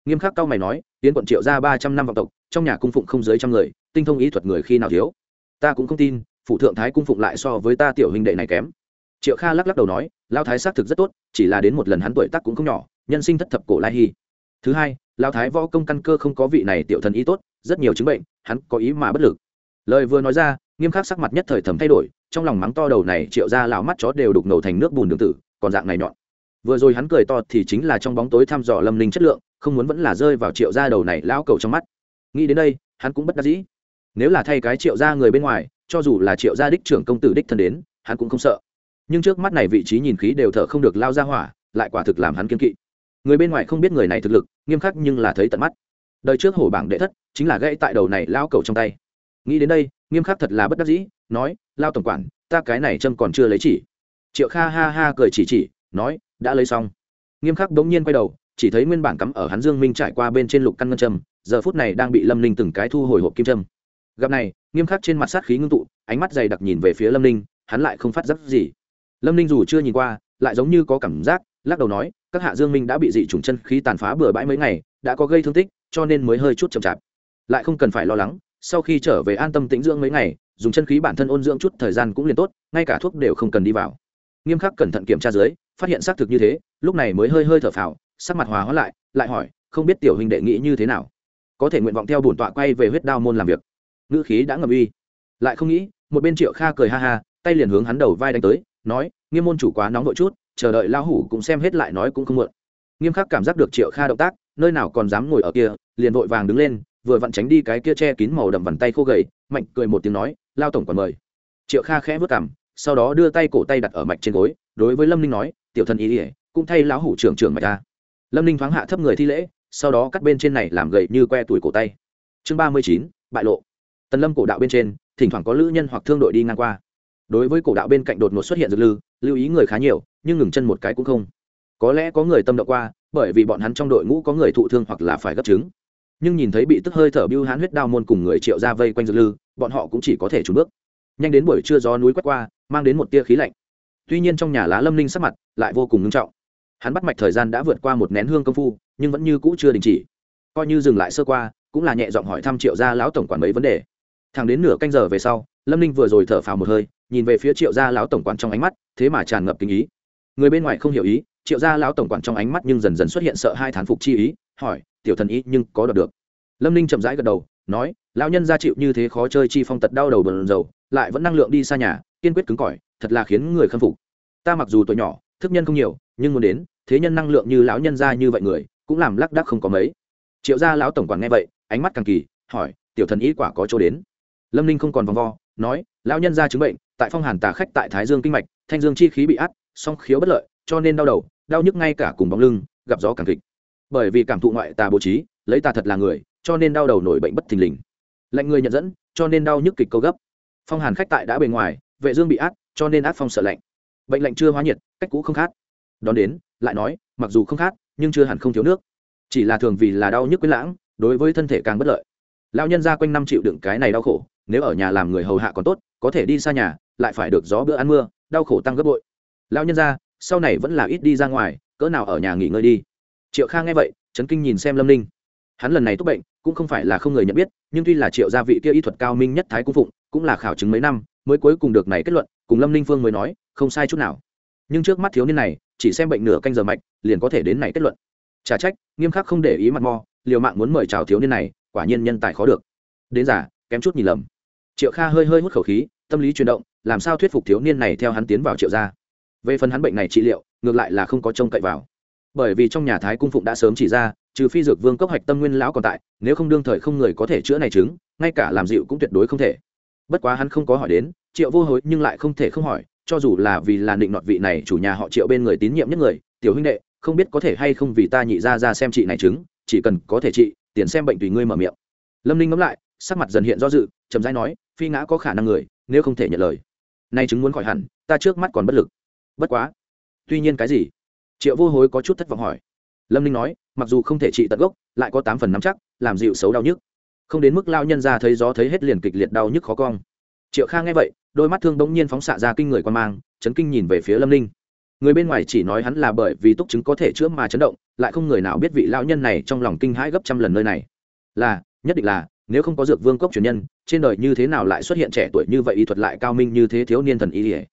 Nghiêm khắc cao mày nói tiến quận triệu ra ba trăm năm vọng tộc trong nhà cung phụng không dưới trăm người, tinh thông ý thuật người khi nào thiếu. Ta cũng không tin phụ thượng thái cung phụng lại so với ta tiểu huynh đệ này kém. Triệu kha lắc lắc đầu nói, lao thái xác thực rất tốt, chỉ là đến một lần hắn tuổi tác cũng không nhỏ, nhân sinh thất thập cổ lai hy. Thứ hai, lao thái võ công căn cơ không có vị này tiểu thần ý tốt, rất nhiều chứng bệnh, hắn có ý mà bất lực. Lời vừa nói ra, nghiêm khắc sắc mặt nhất thời thầm thay đổi, trong lòng mắng to đầu này triệu ra lão mắt chó đều đục ngầu thành nước bùn đường tử, còn dạng này nhọn. Vừa rồi hắn cười to thì chính là trong bóng tối thăm dò lâm ninh chất lượng, không muốn vẫn là rơi vào triệu ra đầu này lão cầu trong mắt nghĩ đến đây, hắn cũng bất đắc dĩ. Nếu là thay cái triệu gia người bên ngoài, cho dù là triệu gia đích trưởng công tử đích thân đến, hắn cũng không sợ. Nhưng trước mắt này vị trí nhìn khí đều thở không được lao ra hỏa, lại quả thực làm hắn kiên kỵ. Người bên ngoài không biết người này thực lực, nghiêm khắc nhưng là thấy tận mắt. Đời trước hổ bảng đệ thất, chính là gãy tại đầu này lao cầu trong tay. Nghĩ đến đây, nghiêm khắc thật là bất đắc dĩ, nói, lao tổng quản, ta cái này chân còn chưa lấy chỉ. Triệu kha ha ha cười chỉ chỉ, nói, đã lấy xong. Nghiêm khắc bỗng nhiên quay đầu, chỉ thấy nguyên bản cắm ở hắn dương minh trải qua bên trên lục căn ngân châm giờ phút này đang bị lâm ninh từng cái thu hồi hộp kim trâm. gặp này, nghiêm khắc trên mặt sát khí ngưng tụ, ánh mắt dày đặc nhìn về phía lâm ninh, hắn lại không phát giác gì. Lâm ninh dù chưa nhìn qua, lại giống như có cảm giác, lắc đầu nói, các hạ dương minh đã bị dị chủng chân khí tàn phá bừa bãi mấy ngày, đã có gây thương tích, cho nên mới hơi chút chậm chạp. Lại không cần phải lo lắng, sau khi trở về an tâm tĩnh dưỡng mấy ngày, dùng chân khí bản thân ôn dưỡng chút thời gian cũng liền tốt, ngay cả thuốc đều không cần đi vào. Nghiêm khắc cẩn thận kiểm tra dưới, phát hiện xác thực như thế, lúc này mới hơi hơi thở phào, sắc mặt hòa hóa lại lại hỏi, không biết tiểu huynh đệ nghĩ như thế nào? Có thể nguyện vọng theo bổn tọa quay về huyết đao môn làm việc. Ngữ khí đã ngầm uy. Lại không nghĩ, một bên triệu kha cười ha ha, tay liền hướng hắn đầu vai đánh tới, nói, nghiêm môn chủ quá nóng vội chút, chờ đợi lao hủ cũng xem hết lại nói cũng không muộn. Nghiêm khắc cảm giác được triệu kha động tác, nơi nào còn dám ngồi ở kia, liền vội vàng đứng lên, vừa vặn tránh đi cái kia che kín màu đầm vằn tay khô gầy, mạnh cười một tiếng nói, lao tổng còn mời. Triệu kha khẽ vớt cảm sau đó đưa tay cổ tay đặt ở mạch trên gối, đối với lâm ninh nói, tiểu thần ý ỉa cũng thay lão hủ trưởng trưởng mạch ta. Lâm ninh thoáng hạ thấp người thi lễ sau đó cắt bên trên này làm gậy như que tuổi cổ tay. Chương ba mươi chín, bại lộ. Tần lâm cổ đạo bên trên, thỉnh thoảng có lữ nhân hoặc thương đội đi ngang qua. Đối với cổ đạo bên cạnh đột ngột xuất hiện dược lư, lưu ý người khá nhiều, nhưng ngừng chân một cái cũng không. Có lẽ có người tâm động qua, bởi vì bọn hắn trong đội ngũ có người thụ thương hoặc là phải gấp chứng nhưng nhìn thấy bị tức hơi thở bưu hán huyết đao môn cùng người triệu ra vây quanh dược lư, bọn họ cũng chỉ có thể trùn bước. Nhanh đến buổi trưa gió núi quét qua, mang đến một tia khí lạnh. Tuy nhiên trong nhà lá lâm linh sắc mặt lại vô cùng ngưng trọng. Hắn bắt mạch thời gian đã vượt qua một nén hương công phu nhưng vẫn như cũ chưa đình chỉ. Coi như dừng lại sơ qua, cũng là nhẹ giọng hỏi thăm triệu gia lão tổng quản mấy vấn đề. Thẳng đến nửa canh giờ về sau, lâm ninh vừa rồi thở phào một hơi, nhìn về phía triệu gia lão tổng quản trong ánh mắt, thế mà tràn ngập kinh ý. Người bên ngoài không hiểu ý, triệu gia lão tổng quản trong ánh mắt nhưng dần dần xuất hiện sợ hai thán phục chi ý, hỏi, tiểu thần ý nhưng có đọc được? Lâm ninh chậm rãi gật đầu, nói, lão nhân gia chịu như thế khó chơi chi phong tật đau đầu bờn dầu lại vẫn năng lượng đi xa nhà, kiên quyết cứng cỏi, thật là khiến người khâm phục. Ta mặc dù tuổi nhỏ, thức nhân không nhiều, nhưng muốn đến, thế nhân năng lượng như lão nhân gia như vậy người cũng làm lắc đắc không có mấy. Triệu gia lão tổng quản nghe vậy, ánh mắt càng kỳ, hỏi, tiểu thần ý quả có chỗ đến? Lâm ninh không còn vòng vo, nói, lão nhân gia chứng bệnh, tại phong hàn tà khách tại thái dương kinh mạch, thanh dương chi khí bị át, song khiếu bất lợi, cho nên đau đầu, đau nhức ngay cả cùng bóng lưng, gặp gió càng kịch. Bởi vì cảm thụ ngoại tà bố trí, lấy tà thật là người, cho nên đau đầu nổi bệnh bất thình lình. Lạnh người nhận dẫn, cho nên đau nhức kịch câu gấp. Phong hàn khách tại đã bề ngoài, vệ dương bị át, cho nên át phong sợ lạnh. Bệnh lạnh chưa hóa nhiệt, cách cũ không khát đón đến, lại nói, mặc dù không khát nhưng chưa hẳn không thiếu nước. Chỉ là thường vì là đau nhức quyết lãng, đối với thân thể càng bất lợi. Lão nhân ra quanh năm chịu đựng cái này đau khổ, nếu ở nhà làm người hầu hạ còn tốt, có thể đi xa nhà, lại phải được gió bữa ăn mưa, đau khổ tăng gấp bội. Lão nhân ra, sau này vẫn là ít đi ra ngoài, cỡ nào ở nhà nghỉ ngơi đi. Triệu kha nghe vậy trấn kinh nhìn xem lâm ninh. Hắn lần này tốt bệnh, cũng không phải là không người nhận biết, nhưng tuy là triệu gia vị kia y thuật cao minh nhất thái cung phụng, cũng là khảo chứng mấy năm, mới cuối cùng được này kết luận, cùng lâm ninh phương mới nói, không sai chút nào. Nhưng trước mắt thiếu niên này chỉ xem bệnh nửa canh giờ mạch, liền có thể đến này kết luận. Trả trách, nghiêm khắc không để ý mặt mò liều mạng muốn mời chào thiếu niên này, quả nhiên nhân tài khó được. Đến giả kém chút nhìn lầm. Triệu kha hơi hơi hút khẩu khí, tâm lý chuyển động, làm sao thuyết phục thiếu niên này theo hắn tiến vào triệu gia? Về phần hắn bệnh này trị liệu, ngược lại là không có trông cậy vào. Bởi vì trong nhà thái cung phụng đã sớm chỉ ra, trừ phi dược vương cốc hạch tâm nguyên lão còn tại, nếu không đương thời không người có thể chữa này chứng, ngay cả làm dịu cũng tuyệt đối không thể. Bất quá hắn không có hỏi đến, triệu vô hối nhưng lại không thể không hỏi cho dù là vì là định nọt vị này chủ nhà họ triệu bên người tín nhiệm nhất người, tiểu huynh đệ, không biết có thể hay không vì ta nhị ra ra xem chị này chứng, chỉ cần có thể trị tiền xem bệnh tùy ngươi mở miệng. Lâm ninh ngẫm lại, sắc mặt dần hiện do dự, chậm rãi nói, phi ngã có khả năng người, nếu không thể nhận lời. Nay chứng muốn khỏi hẳn, ta trước mắt còn bất lực. Bất quá. Tuy nhiên cái gì? Triệu vô hối có chút thất vọng hỏi. Lâm ninh nói, mặc dù không thể trị tận gốc, lại có tám phần nắm chắc, làm dịu xấu đau nhức. Không đến mức lao nhân ra thấy gió thấy hết liền kịch liệt đau nhức khó cong. Triệu kha nghe vậy đôi mắt thương bỗng nhiên phóng xạ ra kinh người quan mang, chấn kinh nhìn về phía lâm ninh. Người bên ngoài chỉ nói hắn là bởi vì túc chứng có thể chữa mà chấn động, lại không người nào biết vị lão nhân này trong lòng kinh hãi gấp trăm lần nơi này. Là, nhất định là, nếu không có dược vương cốc truyền nhân, trên đời như thế nào lại xuất hiện trẻ tuổi như vậy y thuật lại cao minh như thế thiếu niên thần y ỉa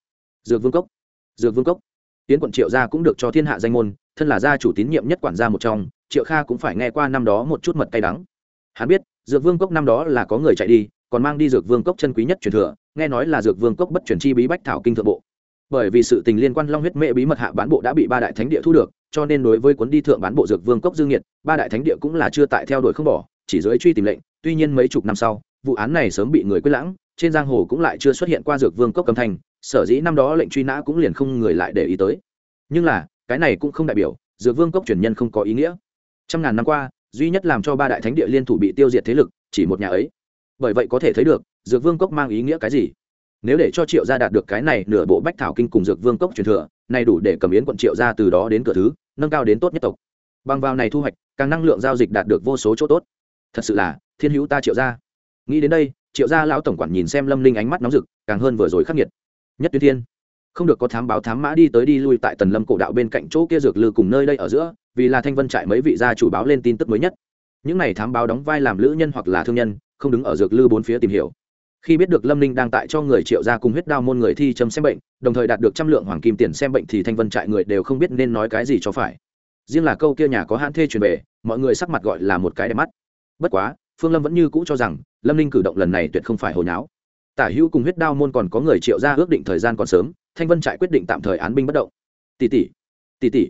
dược vương cốc, dược vương cốc. Tiến quận triệu gia cũng được cho thiên hạ danh môn, thân là gia chủ tín nhiệm nhất quản gia một trong, triệu kha cũng phải nghe qua năm đó một chút mật cay đắng. Hắn biết, dược vương cốc năm đó là có người chạy đi, còn mang đi dược vương cốc chân quý nhất truyền thừa nghe nói là dược vương cốc bất chuyển chi bí bách thảo kinh thượng bộ. Bởi vì sự tình liên quan long huyết mệ bí mật hạ bán bộ đã bị ba đại thánh địa thu được, cho nên đối với cuốn đi thượng bán bộ dược vương cốc dương nhiệt ba đại thánh địa cũng là chưa tại theo đuổi không bỏ, chỉ dưới truy tìm lệnh, tuy nhiên mấy chục năm sau, vụ án này sớm bị người quyết lãng, trên giang hồ cũng lại chưa xuất hiện qua dược vương cốc cầm thành sở dĩ năm đó lệnh truy nã cũng liền không người lại để ý tới. Nhưng là, cái này cũng không đại biểu, dược vương cốc truyền nhân không có ý nghĩa. Trăm ngàn năm qua, duy nhất làm cho ba đại thánh địa liên thủ bị tiêu diệt thế lực, chỉ một nhà ấy bởi vậy có thể thấy được, dược vương cốc mang ý nghĩa cái gì. Nếu để cho triệu gia đạt được cái này, nửa bộ bách thảo kinh cùng dược vương cốc truyền thừa, này đủ để cầm yến quận triệu gia từ đó đến cửa thứ, nâng cao đến tốt nhất tộc. Bằng vào này thu hoạch, càng năng lượng giao dịch đạt được vô số chỗ tốt. Thật sự là, thiên hữu ta triệu gia. Nghĩ đến đây, triệu gia lão tổng quản nhìn xem lâm linh ánh mắt nóng rực, càng hơn vừa rồi khắc nghiệt. Nhất tuyến thiên, không được có thám báo thám mã đi tới đi lui tại tần lâm cổ đạo bên cạnh chỗ kia dược lư cùng nơi đây ở giữa, vì là thanh vân trại mấy vị gia chủ báo lên tin tức mới nhất. Những này thám báo đóng vai làm lữ nhân hoặc là thương nhân không đứng ở dược lư bốn phía tìm hiểu. Khi biết được lâm ninh đang tại cho người triệu gia cùng huyết đao môn người thi châm xem bệnh, đồng thời đạt được trăm lượng hoàng kim tiền xem bệnh thì thanh vân trại người đều không biết nên nói cái gì cho phải. Riêng là câu kia nhà có hãn thê truyền về, mọi người sắc mặt gọi là một cái đẹp mắt. Bất quá, phương lâm vẫn như cũ cho rằng, lâm ninh cử động lần này tuyệt không phải hồi nháo. Tả hữu cùng huyết đao môn còn có người triệu ra ước định thời gian còn sớm, thanh vân trại quyết định tạm thời án binh bất động. Tỷ tỷ tỷ tỷ.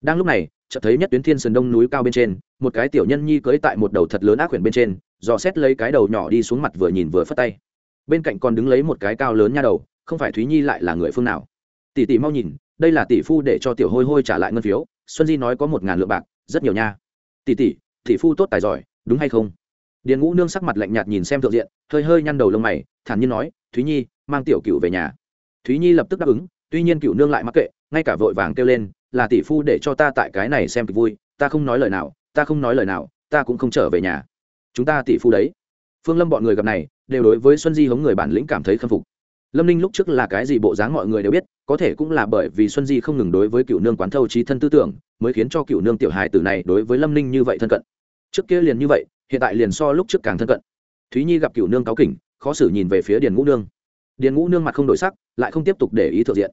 Đang lúc này chợt thấy nhất tuyến thiên sườn đông núi cao bên trên, một cái tiểu nhân nhi cưỡi tại một đầu thật lớn ác quyển bên trên, dò xét lấy cái đầu nhỏ đi xuống mặt vừa nhìn vừa phất tay. Bên cạnh còn đứng lấy một cái cao lớn nha đầu, không phải thúy nhi lại là người phương nào? Tỷ tỷ mau nhìn, đây là tỷ phu để cho tiểu hôi hôi trả lại ngân phiếu, xuân di nói có một ngàn lượng bạc, rất nhiều nha. Tỷ tỷ tỷ phu tốt tài giỏi, đúng hay không? Điền ngũ nương sắc mặt lạnh nhạt nhìn xem thượng diện, hơi hơi nhăn đầu lông mày, thản nhiên nói, thúy nhi, mang tiểu cựu về nhà. Thúy nhi lập tức đáp ứng, tuy nhiên cựu nương lại mắc kệ, ngay cả vội vàng kêu lên là tỷ phu để cho ta tại cái này xem kịch vui, ta không nói lời nào, ta không nói lời nào, ta cũng không trở về nhà. Chúng ta tỷ phu đấy. Phương lâm bọn người gặp này, đều đối với xuân di hống người bản lĩnh cảm thấy khâm phục. Lâm ninh lúc trước là cái gì bộ dáng mọi người đều biết, có thể cũng là bởi vì xuân di không ngừng đối với cựu nương quán thâu trí thân tư tưởng, mới khiến cho cựu nương tiểu hài tử này đối với lâm ninh như vậy thân cận. Trước kia liền như vậy, hiện tại liền so lúc trước càng thân cận. Thúy nhi gặp cựu nương cáo kỉnh, khó xử nhìn về phía điền ngũ nương. Điền ngũ nương mặt không đổi sắc, lại không tiếp tục để ý thượng diện.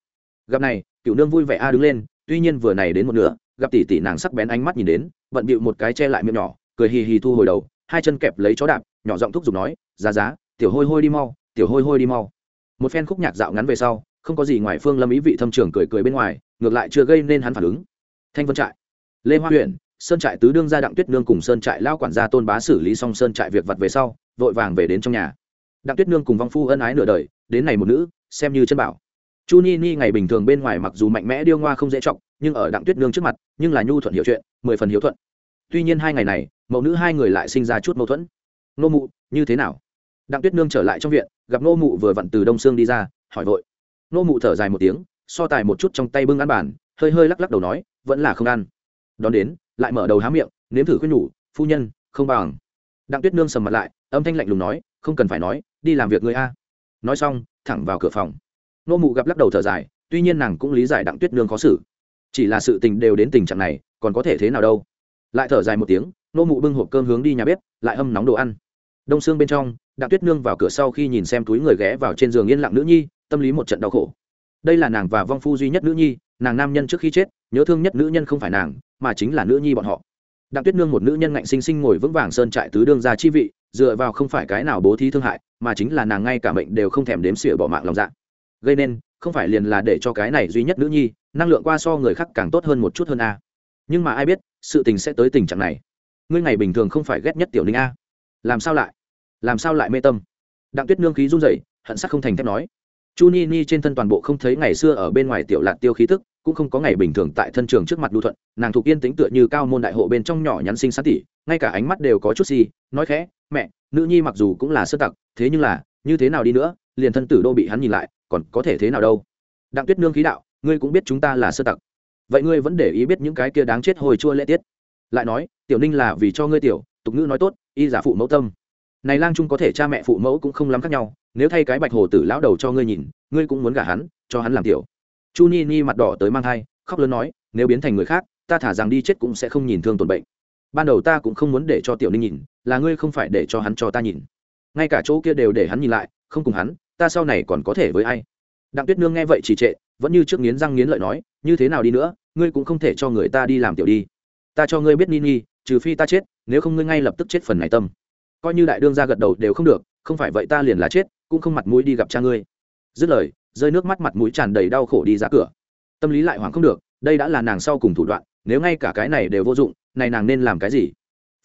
Gặp này, cựu nương vui vẻ a đứng lên tuy nhiên vừa này đến một nửa, gặp tỷ tỷ nàng sắc bén ánh mắt nhìn đến, bận bịu một cái che lại miệng nhỏ, cười hì hì thu hồi đầu, hai chân kẹp lấy chó đạp, nhỏ giọng thúc giục nói, giá giá, tiểu hôi hôi đi mau, tiểu hôi hôi đi mau. Một phen khúc nhạc dạo ngắn về sau, không có gì ngoài phương lâm ý vị thâm trường cười cười bên ngoài, ngược lại chưa gây nên hắn phản ứng. Thanh vân trại, lê hoa huyện, sơn trại tứ đương gia đặng tuyết nương cùng sơn trại lao quản gia tôn bá xử lý xong sơn trại việc vặt về sau, vội vàng về đến trong nhà. Đặng tuyết nương cùng vong phu ân ái nửa đời, đến này một nữ, xem như chân bảo chu ni ni ngày bình thường bên ngoài mặc dù mạnh mẽ điêu ngoa không dễ trọng nhưng ở đặng tuyết nương trước mặt, nhưng là nhu thuận hiểu chuyện, mười phần hiếu thuận. Tuy nhiên hai ngày này, mẫu nữ hai người lại sinh ra chút mâu thuẫn. Nô mụ, như thế nào? Đặng tuyết nương trở lại trong viện, gặp nô mụ vừa vặn từ đông sương đi ra, hỏi vội. Nô mụ thở dài một tiếng, so tài một chút trong tay bưng ăn bàn, hơi hơi lắc lắc đầu nói, vẫn là không ăn. Đón đến, lại mở đầu há miệng, nếm thử khuyên nhủ, phu nhân, không bằng. Đặng tuyết nương sầm mặt lại, âm thanh lạnh lùng nói, không cần phải nói, đi làm việc người a. Nói xong, thẳng vào cửa phòng nô mụ gặp lắc đầu thở dài, tuy nhiên nàng cũng lý giải đặng tuyết nương khó xử. Chỉ là sự tình đều đến tình trạng này, còn có thể thế nào đâu? Lại thở dài một tiếng, nô mụ bưng hộp cơm hướng đi nhà bếp, lại hâm nóng đồ ăn. Đông xương bên trong, đặng tuyết nương vào cửa sau khi nhìn xem túi người ghé vào trên giường yên lặng nữ nhi, tâm lý một trận đau khổ. Đây là nàng và vong phu duy nhất nữ nhi, nàng nam nhân trước khi chết, nhớ thương nhất nữ nhân không phải nàng, mà chính là nữ nhi bọn họ. Đặng tuyết nương một nữ nhân ngạnh sinh sinh ngồi vững vàng sơn trại tứ đương ra chi vị, dựa vào không phải cái nào bố thí thương hại, mà chính là nàng ngay cả mệnh đều không thèm đếm xỉa bỏ mạng lòng dạ gây nên, không phải liền là để cho cái này duy nhất nữ nhi, năng lượng qua so người khác càng tốt hơn một chút hơn a. Nhưng mà ai biết, sự tình sẽ tới tình trạng này. Ngươi ngày bình thường không phải ghét nhất tiểu ninh a. Làm sao lại? Làm sao lại mê tâm? Đặng tuyết nương khí run rẩy, hận sắc không thành thép nói. Chu ni ni trên thân toàn bộ không thấy ngày xưa ở bên ngoài tiểu lạc tiêu khí tức, cũng không có ngày bình thường tại thân trường trước mặt đu thuận, nàng thuộc yên tính tựa như cao môn đại hộ bên trong nhỏ nhắn sinh sát tỉ, ngay cả ánh mắt đều có chút gì nói khẽ, mẹ, nữ nhi mặc dù cũng là sơ tặc, thế nhưng là, như thế nào đi nữa liền thân tử đô bị hắn nhìn lại, còn có thể thế nào đâu? Đặng tuyết nương khí đạo, ngươi cũng biết chúng ta là sơ tặc. Vậy ngươi vẫn để ý biết những cái kia đáng chết hồi chua lễ tiết? Lại nói, tiểu ninh là vì cho ngươi tiểu, tục ngữ nói tốt, y giả phụ mẫu tâm. Này lang trung có thể cha mẹ phụ mẫu cũng không lắm khác nhau, nếu thay cái bạch hồ tử lão đầu cho ngươi nhìn, ngươi cũng muốn gả hắn, cho hắn làm tiểu. Chu ni ni mặt đỏ tới mang thai, khóc lớn nói, nếu biến thành người khác, ta thả rằng đi chết cũng sẽ không nhìn thương tổn bệnh. Ban đầu ta cũng không muốn để cho tiểu ninh nhìn, là ngươi không phải để cho hắn cho ta nhìn. Ngay cả chỗ kia đều để hắn nhìn lại, không cùng hắn ta sau này còn có thể với ai? Đặng tuyết nương nghe vậy chỉ trệ, vẫn như trước nghiến răng nghiến lợi nói, như thế nào đi nữa, ngươi cũng không thể cho người ta đi làm tiểu đi. Ta cho ngươi biết nini trừ phi ta chết, nếu không ngươi ngay lập tức chết phần này tâm. Coi như đại đương ra gật đầu đều không được, không phải vậy ta liền là chết, cũng không mặt mũi đi gặp cha ngươi. Dứt lời, rơi nước mắt mặt mũi tràn đầy đau khổ đi ra cửa. Tâm lý lại hoảng không được, đây đã là nàng sau cùng thủ đoạn, nếu ngay cả cái này đều vô dụng, này nàng nên làm cái gì?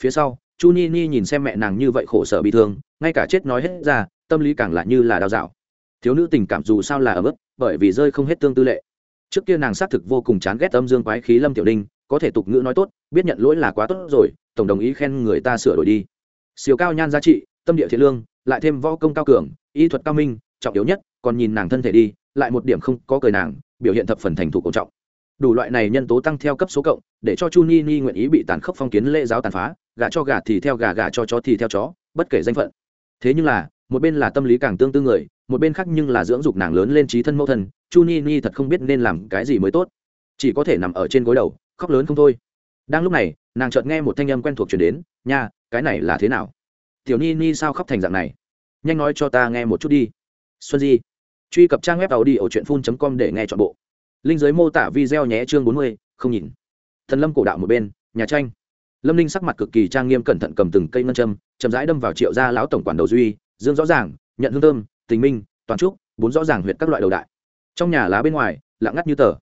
Phía sau, chu ni ni nhìn xem mẹ nàng như vậy khổ sở bị thương, ngay cả chết nói hết ra tâm lý càng lại như là đau dạo. Thiếu nữ tình cảm dù sao là ở mức bởi vì rơi không hết tương tư lệ. Trước kia nàng xác thực vô cùng chán ghét âm dương quái khí lâm tiểu đinh có thể tục ngữ nói tốt, biết nhận lỗi là quá tốt rồi, tổng đồng ý khen người ta sửa đổi đi. Siêu cao nhan giá trị, tâm địa thiện lương, lại thêm võ công cao cường, y thuật cao minh, trọng yếu nhất, còn nhìn nàng thân thể đi, lại một điểm không có cười nàng, biểu hiện thập phần thành thủ cổ trọng. Đủ loại này nhân tố tăng theo cấp số cộng, để cho chu ni ni nguyện ý bị tàn khốc phong kiến lễ giáo tàn phá gà cho gà thì theo gà gà cho chó thì theo chó, bất kể danh phận. Thế nhưng là một bên là tâm lý càng tương tư người, một bên khác nhưng là dưỡng dục nàng lớn lên trí thân mẫu thân, chu ni ni thật không biết nên làm cái gì mới tốt. Chỉ có thể nằm ở trên gối đầu, khóc lớn không thôi. Đang lúc này, nàng chợt nghe một thanh âm quen thuộc chuyển đến, nha, cái này là thế nào? Tiểu ni ni sao khóc thành dạng này? Nhanh nói cho ta nghe một chút đi. Xuân di. Truy cập trang web tàu đi ở truyện phun com để nghe t h ọ n bộ. Linh giới mô tả video nhé chương bốn mươi, không nhìn. Thần lâm cổ đạo một bên, nhà tranh. Lâm linh sắc mặt cực kỳ trang nghiêm cẩn thận cầm từng cây ngân châm, chậm rãi đâm vào triệu gia lão tổng quản đầu duy dương rõ ràng, nhận hương thơm, tình minh, toàn trúc, bốn rõ ràng huyện các loại đầu đại. Trong nhà lá bên ngoài, lặng ngắt như tờ.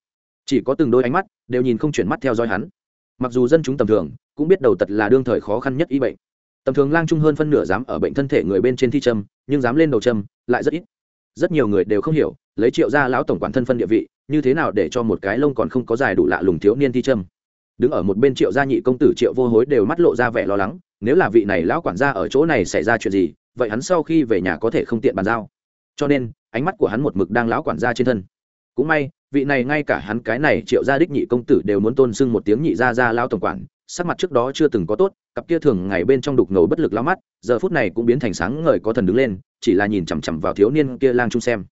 Chỉ có từng đôi ánh mắt đều nhìn không chuyển mắt theo dõi hắn. Mặc dù dân chúng tầm thường cũng biết đầu tật là đương thời khó khăn nhất y bệnh. Tầm thường lang trung hơn phân nửa dám ở bệnh thân thể người bên trên thi châm, nhưng dám lên đầu châm lại rất ít. Rất nhiều người đều không hiểu, lấy triệu gia lão tổng quản thân phân địa vị, như thế nào để cho một cái lông còn không có dài đủ lạ lùng thiếu niên thi châm. Đứng ở một bên triệu gia nhị công tử triệu vô hối đều mắt lộ ra vẻ lo lắng, nếu là vị này lão quản gia ở chỗ này xảy ra chuyện gì vậy hắn sau khi về nhà có thể không tiện bàn giao. Cho nên, ánh mắt của hắn một mực đang lão quản gia trên thân. Cũng may, vị này ngay cả hắn cái này triệu gia đích nhị công tử đều muốn tôn sưng một tiếng nhị gia gia lao tổng quản, sắc mặt trước đó chưa từng có tốt, cặp kia thường ngày bên trong đục ngầu bất lực lao mắt, giờ phút này cũng biến thành sáng ngời có thần đứng lên, chỉ là nhìn chằm chằm vào thiếu niên kia lang trung xem.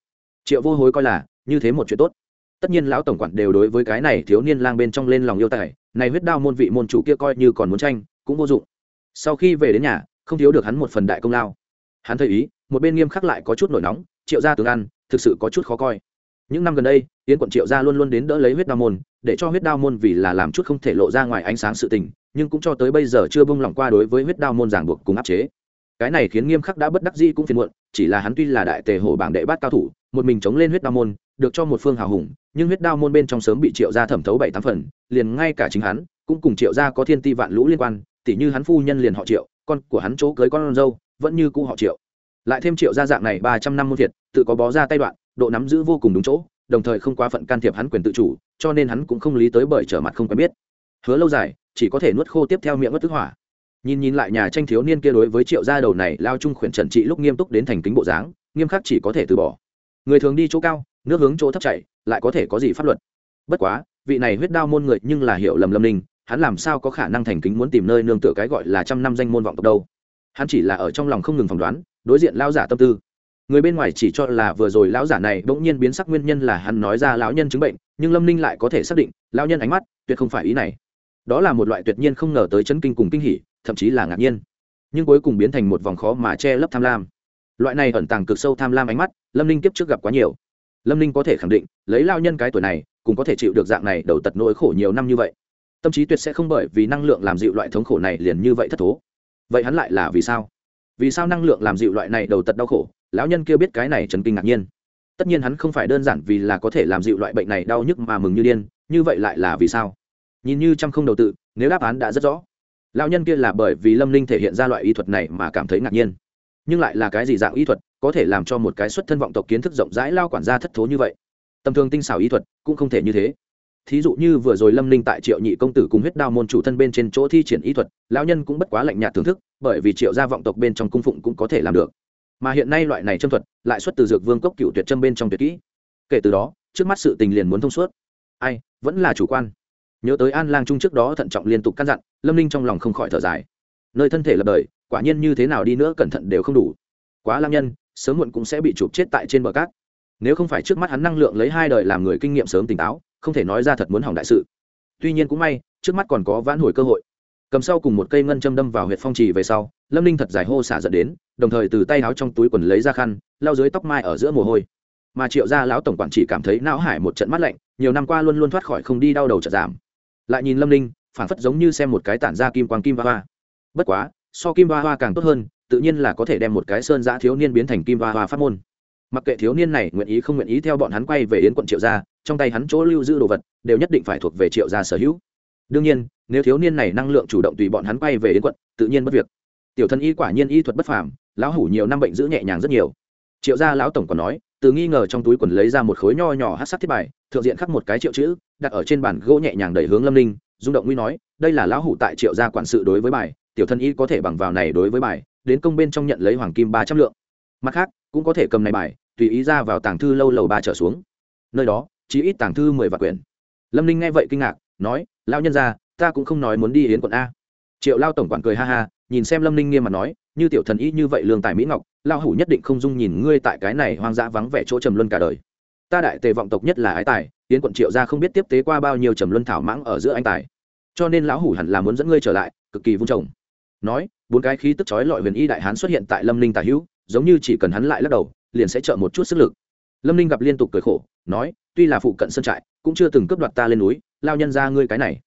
Triệu vô hối coi là, như thế một chuyện tốt. Tất nhiên lão tổng quản đều đối với cái này thiếu niên lang bên trong lên lòng yêu tài, này huyết đao môn vị môn chủ kia coi như còn muốn tranh, cũng vô dụng. Sau khi về đến nhà, không thiếu được hắn một phần đại công lao hắn thấy ý, một bên nghiêm khắc lại có chút nổi nóng, triệu gia tướng ăn, thực sự có chút khó coi. Những năm gần đây, yến quận triệu gia luôn luôn đến đỡ lấy huyết đao môn, để cho huyết đao môn vì là làm chút không thể lộ ra ngoài ánh sáng sự tình, nhưng cũng cho tới bây giờ chưa bông lỏng qua đối với huyết đao môn giảng buộc cùng áp chế. Cái này khiến nghiêm khắc đã bất đắc dĩ cũng phiền muộn, chỉ là hắn tuy là đại tề hổ bảng đệ bát cao thủ, một mình chống lên huyết đao môn, được cho một phương hào hùng, nhưng huyết đao môn bên trong sớm bị triệu gia thẩm thấu bảy tám phần, liền ngay cả chính hắn, cũng cùng triệu gia có thiên ti vạn lũ liên quan, tỉ như hắn phu nhân liền họ triệu, con của hắn chỗ cưới con dâu vẫn như cũ họ triệu. Lại thêm triệu gia dạng này ba trăm năm muôn thiệt tự có bó ra tay đoạn, độ nắm giữ vô cùng đúng chỗ, đồng thời không quá phận can thiệp hắn quyền tự chủ, cho nên hắn cũng không lý tới bởi trở mặt không quen biết. Hứa lâu dài, chỉ có thể nuốt khô tiếp theo miệng bất tức hỏa. Nhìn nhìn lại nhà tranh thiếu niên kia đối với triệu gia đầu này lao chung khuyển trần trị lúc nghiêm túc đến thành kính bộ dáng, nghiêm khắc chỉ có thể từ bỏ. Người thường đi chỗ cao, nước hướng chỗ thấp chạy, lại có thể có gì pháp luật? Bất quá, vị này huyết đao môn người nhưng là hiểu lầm lâm ninh, hắn làm sao có khả năng thành kính muốn tìm nơi nương tựa cái gọi là trăm năm danh môn vọng tộc đâu? Hắn chỉ là ở trong lòng không ngừng phỏng đoán, đối diện lao giả tâm tư. Người bên ngoài chỉ cho là vừa rồi lão giả này bỗng nhiên biến sắc nguyên nhân là hắn nói ra lão nhân chứng bệnh, nhưng lâm ninh lại có thể xác định, lão nhân ánh mắt tuyệt không phải ý này. Đó là một loại tuyệt nhiên không ngờ tới chấn kinh cùng kinh hỉ, thậm chí là ngạc nhiên. Nhưng cuối cùng biến thành một vòng khó mà che lấp tham lam. Loại này ẩn tàng cực sâu tham lam ánh mắt, lâm ninh tiếp trước gặp quá nhiều. Lâm ninh có thể khẳng định, lấy lao nhân cái tuổi này, cũng có thể chịu được dạng này đầu tật nỗi khổ nhiều năm như vậy. Tâm trí tuyệt sẽ không bởi vì năng lượng làm dịu loại thống khổ này liền như vậy thất thố vậy hắn lại là vì sao? Vì sao năng lượng làm dịu loại này đầu tật đau khổ? Lão nhân kia biết cái này chấn kinh ngạc nhiên. Tất nhiên hắn không phải đơn giản vì là có thể làm dịu loại bệnh này đau nhức mà mừng như điên, như vậy lại là vì sao? Nhìn như trăm không đầu tự, nếu đáp án đã rất rõ, lão nhân kia là bởi vì lâm linh thể hiện ra loại y thuật này mà cảm thấy ngạc nhiên. Nhưng lại là cái gì dạng y thuật có thể làm cho một cái xuất thân vọng tộc kiến thức rộng rãi lao quản gia thất thố như vậy? Tầm thường tinh xảo y thuật cũng không thể như thế thí dụ như vừa rồi lâm linh tại triệu nhị công tử cùng huyết đao môn chủ thân bên trên chỗ thi triển y thuật, lão nhân cũng bất quá lạnh nhạt thưởng thức, bởi vì triệu gia vọng tộc bên trong cung phụng cũng có thể làm được. Mà hiện nay loại này châm thuật, lại xuất từ dược vương cốc cựu tuyệt châm bên trong tuyệt kỹ. Kể từ đó, trước mắt sự tình liền muốn thông suốt. Ai, vẫn là chủ quan. Nhớ tới an lang trung trước đó thận trọng liên tục căn dặn, lâm ninh trong lòng không khỏi thở dài. Nơi thân thể lập đời, quả nhiên như thế nào đi nữa cẩn thận đều không đủ. Quá lam nhân, sớm muộn cũng sẽ bị chụp chết tại trên bờ cát nếu không phải trước mắt hắn năng lượng lấy hai đời làm người kinh nghiệm sớm tỉnh táo, không thể nói ra thật muốn hỏng đại sự. Tuy nhiên cũng may, trước mắt còn có vãn hồi cơ hội. Cầm sau cùng một cây ngân châm đâm vào huyệt phong trì về sau, lâm ninh thật giải hô xả dẫn đến, đồng thời từ tay áo trong túi quần lấy ra khăn, lau dưới tóc mai ở giữa mồ hôi. Mà triệu gia lão tổng quản chỉ cảm thấy não hải một trận mắt lạnh, nhiều năm qua luôn luôn thoát khỏi không đi đau đầu trận giảm. Lại nhìn lâm ninh phản phất giống như xem một cái tản ra kim quang kim va hoa. Bất quá, so kim va hoa càng tốt hơn, tự nhiên là có thể đem một cái sơn giã thiếu niên biến thành kim va hoa phát môn mặc kệ thiếu niên này nguyện ý không nguyện ý theo bọn hắn quay về yến quận triệu gia, trong tay hắn chỗ lưu giữ đồ vật đều nhất định phải thuộc về triệu gia sở hữu. Đương nhiên, nếu thiếu niên này năng lượng chủ động tùy bọn hắn quay về yến quận, tự nhiên mất việc. Tiểu thân y quả nhiên y thuật bất phàm, lão hủ nhiều năm bệnh giữ nhẹ nhàng rất nhiều. Triệu gia lão tổng còn nói, từ nghi ngờ trong túi quần lấy ra một khối nho nhỏ hát sắc thiết bài, thượng diện khắc một cái triệu chữ, đặt ở trên bàn gỗ nhẹ nhàng đẩy hướng lâm ninh, rung động nguy nói, đây là lão hủ tại triệu gia quản sự đối với bài, tiểu thân y có thể bằng vào này đối với bài, đến công bên trong nhận lấy hoàng kim ba trăm lượng mặt khác, cũng có thể cầm này bài, tùy ý ra vào tàng thư lâu lầu ba trở xuống. Nơi đó chỉ ít tàng thư mười vạn quyển. Lâm ninh nghe vậy kinh ngạc, nói, lão nhân ra ta cũng không nói muốn đi yến quận a. Triệu lao tổng quản cười ha ha, nhìn xem lâm ninh nghiêm mặt nói, như tiểu thần y như vậy lương tài mỹ ngọc lao hủ nhất định không dung nhìn ngươi tại cái này hoang dã vắng vẻ chỗ trầm luân cả đời. Ta đại tề vọng tộc nhất là ái tài, yến quận triệu gia không biết tiếp tế qua bao nhiêu trầm luân thảo mãng ở giữa anh tài. Cho nên lão hủ hẳn là muốn dẫn ngươi trở lại, cực kỳ vung trồng. Nói, bốn cái khí tức chói lọi huyền y đại hán xuất hiện tại lâm ninh tả hữu giống như chỉ cần hắn lại lắc đầu, liền sẽ trợ một chút sức lực. Lâm ninh gặp liên tục cười khổ, nói, tuy là phụ cận sân trại, cũng chưa từng cướp đoạt ta lên núi, lao nhân ra ngươi cái này.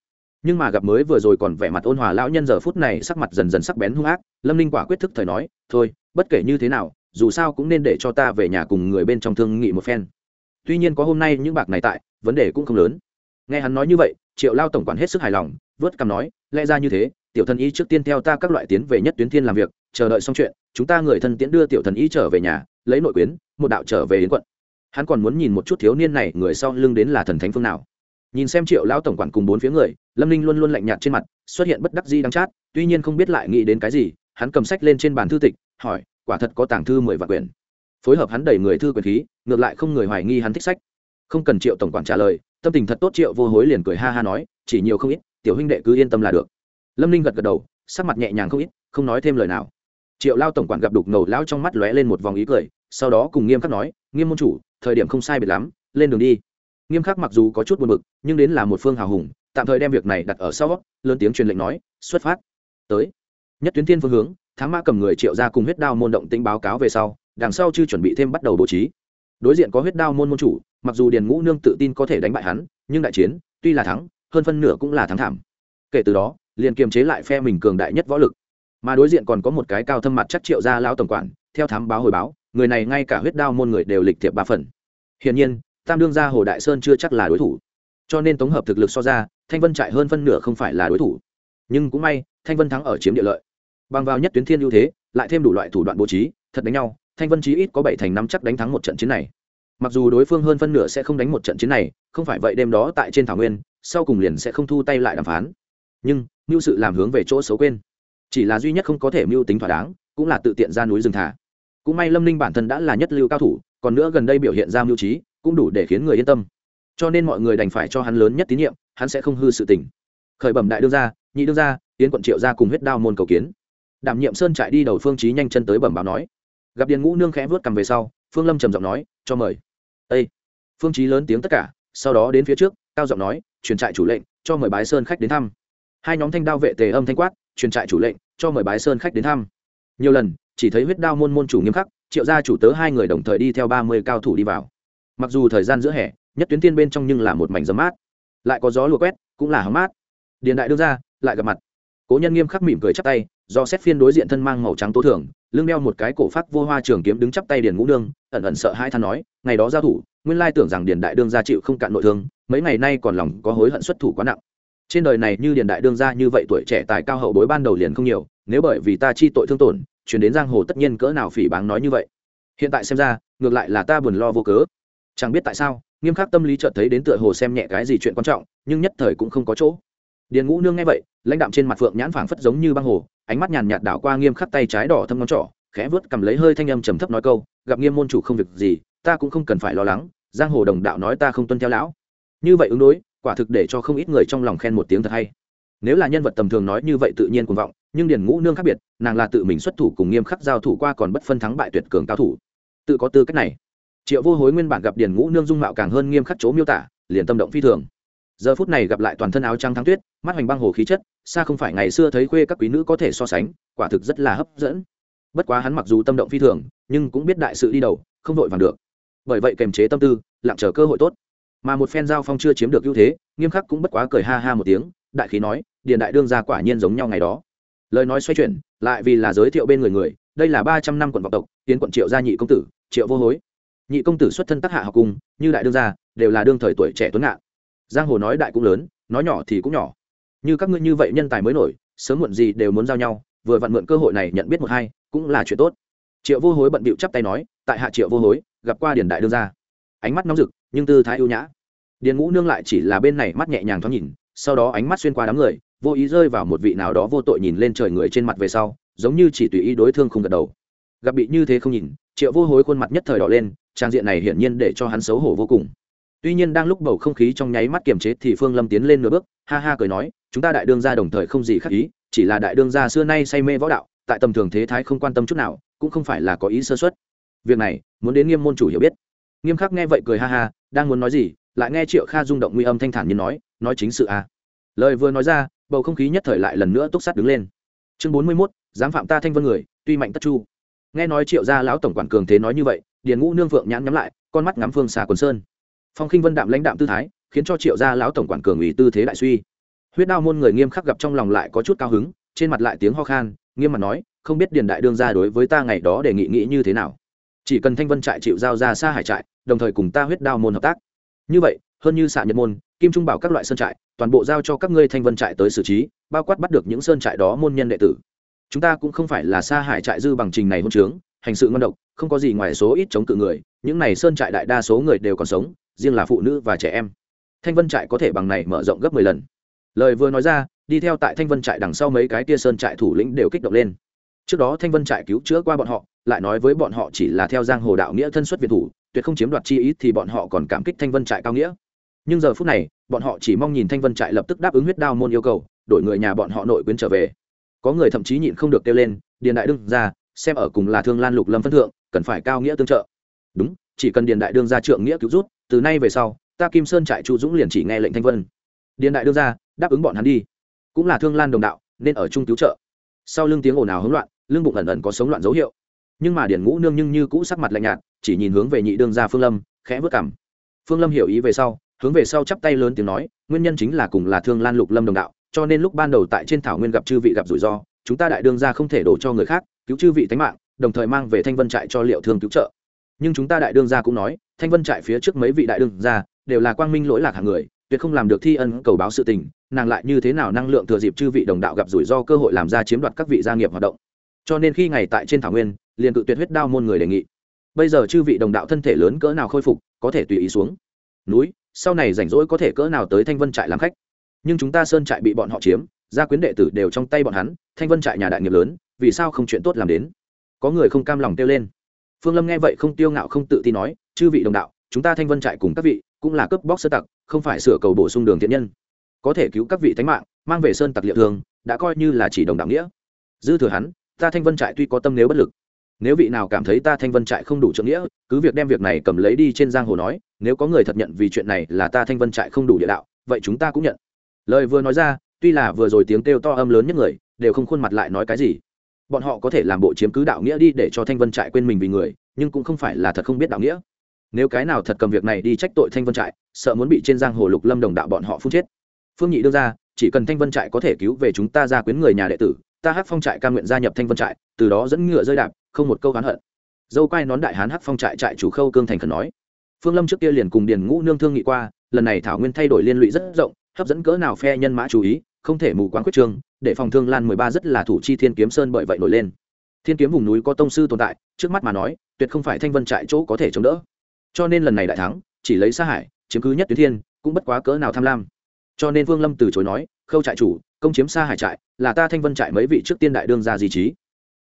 Nhưng mà gặp mới vừa rồi còn vẻ mặt ôn hòa lão nhân giờ phút này sắc mặt dần dần sắc bén hung ác, lâm ninh quả quyết thức thời nói, thôi, bất kể như thế nào, dù sao cũng nên để cho ta về nhà cùng người bên trong thương nghị một phen. Tuy nhiên có hôm nay những bạc này tại, vấn đề cũng không lớn. Nghe hắn nói như vậy, triệu lao tổng quản hết sức hài lòng, vớt cằm nói, lẽ ra như thế, tiểu thần y trước tiên theo ta các loại tiến về nhất tuyến thiên làm việc chờ đợi xong chuyện, chúng ta người thân tiễn đưa tiểu thần y trở về nhà, lấy nội quyến, một đạo trở về đến quận. Hắn còn muốn nhìn một chút thiếu niên này người sau lưng đến là thần thánh phương nào. Nhìn xem triệu lão tổng quản cùng bốn phía người, lâm ninh luôn luôn lạnh nhạt trên mặt, xuất hiện bất đắc di đắng chát, tuy nhiên không biết lại nghĩ đến cái gì, hắn cầm sách lên trên bàn thư tịch, hỏi, quả thật có tàng thư mười vạn quyển. Phối hợp hắn đẩy người thư quyền khí, ngược lại không người hoài nghi hắn thích sách. Không cần triệu tổng quản trả lời, tâm tình thật tốt triệu vô hối liền cười ha ha nói, chỉ nhiều không ít, tiểu huynh đệ cứ yên tâm là được. Lâm ninh gật gật đầu, sắc mặt nhẹ nhàng không ít, không nói thêm lời nào triệu lao tổng quản gặp đục ngầu lao trong mắt lóe lên một vòng ý cười, sau đó cùng nghiêm khắc nói, nghiêm môn chủ, thời điểm không sai biệt lắm, lên đường đi. Nghiêm khắc mặc dù có chút buồn bực, nhưng đến là một phương hào hùng, tạm thời đem việc này đặt ở sau lớn tiếng truyền lệnh nói, xuất phát. Tới. Nhất tuyến thiên phương hướng, thám mã cầm người triệu ra cùng huyết đao môn động tĩnh báo cáo về sau, đằng sau chưa chuẩn bị thêm bắt đầu bố trí. Đối diện có huyết đao môn môn chủ, mặc dù điền ngũ nương tự tin có thể đánh bại hắn, nhưng đại chiến, tuy là thắng, hơn phân nửa cũng là thắng thảm. Kể từ đó, liền kiềm chế lại phe mình cường đại nhất võ lực mà đối diện còn có một cái cao thâm mặt chắc triệu gia lão tổng quản, theo thám báo hồi báo, người này ngay cả huyết đao môn người đều lịch thiệp ba phần. Hiển nhiên, tam đương gia hồ đại sơn chưa chắc là đối thủ. Cho nên tổng hợp thực lực so ra, thanh vân trại hơn phân nửa không phải là đối thủ. Nhưng cũng may, thanh vân thắng ở chiếm địa lợi. Bằng vào nhất tuyến thiên ưu thế, lại thêm đủ loại thủ đoạn bố trí, thật đánh nhau, thanh vân chí ít có bảy thành năm chắc đánh thắng một trận chiến này. Mặc dù đối phương hơn phân nửa sẽ không đánh một trận chiến này, không phải vậy đêm đó tại trên thảo nguyên, sau cùng liền sẽ không thu tay lại đàm phán. Nhưng mưu sự làm hướng về chỗ xấu quên chỉ là duy nhất không có thể mưu tính thỏa đáng, cũng là tự tiện ra núi rừng thả. Cũng may lâm ninh bản thân đã là nhất lưu cao thủ, còn nữa gần đây biểu hiện ra mưu trí, cũng đủ để khiến người yên tâm. Cho nên mọi người đành phải cho hắn lớn nhất tín nhiệm, hắn sẽ không hư sự tình. Khởi bẩm đại đương gia, nhị đương gia tiến quận triệu gia cùng huyết đao môn cầu kiến. Đảm nhiệm sơn trại đi đầu phương trí nhanh chân tới bẩm báo nói. Gặp điền ngũ nương khẽ vớt cầm về sau, phương lâm trầm giọng nói, cho mời. Ây phương trí lớn tiếng tất cả, sau đó đến phía trước, cao giọng nói, truyền trại chủ lệnh, cho mời bái sơn khách đến thăm. Hai nhóm thanh đao vệ tề âm thanh quát truyền trại chủ lệnh, cho mời bái sơn khách đến thăm. Nhiều lần, chỉ thấy huyết đao môn môn chủ nghiêm khắc, triệu gia chủ tớ hai người đồng thời đi theo ba mươi cao thủ đi vào. Mặc dù thời gian giữa hè, nhất tuyến tiên bên trong nhưng là một mảnh dấm mát. Lại có gió lùa quét, cũng là hấm mát. Điền đại đưa ra, lại gặp mặt. Cố nhân nghiêm khắc mỉm cười chắp tay, do xét phiên đối diện thân mang màu trắng tố thường, lưng đeo một cái cổ phát vô hoa trường kiếm đứng chắp tay điền ngũ đương ẩn ẩn sợ hai than nói, ngày đó giao thủ, nguyên lai tưởng rằng điền đại đương gia chịu không cạn nội thương, mấy ngày nay còn lòng có hối hận xuất thủ quá nặng trên đời này như điền đại đương gia như vậy tuổi trẻ tài cao hậu bối ban đầu liền không nhiều, nếu bởi vì ta chi tội thương tổn, chuyển đến giang hồ tất nhiên cỡ nào phỉ báng nói như vậy. Hiện tại xem ra, ngược lại là ta buồn lo vô cớ. Chẳng biết tại sao, nghiêm khắc tâm lý chợt thấy đến tựa hồ xem nhẹ cái gì chuyện quan trọng, nhưng nhất thời cũng không có chỗ. Điền ngũ nương nghe vậy, lãnh đạm trên mặt phượng nhãn phảng phất giống như băng hồ, ánh mắt nhàn nhạt đảo qua nghiêm khắc tay trái đỏ thâm ngón trỏ, khẽ vớt cầm lấy hơi thanh âm trầm thấp nói câu, gặp nghiêm môn chủ không việc gì, ta cũng không cần phải lo lắng, giang hồ đồng đạo nói ta không tuân theo lão. Như vậy ứng đối quả thực để cho không ít người trong lòng khen một tiếng thật hay. Nếu là nhân vật tầm thường nói như vậy tự nhiên cuồng vọng, nhưng điền ngũ nương khác biệt, nàng là tự mình xuất thủ cùng nghiêm khắc giao thủ qua còn bất phân thắng bại tuyệt cường cao thủ. Tự có tư cách này. Triệu vô hối nguyên bản gặp điền ngũ nương dung mạo càng hơn nghiêm khắc chỗ miêu tả, liền tâm động phi thường. Giờ phút này gặp lại toàn thân áo trắng thắng tuyết, mắt hoành băng hồ khí chất, xa không phải ngày xưa thấy khuê các quý nữ có thể so sánh, quả thực rất là hấp dẫn. Bất quá hắn mặc dù tâm động phi thường, nhưng cũng biết đại sự đi đầu, không vội vàng được. Bởi vậy kềm chế tâm tư, lặng chờ cơ hội tốt mà một phen giao phong chưa chiếm được ưu thế, nghiêm khắc cũng bất quá cười ha ha một tiếng, đại khí nói, điền đại đương gia quả nhiên giống nhau ngày đó. Lời nói xoay chuyển, lại vì là giới thiệu bên người người, đây là ba trăm năm quận vọng tộc tiến quận triệu gia nhị công tử, triệu vô hối. Nhị công tử xuất thân tác hạ học cung như đại đương gia, đều là đương thời tuổi trẻ tuấn ngạn giang hồ nói đại cũng lớn, nói nhỏ thì cũng nhỏ. Như các ngươi như vậy nhân tài mới nổi, sớm muộn gì đều muốn giao nhau, vừa vặn mượn cơ hội này nhận biết một hai, cũng là chuyện tốt. Triệu vô hối bận bịu chắp tay nói, tại hạ triệu vô hối, gặp qua điền đại đương gia. Ánh mắt nóng rực nhưng tư thái ưu nhã. Điền ngũ nương lại chỉ là bên này mắt nhẹ nhàng thoáng nhìn, sau đó ánh mắt xuyên qua đám người, vô ý rơi vào một vị nào đó vô tội nhìn lên trời người trên mặt về sau, giống như chỉ tùy ý đối thương không gật đầu. Gặp bị như thế không nhìn, triệu vô hối khuôn mặt nhất thời đỏ lên, trang diện này hiển nhiên để cho hắn xấu hổ vô cùng. Tuy nhiên đang lúc bầu không khí trong nháy mắt kiềm chế thì phương lâm tiến lên nửa bước, ha ha cười nói, chúng ta đại đương gia đồng thời không gì khác ý, chỉ là đại đương gia xưa nay say mê võ đạo, tại tầm thường thế thái không quan tâm chút nào, cũng không phải là có ý sơ xuất việc này, muốn đến nghiêm môn chủ hiểu biết nghiêm khắc nghe vậy cười ha ha, đang muốn nói gì, lại nghe triệu kha rung động nguy âm thanh thản như nói nói chính sự à. lời vừa nói ra, bầu không khí nhất thời lại lần nữa túc sắt đứng lên. Chương bốn mươi mốt, dám phạm ta thanh vân người, tuy mạnh tất chu. Nghe nói triệu gia lão tổng quản cường thế nói như vậy, điền ngũ nương phượng nhãn nhắm lại, con mắt ngắm phương xà quần sơn. Phong khinh vân đạm lãnh đạm tư thái, khiến cho triệu gia lão tổng quản cường ủy tư thế đại suy. Huyết đao môn người nghiêm khắc gặp trong lòng lại có chút cao hứng, trên mặt lại tiếng ho khan, nghiêm mặt nói, không biết điền đại đương ra đối với ta ngày đó đề nghị nghĩ như thế nào chỉ cần thanh vân trại chịu giao ra xa hải trại, đồng thời cùng ta huyết đao môn hợp tác. Như vậy, hơn như xạ nhật môn, kim trung bảo các loại sơn trại, toàn bộ giao cho các ngươi thanh vân trại tới xử trí, bao quát bắt được những sơn trại đó môn nhân đệ tử. Chúng ta cũng không phải là xa hải trại dư bằng trình này hôn trướng, hành sự ngon độc, không có gì ngoài số ít chống cự người, những này sơn trại đại đa số người đều còn sống, riêng là phụ nữ và trẻ em. Thanh vân trại có thể bằng này mở rộng gấp mười lần. Lời vừa nói ra, đi theo tại thanh vân trại đằng sau mấy cái tia sơn trại thủ lĩnh đều kích động lên. Trước đó thanh vân trại cứu chữa qua bọn họ lại nói với bọn họ chỉ là theo giang hồ đạo nghĩa thân xuất việt thủ, tuyệt không chiếm đoạt chi ý thì bọn họ còn cảm kích thanh vân trại cao nghĩa. Nhưng giờ phút này, bọn họ chỉ mong nhìn thanh vân trại lập tức đáp ứng huyết đao môn yêu cầu, đổi người nhà bọn họ nội quyến trở về. Có người thậm chí nhịn không được kêu lên, điền đại đương ra, xem ở cùng là thương lan lục lâm phân thượng, cần phải cao nghĩa tương trợ. Đúng, chỉ cần điền đại đương ra trượng nghĩa cứu rút từ nay về sau, ta kim sơn trại chu dũng liền chỉ nghe lệnh thanh vân. Điền đại đương ra, đáp ứng bọn hắn đi. Cũng là thương lan đồng đạo, nên ở chung cứu trợ. Sau lưng tiếng ồn ào hỗn loạn, lưng bụng ẩn ẩn có sống loạn dấu hiệu nhưng mà điển ngũ nương nhưng như cũ sắc mặt lạnh nhạt, chỉ nhìn hướng về nhị đương gia phương lâm, khẽ vớt cảm phương lâm hiểu ý về sau, hướng về sau chắp tay lớn tiếng nói, nguyên nhân chính là cùng là thương lan lục lâm đồng đạo, cho nên lúc ban đầu tại trên thảo nguyên gặp chư vị gặp rủi ro, chúng ta đại đương gia không thể đổ cho người khác, cứu chư vị tánh mạng, đồng thời mang về thanh vân trại cho liệu thương cứu trợ. Nhưng chúng ta đại đương gia cũng nói, thanh vân trại phía trước mấy vị đại đương gia, đều là quang minh lỗi lạc hàng người, tuyệt không làm được thi ân cầu báo sự tình, nàng lại như thế nào năng lượng thừa dịp chư vị đồng đạo gặp rủi ro cơ hội làm ra chiếm đoạt các vị gia nghiệp hoạt động. Cho nên khi ngày tại trên thảo nguyên liền cự tuyệt huyết đao môn người đề nghị. Bây giờ chư vị đồng đạo thân thể lớn cỡ nào khôi phục, có thể tùy ý xuống. Núi, sau này rảnh rỗi có thể cỡ nào tới thanh vân trại làm khách. Nhưng chúng ta sơn trại bị bọn họ chiếm, gia quyến đệ tử đều trong tay bọn hắn, thanh vân trại nhà đại nghiệp lớn, vì sao không chuyện tốt làm đến? Có người không cam lòng kêu lên. Phương lâm nghe vậy không tiêu ngạo không tự tin nói, chư vị đồng đạo, chúng ta thanh vân trại cùng các vị cũng là cướp bóc sơ tặc, không phải sửa cầu bổ sung đường thiện nhân. Có thể cứu các vị thánh mạng, mang về sơn tặc liệu thường, đã coi như là chỉ đồng đạo nghĩa. Dư thừa hắn, ta thanh vân trại tuy có tâm nếu bất lực nếu vị nào cảm thấy ta thanh vân trại không đủ trượng nghĩa, cứ việc đem việc này cầm lấy đi trên giang hồ nói, nếu có người thật nhận vì chuyện này là ta thanh vân trại không đủ địa đạo, vậy chúng ta cũng nhận. Lời vừa nói ra, tuy là vừa rồi tiếng kêu to âm lớn nhất người, đều không khuôn mặt lại nói cái gì. Bọn họ có thể làm bộ chiếm cứ đạo nghĩa đi để cho thanh vân trại quên mình vì người, nhưng cũng không phải là thật không biết đạo nghĩa. Nếu cái nào thật cầm việc này đi trách tội thanh vân trại, sợ muốn bị trên giang hồ lục lâm đồng đạo bọn họ phun chết. Phương nhị đưa ra, chỉ cần thanh vân trại có thể cứu về chúng ta ra quyến người nhà đệ tử, ta hắc phong trại ca nguyện gia nhập thanh vân trại, từ đó dẫn ngựa rơi đạp không một câu oán hận. Dâu quai nón đại hán hắc phong trại trại chủ khâu cương thành khẩn nói, phương lâm trước kia liền cùng điền ngũ nương thương nghị qua, lần này thảo nguyên thay đổi liên lụy rất rộng, hấp dẫn cỡ nào phe nhân mã chú ý, không thể mù quáng quyết trương để phòng thương lan mười ba rất là thủ chi thiên kiếm sơn bởi vậy nổi lên. Thiên kiếm vùng núi có tông sư tồn tại, trước mắt mà nói, tuyệt không phải thanh vân trại chỗ có thể chống đỡ. Cho nên lần này đại thắng, chỉ lấy xa hải, chiếm cứ nhất tuyến thiên, cũng bất quá cỡ nào tham lam. Cho nên vương lâm từ chối nói, khâu trại chủ, công chiếm xa hải trại, là ta thanh vân trại mấy vị trước tiên đại đương gia di trí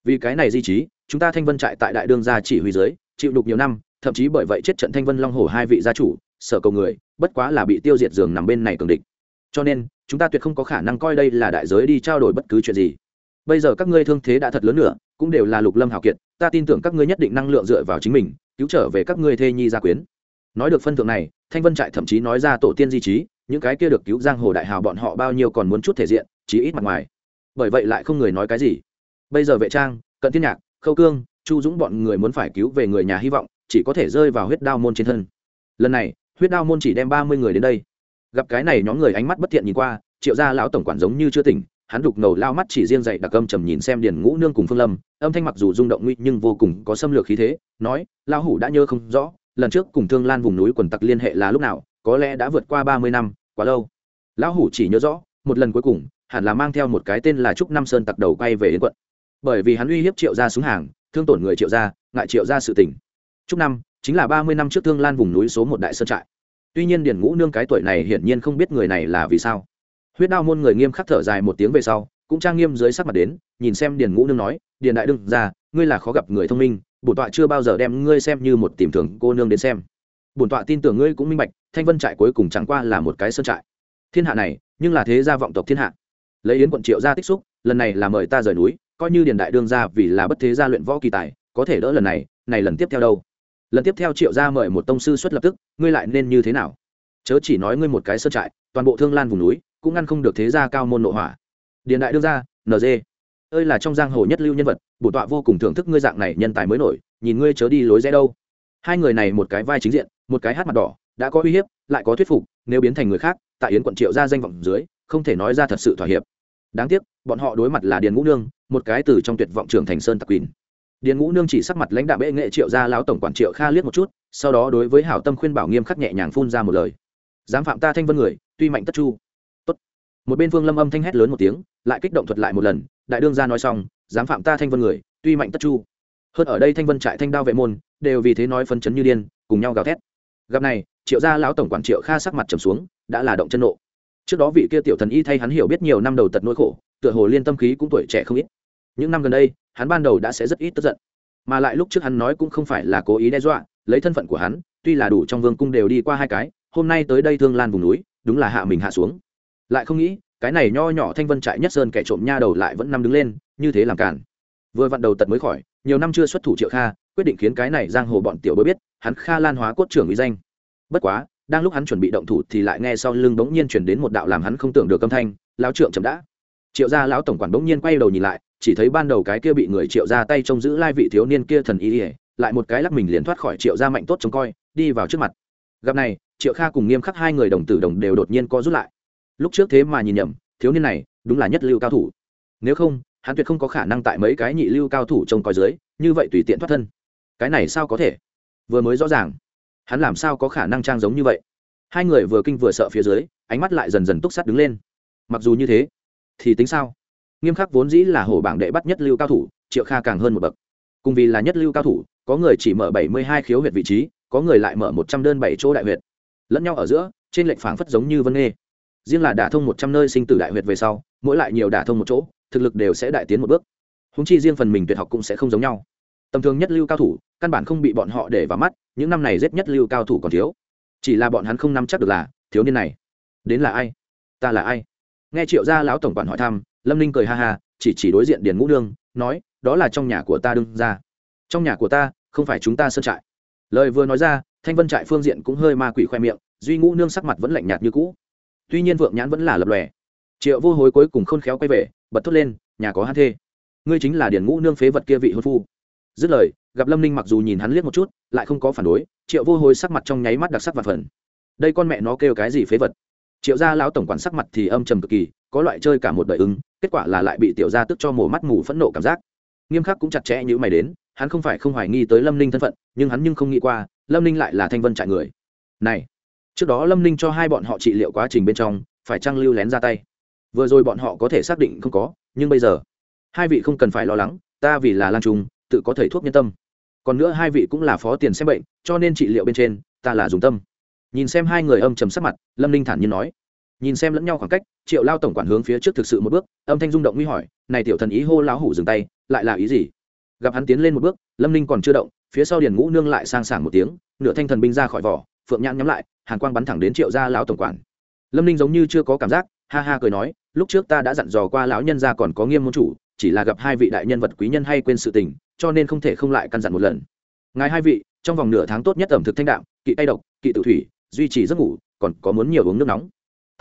vì cái này di trí, chúng ta thanh vân trại tại đại đương gia chỉ huy giới chịu đục nhiều năm, thậm chí bởi vậy chết trận thanh vân long hồ hai vị gia chủ, sở cầu người, bất quá là bị tiêu diệt giường nằm bên này cường địch. Cho nên, chúng ta tuyệt không có khả năng coi đây là đại giới đi trao đổi bất cứ chuyện gì. Bây giờ các ngươi thương thế đã thật lớn nữa, cũng đều là lục lâm hào kiệt, ta tin tưởng các ngươi nhất định năng lượng dựa vào chính mình, cứu trở về các ngươi thê nhi gia quyến. Nói được phân thượng này, thanh vân trại thậm chí nói ra tổ tiên di trí, những cái kia được cứu giang hồ đại hào bọn họ bao nhiêu còn muốn chút thể diện, chí ít mặt ngoài. Bởi vậy lại không người nói cái gì bây giờ vệ trang, cận thiên nhạc, khâu cương, chu dũng bọn người muốn phải cứu về người nhà hy vọng, chỉ có thể rơi vào huyết đao môn trên thân. Lần này, huyết đao môn chỉ đem ba mươi người đến đây. Gặp cái này nhóm người ánh mắt bất thiện nhìn qua, triệu gia lão tổng quản giống như chưa tỉnh, hắn đục ngầu lao mắt chỉ riêng dậy đặc âm trầm nhìn xem điền ngũ nương cùng phương lâm, âm thanh mặc dù rung động nguy nhưng vô cùng có xâm lược khí thế, nói lao hủ đã nhớ không rõ, lần trước cùng thương lan vùng núi quần tặc liên hệ là lúc nào, có lẽ đã vượt qua ba mươi năm, quá lâu. Lão hủ chỉ nhớ rõ, một lần cuối cùng, hẳn là mang theo một cái tên là trúc nam sơn tặc đầu quay về đến quận bởi vì hắn uy hiếp triệu gia xuống hàng, thương tổn người triệu gia, ngại triệu gia sự tỉnh trúc năm, chính là ba mươi năm trước thương lan vùng núi số một đại sơn trại. Tuy nhiên điển ngũ nương cái tuổi này hiển nhiên không biết người này là vì sao. Huyết đao môn người nghiêm khắc thở dài một tiếng về sau, cũng trang nghiêm dưới sắc mặt đến, nhìn xem điền ngũ nương nói, điền đại đương ra ngươi là khó gặp người thông minh, bổn tọa chưa bao giờ đem ngươi xem như một tìm thường cô nương đến xem. Bổn tọa tin tưởng ngươi cũng minh bạch, thanh vân trại cuối cùng chẳng qua là một cái sơn trại. Thiên hạ này, nhưng là thế gia vọng tộc thiên hạ. Lấy yến quận triệu gia tích xúc, lần này là mời ta rời núi coi như điền đại đương ra vì là bất thế gia luyện võ kỳ tài, có thể đỡ lần này này lần tiếp theo đâu? Lần tiếp theo triệu gia mời một tông sư xuất lập tức, ngươi lại nên như thế nào? Chớ chỉ nói ngươi một cái sơn trại, toàn bộ thương lan vùng núi, cũng ngăn không được thế gia cao môn nội hỏa điền đại đương ra nd ơi là trong giang hồ nhất lưu nhân vật, bổ tọa vô cùng thưởng thức ngươi dạng này nhân tài mới nổi, nhìn ngươi chớ đi lối rẽ đâu. Hai người này một cái vai chính diện, một cái hát mặt đỏ, đã có uy hiếp, lại có thuyết phục, nếu biến thành người khác, tại yến quận triệu ra danh vọng dưới, không thể nói ra thật sự thỏa hiệp. Đáng tiếc, bọn họ đối mặt là điền ngũ nương một cái từ trong tuyệt vọng trưởng thành sơn tặc quỳnh. Điền ngũ nương chỉ sắc mặt lãnh đạo bệ nghệ triệu ra lão tổng quản triệu kha liếc một chút, sau đó đối với hảo tâm khuyên bảo nghiêm khắc nhẹ nhàng phun ra một lời. Dám phạm ta thanh vân người, tuy mạnh tất chu. Tốt. một bên vương lâm âm thanh hét lớn một tiếng, lại kích động thuật lại một lần, đại đương gia nói xong dám phạm ta thanh vân người, tuy mạnh tất chu. Hơn ở đây thanh vân trại thanh đao vệ môn, đều vì thế nói phân chấn như điên, cùng nhau gào thét. Gặp này, triệu gia lão tổng quản triệu kha sắc mặt trầm xuống, đã là động chân nộ. Trước đó vị kia tiểu thần y thay hắn hiểu biết nhiều năm đầu tật nỗi khổ, tựa hồ liên tâm khí cũng tuổi trẻ không ít những năm gần đây, hắn ban đầu đã sẽ rất ít tức giận. Mà lại lúc trước hắn nói cũng không phải là cố ý đe dọa, lấy thân phận của hắn, tuy là đủ trong vương cung đều đi qua hai cái, hôm nay tới đây thương lan vùng núi, đúng là hạ mình hạ xuống. Lại không nghĩ, cái này nho nhỏ thanh vân trại nhất sơn kẻ trộm nha đầu lại vẫn nằm đứng lên, như thế làm cản vừa vặn đầu tật mới khỏi, nhiều năm chưa xuất thủ triệu kha, quyết định khiến cái này giang hồ bọn tiểu bối biết, hắn kha lan hóa cốt trưởng uy danh. Bất quá, đang lúc hắn chuẩn bị động thủ thì lại nghe sau lưng bỗng nhiên chuyển đến một đạo làm hắn không tưởng được âm thanh lao trượng chậm đã. Triệu gia lão tổng quản bỗng nhiên quay đầu nhìn lại chỉ thấy ban đầu cái kia bị người triệu ra tay trông giữ lai vị thiếu niên kia thần y ỉa, lại một cái lắc mình liền thoát khỏi triệu gia mạnh tốt trông coi, đi vào trước mặt. Gặp này, triệu kha cùng nghiêm khắc hai người đồng tử đồng đều đột nhiên co rút lại. Lúc trước thế mà nhìn nhầm, thiếu niên này đúng là nhất lưu cao thủ. Nếu không, hắn tuyệt không có khả năng tại mấy cái nhị lưu cao thủ trông coi dưới, như vậy tùy tiện thoát thân. Cái này sao có thể? Vừa mới rõ ràng, hắn làm sao có khả năng trang giống như vậy? Hai người vừa kinh vừa sợ phía dưới, ánh mắt lại dần dần túc sắt đứng lên. Mặc dù như thế, thì tính sao? Nghiêm khắc vốn dĩ là hổ bảng đệ bắt nhất lưu cao thủ, triệu kha càng hơn một bậc. Cùng vì là nhất lưu cao thủ, có người chỉ mở bảy mươi hai khiếu huyệt vị trí, có người lại mở một trăm đơn bảy chỗ đại huyệt. Lẫn nhau ở giữa, trên lệnh phảng phất giống như vân nghê riêng là đả thông một trăm nơi sinh tử đại huyệt về sau, mỗi lại nhiều đả thông một chỗ, thực lực đều sẽ đại tiến một bước. Húng chi riêng phần mình tuyệt học cũng sẽ không giống nhau. Tầm thường nhất lưu cao thủ, căn bản không bị bọn họ để vào mắt, những năm này giết nhất lưu cao thủ còn thiếu. Chỉ là bọn hắn không nắm chắc được là, thiếu niên này. Đến là ai? Ta là ai? Nghe triệu gia lão tổng quản hỏi thăm lâm ninh cười ha ha chỉ chỉ đối diện điền ngũ nương nói đó là trong nhà của ta đương ra trong nhà của ta không phải chúng ta sơn trại lời vừa nói ra thanh vân trại phương diện cũng hơi ma quỷ khoe miệng duy ngũ nương sắc mặt vẫn lạnh nhạt như cũ tuy nhiên vượng nhãn vẫn là lập lòe triệu vô hối cuối cùng khôn khéo quay về bật thốt lên nhà có hát thê ngươi chính là điền ngũ nương phế vật kia vị hôn phu dứt lời gặp lâm ninh mặc dù nhìn hắn liếc một chút lại không có phản đối triệu vô hối sắc mặt trong nháy mắt đặc sắc và phần đây con mẹ nó kêu cái gì phế vật triệu gia lão tổng quản sắc mặt thì âm trầm cực kỳ có loại chơi cả một đời ứng, kết quả là lại bị tiểu gia tức cho mổ mắt mù phẫn nộ cảm giác. Nghiêm khắc cũng chặt chẽ như mày đến, hắn không phải không hoài nghi tới lâm ninh thân phận, nhưng hắn nhưng không nghĩ qua, lâm ninh lại là thanh vân trại người. Này, trước đó lâm ninh cho hai bọn họ trị liệu quá trình bên trong, phải trăng lưu lén ra tay? Vừa rồi bọn họ có thể xác định không có, nhưng bây giờ, hai vị không cần phải lo lắng, ta vì là lan trung, tự có thầy thuốc nhân tâm. Còn nữa hai vị cũng là phó tiền xem bệnh, cho nên trị liệu bên trên, ta là dùng tâm. Nhìn xem hai người âm chầm sắc mặt, lâm ninh thản nhiên nói nhìn xem lẫn nhau khoảng cách, triệu lao tổng quản hướng phía trước thực sự một bước, âm thanh rung động nguy hỏi, này tiểu thần ý hô lão hủ dừng tay, lại là ý gì? Gặp hắn tiến lên một bước, lâm ninh còn chưa động, phía sau điền ngũ nương lại sang sảng một tiếng, nửa thanh thần binh ra khỏi vỏ, phượng nhãn nhắm lại, hàn quang bắn thẳng đến triệu gia lão tổng quản. Lâm ninh giống như chưa có cảm giác, ha ha cười nói, lúc trước ta đã dặn dò qua lão nhân gia còn có nghiêm môn chủ, chỉ là gặp hai vị đại nhân vật quý nhân hay quên sự tình, cho nên không thể không lại căn dặn một lần. Ngài hai vị, trong vòng nửa tháng tốt nhất ẩm thực thanh đạm, kỵ tay độc, kỵ tự thủy, duy trì giấc ngủ, còn có muốn nhiều uống nước nóng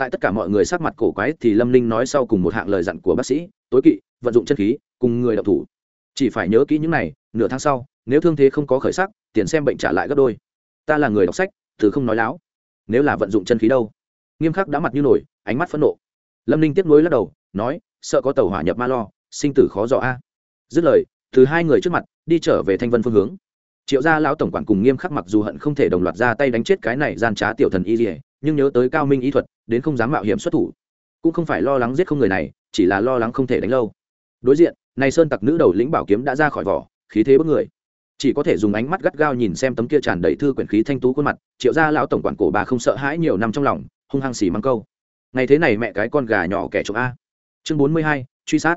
tại tất cả mọi người sắc mặt cổ quái thì lâm ninh nói sau cùng một hạng lời dặn của bác sĩ, tối kỵ, vận dụng chân khí, cùng người đọc thủ. Chỉ phải nhớ kỹ những này, nửa tháng sau, nếu thương thế không có khởi sắc, tiền xem bệnh trả lại gấp đôi. Ta là người đọc sách, từ không nói láo. Nếu là vận dụng chân khí đâu? Nghiêm khắc đã mặt như nổi, ánh mắt phẫn nộ. Lâm ninh tiếp nối lắc đầu, nói, sợ có tàu hỏa nhập ma lo, sinh tử khó dò a. Dứt lời, từ hai người trước mặt, đi trở về thanh vân phương hướng. Triệu gia lão tổng quản cùng nghiêm khắc mặc dù hận không thể đồng loạt ra tay đánh chết cái này gian trá tiểu thần y dỉa nhưng nhớ tới cao minh ý thuật, đến không dám mạo hiểm xuất thủ. Cũng không phải lo lắng giết không người này, chỉ là lo lắng không thể đánh lâu. Đối diện, này sơn tặc nữ đầu lĩnh bảo kiếm đã ra khỏi vỏ, khí thế bất người. Chỉ có thể dùng ánh mắt gắt gao nhìn xem tấm kia tràn đầy thư quyển khí thanh tú khuôn mặt, triệu gia lão tổng quản cổ bà không sợ hãi nhiều năm trong lòng, hung hăng xì mắng câu. Ngày thế này mẹ cái con gà nhỏ kẻ trộm a. Chương bốn mươi hai, truy sát.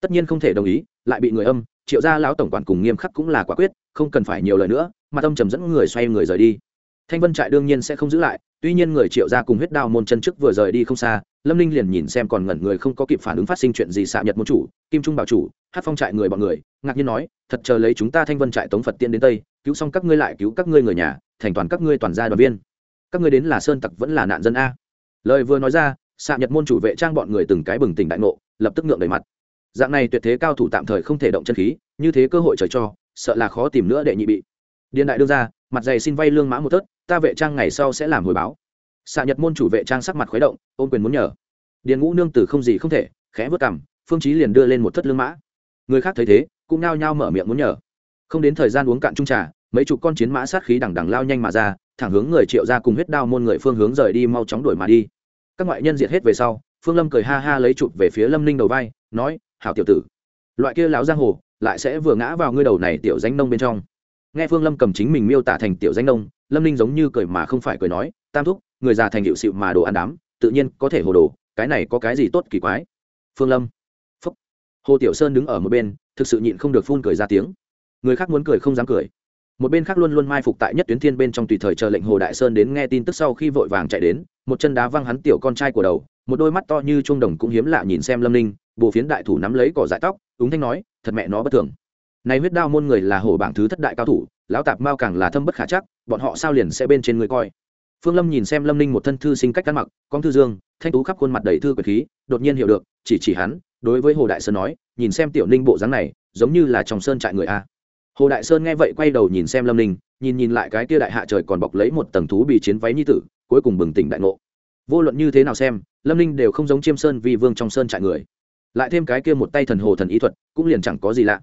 Tất nhiên không thể đồng ý, lại bị người âm, triệu gia lão tổng quản cùng nghiêm khắc cũng là quả quyết, không cần phải nhiều lời nữa, mà tâm trầm dẫn người xoay người rời đi. Thanh vân trại đương nhiên sẽ không giữ lại tuy nhiên người triệu gia cùng huyết đao môn chân trước vừa rời đi không xa, lâm ninh liền nhìn xem còn ngẩn người không có kịp phản ứng phát sinh chuyện gì xạ nhật môn chủ, kim trung bảo chủ, hát phong trại người bọn người, ngạc nhiên nói, thật chờ lấy chúng ta thanh vân trại tống phật tiên đến tây, cứu xong các ngươi lại cứu các ngươi người nhà, thành toàn các ngươi toàn gia đoàn viên. Các ngươi đến là sơn tặc vẫn là nạn dân a. Lời vừa nói ra, xạ nhật môn chủ vệ trang bọn người từng cái bừng tỉnh đại ngộ, lập tức ngượng đầy mặt. Dạng này tuyệt thế cao thủ tạm thời không thể động chân khí, như thế cơ hội trời cho, sợ là khó tìm nữa để nhị bị điện đại đương ra, mặt dày xin vay lương mã một tớt ta vệ trang ngày sau sẽ làm hồi báo. Xạ nhật môn chủ vệ trang sắc mặt khuấy động, ôm quyền muốn nhờ. Điền ngũ nương từ không gì không thể, khẽ vớt cằm, phương chí liền đưa lên một thất lương mã. Người khác thấy thế, cũng nao nhao mở miệng muốn nhờ. Không đến thời gian uống cạn chung trà, mấy chục con chiến mã sát khí đằng đằng lao nhanh mà ra, thẳng hướng người triệu ra cùng huyết đao môn người phương hướng rời đi, mau chóng đuổi mà đi. Các ngoại nhân diệt hết về sau, phương lâm cười ha ha lấy chụp về phía lâm ninh đầu vai, nói, hảo tiểu tử, loại kia láo giang hồ, lại sẽ vừa ngã vào ngươi đầu này tiểu danh nông bên trong nghe phương lâm cầm chính mình miêu tả thành tiểu danh nông, lâm ninh giống như cười mà không phải cười nói, tam thúc, người già thành hiệu sự mà đồ ăn đám, tự nhiên có thể hồ đồ, cái này có cái gì tốt kỳ quái? Phương lâm, phúc. Hồ tiểu sơn đứng ở một bên, thực sự nhịn không được phun cười ra tiếng. Người khác muốn cười không dám cười. Một bên khác luôn luôn mai phục tại nhất tuyến thiên bên trong tùy thời chờ lệnh hồ đại sơn đến nghe tin tức sau khi vội vàng chạy đến, một chân đá văng hắn tiểu con trai của đầu, một đôi mắt to như chuông đồng cũng hiếm lạ nhìn xem lâm ninh bồ phiến đại thủ nắm lấy cỏ dại tóc, úng thanh nói, thật mẹ nó bất thường này huyết đao môn người là hổ bảng thứ thất đại cao thủ, lão tạp mao càng là thâm bất khả chắc, bọn họ sao liền sẽ bên trên người coi. Phương lâm nhìn xem lâm ninh một thân thư sinh cách ăn mặc, con thư dương, thanh tú khắp khuôn mặt đầy thư quyền khí, đột nhiên hiểu được, chỉ chỉ hắn, đối với hồ đại sơn nói, nhìn xem tiểu ninh bộ dáng này, giống như là trong sơn trại người a. Hồ đại sơn nghe vậy quay đầu nhìn xem lâm ninh, nhìn nhìn lại cái tia đại hạ trời còn bọc lấy một tầng thú bị chiến váy nhi tử, cuối cùng bừng tỉnh đại ngộ. Vô luận như thế nào xem, lâm ninh đều không giống chiêm sơn vì vương trong sơn trại người. Lại thêm cái kia một tay thần hồ thần ý thuật, cũng liền chẳng có gì lạ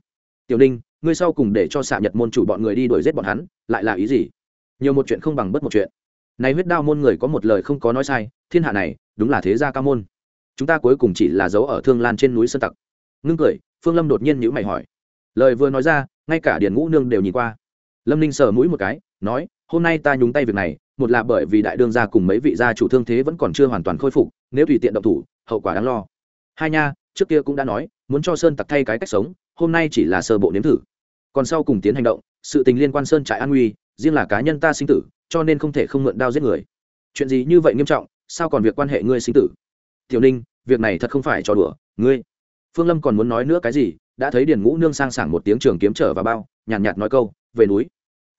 tiểu ninh, ngươi sau cùng để cho xạ nhật môn chủ bọn người đi đuổi giết bọn hắn, lại là ý gì? Nhiều một chuyện không bằng bất một chuyện. Này huyết đao môn người có một lời không có nói sai, thiên hạ này, đúng là thế gia ca môn. Chúng ta cuối cùng chỉ là dấu ở thương lan trên núi sơn tặc. Ngưng cười, phương lâm đột nhiên nhữ mày hỏi. Lời vừa nói ra, ngay cả điền ngũ nương đều nhìn qua. Lâm ninh sờ mũi một cái, nói, hôm nay ta nhúng tay việc này, một là bởi vì đại đương gia cùng mấy vị gia chủ thương thế vẫn còn chưa hoàn toàn khôi phục, nếu tùy tiện động thủ, hậu quả đáng lo. Hai nha, trước kia cũng đã nói, muốn cho sơn tặc thay cái cách sống hôm nay chỉ là sơ bộ nếm thử. Còn sau cùng tiến hành động sự tình liên quan sơn trại an nguy riêng là cá nhân ta sinh tử cho nên không thể không mượn đao giết người. Chuyện gì như vậy nghiêm trọng sao còn việc quan hệ ngươi sinh tử? Tiểu ninh việc này thật không phải trò đùa ngươi. Phương lâm còn muốn nói nữa cái gì đã thấy điền ngũ nương sang sảng một tiếng trường kiếm trở vào bao nhàn nhạt, nhạt nói câu về núi.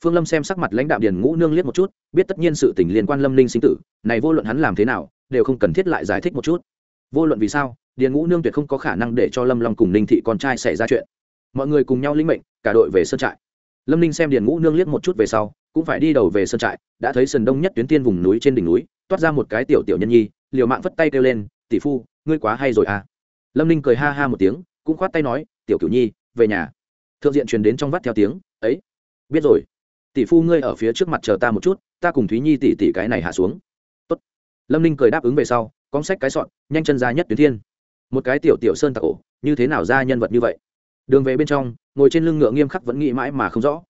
Phương lâm xem sắc mặt lãnh đạo điền ngũ nương liếc một chút biết tất nhiên sự tình liên quan lâm ninh sinh tử này vô luận hắn làm thế nào đều không cần thiết lại giải thích một chút. Vô luận vì sao điền ngũ nương tuyệt không có khả năng để cho lâm long cùng ninh thị con trai xảy ra chuyện. Mọi người cùng nhau lĩnh mệnh, cả đội về sơn trại. Lâm ninh xem điền ngũ nương liếc một chút về sau, cũng phải đi đầu về sơn trại, đã thấy sườn đông nhất tuyến tiên vùng núi trên đỉnh núi, toát ra một cái tiểu tiểu nhân nhi, liều mạng vất tay kêu lên, tỷ phu, ngươi quá hay rồi à? Lâm ninh cười ha ha một tiếng, cũng khoát tay nói, tiểu cửu nhi, về nhà. Thượng diện truyền đến trong vắt theo tiếng, ấy, biết rồi. Tỷ phu ngươi ở phía trước mặt chờ ta một chút, ta cùng thúy nhi tỷ tỷ cái này hạ xuống. Tốt. lâm ninh cười đáp ứng về sau cóng sách cái sọn, nhanh chân ra nhất tuyến thiên một cái tiểu tiểu sơn tặc ổ, như thế nào ra nhân vật như vậy? Đường về bên trong, ngồi trên lưng ngựa nghiêm khắc vẫn nghĩ mãi mà không rõ.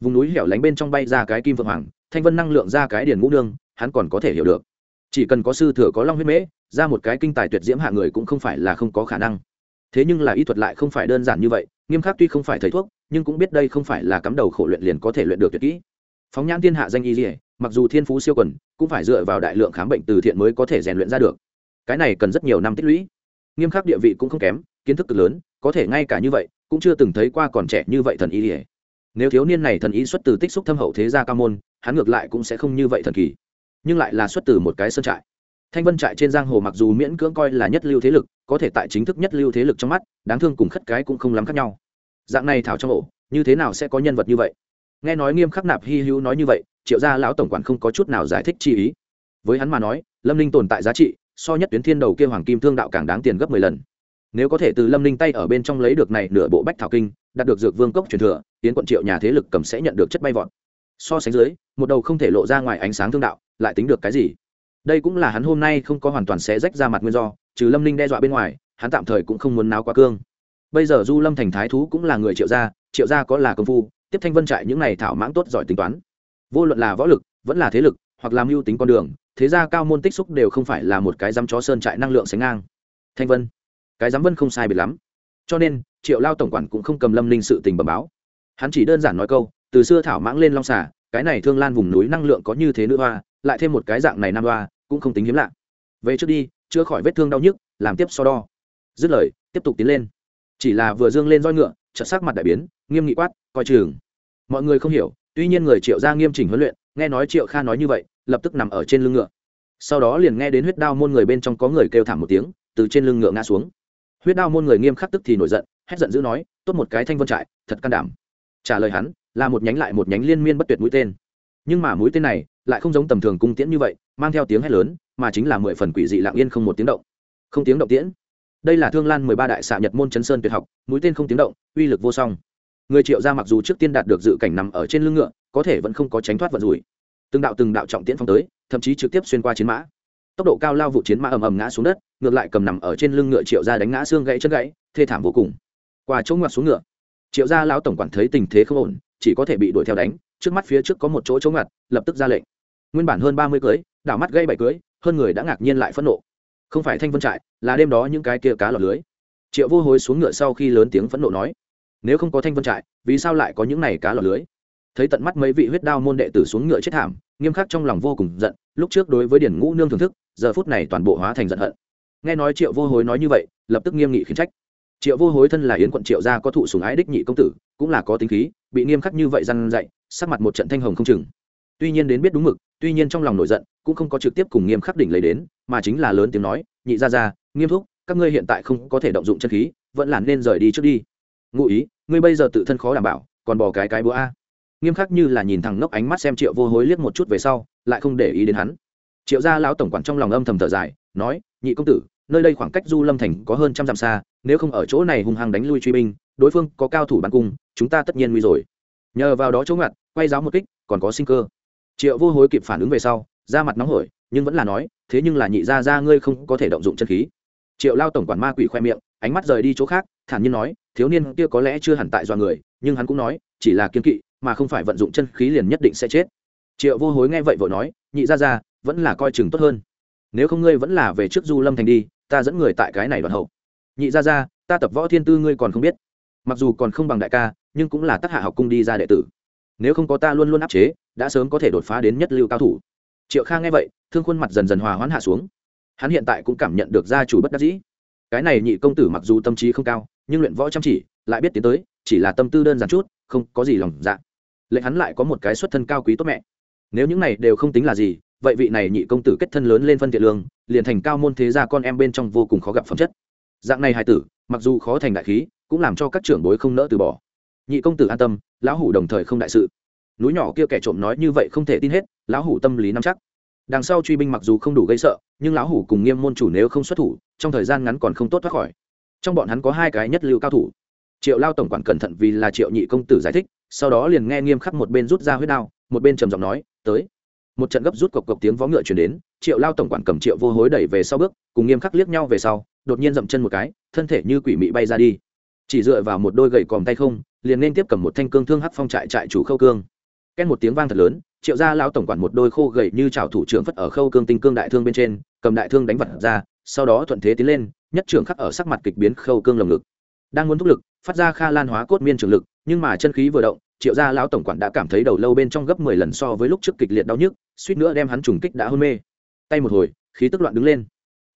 Vùng núi hẻo lánh bên trong bay ra cái kim vượng hoàng, thanh vân năng lượng ra cái điền ngũ nương, hắn còn có thể hiểu được. Chỉ cần có sư thừa có long huyết mễ, ra một cái kinh tài tuyệt diễm hạ người cũng không phải là không có khả năng. Thế nhưng là y thuật lại không phải đơn giản như vậy, nghiêm khắc tuy không phải thầy thuốc, nhưng cũng biết đây không phải là cắm đầu khổ luyện liền có thể luyện được tuyệt kỹ. Phóng nhãn thiên hạ danh y dỉa mặc dù thiên phú siêu quần, cũng phải dựa vào đại lượng khám bệnh từ thiện mới có thể rèn luyện ra được. Cái này cần rất nhiều năm tích lũy nghiêm khắc địa vị cũng không kém, kiến thức cực lớn, có thể ngay cả như vậy, cũng chưa từng thấy qua còn trẻ như vậy thần y ỉa nếu thiếu niên này thần y xuất từ tích xúc thâm hậu thế gia ca môn, hắn ngược lại cũng sẽ không như vậy thần kỳ. Nhưng lại là xuất từ một cái sơn trại. Thanh vân trại trên giang hồ mặc dù miễn cưỡng coi là nhất lưu thế lực, có thể tại chính thức nhất lưu thế lực trong mắt, đáng thương cùng khất cái cũng không lắm khác nhau. Dạng này thảo trong ổ, như thế nào sẽ có nhân vật như vậy? Nghe nói nghiêm khắc nạp hy hữu nói như vậy, triệu gia lão tổng quản không có chút nào giải thích chi ý. Với hắn mà nói, lâm linh tồn tại giá trị so nhất tuyến thiên đầu kia hoàng kim thương đạo càng đáng tiền gấp mười lần. Nếu có thể từ lâm linh tay ở bên trong lấy được này nửa bộ bách thảo kinh, đạt được dược vương cốc truyền thừa tiến quận triệu nhà thế lực cầm sẽ nhận được chất bay vọt. So sánh dưới, một đầu không thể lộ ra ngoài ánh sáng thương đạo, lại tính được cái gì? Đây cũng là hắn hôm nay không có hoàn toàn xé rách ra mặt nguyên do, trừ lâm linh đe dọa bên ngoài, hắn tạm thời cũng không muốn náo quá cương. Bây giờ du lâm thành thái thú cũng là người triệu gia triệu gia có là công phu, tiếp thanh vân trại những này thảo mãng tốt giỏi tính toán. Vô luận là võ lực, vẫn là thế lực, hoặc làm mưu tính con đường thế gia cao môn tích xúc đều không phải là một cái dám chó sơn trại năng lượng sánh ngang. Thanh vân, cái dám vân không sai biệt lắm. Cho nên, triệu lao tổng quản cũng không cầm lâm linh sự tình bẩm báo. Hắn chỉ đơn giản nói câu, từ xưa thảo mãng lên long xà, cái này thương lan vùng núi năng lượng có như thế nữ hoa, lại thêm một cái dạng này nam hoa, cũng không tính hiếm lạ. Về trước đi, chữa khỏi vết thương đau nhức, làm tiếp so đo. Dứt lời, tiếp tục tiến lên. Chỉ là vừa dương lên roi ngựa, chợt sắc mặt đại biến, nghiêm nghị quát, coi chừng. Mọi người không hiểu, tuy nhiên người triệu gia nghiêm chỉnh huấn luyện, nghe nói triệu kha nói như vậy lập tức nằm ở trên lưng ngựa. Sau đó liền nghe đến huyết đao môn người bên trong có người kêu thảm một tiếng, từ trên lưng ngựa ngã xuống. Huyết đao môn người nghiêm khắc tức thì nổi giận, hét giận dữ nói, tốt một cái thanh vân trại, thật can đảm. Trả lời hắn, là một nhánh lại một nhánh liên miên bất tuyệt mũi tên. Nhưng mà mũi tên này lại không giống tầm thường cung tiễn như vậy, mang theo tiếng hét lớn, mà chính là mười phần quỷ dị lạng yên không một tiếng động. Không tiếng động tiễn. Đây là thương lan mười ba đại xạ nhật môn chấn sơn tuyệt học, mũi tên không tiếng động, uy lực vô song. Người triệu ra mặc dù trước tiên đạt được dự cảnh nằm ở trên lưng ngựa, có thể vẫn không có tránh thoát vận rủi từng đạo từng đạo trọng tiễn phong tới, thậm chí trực tiếp xuyên qua chiến mã. Tốc độ cao lao vụ chiến mã ầm ầm ngã xuống đất, ngược lại cầm nằm ở trên lưng ngựa triệu ra đánh ngã xương gãy chân gãy, thê thảm vô cùng. Qua chỗ ngoặt xuống ngựa, triệu gia lão tổng quản thấy tình thế không ổn, chỉ có thể bị đuổi theo đánh, trước mắt phía trước có một chỗ chống ngặt lập tức ra lệnh. Nguyên bản hơn ba mươi cưới, đảo mắt gây bảy cưới, hơn người đã ngạc nhiên lại phẫn nộ. Không phải thanh vân trại, là đêm đó những cái kia cá lọt lưới. Triệu vô hối xuống ngựa sau khi lớn tiếng phẫn nộ nói, nếu không có thanh vân trại, vì sao lại có những này cá lọt lưới? Thấy tận mắt mấy vị huyết đao môn đệ tử xuống ngựa chết thảm, nghiêm khắc trong lòng vô cùng giận, lúc trước đối với điển ngũ nương thưởng thức, giờ phút này toàn bộ hóa thành giận hận. Nghe nói triệu vô hối nói như vậy, lập tức nghiêm nghị khiến trách. Triệu vô hối thân là yến quận triệu gia có thụ sùng ái đích nhị công tử, cũng là có tính khí, bị nghiêm khắc như vậy răn dạy, sắc mặt một trận thanh hồng không chừng. Tuy nhiên đến biết đúng mực, tuy nhiên trong lòng nổi giận, cũng không có trực tiếp cùng nghiêm khắc đỉnh lấy đến, mà chính là lớn tiếng nói, nhị ra ra nghiêm thúc, các ngươi hiện tại không có thể động dụng chân khí, vẫn là nên rời đi trước đi. Ngụ ý, ngươi bây giờ tự thân khó đảm bảo, còn bỏ cái cái búa a nghiêm khắc như là nhìn thằng ngốc ánh mắt xem triệu vô hối liếc một chút về sau, lại không để ý đến hắn. Triệu gia lão tổng quản trong lòng âm thầm thở dài, nói, nhị công tử, nơi đây khoảng cách du lâm thành có hơn trăm dặm xa, nếu không ở chỗ này hung hăng đánh lui truy binh, đối phương có cao thủ bắn cung, chúng ta tất nhiên nguy rồi. Nhờ vào đó chỗ ngặt, quay giáo một kích, còn có sinh cơ. Triệu vô hối kịp phản ứng về sau ra mặt nóng hổi, nhưng vẫn là nói, thế nhưng là nhị ra ra ngươi không có thể động dụng chân khí. Triệu lao tổng quản ma quỷ khoe miệng, ánh mắt rời đi chỗ khác, thản nhiên nói, thiếu niên kia có lẽ chưa hẳn tại do người, nhưng hắn cũng nói, chỉ là kiên kỵ mà không phải vận dụng chân khí liền nhất định sẽ chết. Triệu vô hối nghe vậy vội nói, nhị ra ra vẫn là coi chừng tốt hơn. Nếu không ngươi vẫn là về trước du lâm thành đi, ta dẫn người tại cái này đoàn hậu. Nhị ra ra ta tập võ thiên tư ngươi còn không biết. Mặc dù còn không bằng đại ca, nhưng cũng là tác hạ học cung đi ra đệ tử. Nếu không có ta luôn luôn áp chế, đã sớm có thể đột phá đến nhất lưu cao thủ. Triệu kha nghe vậy, thương khuôn mặt dần dần hòa hoãn hạ xuống. Hắn hiện tại cũng cảm nhận được gia chủ bất đắc dĩ. Cái này nhị công tử mặc dù tâm trí không cao, nhưng luyện võ chăm chỉ, lại biết tiến tới, chỉ là tâm tư đơn giản chút, không có gì lòng dạ lệnh hắn lại có một cái xuất thân cao quý tốt mẹ. Nếu những này đều không tính là gì, vậy vị này nhị công tử kết thân lớn lên phân thiện lương, liền thành cao môn thế gia con em bên trong vô cùng khó gặp phẩm chất. Dạng này hai tử, mặc dù khó thành đại khí, cũng làm cho các trưởng bối không nỡ từ bỏ. Nhị công tử an tâm, lão hủ đồng thời không đại sự. Núi nhỏ kia kẻ trộm nói như vậy không thể tin hết, lão hủ tâm lý nắm chắc. Đằng sau truy binh mặc dù không đủ gây sợ, nhưng lão hủ cùng nghiêm môn chủ nếu không xuất thủ, trong thời gian ngắn còn không tốt thoát khỏi. Trong bọn hắn có hai cái nhất lưu cao thủ. Triệu lao tổng quản cẩn thận vì là triệu nhị công tử giải thích sau đó liền nghe nghiêm khắc một bên rút ra huyết đao, một bên trầm giọng nói, tới. Một trận gấp rút cộc cộc tiếng vó ngựa chuyển đến, triệu lao tổng quản cầm triệu vô hối đẩy về sau bước, cùng nghiêm khắc liếc nhau về sau, đột nhiên dậm chân một cái, thân thể như quỷ mị bay ra đi. Chỉ dựa vào một đôi gậy còm tay không, liền nên tiếp cầm một thanh cương thương hắc phong trại trại chủ khâu cương. Ken một tiếng vang thật lớn, triệu gia lao tổng quản một đôi khô gậy như trào thủ trưởng phất ở khâu cương tinh cương đại thương bên trên, cầm đại thương đánh vật ra, sau đó thuận thế tiến lên, nhất trưởng khắc ở sắc mặt kịch biến khâu cương lồng ngực. Đang muốn thúc lực phát ra kha lan hóa cốt miên trường lực, nhưng mà chân khí vừa động, triệu gia lão tổng quản đã cảm thấy đầu lâu bên trong gấp mười lần so với lúc trước kịch liệt đau nhức, suýt nữa đem hắn trùng kích đã hôn mê. Tay một hồi, khí tức loạn đứng lên.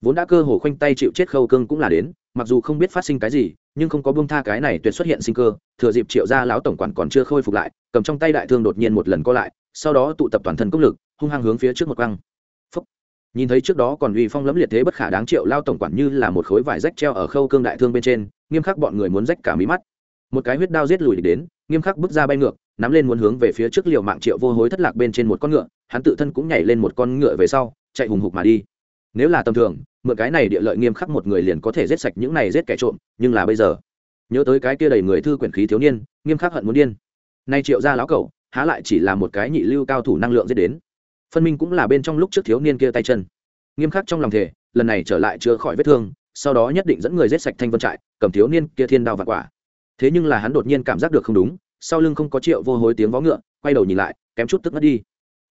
Vốn đã cơ hồ khoanh tay chịu chết khâu cương cũng là đến, mặc dù không biết phát sinh cái gì, nhưng không có bông tha cái này tuyệt xuất hiện sinh cơ, thừa dịp triệu gia lão tổng quản còn chưa khôi phục lại, cầm trong tay đại thương đột nhiên một lần co lại, sau đó tụ tập toàn thân công lực, hung hăng hướng phía trước một quăng nhìn thấy trước đó còn uy phong lẫm liệt thế bất khả đáng triệu lao tổng quản như là một khối vải rách treo ở khâu cương đại thương bên trên, nghiêm khắc bọn người muốn rách cả mí mắt. Một cái huyết đao giết lùi đến, nghiêm khắc bước ra bay ngược, nắm lên muốn hướng về phía trước liều mạng triệu vô hối thất lạc bên trên một con ngựa, hắn tự thân cũng nhảy lên một con ngựa về sau, chạy hùng hục mà đi. Nếu là tầm thường, mượn cái này địa lợi nghiêm khắc một người liền có thể giết sạch những này giết kẻ trộm, nhưng là bây giờ, nhớ tới cái kia đầy người thư quyển khí thiếu niên, nghiêm khắc hận muốn điên. Nay triệu ra lão cẩu, há lại chỉ là một cái nhị lưu cao thủ năng lượng giết đến phân minh cũng là bên trong lúc trước thiếu niên kia tay chân. Nghiêm khắc trong lòng thể lần này trở lại chữa khỏi vết thương, sau đó nhất định dẫn người giết sạch thanh vân trại, cầm thiếu niên kia thiên đao và quả. Thế nhưng là hắn đột nhiên cảm giác được không đúng, sau lưng không có triệu vô hối tiếng vó ngựa, quay đầu nhìn lại, kém chút tức mất đi.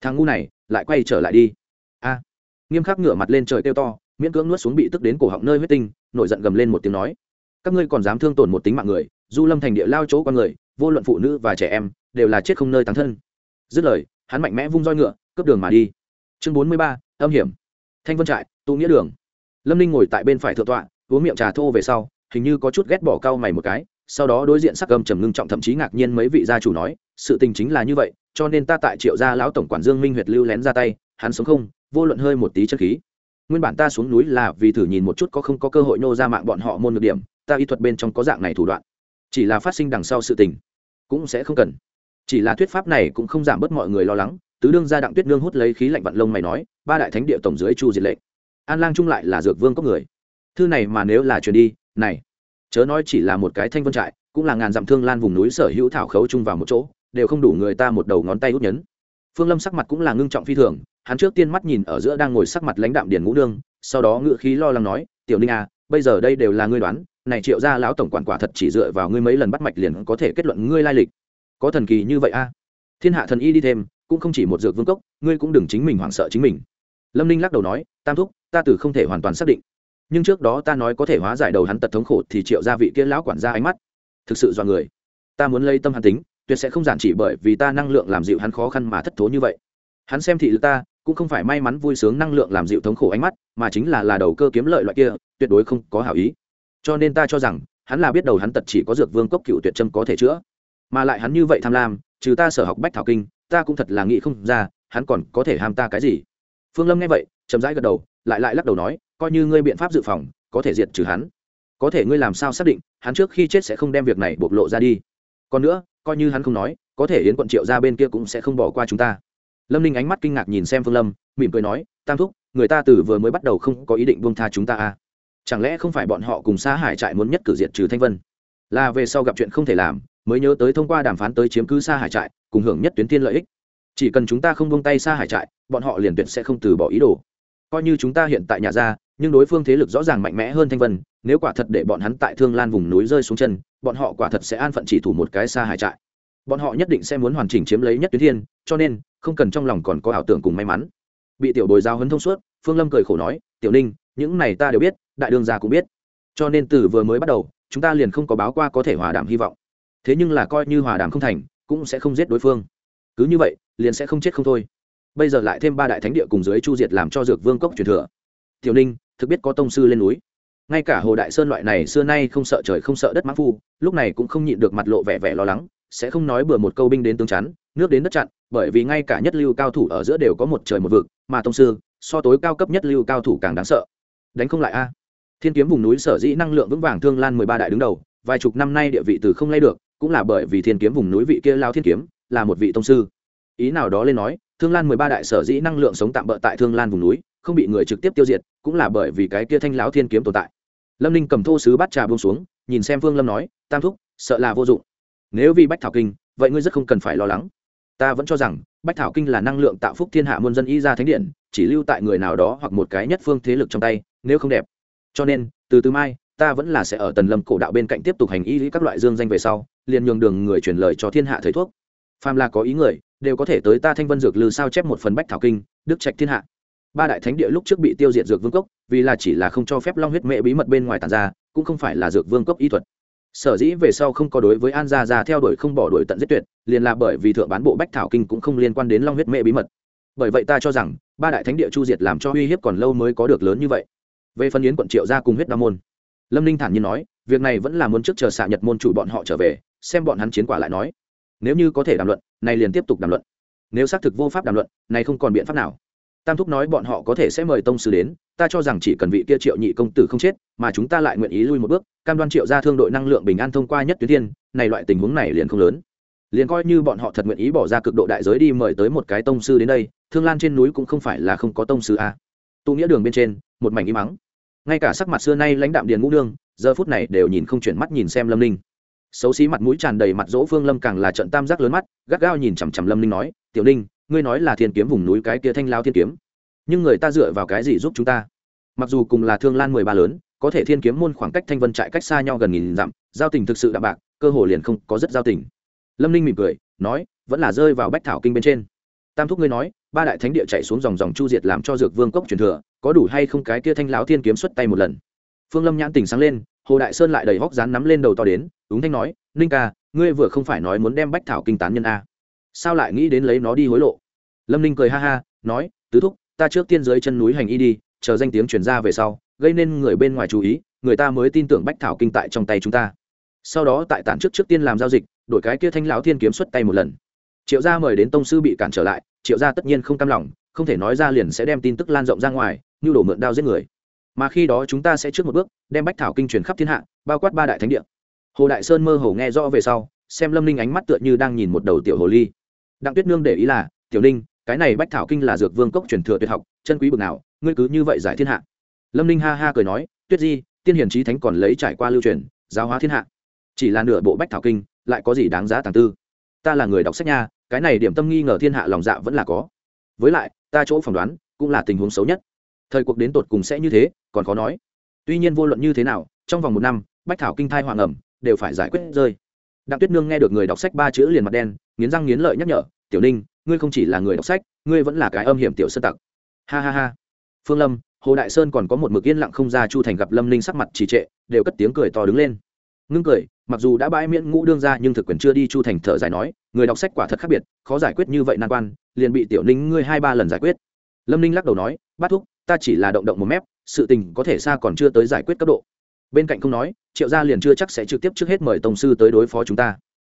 Thằng ngu này, lại quay trở lại đi. A. À. Nghiêm khắc ngựa mặt lên trời kêu to, miễn cưỡng nuốt xuống bị tức đến cổ họng nơi huyết tinh, nổi giận gầm lên một tiếng nói. Các ngươi còn dám thương tổn một tính mạng người, du lâm thành địa lao chỗ con người, vô luận phụ nữ và trẻ em, đều là chết không nơi tán thân. Dứt lời, hắn mạnh mẽ vung roi ngựa cướp đường mà đi. Chương bốn mươi ba, âm hiểm. Thanh vân trại, tụ nghĩa đường. Lâm ninh ngồi tại bên phải thượng tọa, uống miệng trà thô về sau, hình như có chút ghét bỏ cao mày một cái, sau đó đối diện sắc âm trầm ngưng trọng thậm chí ngạc nhiên mấy vị gia chủ nói, sự tình chính là như vậy, cho nên ta tại triệu gia lão tổng quản dương minh huyệt lưu lén ra tay, hắn sống không, vô luận hơi một tí chân khí. Nguyên bản ta xuống núi là vì thử nhìn một chút có không có cơ hội nô ra mạng bọn họ môn được điểm, ta y thuật bên trong có dạng này thủ đoạn. Chỉ là phát sinh đằng sau sự tình, cũng sẽ không cần. Chỉ là thuyết pháp này cũng không giảm bớt mọi người lo lắng tứ đương gia đặng tuyết nương hút lấy khí lạnh vạn lông mày nói, ba đại thánh địa tổng dưới chu diệt lệnh. An lang trung lại là dược vương có người. Thư này mà nếu là truyền đi, này, chớ nói chỉ là một cái thanh vân trại, cũng là ngàn dặm thương lan vùng núi sở hữu thảo khấu chung vào một chỗ, đều không đủ người ta một đầu ngón tay út nhấn. Phương lâm sắc mặt cũng là ngưng trọng phi thường, hắn trước tiên mắt nhìn ở giữa đang ngồi sắc mặt lãnh đạm điền ngũ đương sau đó ngựa khí lo lắng nói, tiểu ninh à bây giờ đây đều là ngươi đoán, này triệu ra lão tổng quản quả thật chỉ dựa vào ngươi mấy lần bắt mạch liền có thể kết luận ngươi lai lịch. Có thần kỳ như vậy a. À? thiên hạ thần y đi thêm cũng không chỉ một dược vương cốc, ngươi cũng đừng chính mình hoảng sợ chính mình. Lâm ninh lắc đầu nói, tam thúc, ta từ không thể hoàn toàn xác định. Nhưng trước đó ta nói có thể hóa giải đầu hắn tật thống khổ thì triệu gia vị kia lão quản gia ánh mắt. Thực sự do người. Ta muốn lấy tâm hắn tính, tuyệt sẽ không giản chỉ bởi vì ta năng lượng làm dịu hắn khó khăn mà thất thố như vậy. Hắn xem thị lực ta, cũng không phải may mắn vui sướng năng lượng làm dịu thống khổ ánh mắt, mà chính là là đầu cơ kiếm lợi loại kia, tuyệt đối không có hảo ý. Cho nên ta cho rằng, hắn là biết đầu hắn tật chỉ có dược vương cốc cựu tuyệt trâm có thể chữa. Mà lại hắn như vậy tham lam, trừ ta sở học bách thảo kinh ta cũng thật là nghĩ không ra, hắn còn có thể ham ta cái gì? Phương lâm nghe vậy, chậm rãi gật đầu, lại lại lắc đầu nói, coi như ngươi biện pháp dự phòng, có thể diệt trừ hắn. Có thể ngươi làm sao xác định, hắn trước khi chết sẽ không đem việc này bộc lộ ra đi. Còn nữa, coi như hắn không nói, có thể yến quận triệu ra bên kia cũng sẽ không bỏ qua chúng ta. Lâm ninh ánh mắt kinh ngạc nhìn xem phương lâm, mỉm cười nói, tam thúc, người ta từ vừa mới bắt đầu không có ý định buông tha chúng ta à? Chẳng lẽ không phải bọn họ cùng xa hải trại muốn nhất cử diệt trừ thanh vân? Là về sau gặp chuyện không thể làm mới nhớ tới thông qua đàm phán tới chiếm cứ xa hải trại, cùng hưởng nhất tuyến tiên lợi ích. Chỉ cần chúng ta không buông tay xa hải trại, bọn họ liền tuyệt sẽ không từ bỏ ý đồ. Coi như chúng ta hiện tại nhà ra, nhưng đối phương thế lực rõ ràng mạnh mẽ hơn thanh vân, nếu quả thật để bọn hắn tại thương lan vùng núi rơi xuống chân, bọn họ quả thật sẽ an phận chỉ thủ một cái xa hải trại. Bọn họ nhất định sẽ muốn hoàn chỉnh chiếm lấy nhất tuyến thiên, cho nên, không cần trong lòng còn có ảo tưởng cùng may mắn. Bị tiểu bồi giao hấn thông suốt, phương lâm cười khổ nói, tiểu ninh, những này ta đều biết, đại đương gia cũng biết. Cho nên từ vừa mới bắt đầu, chúng ta liền không có báo qua có thể hòa đàm hy vọng thế nhưng là coi như hòa đàm không thành, cũng sẽ không giết đối phương. Cứ như vậy, liền sẽ không chết không thôi. Bây giờ lại thêm ba đại thánh địa cùng dưới chu diệt làm cho dược vương cốc truyền thừa. Tiểu ninh, thực biết có tông sư lên núi. Ngay cả hồ đại sơn loại này xưa nay không sợ trời không sợ đất mãn phu, lúc này cũng không nhịn được mặt lộ vẻ vẻ lo lắng, sẽ không nói bừa một câu binh đến tương chắn, nước đến đất chặn, bởi vì ngay cả nhất lưu cao thủ ở giữa đều có một trời một vực, mà tông sư, so tối cao cấp nhất lưu cao thủ càng đáng sợ. Đánh không lại a. Thiên kiếm vùng núi sở dĩ năng lượng vững vàng thương lan mười ba đại đứng đầu, vài chục năm nay địa vị từ không lay được cũng là bởi vì thiên kiếm vùng núi vị kia lao thiên kiếm, là một vị tông sư. Ý nào đó lên nói, thương lan mười ba đại sở dĩ năng lượng sống tạm bỡ tại thương lan vùng núi, không bị người trực tiếp tiêu diệt, cũng là bởi vì cái kia thanh lão thiên kiếm tồn tại. Lâm ninh cầm thô sứ bát trà buông xuống, nhìn xem vương lâm nói, tam thúc, sợ là vô dụng. Nếu vì bách thảo kinh, vậy ngươi rất không cần phải lo lắng. Ta vẫn cho rằng, bách thảo kinh là năng lượng tạo phúc thiên hạ muôn dân y ra thánh điện, chỉ lưu tại người nào đó hoặc một cái nhất phương thế lực trong tay, nếu không đẹp. Cho nên, từ từ mai, ta vẫn là sẽ ở tần lâm cổ đạo bên cạnh tiếp tục hành y các loại dương danh về sau liền nhường đường người truyền lời cho thiên hạ thầy thuốc. Phàm là có ý người, đều có thể tới ta thanh vân dược lư sao chép một phần bách thảo kinh, đức trạch thiên hạ. Ba đại thánh địa lúc trước bị tiêu diệt dược vương cốc, vì là chỉ là không cho phép long huyết mẹ bí mật bên ngoài tàn ra, cũng không phải là dược vương cốc y thuật. Sở dĩ về sau không có đối với an gia gia theo đuổi không bỏ đuổi tận giết tuyệt, liền là bởi vì thượng bán bộ bách thảo kinh cũng không liên quan đến long huyết mễ bí mật. Bởi vậy ta cho rằng, ba đại thánh địa chu diệt làm cho uy hiếp còn lâu mới có được lớn như vậy. Về phần yến quận triệu gia cùng huyết đa môn, lâm ninh thản nhiên nói, việc này vẫn là muốn trước chờ xạ nhật môn chủ bọn họ trở về xem bọn hắn chiến quả lại nói. Nếu như có thể đàm luận này liền tiếp tục đàm luận. Nếu xác thực vô pháp đàm luận này không còn biện pháp nào. Tam thúc nói bọn họ có thể sẽ mời tông sư đến, ta cho rằng chỉ cần vị kia triệu nhị công tử không chết, mà chúng ta lại nguyện ý lui một bước, cam đoan triệu ra thương đội năng lượng bình an thông qua nhất tuyến thiên, này loại tình huống này liền không lớn. Liền coi như bọn họ thật nguyện ý bỏ ra cực độ đại giới đi mời tới một cái tông sư đến đây, thương lan trên núi cũng không phải là không có tông sư a tụ nghĩa đường bên trên, một mảnh im mắng ngay cả sắc mặt xưa nay lãnh đạm điền ngũ đương giờ phút này đều nhìn không chuyển mắt nhìn xem lâm ninh xấu xí mặt mũi tràn đầy mặt dỗ phương lâm càng là trận tam giác lớn mắt, gắt gao nhìn chằm chằm lâm ninh nói, tiểu ninh, ngươi nói là thiên kiếm vùng núi cái kia thanh lao thiên kiếm, nhưng người ta dựa vào cái gì giúp chúng ta? Mặc dù cùng là thương lan mười ba lớn, có thể thiên kiếm môn khoảng cách thanh vân trại cách xa nhau gần nghìn dặm, giao tình thực sự đạm bạc, cơ hồ liền không có rất giao tình. Lâm ninh mỉm cười, nói, vẫn là rơi vào bách thảo kinh bên trên. Tam thúc ngươi nói, ba đại thánh địa chạy xuống dòng dòng chu diệt làm cho dược vương cốc truyền thừa, có đủ hay không cái kia thanh lão thiên kiếm xuất tay một lần? Phương lâm nhãn tỉnh sáng lên, hồ đại sơn lại đầy hóc rán nắm lên đầu to đến ứng thanh nói, ninh ca, ngươi vừa không phải nói muốn đem bách thảo kinh tán nhân a. Sao lại nghĩ đến lấy nó đi hối lộ? Lâm ninh cười ha ha, nói, tứ thúc, ta trước tiên dưới chân núi hành y đi, chờ danh tiếng truyền ra về sau, gây nên người bên ngoài chú ý, người ta mới tin tưởng bách thảo kinh tại trong tay chúng ta. Sau đó tại tản trước trước tiên làm giao dịch, đổi cái kia thanh lão thiên kiếm xuất tay một lần. Triệu gia mời đến tông sư bị cản trở lại, triệu gia tất nhiên không cam lòng, không thể nói ra liền sẽ đem tin tức lan rộng ra ngoài, như đổ mượn đao giết người. Mà khi đó chúng ta sẽ trước một bước, đem bách thảo kinh truyền khắp thiên hạ, bao quát ba đại thánh địa hồ đại sơn mơ hồ nghe rõ về sau, xem lâm ninh ánh mắt tựa như đang nhìn một đầu tiểu hồ ly. Đặng tuyết nương để ý là, tiểu ninh, cái này bách thảo kinh là dược vương cốc truyền thừa tuyệt học, chân quý bực nào, ngươi cứ như vậy giải thiên hạ. Lâm ninh ha ha cười nói, tuyết di, tiên hiền trí thánh còn lấy trải qua lưu truyền, giáo hóa thiên hạ. Chỉ là nửa bộ bách thảo kinh, lại có gì đáng giá tàng tư? Ta là người đọc sách nha, cái này điểm tâm nghi ngờ thiên hạ lòng dạ vẫn là có. Với lại, ta chỗ phỏng đoán, cũng là tình huống xấu nhất. Thời cuộc đến tột cùng sẽ như thế, còn khó nói. Tuy nhiên vô luận như thế nào, trong vòng một năm, bách thảo kinh thai hoàng ẩm đều phải giải quyết rơi. Đặng tuyết nương nghe được người đọc sách ba chữ liền mặt đen, nghiến răng nghiến lợi nhắc nhở, tiểu ninh, ngươi không chỉ là người đọc sách, ngươi vẫn là cái âm hiểm tiểu sơn tặc. Ha ha ha. Phương lâm, hồ đại sơn còn có một mực yên lặng không ra chu thành gặp lâm ninh sắc mặt trì trệ, đều cất tiếng cười to đứng lên. Ngưng cười, mặc dù đã bãi miễn ngũ đương ra nhưng thực quyền chưa đi chu thành thở dài nói, người đọc sách quả thật khác biệt, khó giải quyết như vậy nan quan, liền bị tiểu ninh ngươi hai ba lần giải quyết. Lâm ninh lắc đầu nói bắt thúc, ta chỉ là động động một mép, sự tình có thể xa còn chưa tới giải quyết cấp độ bên cạnh không nói, triệu gia liền chưa chắc sẽ trực tiếp trước hết mời tổng sư tới đối phó chúng ta.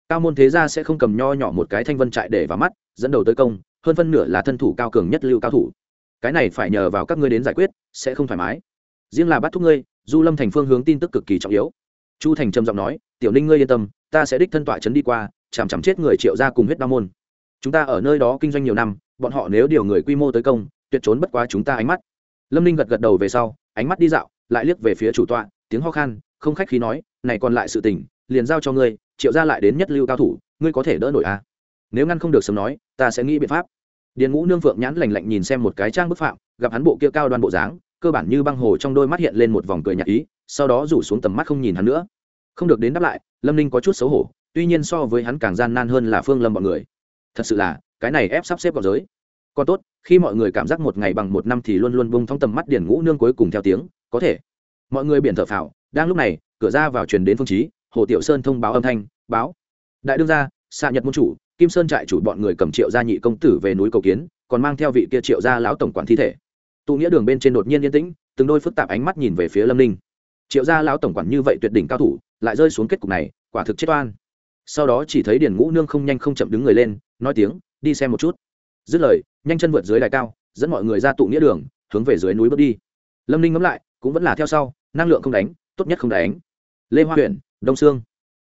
Cao môn thế gia sẽ không cầm nho nhỏ một cái thanh vân trại để vào mắt, dẫn đầu tới công, hơn phân nửa là thân thủ cao cường nhất lưu cao thủ. Cái này phải nhờ vào các ngươi đến giải quyết, sẽ không thoải mái. Riêng là bắt thúc ngươi, du lâm thành phương hướng tin tức cực kỳ trọng yếu. Chu thành trầm giọng nói, tiểu ninh ngươi yên tâm, ta sẽ đích thân tọa trấn đi qua, chằm chằm chết người triệu ra cùng huyết đa môn. Chúng ta ở nơi đó kinh doanh nhiều năm, bọn họ nếu điều người quy mô tới công, tuyệt trốn bất quá chúng ta ánh mắt. Lâm ninh gật gật đầu về sau, ánh mắt đi dạo, lại liếc về phía chủ tọa tiếng ho khan, không khách khí nói, này còn lại sự tình, liền giao cho ngươi, triệu ra lại đến nhất lưu cao thủ, ngươi có thể đỡ nổi à? Nếu ngăn không được sớm nói, ta sẽ nghĩ biện pháp. Điền ngũ nương phượng nhãn lành lạnh nhìn xem một cái trang bức phạm, gặp hắn bộ kia cao đoan bộ dáng, cơ bản như băng hồ trong đôi mắt hiện lên một vòng cười nhạt ý, sau đó rủ xuống tầm mắt không nhìn hắn nữa. Không được đến đáp lại, lâm ninh có chút xấu hổ, tuy nhiên so với hắn càng gian nan hơn là phương lâm mọi người. Thật sự là, cái này ép sắp xếp vào giới. Còn tốt, khi mọi người cảm giác một ngày bằng một năm thì luôn luôn bung thong tầm mắt điển ngũ nương cuối cùng theo tiếng, có thể mọi người biển thở phào, đang lúc này, cửa ra vào truyền đến phương chí, hồ tiểu sơn thông báo âm thanh, báo. Đại đương gia xạ nhật môn chủ, kim sơn trại chủ bọn người cầm triệu gia nhị công tử về núi cầu kiến, còn mang theo vị kia triệu gia lão tổng quản thi thể. Tụ nghĩa đường bên trên đột nhiên yên tĩnh, từng đôi phức tạp ánh mắt nhìn về phía lâm ninh. Triệu gia lão tổng quản như vậy tuyệt đỉnh cao thủ, lại rơi xuống kết cục này, quả thực chết oan. Sau đó chỉ thấy điền ngũ nương không nhanh không chậm đứng người lên, nói tiếng, đi xem một chút. Dứt lời, nhanh chân vượt dưới đài cao, dẫn mọi người ra tụ nghĩa đường, hướng về dưới núi bước đi. Lâm ninh ngẫm lại, cũng vẫn là theo sau năng lượng không đánh, tốt nhất không đánh. Lê hoa huyện đông sương.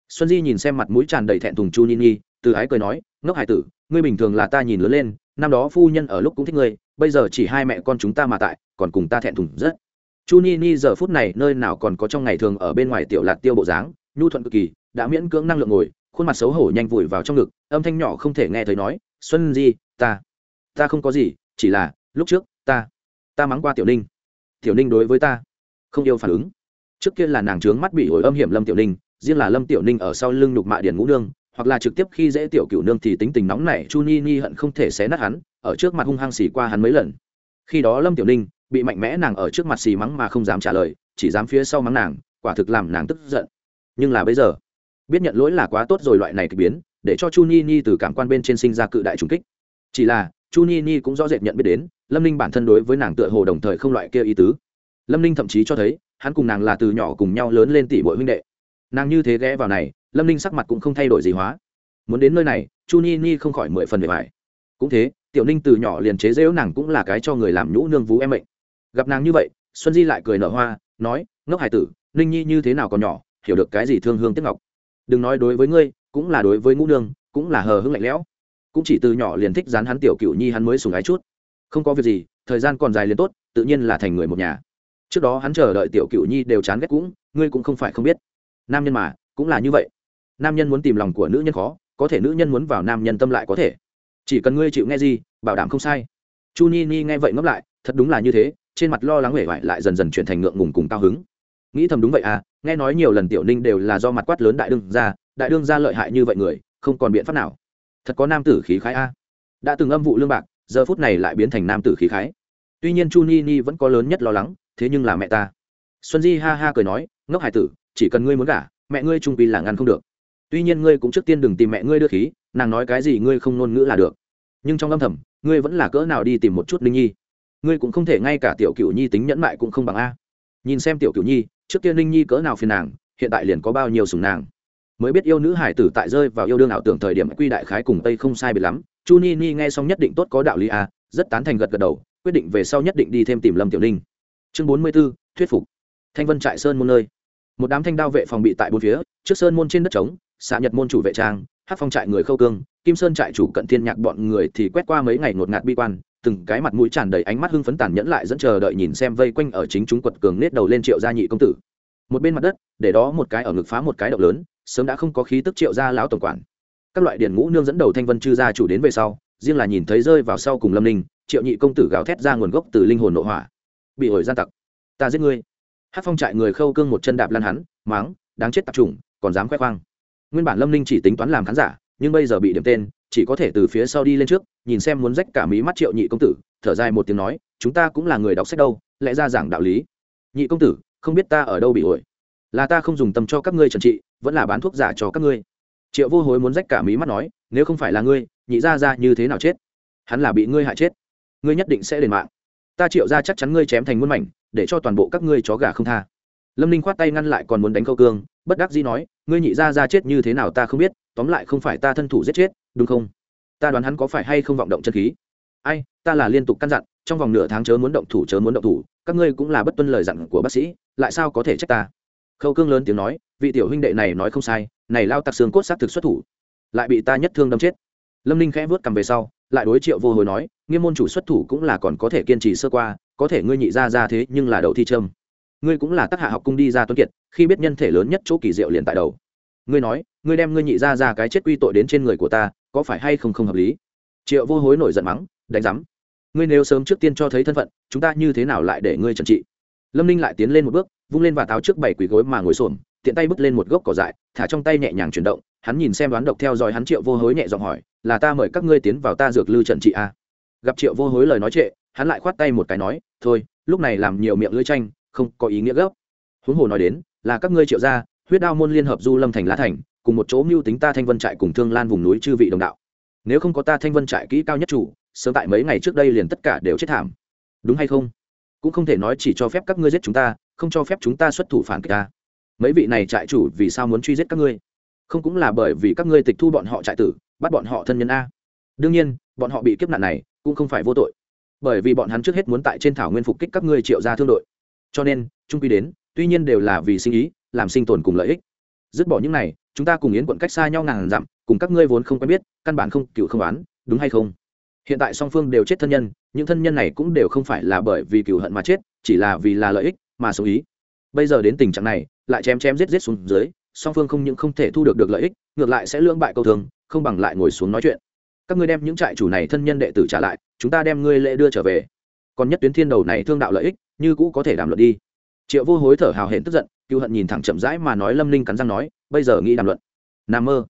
Xuân di nhìn xem mặt mũi tràn đầy thẹn thùng chu ni nhi từ ái cười nói, ngốc hải tử, ngươi bình thường là ta nhìn lớn lên, năm đó phu nhân ở lúc cũng thích ngươi, bây giờ chỉ hai mẹ con chúng ta mà tại, còn cùng ta thẹn thùng rất. Chu ni ni giờ phút này nơi nào còn có trong ngày thường ở bên ngoài tiểu lạt tiêu bộ dáng, nhu thuận cực kỳ, đã miễn cưỡng năng lượng ngồi, khuôn mặt xấu hổ nhanh vùi vào trong ngực, âm thanh nhỏ không thể nghe thấy nói, xuân di, ta ta không có gì, chỉ là, lúc trước, ta ta mắng qua tiểu ninh. Tiểu ninh đối với ta không yêu phản ứng. Trước kia là nàng trướng mắt bị ổi âm hiểm lâm tiểu ninh, riêng là lâm tiểu ninh ở sau lưng nhục mạ Điền ngũ nương, hoặc là trực tiếp khi dễ tiểu cửu nương thì tính tình nóng này chu ni ni hận không thể xé nát hắn, ở trước mặt hung hăng xì qua hắn mấy lần. Khi đó lâm tiểu ninh bị mạnh mẽ nàng ở trước mặt xì mắng mà không dám trả lời, chỉ dám phía sau mắng nàng, quả thực làm nàng tức giận. Nhưng là bây giờ, biết nhận lỗi là quá tốt rồi loại này kịch biến, để cho chu ni ni từ cảm quan bên trên sinh ra cự đại trùng kích. Chỉ là, chu ni ni cũng rõ rệt nhận biết đến, lâm ninh bản thân đối với nàng tựa hồ đồng thời không loại kia ý tứ lâm ninh thậm chí cho thấy, hắn cùng nàng là từ nhỏ cùng nhau lớn lên tỷ bội huynh đệ. Nàng như thế ghé vào này, lâm ninh sắc mặt cũng không thay đổi gì hóa. Muốn đến nơi này, chu ni ni không khỏi mười phần bề bài cũng thế, tiểu ninh từ nhỏ liền chế dễu nàng cũng là cái cho người làm nhũ nương vú em mệnh. Gặp nàng như vậy, xuân di lại cười nở hoa, nói, ngốc hải tử, ninh nhi như thế nào còn nhỏ, hiểu được cái gì thương hương tiếc ngọc. Đừng nói đối với ngươi, cũng là đối với ngũ nương, cũng là hờ hững lạnh lẽo. Cũng chỉ từ nhỏ liền thích dán hắn tiểu cựu nhi hắn mới sùng ái chút. Không có việc gì, thời gian còn dài liền tốt, tự nhiên là thành người một nhà trước đó hắn chờ đợi tiểu cựu nhi đều chán ghét cũng, ngươi cũng không phải không biết. Nam nhân mà, cũng là như vậy. Nam nhân muốn tìm lòng của nữ nhân khó, có thể nữ nhân muốn vào nam nhân tâm lại có thể. Chỉ cần ngươi chịu nghe gì, bảo đảm không sai. Chu nhi nhi nghe vậy ngẫm lại, thật đúng là như thế, trên mặt lo lắng hể vải lại dần dần chuyển thành ngượng ngùng cùng cao hứng. Nghĩ thầm đúng vậy à nghe nói nhiều lần tiểu ninh đều là do mặt quát lớn đại đương ra đại đương ra lợi hại như vậy người, không còn biện pháp nào. Thật có nam tử khí khái a. Đã từng âm vụ lương bạc, giờ phút này lại biến thành nam tử khí khái. Tuy nhiên chu ni ni vẫn có lớn nhất lo lắng thế nhưng là mẹ ta. Xuân di ha ha cười nói, ngốc hải tử, chỉ cần ngươi muốn gả, mẹ ngươi trung pi là ngăn không được. Tuy nhiên ngươi cũng trước tiên đừng tìm mẹ ngươi đưa khí, nàng nói cái gì ngươi không ngôn ngữ là được. Nhưng trong âm thầm, ngươi vẫn là cỡ nào đi tìm một chút linh nhi. Ngươi cũng không thể ngay cả tiểu cựu nhi tính nhẫn mại cũng không bằng a. Nhìn xem tiểu cựu nhi, trước kia linh nhi cỡ nào phiền nàng, hiện tại liền có bao nhiêu sùng nàng. Mới biết yêu nữ hải tử tại rơi vào yêu đương ảo tưởng thời điểm quy đại khái cùng tây không sai biệt lắm, chu ni ni nghe xong nhất định tốt có đạo lý a, rất tán thành gật gật đầu, quyết định về sau nhất định đi thêm tìm lâm tiểu ninh chương bốn mươi b ố thuyết phục. Thanh vân trại sơn môn nơi. Một đám thanh đao vệ phòng bị tại bốn phía, trước sơn môn trên đất trống, xạ nhật môn chủ vệ trang hát phong trại người khâu cương, kim sơn trại chủ cận thiên nhạc bọn người thì quét qua mấy ngày ngột ngạt bi quan, từng cái mặt mũi tràn đầy ánh mắt hưng phấn tàn nhẫn lại dẫn chờ đợi nhìn xem vây quanh ở chính chúng quật cường nết đầu lên triệu gia nhị công tử. Một bên mặt đất, để đó một cái ở ngực phá một cái động lớn, sớm đã không có khí tức triệu gia lão tổng quản. Các loại điển ngũ nương dẫn đầu thanh vân chư gia chủ đến về sau, riêng là nhìn thấy rơi vào sau cùng lâm ninh, triệu nhị công tử gào thét ra nguồn gốc từ linh hồn nội hỏa bị hồi gian tặc. Ta giết ngươi. Hát phong trại người khâu cương một chân đạp lan hắn, máng, đáng chết tạp trùng còn dám khoe khoang. Nguyên bản lâm ninh chỉ tính toán làm khán giả, nhưng bây giờ bị điểm tên, chỉ có thể từ phía sau đi lên trước, nhìn xem muốn rách cả mí mắt triệu nhị công tử, thở dài một tiếng nói, chúng ta cũng là người đọc sách đâu, lẽ ra giảng đạo lý. Nhị công tử, không biết ta ở đâu bị ổi. Là ta không dùng tâm cho các ngươi trần trị, vẫn là bán thuốc giả cho các ngươi. Triệu vô hối muốn rách cả mí mắt nói, nếu không phải là ngươi, nhị ra ra như thế nào chết? Hắn là bị ngươi hại chết. Ngươi nhất định sẽ đền mạng ta triệu ra chắc chắn ngươi chém thành muôn mảnh, để cho toàn bộ các ngươi chó gà không tha. Lâm ninh khoát tay ngăn lại còn muốn đánh câu cương, bất đắc dĩ nói, ngươi nhị ra ra chết như thế nào ta không biết, tóm lại không phải ta thân thủ giết chết, đúng không? Ta đoán hắn có phải hay không vọng động chân khí? Ai, ta là liên tục căn dặn, trong vòng nửa tháng chớ muốn động thủ, chớ muốn động thủ, các ngươi cũng là bất tuân lời dặn của bác sĩ, lại sao có thể trách ta? Khâu cương lớn tiếng nói, vị tiểu huynh đệ này nói không sai, này lao tặc xương cốt xác thực xuất thủ, lại bị ta nhất thương đâm chết lâm ninh khẽ vớt cầm về sau, lại đối triệu vô hồi nói, nghiêm môn chủ xuất thủ cũng là còn có thể kiên trì sơ qua, có thể ngươi nhị ra ra thế nhưng là đầu thi trâm ngươi cũng là tác hạ học cung đi ra tuấn kiệt, khi biết nhân thể lớn nhất chỗ kỳ diệu liền tại đầu. Ngươi nói, ngươi đem ngươi nhị ra ra cái chết quy tội đến trên người của ta, có phải hay không không hợp lý? Triệu vô hối nổi giận mắng, đánh giám, ngươi nếu sớm trước tiên cho thấy thân phận, chúng ta như thế nào lại để ngươi trần trị? Lâm ninh lại tiến lên một bước, vung lên và táo trước bảy quỷ gối mà ngồi xổm, tiện tay bước lên một gốc cỏ dại, thả trong tay nhẹ nhàng chuyển động, hắn nhìn xem đoán độc theo dõi hắn triệu vô hối nhẹ giọng hỏi là ta mời các ngươi tiến vào ta dược lư trận trị a. À? gặp triệu vô hối lời nói trệ, hắn lại khoát tay một cái nói, thôi, lúc này làm nhiều miệng lưỡi tranh không có ý nghĩa gấp. Huống hồ nói đến, là các ngươi triệu gia, huyết đao môn liên hợp du lâm thành lá thành, cùng một chỗ mưu tính ta thanh vân trại cùng thương lan vùng núi chư vị đồng đạo. Nếu không có ta thanh vân trại kỹ cao nhất chủ, sớm tại mấy ngày trước đây liền tất cả đều chết thảm. Đúng hay không? Cũng không thể nói chỉ cho phép các ngươi giết chúng ta, không cho phép chúng ta xuất thủ phản kích ta. Mấy vị này trại chủ vì sao muốn truy giết các ngươi? Không cũng là bởi vì các ngươi tịch thu bọn họ trại tử bắt bọn họ thân nhân a. Đương nhiên, bọn họ bị kiếp nạn này cũng không phải vô tội. Bởi vì bọn hắn trước hết muốn tại trên thảo nguyên phục kích các ngươi triệu gia thương đội. Cho nên trung quy đến, tuy nhiên đều là vì sinh ý, làm sinh tồn cùng lợi ích. Dứt bỏ những này, chúng ta cùng yến quận cách xa nhau ngàn dặm, cùng các ngươi vốn không quen biết, căn bản không cựu không oán đúng hay không? Hiện tại song phương đều chết thân nhân, những thân nhân này cũng đều không phải là bởi vì cựu hận mà chết, chỉ là vì là lợi ích mà số ý. Bây giờ đến tình trạng này, lại chém chém giết giết xuống dưới, song phương không những không thể thu được được lợi ích, ngược lại sẽ lưỡng bại câu thường không bằng lại ngồi xuống nói chuyện. Các ngươi đem những trại chủ này thân nhân đệ tử trả lại, chúng ta đem ngươi lễ đưa trở về. Còn nhất tuyến thiên đầu này thương đạo lợi ích, như cũ có thể đàm luận đi. Triệu vô hối thở hào hển tức giận, cựu hận nhìn thẳng chậm rãi mà nói lâm ninh cắn răng nói, bây giờ nghĩ đàm luận. N mơ.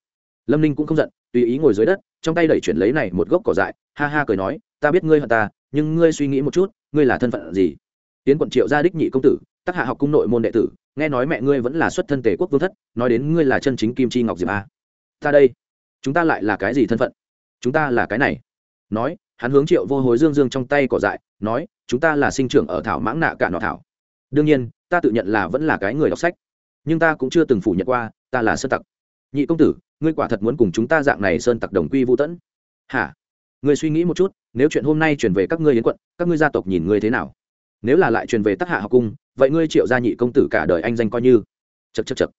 Lâm ninh cũng không giận, tùy ý ngồi dưới đất, trong tay đẩy chuyển lấy này một gốc cỏ dại, ha ha cười nói, ta biết ngươi hận ta, nhưng ngươi suy nghĩ một chút, ngươi là thân phận gì? Tiến quận triệu gia đích nhị công tử tác hạ học cung nội môn đệ tử, nghe nói mẹ ngươi vẫn là xuất thân tề quốc vương thất, nói đến ngươi là chân chính kim chi ngọc diệp a. Ta đây chúng ta lại là cái gì thân phận? Chúng ta là cái này. Nói, hắn hướng triệu vô hối dương dương trong tay cỏ dại, nói, chúng ta là sinh trưởng ở thảo mãng nạ cả nọ thảo. Đương nhiên, ta tự nhận là vẫn là cái người đọc sách. Nhưng ta cũng chưa từng phủ nhận qua, ta là sơn tặc. Nhị công tử, ngươi quả thật muốn cùng chúng ta dạng này sơn tặc đồng quy vũ tẫn hả? Ngươi suy nghĩ một chút, nếu chuyện hôm nay chuyển về các ngươi yến quận, các ngươi gia tộc nhìn ngươi thế nào? Nếu là lại truyền về tắc hạ học cung, vậy ngươi triệu gia nhị công tử cả đời anh danh coi như. Chật chật chật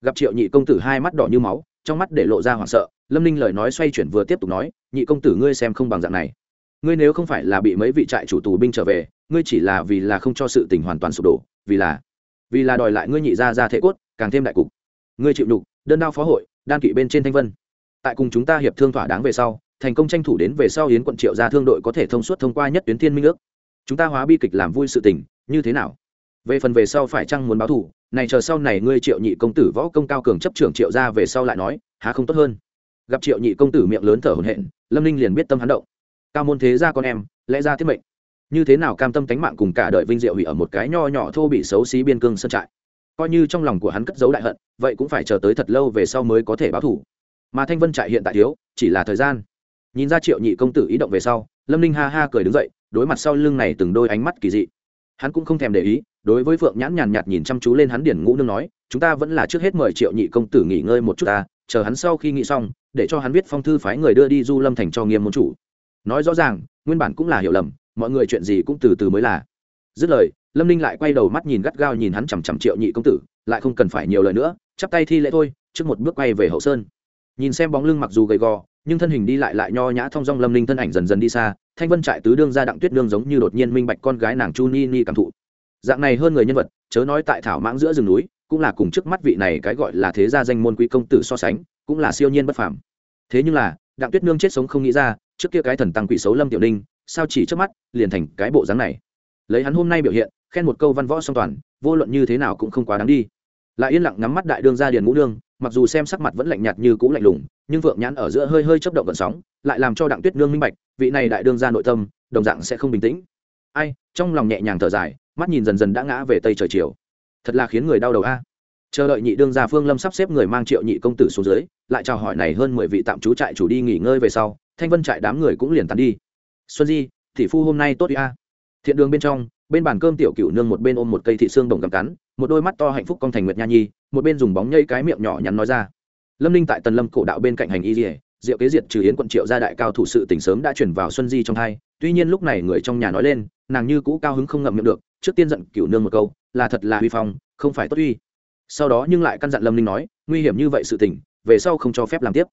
gặp triệu nhị công tử hai mắt đỏ như máu trong mắt để lộ ra hoảng sợ, lâm ninh lời nói xoay chuyển vừa tiếp tục nói, nhị công tử ngươi xem không bằng dạng này. Ngươi nếu không phải là bị mấy vị trại chủ tù binh trở về, ngươi chỉ là vì là không cho sự tình hoàn toàn sụp đổ, vì là vì là đòi lại ngươi nhị ra ra thể cốt, càng thêm đại cục. Ngươi chịu đục đơn đao phó hội, đan kỵ bên trên thanh vân. Tại cùng chúng ta hiệp thương thỏa đáng về sau, thành công tranh thủ đến về sau hiến quận triệu ra thương đội có thể thông suốt thông qua nhất tuyến thiên minh ước chúng ta hóa bi kịch làm vui sự tình, như thế nào? Về phần về sau phải chăng muốn báo thù này chờ sau này ngươi triệu nhị công tử võ công cao cường chấp trưởng triệu ra về sau lại nói, há không tốt hơn. Gặp triệu nhị công tử miệng lớn thở hổn hển, lâm ninh liền biết tâm hắn động. Cao môn thế ra con em, lẽ ra thiết mệnh. Như thế nào cam tâm tánh mạng cùng cả đời vinh diệu hủy ở một cái nho nhỏ thô bị xấu xí biên cương sơn trại? Coi như trong lòng của hắn cất giấu đại hận, vậy cũng phải chờ tới thật lâu về sau mới có thể báo thủ. Mà thanh vân trại hiện tại thiếu, chỉ là thời gian. Nhìn ra triệu nhị công tử ý động về sau, lâm ninh ha ha cười đứng dậy, đối mặt sau lưng này từng đôi ánh mắt kỳ dị hắn cũng không thèm để ý, đối với phượng nhãn nhàn nhạt nhìn chăm chú lên hắn điển ngũ nương nói, chúng ta vẫn là trước hết mời triệu nhị công tử nghỉ ngơi một chút ta, chờ hắn sau khi nghĩ xong, để cho hắn viết phong thư phái người đưa đi du lâm thành cho nghiêm môn chủ. Nói rõ ràng, nguyên bản cũng là hiểu lầm, mọi người chuyện gì cũng từ từ mới là. Dứt lời, lâm ninh lại quay đầu mắt nhìn gắt gao nhìn hắn chằm chằm triệu nhị công tử, lại không cần phải nhiều lời nữa, chắp tay thi lễ thôi, trước một bước quay về hậu sơn. Nhìn xem bóng lưng mặc dù gầy gò, nhưng thân hình đi lại lại nho nhã thong dong lâm ninh thân ảnh dần dần đi xa thanh vân trại tứ đương ra đặng tuyết đương giống như đột nhiên minh bạch con gái nàng chu ni ni cảm thụ. Dạng này hơn người nhân vật chớ nói tại thảo mãng giữa rừng núi cũng là cùng trước mắt vị này cái gọi là thế gia danh môn quý công tử so sánh cũng là siêu nhiên bất phàm. Thế nhưng là đặng tuyết nương chết sống không nghĩ ra trước kia cái thần tăng quỷ xấu lâm tiểu ninh sao chỉ trước mắt liền thành cái bộ dáng này? Lấy hắn hôm nay biểu hiện khen một câu văn võ song toàn vô luận như thế nào cũng không quá đáng đi. Lại yên lặng ngắm mắt đại đương ra điền ngũ đương, mặc dù xem sắc mặt vẫn lạnh nhạt như cũ lạnh lùng nhưng vượng nhãn ở giữa hơi hơi chấp động gần sóng, lại làm cho đặng tuyết nương minh bạch, vị này đại đương ra nội tâm, đồng dạng sẽ không bình tĩnh. Ai, trong lòng nhẹ nhàng thở dài, mắt nhìn dần dần đã ngã về tây trời chiều. Thật là khiến người đau đầu a. Chờ đợi nhị đương gia phương lâm sắp xếp người mang triệu nhị công tử xuống dưới, lại chào hỏi này hơn mười vị tạm trú trại chủ đi nghỉ ngơi về sau, thanh vân trại đám người cũng liền tàn đi. Xuân di thị phu hôm nay tốt đi a. Thiện đường bên trong, bên bàn cơm tiểu cựu nương một bên ôm một cây thị xương đồng cầm cắn, một đôi mắt to hạnh phúc con thành nguyệt nha nhi, một bên dùng bóng nhây cái miệng nhỏ nhắn nói ra lâm ninh tại tần lâm cổ đạo bên cạnh hành y dỉa diệu kế diệt trừ yến quận triệu gia đại cao thủ sự tỉnh sớm đã chuyển vào xuân di trong thai tuy nhiên lúc này người trong nhà nói lên, nàng như cũ cao hứng không ngậm miệng được, trước tiên giận cựu nương một câu, là thật là huy phong, không phải tốt uy. Sau đó nhưng lại căn dặn lâm ninh nói, nguy hiểm như vậy sự tỉnh về sau không cho phép làm tiếp.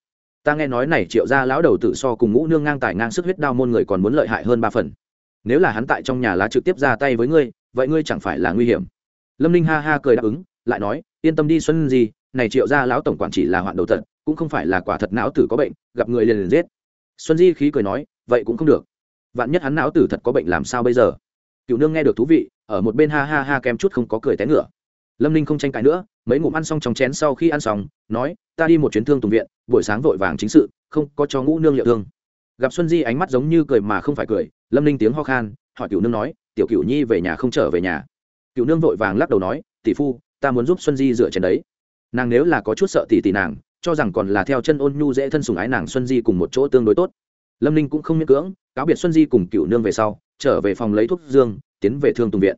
Ta nghe nói này triệu gia lão đầu tự so cùng ngũ nương ngang tài ngang sức huyết đao môn người còn muốn lợi hại hơn ba phần. Nếu là hắn tại trong nhà lá trực tiếp ra tay với ngươi, vậy ngươi chẳng phải là nguy hiểm. Lâm ninh ha ha cười đáp ứng, lại nói, yên tâm đi xuân Di này triệu gia lão tổng quản chỉ là hoạn đầu thật, cũng không phải là quả thật não tử có bệnh, gặp người liền liền giết. Xuân di khí cười nói, vậy cũng không được. Vạn nhất hắn não tử thật có bệnh làm sao bây giờ? Cựu nương nghe được thú vị, ở một bên ha ha ha kém chút không có cười té ngựa. Lâm ninh không tranh cãi nữa, mấy ngụm ăn xong trong chén sau khi ăn xong, nói, ta đi một chuyến thương tùng viện, buổi sáng vội vàng chính sự, không có cho ngũ nương liệu thương. Gặp xuân di ánh mắt giống như cười mà không phải cười, lâm ninh tiếng ho khan, hỏi cựu nương nói, tiểu cựu nhi về nhà không trở về nhà? Cựu nương vội vàng lắc đầu nói, tỷ phu, ta muốn giúp xuân di dựa chén đấy nàng nếu là có chút sợ tỷ tỷ nàng, cho rằng còn là theo chân ôn nhu dễ thân sùng ái nàng xuân di cùng một chỗ tương đối tốt. Lâm ninh cũng không miễn cưỡng, cáo biệt xuân di cùng cựu nương về sau, trở về phòng lấy thuốc dương, tiến về thương tùng viện.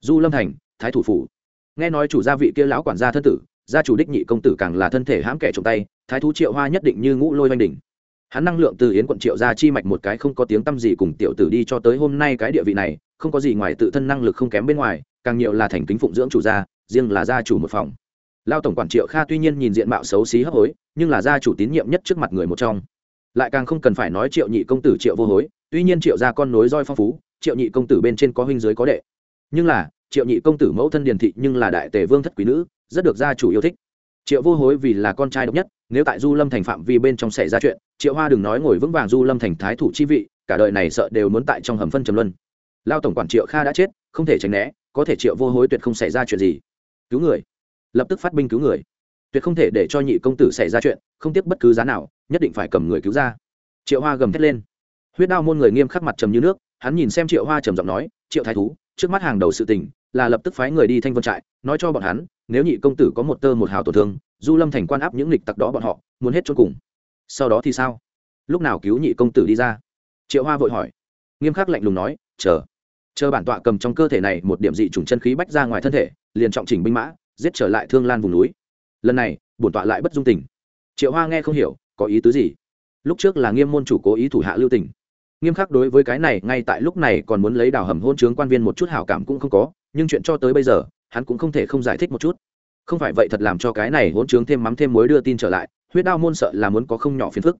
Du lâm thành, thái thủ phủ. Nghe nói chủ gia vị kia lão quản gia thân tử, gia chủ đích nhị công tử càng là thân thể hãm kẻ trong tay, thái thú triệu hoa nhất định như ngũ lôi oanh đỉnh. Hắn năng lượng từ yến quận triệu ra chi mạch một cái không có tiếng tăm gì cùng tiểu tử đi cho tới hôm nay cái địa vị này, không có gì ngoài tự thân năng lực không kém bên ngoài, càng nhiều là thành kính phụng dưỡng chủ gia, riêng là gia chủ một phòng lao tổng quản triệu kha tuy nhiên nhìn diện mạo xấu xí hấp hối, nhưng là gia chủ tín nhiệm nhất trước mặt người một trong. Lại càng không cần phải nói triệu nhị công tử triệu vô hối, tuy nhiên triệu gia con nối roi phong phú, triệu nhị công tử bên trên có huynh dưới có đệ. Nhưng là, triệu nhị công tử mẫu thân điền thị nhưng là đại tề vương thất quý nữ, rất được gia chủ yêu thích. Triệu vô hối vì là con trai độc nhất, nếu tại du lâm thành phạm vi bên trong xảy ra chuyện, triệu hoa đừng nói ngồi vững vàng du lâm thành thái thủ chi vị, cả đời này sợ đều muốn tại trong hầm phân trầm luân. Lao tổng quản triệu kha đã chết, không thể tránh né, có thể triệu vô hối tuyệt không xảy ra chuyện gì. Cứu người lập tức phát binh cứu người. Tuyệt không thể để cho nhị công tử xảy ra chuyện, không tiếc bất cứ giá nào, nhất định phải cầm người cứu ra. Triệu hoa gầm thét lên. Huyết đao môn người nghiêm khắc mặt trầm như nước, hắn nhìn xem triệu hoa trầm giọng nói, triệu thái thú, trước mắt hàng đầu sự tình là lập tức phái người đi thanh vân trại, nói cho bọn hắn, nếu nhị công tử có một tơ một hào tổn thương, du lâm thành quan áp những lịch tặc đó bọn họ, muốn hết cho cùng. Sau đó thì sao? Lúc nào cứu nhị công tử đi ra? Triệu hoa vội hỏi. Nghiêm khắc lạnh lùng nói, chờ chờ bản tọa cầm trong cơ thể này một điểm dị chủng chân khí bách ra ngoài thân thể, liền trọng chỉnh binh mã giết trở lại thương lan vùng núi. Lần này, bổn tọa lại bất dung tình. Triệu hoa nghe không hiểu, có ý tứ gì? Lúc trước là nghiêm môn chủ cố ý thủ hạ lưu tình. Nghiêm khắc đối với cái này, ngay tại lúc này còn muốn lấy đào hầm hôn chướng quan viên một chút hảo cảm cũng không có, nhưng chuyện cho tới bây giờ, hắn cũng không thể không giải thích một chút. Không phải vậy thật làm cho cái này hôn chướng thêm mắm thêm muối đưa tin trở lại, huyết đao môn sợ là muốn có không nhỏ phiền phức.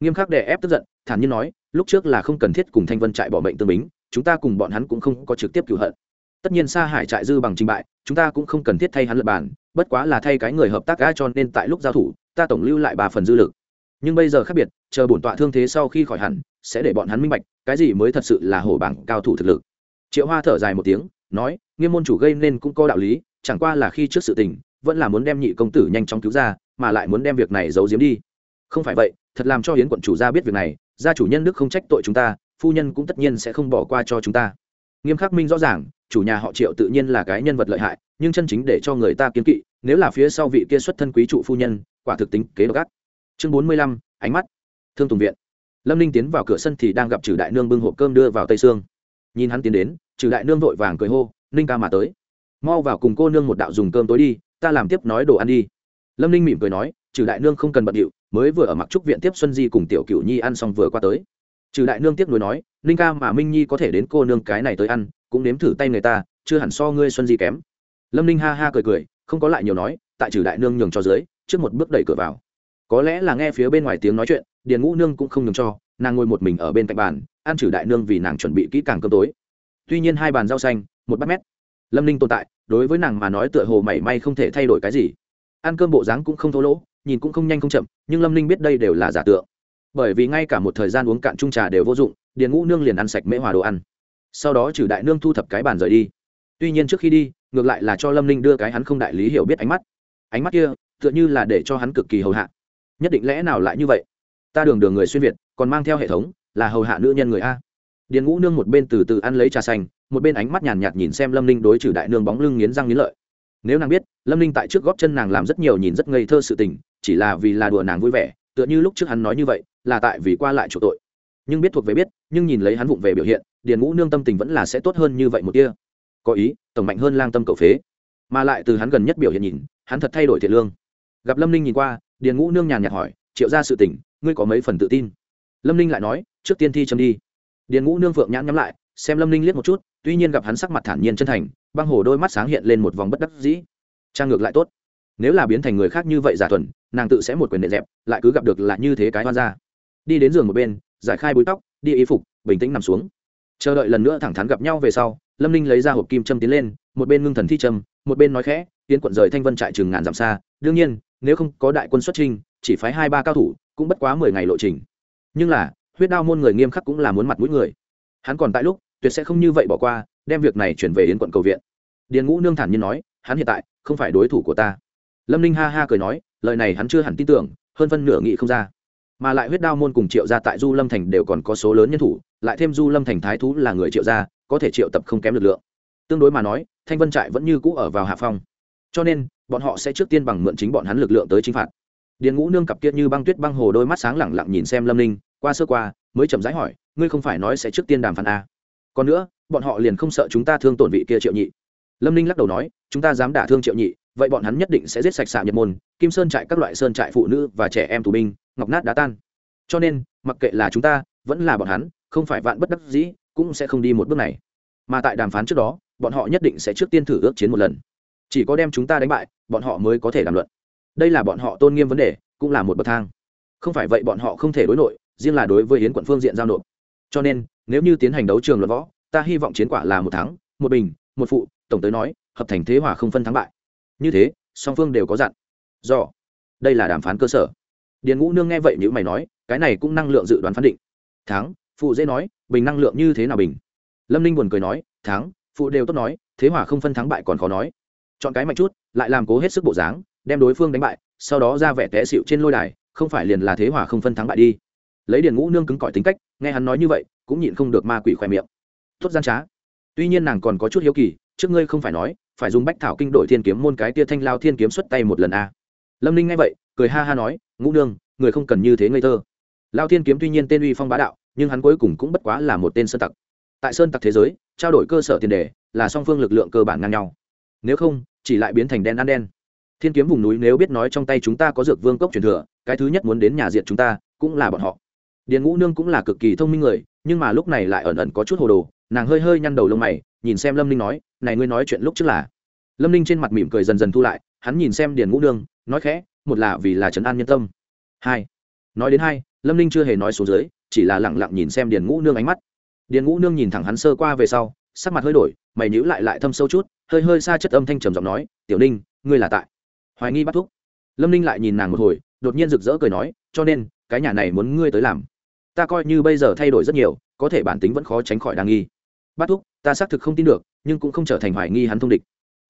Nghiêm khắc đè ép tức giận, thản nhiên nói, lúc trước là không cần thiết cùng thanh vân trại bỏ mệnh tương bính, chúng ta cùng bọn hắn cũng không có trực tiếp cựu hận tất nhiên sa hải trại dư bằng trình bại, chúng ta cũng không cần thiết thay hắn lập bản. bất quá là thay cái người hợp tác gã cho nên tại lúc giao thủ, ta tổng lưu lại ba phần dư lực. Nhưng bây giờ khác biệt, chờ bổn tọa thương thế sau khi khỏi hẳn, sẽ để bọn hắn minh bạch, cái gì mới thật sự là hổ bảng cao thủ thực lực. Triệu hoa thở dài một tiếng, nói, nghiêm môn chủ gây nên cũng có đạo lý, chẳng qua là khi trước sự tình, vẫn là muốn đem nhị công tử nhanh chóng cứu ra, mà lại muốn đem việc này giấu giếm đi. Không phải vậy, thật làm cho hiến quận chủ gia biết việc này, gia chủ nhân đức không trách tội chúng ta, phu nhân cũng tất nhiên sẽ không bỏ qua cho chúng ta. Nghiêm khắc minh rõ ràng chủ nhà họ triệu tự nhiên là cái nhân vật lợi hại, nhưng chân chính để cho người ta kiến kỵ, nếu là phía sau vị kia xuất thân quý trụ phu nhân, quả thực tính kế độc ác. Chương bốn mươi lăm, ánh mắt. Thương tùng viện. Lâm ninh tiến vào cửa sân thì đang gặp trừ đại nương bưng hộp cơm đưa vào tây sương. Nhìn hắn tiến đến, trừ đại nương vội vàng cười hô, ninh ca mà tới. Mau vào cùng cô nương một đạo dùng cơm tối đi, ta làm tiếp nói đồ ăn đi. Lâm ninh mỉm cười nói, trừ đại nương không cần bận điệu, mới vừa ở mặc trúc viện tiếp xuân di cùng tiểu cựu nhi ăn xong vừa qua tới. Trừ đại nương tiếp nối nói, ninh ca mà minh nhi có thể đến cô nương cái này tới ăn cũng nếm thử tay người ta, chưa hẳn so ngươi xuân di kém. Lâm ninh ha ha cười cười, không có lại nhiều nói, tại trừ đại nương nhường cho dưới, trước một bước đẩy cửa vào. Có lẽ là nghe phía bên ngoài tiếng nói chuyện, điền ngũ nương cũng không nhường cho, nàng ngồi một mình ở bên cạnh bàn, ăn trừ đại nương vì nàng chuẩn bị kỹ càng cơm tối. Tuy nhiên hai bàn rau xanh, một bát mét. Lâm ninh tồn tại, đối với nàng mà nói tựa hồ mảy may không thể thay đổi cái gì. Ăn cơm bộ dáng cũng không thô lỗ, nhìn cũng không nhanh không chậm, nhưng lâm ninh biết đây đều là giả tượng. Bởi vì ngay cả một thời gian uống cạn chung trà đều vô dụng, điền ngũ nương liền ăn sạch mễ hòa đồ ăn sau đó trừ đại nương thu thập cái bàn rời đi. Tuy nhiên trước khi đi ngược lại là cho lâm ninh đưa cái hắn không đại lý hiểu biết ánh mắt. Ánh mắt kia tựa như là để cho hắn cực kỳ hầu hạ. Nhất định lẽ nào lại như vậy? Ta đường đường người xuyên việt còn mang theo hệ thống là hầu hạ nữ nhân người a. Điền ngũ nương một bên từ từ ăn lấy trà xanh một bên ánh mắt nhàn nhạt, nhìn xem lâm ninh đối trừ đại nương bóng lưng nghiến răng nghiến lợi. Nếu nàng biết lâm ninh tại trước góp chân nàng làm rất nhiều nhìn rất ngây thơ sự tình chỉ là vì là đùa nàng vui vẻ tựa như lúc trước hắn nói như vậy là tại vì qua lại chủ tội. Nhưng biết thuộc về biết nhưng nhìn lấy hắn vụng về biểu hiện điền ngũ nương tâm tình vẫn là sẽ tốt hơn như vậy một kia. Có ý, tổng mạnh hơn lang tâm cậu phế. Mà lại từ hắn gần nhất biểu hiện nhìn, hắn thật thay đổi thiện lương. Gặp lâm ninh nhìn qua, điền ngũ nương nhàn nhạt hỏi, triệu ra sự tỉnh ngươi có mấy phần tự tin? Lâm ninh lại nói, trước tiên thi châm đi. Điền ngũ nương phượng nhãn nhắm lại, xem lâm ninh liếc một chút, tuy nhiên gặp hắn sắc mặt thản nhiên chân thành, băng hồ đôi mắt sáng hiện lên một vòng bất đắc dĩ. Trang ngược lại tốt. Nếu là biến thành người khác như vậy giả thuần, nàng tự sẽ một quyền đệ dẹp, lại cứ gặp được là như thế cái hoan ra đi đến giường một bên, giải khai búi tóc, đi y phục, bình tĩnh nằm xuống chờ đợi lần nữa thẳng thắn gặp nhau về sau, lâm ninh lấy ra hộp kim châm tiến lên, một bên ngưng thần thi châm, một bên nói khẽ tiến quận rời thanh vân trại chừng ngàn dặm xa, đương nhiên, nếu không có đại quân xuất trinh chỉ phái hai ba cao thủ, cũng bất quá mười ngày lộ trình. Nhưng là, huyết đao môn người nghiêm khắc cũng là muốn mặt mũi người. Hắn còn tại lúc, tuyệt sẽ không như vậy bỏ qua, đem việc này chuyển về yến quận cầu viện. Điền ngũ nương thản nhiên nói, hắn hiện tại không phải đối thủ của ta. Lâm ninh ha ha cười nói, lời này hắn chưa hẳn tin tưởng, hơn phân nửa nghị không ra. Mà lại huyết đao môn cùng triệu gia tại du lâm thành đều còn có số lớn nhân thủ lại thêm du lâm thành thái thú là người triệu gia, có thể triệu tập không kém lực lượng. Tương đối mà nói, thanh vân trại vẫn như cũ ở vào hạ phong. Cho nên, bọn họ sẽ trước tiên bằng mượn chính bọn hắn lực lượng tới chính phạt. Điền ngũ nương cặp kia như băng tuyết băng hồ đôi mắt sáng lẳng lặng nhìn xem lâm ninh, qua sơ qua, mới chậm rãi hỏi, ngươi không phải nói sẽ trước tiên đàm phán a còn nữa, bọn họ liền không sợ chúng ta thương tổn vị kia triệu nhị. Lâm ninh lắc đầu nói, chúng ta dám đả thương triệu nhị, vậy bọn hắn nhất định sẽ giết sạch xạ nhập môn, kim sơn trại các loại sơn trại phụ nữ và trẻ em tù binh, ngọc nát đá tan. Cho nên, mặc kệ là chúng ta, vẫn là bọn hắn không phải vạn bất đắc dĩ, cũng sẽ không đi một bước này. Mà tại đàm phán trước đó, bọn họ nhất định sẽ trước tiên thử ước chiến một lần. Chỉ có đem chúng ta đánh bại, bọn họ mới có thể đàm luận. Đây là bọn họ tôn nghiêm vấn đề, cũng là một bậc thang. Không phải vậy bọn họ không thể đối nội, riêng là đối với hiến quận phương diện giao nộp. Cho nên, nếu như tiến hành đấu trường luật võ, ta hy vọng chiến quả là một thắng, một bình, một phụ, tổng tới nói, hợp thành thế hòa không phân thắng bại. Như thế, song phương đều có dặn. Do, đây là đàm phán cơ sở. Điền ngũ nương nghe vậy như mày nói, cái này cũng năng lượng dự đoán phán định. Thắng phụ dễ nói, bình năng lượng như thế nào bình? Lâm ninh buồn cười nói thắng phụ đều tốt nói, thế hòa không phân thắng bại còn khó nói. Chọn cái mạnh chút, lại làm cố hết sức bộ dáng, đem đối phương đánh bại, sau đó ra vẻ té xịu trên lôi đài, không phải liền là thế hòa không phân thắng bại đi. Lấy điền ngũ nương cứng cỏi tính cách, nghe hắn nói như vậy, cũng nhịn không được ma quỷ khỏe miệng. Tốt gian trá. Tuy nhiên nàng còn có chút hiếu kỳ, trước ngươi không phải nói, phải dùng bách thảo kinh đổi thiên kiếm môn cái tia thanh lao thiên kiếm xuất tay một lần a à. lâm ninh nghe vậy, cười ha ha nói, ngũ nương, người không cần như thế ngây thơ. Lao thiên kiếm tuy nhiên tên uy phong bá đạo nhưng hắn cuối cùng cũng bất quá là một tên sơn tặc. Tại sơn tặc thế giới, trao đổi cơ sở tiền đề là song phương lực lượng cơ bản ngang nhau. Nếu không, chỉ lại biến thành đen ăn đen. Thiên kiếm vùng núi nếu biết nói trong tay chúng ta có dược vương cốc truyền thừa, cái thứ nhất muốn đến nhà diệt chúng ta cũng là bọn họ. Điền ngũ nương cũng là cực kỳ thông minh người, nhưng mà lúc này lại ẩn ẩn có chút hồ đồ, nàng hơi hơi nhăn đầu lông mày, nhìn xem lâm ninh nói, này ngươi nói chuyện lúc trước là? Lâm ninh trên mặt mỉm cười dần dần thu lại, hắn nhìn xem điền ngũ nương, nói khẽ, một là vì là trấn an nhân tâm. Hai, nói đến hai, lâm ninh chưa hề nói xuống dưới chỉ là lẳng lặng nhìn xem điền ngũ nương ánh mắt. Điền ngũ nương nhìn thẳng hắn sơ qua về sau, sắc mặt hơi đổi, mày nhữ lại lại thâm sâu chút, hơi hơi xa chất âm thanh trầm giọng nói, tiểu ninh, ngươi là tại? Hoài nghi bắt thuốc lâm ninh lại nhìn nàng một hồi, đột nhiên rực rỡ cười nói, cho nên, cái nhà này muốn ngươi tới làm. Ta coi như bây giờ thay đổi rất nhiều, có thể bản tính vẫn khó tránh khỏi đa nghi. Bắt thúc, ta xác thực không tin được, nhưng cũng không trở thành hoài nghi hắn thông địch.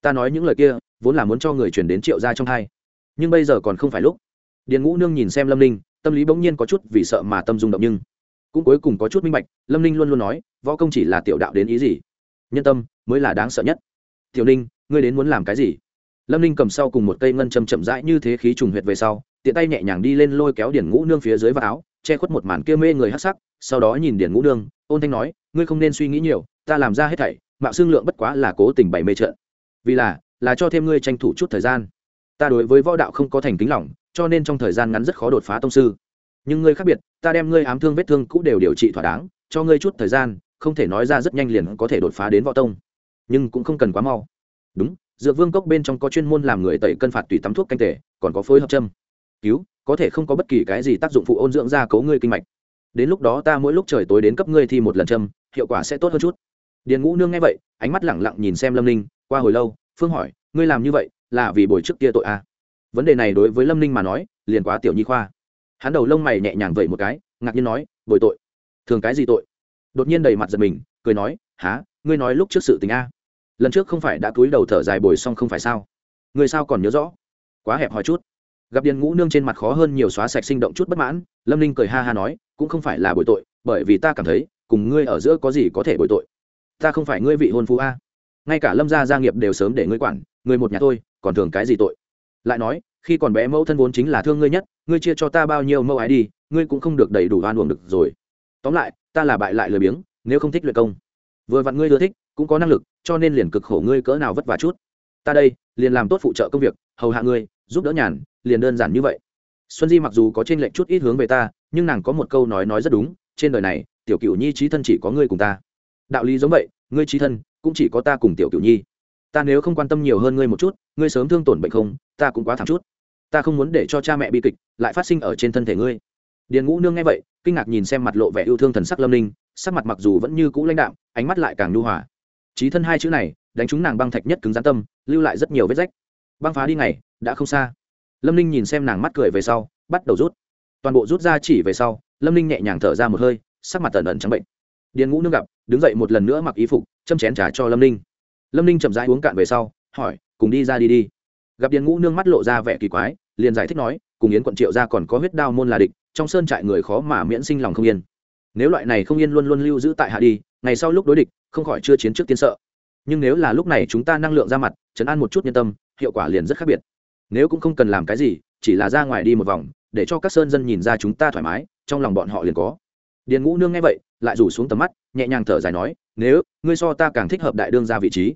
Ta nói những lời kia, vốn là muốn cho người chuyển đến triệu gia trong hai nhưng bây giờ còn không phải lúc. Điền ngũ nương nhìn xem lâm ninh, tâm lý bỗng nhiên có chút vì sợ mà tâm rung động nhưng cũng cuối cùng có chút minh bạch, lâm ninh luôn luôn nói, võ công chỉ là tiểu đạo đến ý gì? Nhân tâm, mới là đáng sợ nhất. Tiểu ninh, ngươi đến muốn làm cái gì? Lâm ninh cầm sau cùng một cây ngân châm chậm rãi như thế khí trùng huyệt về sau, tiện tay nhẹ nhàng đi lên lôi kéo điển ngũ nương phía dưới vào áo, che khuất một màn kia mê người hắc sắc, sau đó nhìn điển ngũ nương, ôn thanh nói, ngươi không nên suy nghĩ nhiều, ta làm ra hết thảy, mạo xương lượng bất quá là cố tình bày mê trợ vì là là cho thêm ngươi tranh thủ chút thời gian. Ta đối với võ đạo không có thành kính lỏng cho nên trong thời gian ngắn rất khó đột phá tông sư nhưng ngươi khác biệt, ta đem ngươi ám thương vết thương cũ đều điều trị thỏa đáng, cho ngươi chút thời gian, không thể nói ra rất nhanh liền có thể đột phá đến võ tông. Nhưng cũng không cần quá mau. Đúng, dược vương cốc bên trong có chuyên môn làm người tẩy cân phạt tùy tắm thuốc canh tể còn có phối hợp châm. Cứu, có thể không có bất kỳ cái gì tác dụng phụ ôn dưỡng ra cấu ngươi kinh mạch. Đến lúc đó ta mỗi lúc trời tối đến cấp ngươi thi một lần châm, hiệu quả sẽ tốt hơn chút. Điền ngũ nương nghe vậy, ánh mắt lẳng lặng nhìn xem lâm ninh, qua hồi lâu, phương hỏi, ngươi làm như vậy là vì bồi trước kia tội à? vấn đề này đối với lâm ninh mà nói, liền quá tiểu nhi khoa hắn đầu lông mày nhẹ nhàng vẩy một cái, ngạc nhiên nói, bồi tội. Thường cái gì tội? Đột nhiên đầy mặt giật mình, cười nói há ngươi nói lúc trước sự tình a? Lần trước không phải đã cúi đầu thở dài bồi xong không phải sao? Ngươi sao còn nhớ rõ? Quá hẹp hòi chút. Gặp điền ngũ nương trên mặt khó hơn nhiều xóa sạch sinh động chút bất mãn, lâm ninh cười ha ha nói, cũng không phải là bồi tội, bởi vì ta cảm thấy, cùng ngươi ở giữa có gì có thể bồi tội. Ta không phải ngươi vị hôn phu a. Ngay cả lâm gia gia nghiệp đều sớm để ngươi quản người một nhà thôi, còn thường cái gì tội? Lại nói khi còn bé mẫu thân vốn chính là thương ngươi nhất, ngươi chia cho ta bao nhiêu mẫu ái đi, ngươi cũng không được đầy đủ oan uổng được rồi. Tóm lại, ta là bại lại lười biếng, nếu không thích luyện công. Vừa vặn ngươi ưa thích, cũng có năng lực, cho nên liền cực khổ ngươi cỡ nào vất vả chút. Ta đây, liền làm tốt phụ trợ công việc, hầu hạ ngươi, giúp đỡ nhàn, liền đơn giản như vậy. Xuân di mặc dù có trên lệnh chút ít hướng về ta, nhưng nàng có một câu nói nói rất đúng, trên đời này, tiểu cựu nhi trí thân chỉ có ngươi cùng ta. Đạo lý giống vậy, ngươi trí thân, cũng chỉ có ta cùng tiểu cựu nhi. Ta nếu không quan tâm nhiều hơn ngươi một chút, ngươi sớm thương tổn bệnh không, ta cũng quá thẳng chút ta không muốn để cho cha mẹ bi kịch lại phát sinh ở trên thân thể ngươi. Điền ngũ nương nghe vậy, kinh ngạc nhìn xem mặt lộ vẻ yêu thương thần sắc lâm ninh, sắc mặt mặc dù vẫn như cũ lãnh đạm, ánh mắt lại càng nhu hòa. Trí thân hai chữ này, đánh trúng nàng băng thạch nhất cứng gián tâm, lưu lại rất nhiều vết rách. Băng phá đi ngày, đã không xa. Lâm ninh nhìn xem nàng mắt cười về sau, bắt đầu rút. Toàn bộ rút ra chỉ về sau, lâm ninh nhẹ nhàng thở ra một hơi, sắc mặt tần ẩn trắng bệnh. Điền ngũ nương gặp, đứng dậy một lần nữa mặc ý phục, châm chén trả cho lâm ninh. Lâm ninh chậm rãi uống cạn về sau, hỏi, cùng đi ra đi đi gặp điền ngũ nương mắt lộ ra vẻ kỳ quái, liền giải thích nói, cùng yến quận triệu ra còn có huyết đao môn là địch, trong sơn trại người khó mà miễn sinh lòng không yên. Nếu loại này không yên luôn luôn lưu giữ tại hạ đi, ngày sau lúc đối địch, không khỏi chưa chiến trước tiên sợ. Nhưng nếu là lúc này chúng ta năng lượng ra mặt chấn an một chút nhân tâm, hiệu quả liền rất khác biệt. Nếu cũng không cần làm cái gì, chỉ là ra ngoài đi một vòng, để cho các sơn dân nhìn ra chúng ta thoải mái, trong lòng bọn họ liền có. Điền ngũ nương nghe vậy, lại rủ xuống tầm mắt, nhẹ nhàng thở dài nói, nếu ngươi so ta càng thích hợp đại đương ra vị trí.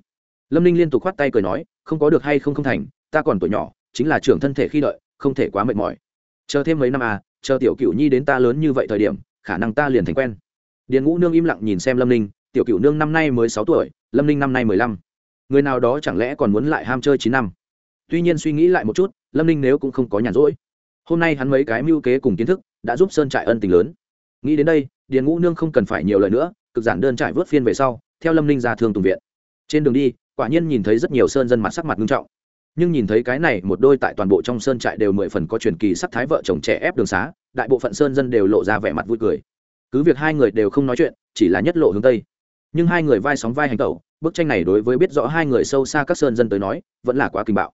Lâm ninh liên tục khoát tay cười nói, không có được hay không không thành ta còn tuổi nhỏ, chính là trưởng thân thể khi đợi, không thể quá mệt mỏi. Chờ thêm mấy năm à chờ tiểu cựu nhi đến ta lớn như vậy thời điểm, khả năng ta liền thành quen. Điền ngũ nương im lặng nhìn xem lâm ninh, tiểu cựu nương năm nay mới sáu tuổi, lâm ninh năm nay mười lăm. Người nào đó chẳng lẽ còn muốn lại ham chơi chín năm? Tuy nhiên suy nghĩ lại một chút, lâm ninh nếu cũng không có nhàn rỗi. Hôm nay hắn mấy cái mưu kế cùng kiến thức, đã giúp sơn trại ân tình lớn. Nghĩ đến đây, điền ngũ nương không cần phải nhiều lời nữa, cực giản đơn trải vớt phiên về sau, theo lâm ninh ra thương tùng viện. Trên đường đi, quả nhiên nhìn thấy rất nhiều sơn dân mặt sắc mặt nghiêm trọng nhưng nhìn thấy cái này, một đôi tại toàn bộ trong sơn trại đều mười phần có truyền kỳ sắc thái vợ chồng trẻ ép đường xá, đại bộ phận sơn dân đều lộ ra vẻ mặt vui cười. Cứ việc hai người đều không nói chuyện, chỉ là nhất lộ hướng tây. Nhưng hai người vai sóng vai hành tẩu, bức tranh này đối với biết rõ hai người sâu xa các sơn dân tới nói, vẫn là quá kinh bạo.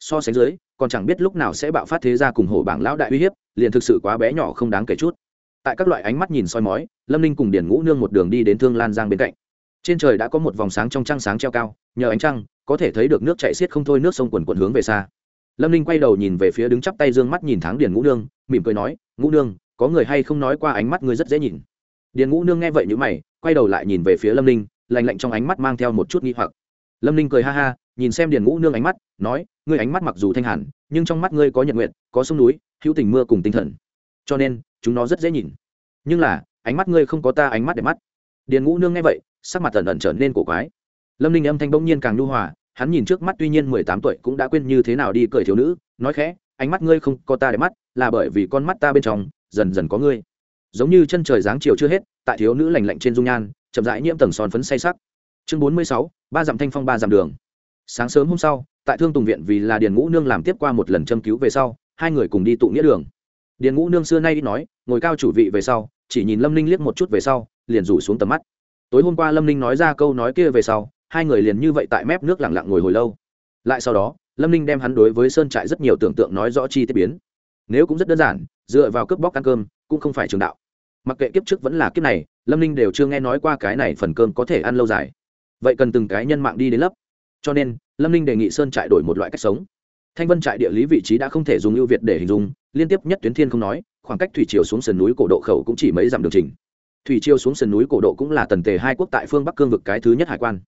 So sánh dưới, còn chẳng biết lúc nào sẽ bạo phát thế ra cùng hổ bảng lão đại uy hiếp, liền thực sự quá bé nhỏ không đáng kể chút. Tại các loại ánh mắt nhìn soi mói, lâm ninh cùng điển ngũ nương một đường đi đến thương lan giang bên cạnh trên trời đã có một vòng sáng trong trăng sáng treo cao, nhờ ánh trăng, có thể thấy được nước chạy xiết không thôi nước sông quần quần hướng về xa. Lâm ninh quay đầu nhìn về phía đứng chắp tay d ư ơ n g mắt nhìn tháng điền ngũ nương, mỉm cười nói, ngũ nương, có người hay không nói qua ánh mắt ngươi rất dễ nhìn? Điền ngũ nương nghe vậy n mày, quay đầu lại nhìn về phía lâm ninh lành lạnh trong ánh mắt mang theo một chút nghi hoặc. Lâm ninh cười ha ha, nhìn xem điền ngũ nương ánh mắt, nói, ngươi ánh mắt mặc dù thanh hẳn, nhưng trong mắt ngươi có nhật nguyện có sông núi, hữu tình mưa cùng tinh thần. Cho nên, chúng nó rất dễ nhìn. Nhưng là, ánh mắt ngươi không có ta ánh mắt để mắt. Điền ngũ nương nghe vậy sắc mặt ẩn ẩn trở nên cổ quái. Lâm ninh âm thanh bỗng nhiên càng nhu hòa, hắn nhìn trước mắt tuy nhiên mười tám tuổi cũng đã quên như thế nào đi cười thiếu nữ, nói khẽ, ánh mắt ngươi không có ta để mắt, là bởi vì con mắt ta bên trong, dần dần có ngươi. Giống như chân trời dáng chiều chưa hết, tại thiếu nữ lành lạnh trên dung nhan, chậm rãi nhiễm tầng son phấn say sắc. Chương bốn mươi sáu, ba dặm thanh phong ba dặm đường. Sáng sớm hôm sau, tại thương tùng viện vì là điền ngũ nương làm tiếp qua một lần châm cứu về sau, hai người cùng đi tụ nghĩa đường. Điền ngũ nương xưa nay đi nói, ngồi cao chủ vị về sau, chỉ nhìn lâm ninh liếc một chút về sau, liền rủ xuống tầm mắt tối hôm qua lâm ninh nói ra câu nói kia về sau, hai người liền như vậy tại mép nước lặng lặng ngồi hồi lâu. Lại sau đó, lâm ninh đem hắn đối với sơn trại rất nhiều tưởng tượng nói rõ chi tiết biến. Nếu cũng rất đơn giản, dựa vào cướp bóc ăn cơm, cũng không phải trường đạo. Mặc kệ kiếp trước vẫn là kiếp này, lâm ninh đều chưa nghe nói qua cái này phần cơm có thể ăn lâu dài. Vậy cần từng cái nhân mạng đi đến lấp cho nên, lâm ninh đề nghị sơn trại đổi một loại cách sống. Thanh vân trại địa lý vị trí đã không thể dùng ưu việt để hình dung, liên tiếp nhất tuyến thiên không nói, khoảng cách thủy chiều xuống sườn núi cổ độ khẩu cũng chỉ mấy dặm đường trình thủy triều xuống sườn núi cổ độ cũng là tần tề hai quốc tại phương bắc cương vực cái thứ nhất hải quan.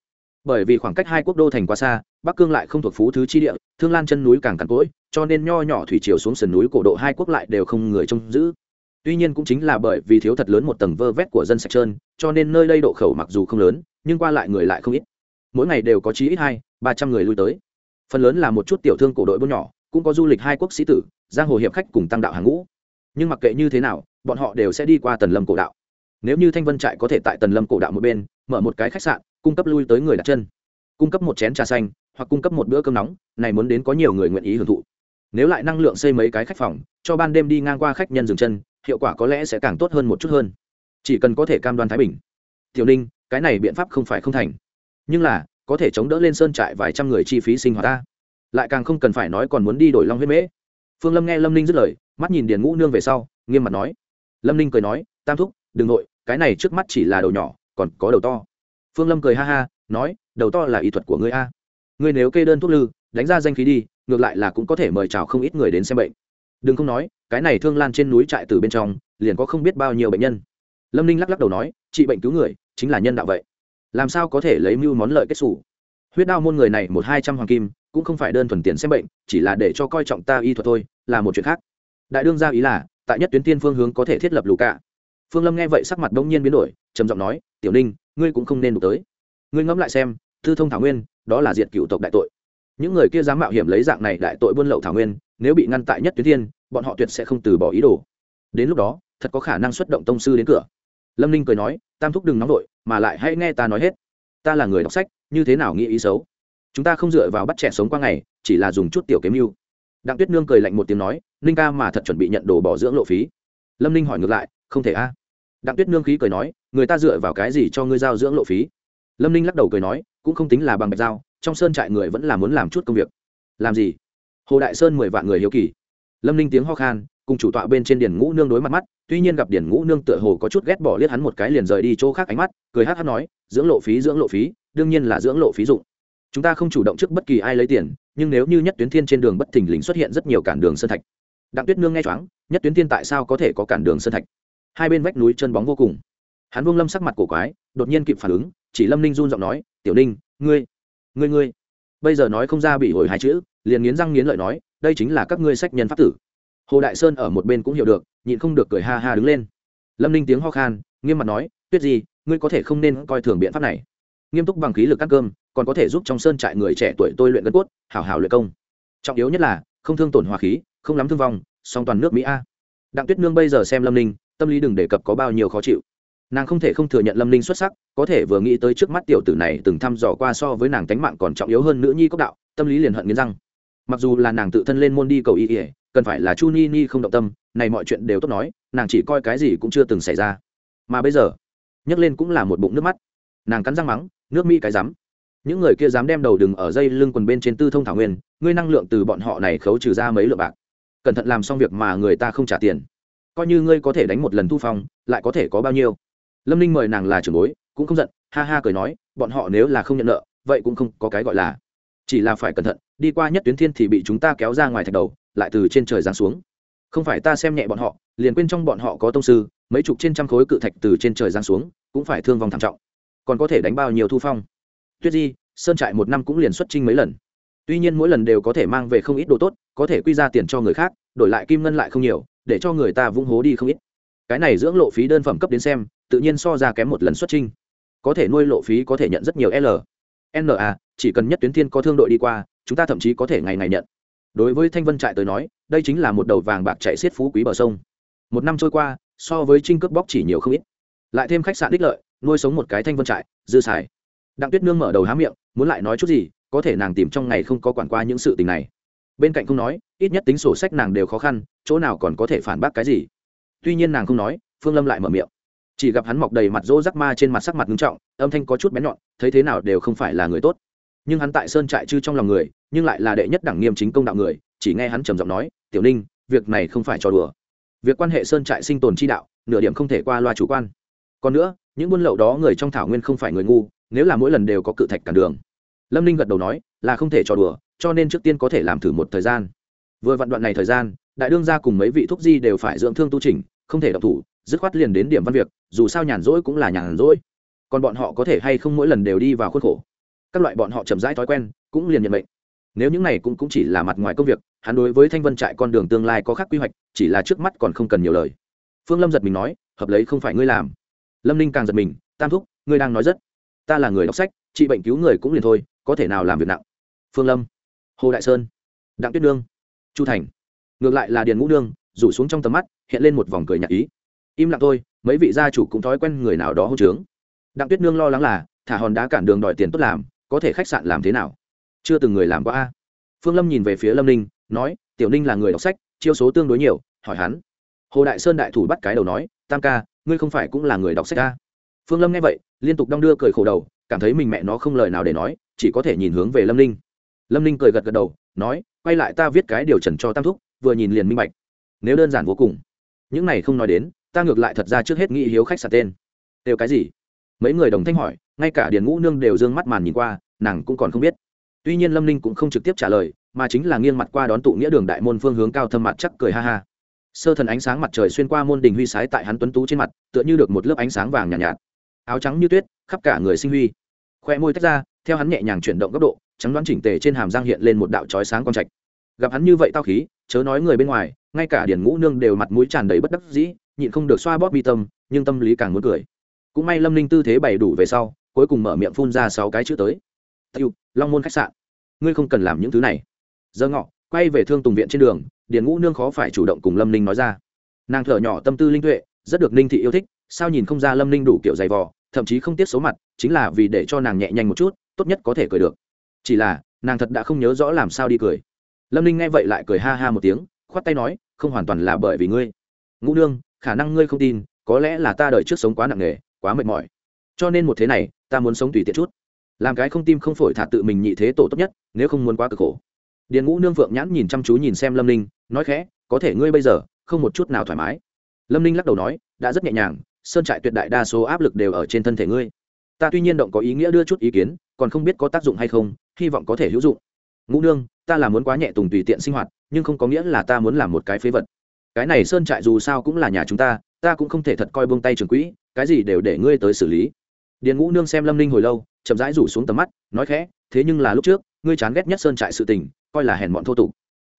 Bởi vì khoảng cách hai quốc đô thành quá xa, bắc cương lại không thuộc phú thứ chi địa, thương lan chân núi càng cằn cỗi, cho nên nho nhỏ thủy triều xuống sườn núi cổ độ hai quốc lại đều không người trông giữ. Tuy nhiên cũng chính là bởi vì thiếu thật lớn một tầng vơ vét của dân sạch trơn, cho nên nơi đây độ khẩu mặc dù không lớn, nhưng qua lại người lại không ít. Mỗi ngày đều có chí ít hai, ba trăm người lui tới. Phần lớn là một chút tiểu thương cổ đội buôn nhỏ, cũng có du lịch hai quốc sĩ tử, giang hồ hiệp khách cùng tăng đạo hàng ngũ. Nhưng mặc kệ như thế nào, bọn họ đều sẽ đi qua tần lâm cổ đạo nếu như thanh vân trại có thể tại tần lâm cổ đạo một bên, mở một cái khách sạn, cung cấp lui tới người đặt chân. Cung cấp một chén trà xanh, hoặc cung cấp một bữa cơm nóng, này muốn đến có nhiều người nguyện ý hưởng thụ. Nếu lại năng lượng xây mấy cái khách phòng, cho ban đêm đi ngang qua khách nhân dừng chân, hiệu quả có lẽ sẽ càng tốt hơn một chút hơn. Chỉ cần có thể cam đoan thái bình. Tiểu ninh, cái này biện pháp không phải không thành. Nhưng là, có thể chống đỡ lên sơn trại vài trăm người chi phí sinh hoạt ta. Lại càng không cần phải nói còn muốn đi đổi long huyết mễ. Phương lâm nghe lâm ninh dứt lời, mắt nhìn điền ngũ nương về sau, nghiêm mặt nói. Lâm ninh cười nói, tam thúc, đừng nội cái này trước mắt chỉ là đầu nhỏ, còn có đầu to. Phương lâm cười ha ha, nói, đầu to là y thuật của ngươi a. Ngươi nếu kê đơn thuốc lư, đánh ra danh khí đi, ngược lại là cũng có thể mời chào không ít người đến xem bệnh. Đừng không nói, cái này thương lan trên núi trại từ bên trong, liền có không biết bao nhiêu bệnh nhân. Lâm ninh lắc lắc đầu nói, trị bệnh cứu người, chính là nhân đạo vậy. Làm sao có thể lấy mưu món lợi kết xù? Huyết đao môn người này một hai trăm hoàng kim, cũng không phải đơn thuần tiền xem bệnh, chỉ là để cho coi trọng ta y thuật thôi, là một chuyện khác. Đại đương gia ý là, tại nhất tuyến tiên phương hướng có thể thiết lập lù cạ phương lâm nghe vậy sắc mặt đông nhiên biến đổi, trầm giọng nói, tiểu ninh, ngươi cũng không nên đụng tới. Ngươi ngẫm lại xem thư thông thảo nguyên, đó là diệt cựu tộc đại tội. Những người kia dám mạo hiểm lấy dạng này đại tội buôn lậu thảo nguyên, nếu bị ngăn tại nhất tuyến thiên, bọn họ tuyệt sẽ không từ bỏ ý đồ. Đến lúc đó, thật có khả năng xuất động tông sư đến cửa. Lâm ninh cười nói, tam thúc đừng nóng vội, mà lại hãy nghe ta nói hết. Ta là người đọc sách, như thế nào nghĩ ý xấu? Chúng ta không dựa vào bắt trẻ sống qua ngày, chỉ là dùng chút tiểu kiếm mưu. Đặng tuyết nương cười lạnh một tiếng nói, ninh ca mà thật chuẩn bị nhận đồ bỏ dưỡng lộ phí. Lâm ninh hỏi ngược lại, không thể a đặng tuyết nương khí cười nói, người ta dựa vào cái gì cho ngươi giao dưỡng lộ phí? Lâm ninh lắc đầu cười nói, cũng không tính là bằng bạch giao, trong sơn trại người vẫn là muốn làm chút công việc. Làm gì? Hồ đại sơn mười vạn người hiếu kỳ. Lâm ninh tiếng ho khan, cùng chủ tọa bên trên điền ngũ nương đối mặt mắt, tuy nhiên gặp điền ngũ nương tựa hồ có chút ghét bỏ liếc hắn một cái liền rời đi chỗ khác ánh mắt, cười hát hát nói, dưỡng lộ phí, dưỡng lộ phí, đương nhiên là dưỡng lộ phí dụng. Chúng ta không chủ động trước bất kỳ ai lấy tiền, nhưng nếu như nhất tuyến thiên trên đường bất thình lình xuất hiện rất nhiều cản đường sơn thạch. Đặng tuyết nương nghe choáng, nhất tuyến thiên tại sao có thể có cản đường sơn thạch? Hai bên vách núi chân bóng vô cùng. Hắn vương lâm sắc mặt cổ quái, đột nhiên kịp phản ứng, chỉ lâm ninh run giọng nói, tiểu ninh, ngươi ngươi ngươi. Bây giờ nói không ra bị hồi hai chữ, liền nghiến răng nghiến lợi nói, đây chính là các ngươi sách nhân pháp tử. Hồ đại sơn ở một bên cũng hiểu được, nhịn không được cười ha ha đứng lên. Lâm ninh tiếng ho khan, nghiêm mặt nói, tuyết gì ngươi có thể không nên coi thường biện pháp này. Nghiêm túc bằng khí lực ăn cơm, còn có thể giúp trong sơn trại người trẻ tuổi tôi luyện gân cốt, hảo hảo luyện công. Trọng yếu nhất là, không thương tổn hòa khí, không lắm thương vong, song toàn nước mỹ a. Đặng tuyết nương bây giờ xem lâm ninh tâm lý đừng đề cập có bao nhiêu khó chịu. Nàng không thể không thừa nhận lâm ninh xuất sắc, có thể vừa nghĩ tới trước mắt tiểu tử này từng thăm dò qua so với nàng tánh mạng còn trọng yếu hơn nữ nhi cốc đạo, tâm lý liền hận nghiến răng. Mặc dù là nàng tự thân lên môn đi cầu y ỉa cần phải là chu ni ni không động tâm, này mọi chuyện đều tốt nói, nàng chỉ coi cái gì cũng chưa từng xảy ra. Mà bây giờ, nhấc lên cũng là một bụng nước mắt. Nàng cắn răng mắng, nước mỹ cái rắm. Những người kia dám đem đầu đừng ở dây lưng quần bên trên tư thông thảo nguyên, ngươi năng lượng từ bọn họ này khấu trừ ra mấy lượng bạc. Cẩn thận làm xong việc mà người ta không trả tiền coi như ngươi có thể đánh một lần thu phong, lại có thể có bao nhiêu? Lâm ninh mời nàng là trưởng bối, cũng không giận, ha ha cười nói, bọn họ nếu là không nhận nợ, vậy cũng không có cái gọi là. Chỉ là phải cẩn thận, đi qua nhất tuyến thiên thì bị chúng ta kéo ra ngoài thạch đầu, lại từ trên trời giáng xuống. Không phải ta xem nhẹ bọn họ, liền quên trong bọn họ có tông sư, mấy chục trên trăm khối cự thạch từ trên trời giáng xuống, cũng phải thương vong thảm trọng. Còn có thể đánh bao nhiêu thu phong? Tuyết di, sơn trại một năm cũng liền xuất trinh mấy lần. Tuy nhiên mỗi lần đều có thể mang về không ít đồ tốt, có thể quy ra tiền cho người khác, đổi lại kim ngân lại không nhiều để cho người ta vung hố đi không ít. Cái này dưỡng lộ phí đơn phẩm cấp đến xem, tự nhiên so ra kém một lần xuất trinh có thể nuôi lộ phí có thể nhận rất nhiều l. Na chỉ cần nhất tuyến thiên có thương đội đi qua, chúng ta thậm chí có thể ngày ngày nhận. Đối với thanh vân trại tới nói, đây chính là một đầu vàng bạc chạy xiết phú quý bờ sông. Một năm trôi qua, so với trinh cướp bóc chỉ nhiều không ít. Lại thêm khách sạn đích lợi, nuôi sống một cái thanh vân trại, dư xài. Đặng tuyết nương mở đầu há miệng, muốn lại nói chút gì, có thể nàng tìm trong ngày không có quản qua những sự tình này. Bên cạnh không nói ít nhất tính sổ sách nàng đều khó khăn, chỗ nào còn có thể phản bác cái gì. Tuy nhiên nàng không nói, phương lâm lại mở miệng. Chỉ gặp hắn mọc đầy mặt rỗ rắc ma trên mặt sắc mặt nghiêm trọng, âm thanh có chút bén nhọn, thấy thế nào đều không phải là người tốt. Nhưng hắn tại sơn trại chư trong lòng người, nhưng lại là đệ nhất đẳng nghiêm chính công đạo người, chỉ nghe hắn trầm giọng nói, tiểu ninh, việc này không phải cho đùa. Việc quan hệ sơn trại sinh tồn chi đạo, nửa điểm không thể qua loa chủ quan. Còn nữa, những buôn lậu đó người trong thảo nguyên không phải người ngu, nếu là mỗi lần đều có cự thạch cản đường. Lâm ninh gật đầu nói, là không thể cho đùa, cho nên trước tiên có thể làm thử một thời gian vừa vạn đoạn này thời gian đại đương gia cùng mấy vị thuốc di đều phải dưỡng thương tu trình không thể độc thủ dứt khoát liền đến điểm văn việc dù sao nhàn rỗi cũng là nhàn rỗi. Còn bọn họ có thể hay không mỗi lần đều đi vào khuôn khổ. Các loại bọn họ chậm rãi thói quen cũng liền nhận mệnh. Nếu những này cũng, cũng chỉ là mặt ngoài công việc hắn đối với thanh vân trại con đường tương lai có khác quy hoạch chỉ là trước mắt còn không cần nhiều lời. Phương lâm giật mình nói hợp lấy không phải ngươi làm. Lâm ninh càng giật mình tam thúc ngươi đang nói rất. Ta là người đọc sách trị bệnh cứu người cũng liền thôi có thể nào làm việc nặng? Phương lâm hồ đại sơn đặng tuyết nương chu thành. Ngược lại là điền ngũ nương, rủ xuống trong tầm mắt, hiện lên một vòng cười nhạc ý. Im lặng thôi, mấy vị gia chủ cũng thói quen người nào đó hỗ trướng. Đặng tuyết nương lo lắng là, thả hòn đá cản đường đòi tiền tốt làm, có thể khách sạn làm thế nào? Chưa từng người làm qua a. Phương lâm nhìn về phía lâm ninh, nói, tiểu ninh là người đọc sách, chiêu số tương đối nhiều, hỏi hắn. Hồ đại sơn đại thủ bắt cái đầu nói, tam ca, ngươi không phải cũng là người đọc sách a? Phương lâm nghe vậy, liên tục đong đưa cười khổ đầu, cảm thấy mình mẹ nó không lời nào để nói, chỉ có thể nhìn hướng về lâm ninh. Lâm ninh cười gật gật đầu nói quay lại ta viết cái điều trần cho tam thúc vừa nhìn liền minh bạch. Nếu đơn giản vô cùng. Những này không nói đến ta ngược lại thật ra trước hết nghĩ hiếu khách sạt tên. Đều cái gì? Mấy người đồng thanh hỏi ngay cả điền ngũ nương đều d ư ơ n g mắt màn nhìn qua nàng cũng còn không biết. Tuy nhiên lâm ninh cũng không trực tiếp trả lời mà chính là nghiêng mặt qua đón tụ nghĩa đường đại môn phương hướng cao thâm mặt chắc cười ha ha. Sơ thần ánh sáng mặt trời xuyên qua môn đình huy sái tại hắn tuấn tú trên mặt tựa như được một lớp ánh sáng vàng nhạt, nhạt. Áo trắng như tuyết khắp cả người sinh huy. Khoe môi tách ra theo hắn nhẹ nhàng chuyển động góc độ trắng đoán chỉnh tề trên hàm giang hiện lên một đạo trói sáng con trạch. Gặp hắn như vậy tao khí, chớ nói người bên ngoài, ngay cả điển ngũ nương đều mặt mũi tràn đầy bất đắc dĩ, nhịn không được xoa bóp mi tâm, nhưng tâm lý càng muốn cười. Cũng may lâm ninh tư thế bày đủ về sau, cuối cùng mở miệng phun ra sáu cái chữ tới. Tiêu, long môn khách sạn. Ngươi không cần làm những thứ này. Giờ ngọ, quay về thương tùng viện trên đường điền ngũ nương khó phải chủ động cùng lâm ninh nói ra. Nàng thở nhỏ tâm tư linh tuệ, rất được ninh thị yêu thích, sao nhìn không ra lâm ninh đủ kiểu dày vò, thậm chí không tiết số mặt, chính là vì để cho nàng nhẹ nhanh một chút, tốt nhất có thể cười được chỉ là, nàng thật đã không nhớ rõ làm sao đi cười. Lâm ninh nghe vậy lại cười ha ha một tiếng, khoát tay nói, không hoàn toàn là bởi vì ngươi. Ngũ nương, khả năng ngươi không tin, có lẽ là ta đợi trước sống quá nặng nề, quá mệt mỏi. Cho nên một thế này, ta muốn sống tùy tiện chút. Làm cái không tim không phổi thả tự mình nhị thế tổ tốt nhất, nếu không muốn quá cực khổ. Điền ngũ nương phượng nhãn nhìn chăm chú nhìn xem lâm ninh, nói khẽ, có thể ngươi bây giờ, không một chút nào thoải mái. Lâm ninh lắc đầu nói, đã rất nhẹ nhàng, sơn trại tuyệt đại đa số áp lực đều ở trên thân thể ngươi. Ta tuy nhiên động có ý nghĩa đưa chút ý kiến, còn không biết có tác dụng hay không hy vọng có thể hữu dụng. Ngũ nương, ta là muốn quá nhẹ tùng tùy tiện sinh hoạt, nhưng không có nghĩa là ta muốn làm một cái phế vật. Cái này sơn trại dù sao cũng là nhà chúng ta ta cũng không thể thật coi buông tay trường quỹ, cái gì đều để ngươi tới xử lý. Điền ngũ nương xem lâm ninh hồi lâu, chậm rãi rủ xuống tầm mắt, nói khẽ, thế nhưng là lúc trước, ngươi chán ghét nhất sơn trại sự tình, coi là hèn bọn thô tục.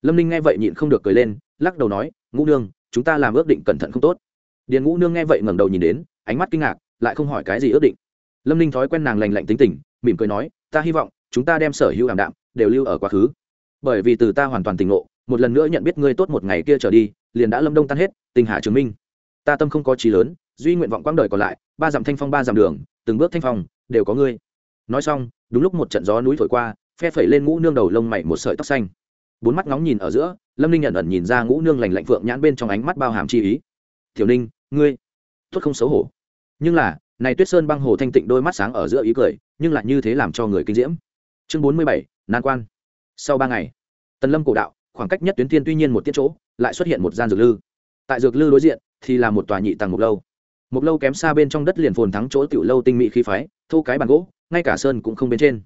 Lâm ninh nghe vậy nhịn không được cười lên, lắc đầu nói, ngũ nương, chúng ta làm ước định cẩn thận không tốt. Điền ngũ nương nghe vậy ngẩng đầu nhìn đến, ánh mắt kinh ngạc, lại không hỏi cái gì ước định. Lâm ninh thói quen nàng lành lạnh tính tình, mỉm cười nói, ta hy vọng chúng ta đem sở hữu ảm đạm đều lưu ở quá khứ. Bởi vì từ ta hoàn toàn tỉnh ngộ, một lần nữa nhận biết ngươi tốt một ngày kia trở đi, liền đã lâm đông tan hết, tình hạ chứng minh. Ta tâm không có trí lớn, duy nguyện vọng quãng đời còn lại, ba dặm thanh phong ba dặm đường, từng bước thanh phong, đều có ngươi. Nói xong, đúng lúc một trận gió núi thổi qua, phe phẩy lên ngũ nương đầu lông mày một sợi tóc xanh. Bốn mắt ngóng nhìn ở giữa, lâm ninh nhận ẩn nhìn ra ngũ nương lành lạnh phượng nhãn bên trong ánh mắt bao hàm chi ý. Thiểu ninh, ngươi, tốt không xấu hổ. Nhưng là, này tuyết sơn băng hồ thanh tịnh đôi mắt sáng ở giữa ý cười, nhưng lại như thế làm cho người kinh diễm chương bốn mươi bảy, nan quan. Sau ba ngày, tần lâm cổ đạo, khoảng cách nhất tuyến thiên tuy nhiên một tiết chỗ, lại xuất hiện một gian dược lư. Tại dược lư đối diện thì là một tòa nhị tầng mục lâu. Mục lâu kém xa bên trong đất liền phồn thắng chỗ tiểu lâu tinh mỹ khí phái thu cái bàn gỗ, ngay cả sơn cũng không bên trên.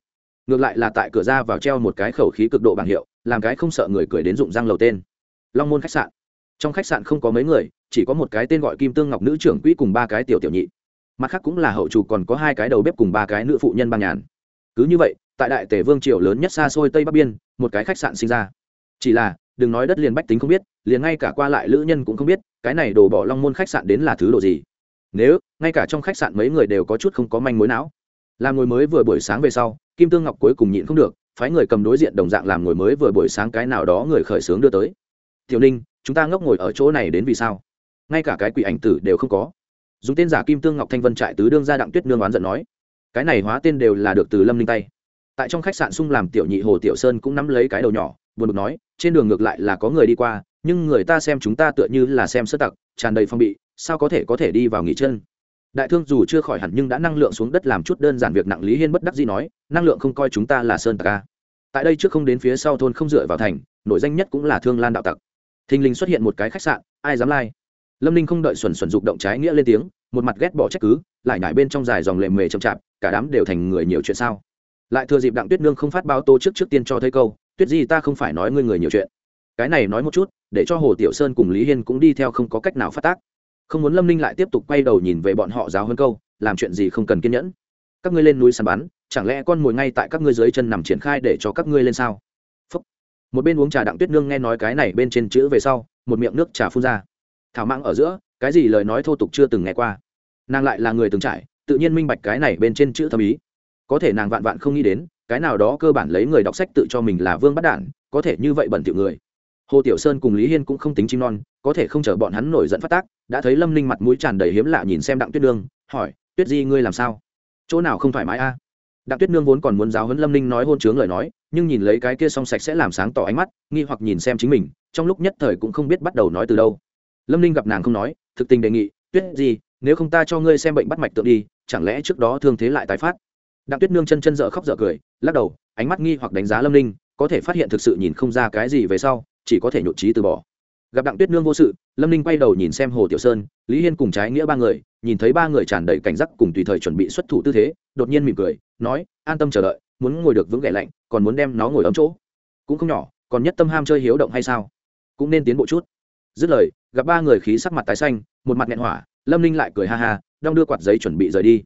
Ngược lại là tại cửa ra vào treo một cái khẩu khí cực độ bảng hiệu, làm cái không sợ người cười đến dụng răng lầu tên. Long môn khách sạn. Trong khách sạn không có mấy người, chỉ có một cái tên gọi kim tương ngọc nữ trưởng quỹ cùng ba cái tiểu tiểu nhị. Mặt khác cũng là hậu chủ còn có hai cái đầu bếp cùng ba cái nữ phụ nhân băng nhàn cứ như vậy, tại đại tể vương triều lớn nhất xa xôi tây bắc biên, một cái khách sạn sinh ra. Chỉ là, đừng nói đất liền bách tính không biết, liền ngay cả qua lại lữ nhân cũng không biết, cái này đổ bỏ long môn khách sạn đến là thứ độ gì. Nếu, ngay cả trong khách sạn mấy người đều có chút không có manh mối não. Làm ngồi mới vừa buổi sáng về sau, kim tương ngọc cuối cùng nhịn không được, phái người cầm đối diện đồng dạng làm ngồi mới vừa buổi sáng cái nào đó người khởi xướng đưa tới. Tiểu ninh, chúng ta ngốc ngồi ở chỗ này đến vì sao? Ngay cả cái quỷ ảnh tử đều không có. Dùng tên giả kim tương ngọc thanh vân trại tứ đương ra đặng tuyết nương oán giận nói cái này hóa tên đều là được từ lâm ninh tay. Tại trong khách sạn sung làm tiểu nhị hồ tiểu sơn cũng nắm lấy cái đầu nhỏ, buồn bực nói, trên đường ngược lại là có người đi qua, nhưng người ta xem chúng ta tựa như là xem sơ tặc, tràn đầy phong bị, sao có thể có thể đi vào nghỉ chân? Đại thương dù chưa khỏi hẳn nhưng đã năng lượng xuống đất làm chút đơn giản việc nặng lý hiên bất đắc dĩ nói, năng lượng không coi chúng ta là sơn tặc a. Tại đây trước không đến phía sau thôn không dựa vào thành, nội danh nhất cũng là thương lan đạo tặc. Thình lình xuất hiện một cái khách sạn, ai dám lai? Lâm ninh không đợi xuẩn xuẩn dục động trái nghĩa lên tiếng, một mặt ghét bỏ trách cứ lại nhải bên trong dài dòng lệ mề chậm chạp, cả đám đều thành người nhiều chuyện sao? Lại thừa dịp đặng tuyết nương không phát báo tô trước trước tiên cho thấy câu, tuyết gì ta không phải nói ngươi người nhiều chuyện. Cái này nói một chút, để cho hồ tiểu sơn cùng lý hiên cũng đi theo không có cách nào phát tác. Không muốn lâm ninh lại tiếp tục quay đầu nhìn về bọn họ giáo hơn câu, làm chuyện gì không cần kiên nhẫn? Các ngươi lên núi săn bắn, chẳng lẽ con mồi ngay tại các ngươi dưới chân nằm triển khai để cho các ngươi lên sao? Phúc. một bên uống trà đặng tuyết nương nghe nói cái này bên trên chữ về sau, một miệng nước trà phun ra. Thảo mạng ở giữa, cái gì lời nói thô tục chưa từng nghe qua? Nàng lại là người từng trải, tự nhiên minh bạch cái này bên trên chữ thâm ý. Có thể nàng vạn vạn không nghĩ đến, cái nào đó cơ bản lấy người đọc sách tự cho mình là vương bắt đản, có thể như vậy bẩn tiểu người. Hồ tiểu sơn cùng lý hiên cũng không tính chim non, có thể không chờ bọn hắn nổi giận phát tác, đã thấy lâm ninh mặt mũi tràn đầy hiếm lạ nhìn xem đặng tuyết nương, hỏi, tuyết di, ngươi làm sao? Chỗ nào không thoải mái a? Đặng tuyết nương vốn còn muốn giáo huấn lâm ninh nói hôn chướng lời nói, nhưng nhìn lấy cái kia song sạch sẽ làm sáng tỏ ánh mắt, nghi hoặc nhìn xem chính mình, trong lúc nhất thời cũng không biết bắt đầu nói từ đâu. Lâm ninh gặp nàng không nói, thực tình đề nghị, tuyết di nếu không ta cho ngươi xem bệnh bắt mạch tượng đi, chẳng lẽ trước đó thương thế lại tái phát? Đặng tuyết nương chân chân dợ khóc dợ cười, lắc đầu, ánh mắt nghi hoặc đánh giá lâm ninh, có thể phát hiện thực sự nhìn không ra cái gì về sau, chỉ có thể nhộn trí từ bỏ. Gặp đặng tuyết nương vô sự, lâm ninh quay đầu nhìn xem hồ tiểu sơn, lý hiên cùng trái nghĩa ba người, nhìn thấy ba người tràn đầy cảnh giác cùng tùy thời chuẩn bị xuất thủ tư thế, đột nhiên mỉm cười, nói, an tâm chờ đợi, muốn ngồi được vững ghẻ lạnh, còn muốn đem nó ngồi ấm chỗ. Cũng không nhỏ, còn nhất tâm ham chơi hiếu động hay sao? Cũng nên tiến bộ chút. Dứt lời, gặp ba người khí sắc mặt tái xanh, một mặt nghẹn hỏa lâm ninh lại cười ha ha, đong đưa quạt giấy chuẩn bị rời đi.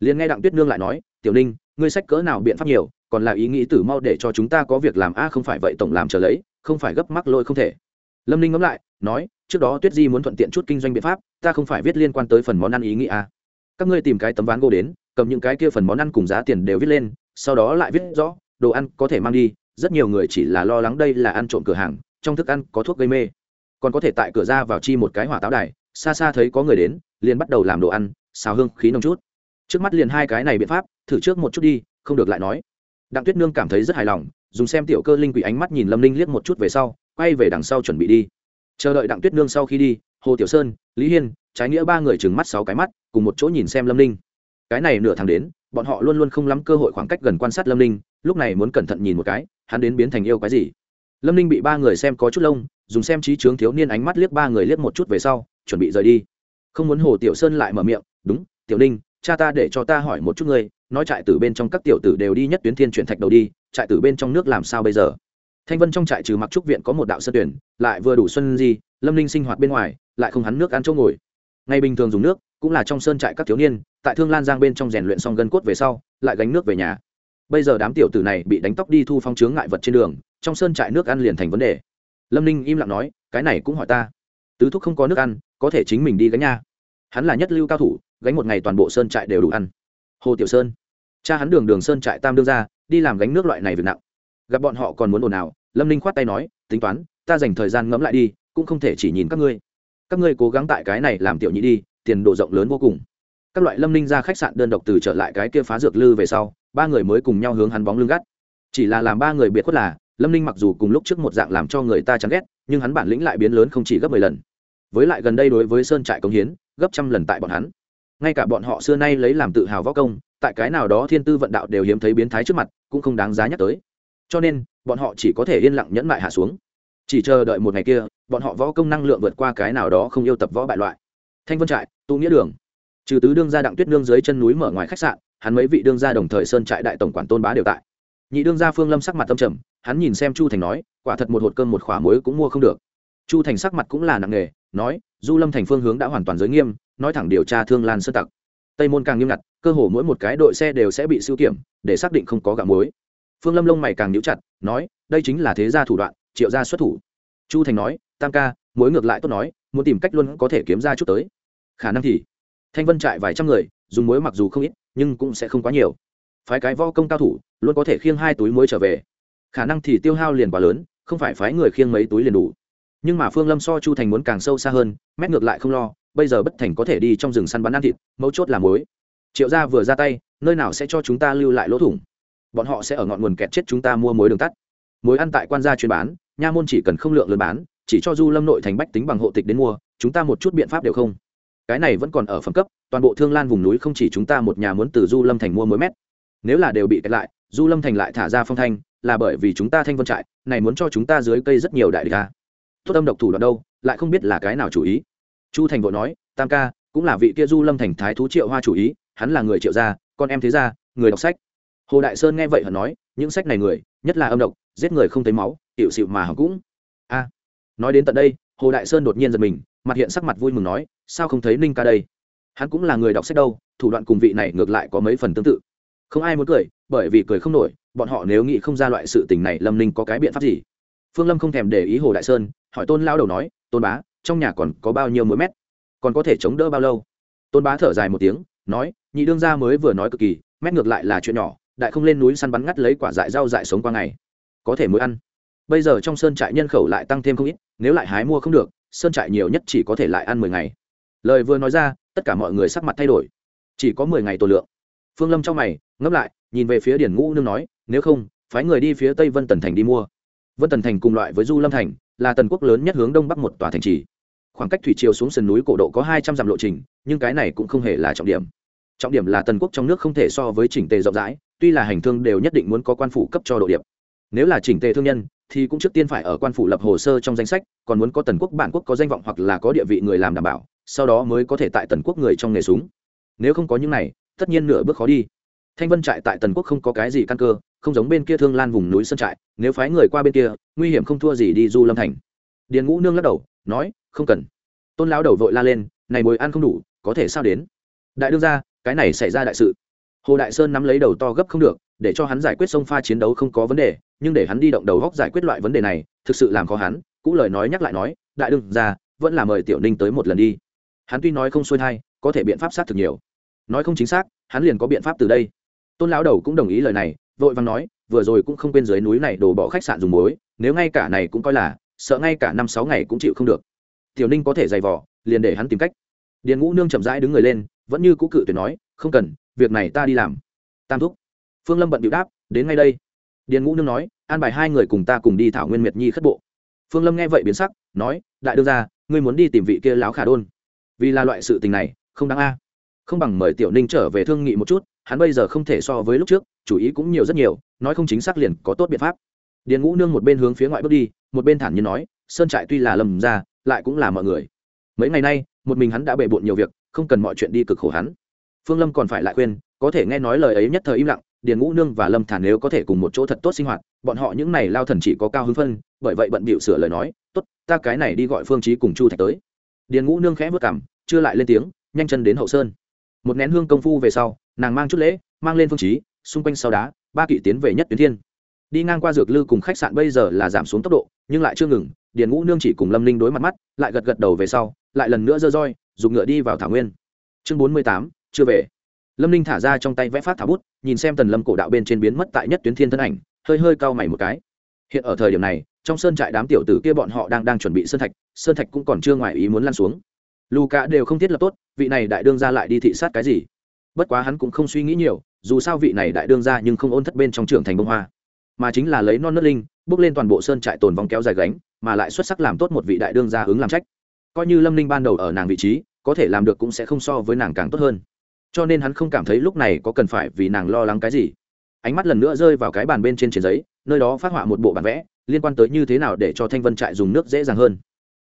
Liền nghe đặng tuyết nương lại nói, tiểu ninh, ngươi sách cỡ nào biện pháp nhiều, còn là ý nghĩ tử mau để cho chúng ta có việc làm a, không phải vậy tổng làm trở lấy, không phải gấp mắc lôi không thể. Lâm ninh ngẫm lại, nói, trước đó tuyết di muốn thuận tiện chút kinh doanh biện pháp, ta không phải viết liên quan tới phần món ăn ý nghĩ a. Các ngươi tìm cái tấm ván gỗ đến, cầm những cái kia phần món ăn cùng giá tiền đều viết lên, sau đó lại viết rõ, đồ ăn có thể mang đi, rất nhiều người chỉ là lo lắng đây là ăn trộm cửa hàng, trong thức ăn có thuốc gây mê. Còn có thể tại cửa ra vào chi một cái hỏa táo đài xa xa thấy có người đến, liền bắt đầu làm đồ ăn, xào hương khí nồng chút. Trước mắt liền hai cái này biện pháp, thử trước một chút đi, không được lại nói. Đặng tuyết nương cảm thấy rất hài lòng, dùng xem tiểu cơ linh quỷ ánh mắt nhìn lâm linh liếc một chút về sau, quay về đằng sau chuẩn bị đi. Chờ đợi đặng tuyết nương sau khi đi, hồ tiểu sơn, lý hiên, trái nghĩa ba người trừng mắt sáu cái mắt, cùng một chỗ nhìn xem lâm linh cái này nửa tháng đến, bọn họ luôn luôn không lắm cơ hội khoảng cách gần quan sát lâm linh lúc này muốn cẩn thận nhìn một cái, hắn đến biến thành yêu cái gì. Lâm linh bị ba người xem có chút lông, dùng xem trí trướng thiếu niên ánh mắt liếc ba người liếc một chút về sau chuẩn bị rời đi. Không muốn hồ tiểu sơn lại mở miệng, đúng, tiểu ninh, cha ta để cho ta hỏi một chút ngươi, nói trại tử bên trong các tiểu tử đều đi nhất tuyến thiên chuyển thạch đầu đi, trại tử bên trong nước làm sao bây giờ? Thanh vân trong trại trừ mặc trúc viện có một đạo sơ tuyển, lại vừa đủ xuân di, lâm ninh sinh hoạt bên ngoài, lại không hắn nước ăn chỗ ngồi. Ngày bình thường dùng nước, cũng là trong sơn trại các thiếu niên, tại thương lan giang bên trong rèn luyện xong gân cốt về sau, lại gánh nước về nhà. Bây giờ đám tiểu tử này bị đánh tóc đi thu phong chướng ngại vật trên đường, trong sơn trại nước ăn liền thành vấn đề. Lâm ninh im lặng nói, cái này cũng hỏi ta. Tứ thúc không có nước ăn có thể chính mình đi gánh nha. Hắn là nhất lưu cao thủ, gánh một ngày toàn bộ sơn trại đều đủ ăn. Hồ tiểu sơn, cha hắn đường đường sơn trại tam đương ra đi làm gánh nước loại này việc nặng. Gặp bọn họ còn muốn ồn ào, lâm ninh khoát tay nói, tính toán, ta dành thời gian ngẫm lại đi, cũng không thể chỉ nhìn các ngươi. Các ngươi cố gắng tại cái này làm tiểu nhị đi, tiền độ rộng lớn vô cùng. Các loại lâm ninh ra khách sạn đơn độc từ trở lại cái kia phá dược lư về sau, ba người mới cùng nhau hướng hắn bóng lưng gắt. Chỉ là làm ba người biệt khuất là, lâm ninh mặc dù cùng lúc trước một dạng làm cho người ta chán ghét, nhưng hắn bản lĩnh lại biến lớn không chỉ gấp mười lần với lại gần đây đối với sơn trại công hiến, gấp trăm lần tại bọn hắn. Ngay cả bọn họ xưa nay lấy làm tự hào võ công, tại cái nào đó thiên tư vận đạo đều hiếm thấy biến thái trước mặt, cũng không đáng giá nhắc tới. Cho nên, bọn họ chỉ có thể yên lặng nhẫn mại hạ xuống. Chỉ chờ đợi một ngày kia, bọn họ võ công năng lượng vượt qua cái nào đó không yêu tập võ bại loại. Thanh vân trại, tụ nghĩa đường. Trừ tứ đương gia đặng tuyết nương dưới chân núi mở ngoài khách sạn, hắn mấy vị đương gia đồng thời sơn trại đại tổng quản tôn bá đều tại. Nhị đương gia phương lâm sắc mặt tâm trầm, hắn nhìn xem chu thành nói, quả thật một hột cơm một khóa muối cũng mua không được chu thành sắc mặt cũng là nặng nề, nói, du lâm thành phương hướng đã hoàn toàn giới nghiêm, nói thẳng điều tra thương lan sơ tặc. Tây môn càng nghiêm ngặt, cơ hồ mỗi một cái đội xe đều sẽ bị siêu kiểm, để xác định không có gạo muối. Phương lâm lông mày càng nhíu chặt, nói, đây chính là thế gia thủ đoạn, triệu gia xuất thủ. Chu thành nói, tam ca, muối ngược lại tốt nói, muốn tìm cách luôn có thể kiếm ra chút tới. Khả năng thì, thanh vân trại vài trăm người, dùng muối mặc dù không ít, nhưng cũng sẽ không quá nhiều. Phái cái võ công cao thủ, luôn có thể khiêng hai túi muối trở về. Khả năng thì tiêu hao liền quá lớn, không phải phái người khiêng mấy túi liền đủ nhưng mà phương lâm so chu thành muốn càng sâu xa hơn, mét ngược lại không lo, bây giờ bất thành có thể đi trong rừng săn bắn ăn thịt, mấu chốt là muối. Triệu gia vừa ra tay, nơi nào sẽ cho chúng ta lưu lại lỗ thủng? Bọn họ sẽ ở ngọn nguồn kẹt chết chúng ta mua muối đường tắt. Muối ăn tại quan gia chuyên bán, nha môn chỉ cần không lượng lớn bán, chỉ cho du lâm nội thành bách tính bằng hộ tịch đến mua, chúng ta một chút biện pháp đều không. Cái này vẫn còn ở phẩm cấp, toàn bộ thương lan vùng núi không chỉ chúng ta một nhà muốn từ du lâm thành mua muối mét. Nếu là đều bị kẹt lại, du lâm thành lại thả ra phong thanh, là bởi vì chúng ta thanh vân trại, này muốn cho chúng ta dưới cây rất nhiều đại địch ta Thốt âm độc thủ đoạn đâu, lại không biết là cái nào chủ ý. Chu thành vội nói, tam ca, cũng là vị kia du lâm thành thái thú triệu hoa chủ ý, hắn là người triệu gia, con em thế gia, người đọc sách. Hồ đại sơn nghe vậy hận nói, những sách này người, nhất là âm độc, giết người không thấy máu hiệu xịu mà hỏng cũng. A. Nói đến tận đây, hồ đại sơn đột nhiên giật mình, mặt hiện sắc mặt vui mừng nói, sao không thấy ninh ca đây? Hắn cũng là người đọc sách đâu, thủ đoạn cùng vị này ngược lại có mấy phần tương tự. Không ai muốn cười, bởi vì cười không nổi, bọn họ nếu nghĩ không ra loại sự tình này, lâm ninh có cái biện pháp gì? Phương lâm không thèm để ý hồ đại sơn, hỏi tôn lao đầu nói, tôn bá, trong nhà còn có bao nhiêu mối mét? Còn có thể chống đỡ bao lâu? Tôn bá thở dài một tiếng, nói, nhị đương gia mới vừa nói cực kỳ, mét ngược lại là chuyện nhỏ, đại không lên núi săn bắn ngắt lấy quả dại rau dại sống qua ngày. Có thể mới ăn. Bây giờ trong sơn trại nhân khẩu lại tăng thêm không ít, nếu lại hái mua không được, sơn trại nhiều nhất chỉ có thể lại ăn mười ngày. Lời vừa nói ra, tất cả mọi người sắc mặt thay đổi. Chỉ có mười ngày tổ lượng. Phương lâm trong mày ngấp lại, nhìn về phía điển ngũ nương nói, nếu không, phái người đi phía tây vân tần thành đi mua vân tần thành cùng loại với du lâm thành, là tần quốc lớn nhất hướng đông bắc một tòa thành trì. Khoảng cách thủy triều xuống sườn núi cổ độ có hai trăm dặm lộ trình, nhưng cái này cũng không hề là trọng điểm. Trọng điểm là tần quốc trong nước không thể so với chỉnh tề rộng rãi, tuy là hành thương đều nhất định muốn có quan phủ cấp cho độ điệp. Nếu là chỉnh tề thương nhân, thì cũng trước tiên phải ở quan phủ lập hồ sơ trong danh sách, còn muốn có tần quốc bản quốc có danh vọng hoặc là có địa vị người làm đảm bảo, sau đó mới có thể tại tần quốc người trong nghề súng. Nếu không có những này, tất nhiên nửa bước khó đi. Thanh vân trại tại tần quốc không có cái gì căn cơ không giống bên kia thương lan vùng núi sơn trại, nếu phái người qua bên kia, nguy hiểm không thua gì đi du lâm thành. Điền ngũ nương lắc đầu, nói, không cần. Tôn lão đầu vội la lên, này mồi ăn không đủ, có thể sao đến? Đại đương ra cái này xảy ra đại sự. Hồ đại sơn nắm lấy đầu to gấp không được, để cho hắn giải quyết sông pha chiến đấu không có vấn đề, nhưng để hắn đi động đầu góc giải quyết loại vấn đề này, thực sự làm khó hắn, cũ lời nói nhắc lại nói, đại đương ra vẫn là mời tiểu ninh tới một lần đi. Hắn tuy nói không xuôi thai, có thể biện pháp sát thực nhiều. Nói không chính xác, hắn liền có biện pháp từ đây. Tôn lão đầu cũng đồng ý lời này vội vàng nói, vừa rồi cũng không quên dưới núi này đổ bỏ khách sạn dùng muối, nếu ngay cả này cũng coi là, sợ ngay cả năm sáu ngày cũng chịu không được. Tiểu ninh có thể giày vỏ liền để hắn tìm cách. Điền ngũ nương chậm rãi đứng người lên, vẫn như cũ cự tuyệt nói, không cần, việc này ta đi làm. Tam thúc. Phương lâm bận điệu đáp, đến ngay đây. Điền ngũ nương nói, an bài hai người cùng ta cùng đi thảo nguyên miệt nhi khất bộ. Phương lâm nghe vậy biến sắc, nói, đại đương ra ngươi muốn đi tìm vị kia láo khả đôn. Vì là loại sự tình này, không đáng a. Không bằng mời tiểu ninh trở về thương nghị một chút hắn bây giờ không thể so với lúc trước, chủ ý cũng nhiều rất nhiều, nói không chính xác liền có tốt biện pháp. Điền ngũ nương một bên hướng phía ngoại bước đi, một bên thản nhiên nói, sơn trại tuy là lầm ra, lại cũng là mọi người. Mấy ngày nay, một mình hắn đã bề bộn nhiều việc, không cần mọi chuyện đi cực khổ hắn. Phương lâm còn phải lại khuyên, có thể nghe nói lời ấy nhất thời im lặng, điền ngũ nương và lâm thản nếu có thể cùng một chỗ thật tốt sinh hoạt, bọn họ những này lao thần chỉ có cao hứng phân, bởi vậy bận bịu sửa lời nói, tốt, ta cái này đi gọi phương trí cùng chu thạch tới. Điền ngũ nương khẽ vất cảm chưa lại lên tiếng, nhanh chân đến hậu sơn. Một nén hương công phu về sau nàng mang chút lễ, mang lên phương trí, xung quanh sau đá, ba kỵ tiến về nhất tuyến thiên. Đi ngang qua dược lư cùng khách sạn bây giờ là giảm xuống tốc độ, nhưng lại chưa ngừng, điền ngũ nương chỉ cùng lâm ninh đối mặt mắt, lại gật gật đầu về sau, lại lần nữa dơ roi, dùng ngựa đi vào thảo nguyên. Chương bốn mươi tám, chưa về. Lâm ninh thả ra trong tay vẽ phát thảo bút, nhìn xem tần lâm cổ đạo bên trên biến mất tại nhất tuyến thiên thân ảnh, hơi hơi cau mày một cái. Hiện ở thời điểm này, trong sơn trại đám tiểu tử kia bọn họ đang đang chuẩn bị sơn thạch sơn thạch cũng còn chưa ngoài ý muốn lăn xuống. Lù cả đều không thiết lập tốt, vị này đại đương ra lại đi thị sát cái gì? Bất quá hắn cũng không suy nghĩ nhiều, dù sao vị này đại đương ra nhưng không ôn thất bên trong trưởng thành bông hoa, mà chính là lấy non nớt linh, bước lên toàn bộ sơn trại tồn vòng kéo dài gánh, mà lại xuất sắc làm tốt một vị đại đương gia ứng làm trách. Coi như lâm ninh ban đầu ở nàng vị trí, có thể làm được cũng sẽ không so với nàng càng tốt hơn. Cho nên hắn không cảm thấy lúc này có cần phải vì nàng lo lắng cái gì. Ánh mắt lần nữa rơi vào cái bàn bên trên trên giấy, nơi đó phát họa một bộ bản vẽ, liên quan tới như thế nào để cho thanh vân trại dùng nước dễ dàng hơn.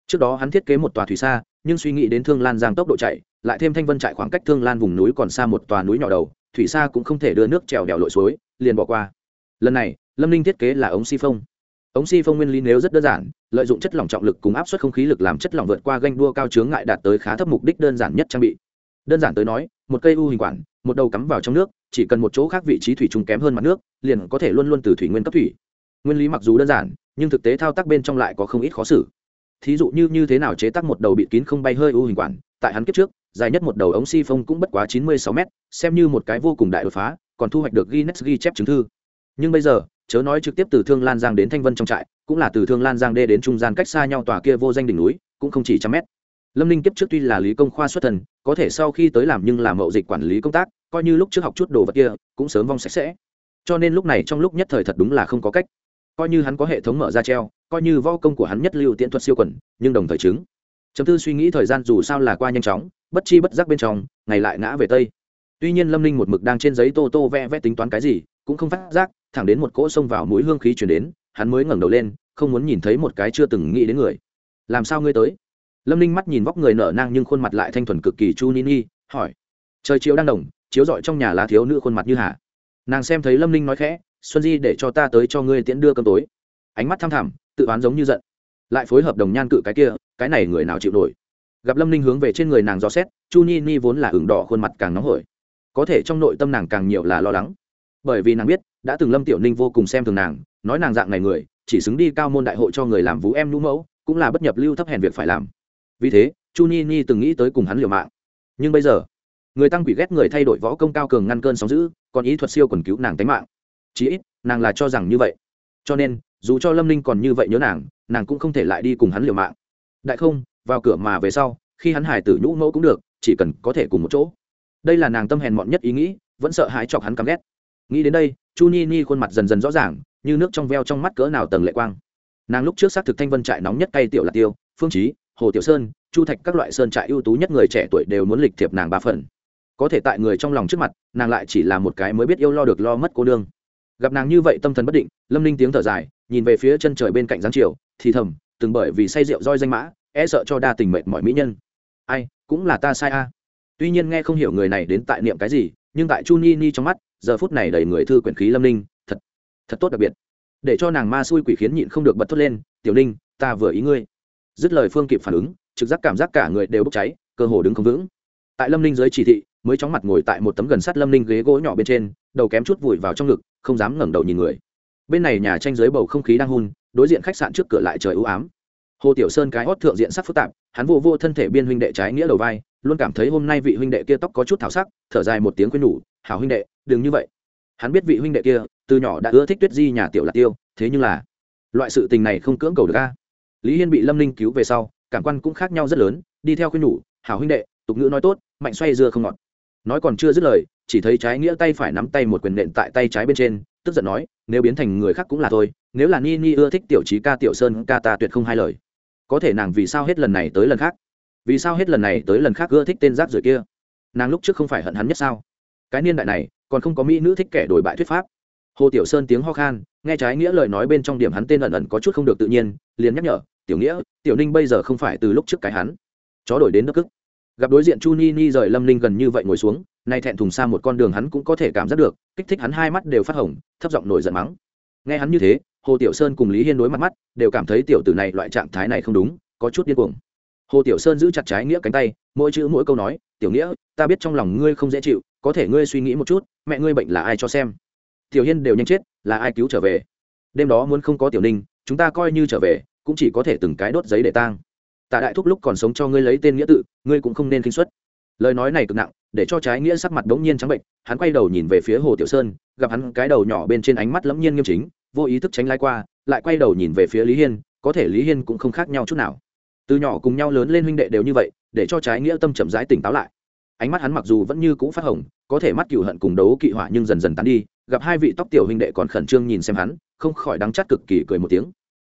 Trước đó hắn thiết kế một tòa thủy xa, nhưng suy nghĩ đến thương lan giang tốc độ chạy lại thêm thanh vân trại khoảng cách thương lan vùng núi còn xa một tòa núi nhỏ đầu, thủy xa cũng không thể đưa nước trèo đèo lội suối, liền bỏ qua. Lần này, lâm ninh thiết kế là ống si phông. Ống si phông nguyên lý nếu rất đơn giản, lợi dụng chất lỏng trọng lực cùng áp suất không khí lực làm chất lỏng vượt qua ganh đua cao chướng ngại đạt tới khá thấp mục đích đơn giản nhất trang bị. Đơn giản tới nói, một cây u hình quản, một đầu cắm vào trong nước, chỉ cần một chỗ khác vị trí thủy trùng kém hơn mặt nước, liền có thể luôn luôn từ thủy nguyên cấp thủy. Nguyên lý mặc dù đơn giản, nhưng thực tế thao tác bên trong lại có không ít khó xử. Thí dụ như như thế nào chế tác một đầu bịt kín không bay hơi u hình quản tại hắn kiếp trước, dài nhất một đầu ống si phông cũng bất quá chín mươi sáu mét, xem như một cái vô cùng đại đột phá, còn thu hoạch được guinness ghi chép chứng thư. Nhưng bây giờ, chớ nói trực tiếp từ thương lan giang đến thanh vân trong trại, cũng là từ thương lan giang đê đến trung gian cách xa nhau tòa kia vô danh đỉnh núi, cũng không chỉ trăm mét. Lâm ninh kiếp trước tuy là lý công khoa xuất thần, có thể sau khi tới làm nhưng làm mậu dịch quản lý công tác, coi như lúc trước học chút đồ vật kia, cũng sớm vong sạch sẽ. Cho nên lúc này trong lúc nhất thời thật đúng là không có cách. Coi như hắn có hệ thống mở ra treo, coi như võ công của hắn nhất lưu tiễn thuật siêu quẩn nhưng đồng thời chứng chấm tư suy nghĩ thời gian dù sao là qua nhanh chóng, bất chi bất giác bên trong, ngày lại ngã về tây. Tuy nhiên lâm ninh một mực đang trên giấy tô tô vẽ vẽ tính toán cái gì, cũng không phát giác, thẳng đến một cỗ xông vào mũi hương khí chuyển đến, hắn mới ngẩng đầu lên, không muốn nhìn thấy một cái chưa từng nghĩ đến người. Làm sao ngươi tới? Lâm ninh mắt nhìn vóc người nở nang nhưng khuôn mặt lại thanh thuần cực kỳ chu ni ni, hỏi. Trời chiếu đang đồng, chiếu rọi trong nhà lá thiếu nữ khuôn mặt như hà. Nàng xem thấy lâm ninh nói khẽ, xuân di để cho ta tới cho ngươi tiễn đưa cơm tối. Ánh mắt thăm thẳm, tự oán giống như giận lại phối hợp đồng nhan cự cái kia, cái này người nào chịu nổi? Gặp lâm ninh hướng về trên người nàng dò xét, chu ni ni vốn là ửng đỏ khuôn mặt càng nóng hổi. Có thể trong nội tâm nàng càng nhiều là lo lắng. Bởi vì nàng biết, đã từng lâm tiểu ninh vô cùng xem thường nàng, nói nàng dạng này người, chỉ xứng đi cao môn đại hội cho người làm vũ em nhũ mẫu, cũng là bất nhập lưu thấp hèn việc phải làm. Vì thế, chu ni ni từng nghĩ tới cùng hắn liều mạng. Nhưng bây giờ, người tăng quỷ ghét người thay đổi võ công cao cường ngăn cơn sóng giữ còn ý thuật siêu còn cứu nàng tánh mạng. Chí ít, nàng là cho rằng như vậy. Cho nên, dù cho lâm ninh còn như vậy nhớ nàng nàng cũng không thể lại đi cùng hắn liều mạng. Đại không, vào cửa mà về sau, khi hắn hải tử nhũ mẫu cũng được, chỉ cần có thể cùng một chỗ. Đây là nàng tâm hèn mọn nhất ý nghĩ, vẫn sợ hãi chọc hắn căm ghét. Nghĩ đến đây, chu ni ni khuôn mặt dần dần rõ ràng, như nước trong veo trong mắt cỡ nào tầng lệ quang. Nàng lúc trước xác thực thanh vân trại nóng nhất cay tiểu là tiêu, phương trí hồ tiểu sơn, chu thạch các loại sơn trại ưu tú nhất người trẻ tuổi đều muốn lịch thiệp nàng ba phần. Có thể tại người trong lòng trước mặt, nàng lại chỉ là một cái mới biết yêu lo được lo mất cô đương gặp nàng như vậy tâm thần bất định, lâm ninh tiếng thở dài, nhìn về phía chân trời bên cạnh giáng triều thì thầm, từng bởi vì say rượu roi danh mã e sợ cho đa tình mệnh mọi mỹ nhân. Ai, cũng là ta sai a. Tuy nhiên nghe không hiểu người này đến tại niệm cái gì, nhưng tại chu ni ni trong mắt, giờ phút này đầy người thư quyển khí lâm ninh, thật thật tốt đặc biệt. Để cho nàng ma xui quỷ khiến nhịn không được bật thốt lên, tiểu ninh, ta vừa ý ngươi. Dứt lời phương kịp phản ứng, trực giác cảm giác cả người đều bốc cháy, cơ hồ đứng không vững. Tại lâm ninh dưới chỉ thị, mới chóng mặt ngồi tại một tấm gần sát lâm ninh ghế gỗ nhỏ bên trên, đầu kém chút vùi vào trong ngực, không dám ngẩng đầu nhìn người. Bên này nhà tranh dưới bầu không khí đang hun đối diện khách sạn trước cửa lại trời ưu ám. Hồ tiểu sơn cái hót thượng diện sắc phức tạp, hắn vô vô thân thể biên huynh đệ trái nghĩa đầu vai, luôn cảm thấy hôm nay vị huynh đệ kia tóc có chút thảo sắc, thở dài một tiếng khuyên nhủ, hảo huynh đệ, đừng như vậy. Hắn biết vị huynh đệ kia từ nhỏ đã ưa thích tuyết di nhà tiểu lạc tiêu, thế nhưng là loại sự tình này không cưỡng cầu được a. Lý hiên bị lâm ninh cứu về sau, cảm quan cũng khác nhau rất lớn, đi theo khuyên nhủ, hảo huynh đệ, tục ngữ nói tốt, mạnh xoay dưa không ngọt. Nói còn chưa dứt lời, chỉ thấy trái nghĩa tay phải nắm tay một quyền nện tại tay trái bên trên tức giận nói, nếu biến thành người khác cũng là thôi, nếu là ni ni ưa thích tiểu trí ca, tiểu sơn ca ta tuyệt không hai lời. Có thể nàng vì sao hết lần này tới lần khác? Vì sao hết lần này tới lần khác ưa thích tên giáp rồi kia? Nàng lúc trước không phải hận hắn nhất sao? Cái niên đại này, còn không có mỹ nữ thích kẻ đổi bại thuyết pháp. Hồ tiểu sơn tiếng ho khan, nghe trái nghĩa lời nói bên trong điểm hắn tên ẩn ẩn có chút không được tự nhiên, liền nhắc nhở, tiểu nghĩa, tiểu ninh bây giờ không phải từ lúc trước cái hắn. Chó đổi đến nước cức. Gặp đối diện chu ni ni rời lâm ninh gần như vậy ngồi xuống nay thẹn thùng xa một con đường hắn cũng có thể cảm giác được, kích thích hắn hai mắt đều phát hồng, thấp giọng nổi giận mắng. Nghe hắn như thế, hồ tiểu sơn cùng lý hiên đối mặt mắt, đều cảm thấy tiểu tử này loại trạng thái này không đúng, có chút điên cuồng. Hồ tiểu sơn giữ chặt trái nghĩa cánh tay, mỗi chữ mỗi câu nói, tiểu nghĩa, ta biết trong lòng ngươi không dễ chịu, có thể ngươi suy nghĩ một chút, mẹ ngươi bệnh là ai cho xem? Tiểu hiên đều nhanh chết, là ai cứu trở về? Đêm đó muốn không có tiểu ninh, chúng ta coi như trở về, cũng chỉ có thể từng cái đốt giấy để tang. Tạ đại thúc lúc còn sống cho ngươi lấy tên nghĩa tự, ngươi cũng không nên kinh xuất lời nói này cực nặng để cho trái nghĩa sắc mặt đống nhiên trắng bệnh, hắn quay đầu nhìn về phía hồ tiểu sơn, gặp hắn cái đầu nhỏ bên trên ánh mắt lẫm nhiên nghiêm chính, vô ý thức tránh lai qua, lại quay đầu nhìn về phía lý hiên, có thể lý hiên cũng không khác nhau chút nào. Từ nhỏ cùng nhau lớn lên huynh đệ đều như vậy, để cho trái nghĩa tâm chậm rãi tỉnh táo lại. Ánh mắt hắn mặc dù vẫn như cũ phát hồng, có thể mắt cựu hận cùng đấu kỵ họa nhưng dần dần tán đi, gặp hai vị tóc tiểu huynh đệ còn khẩn trương nhìn xem hắn, không khỏi đắng chát cực kỳ cười một tiếng.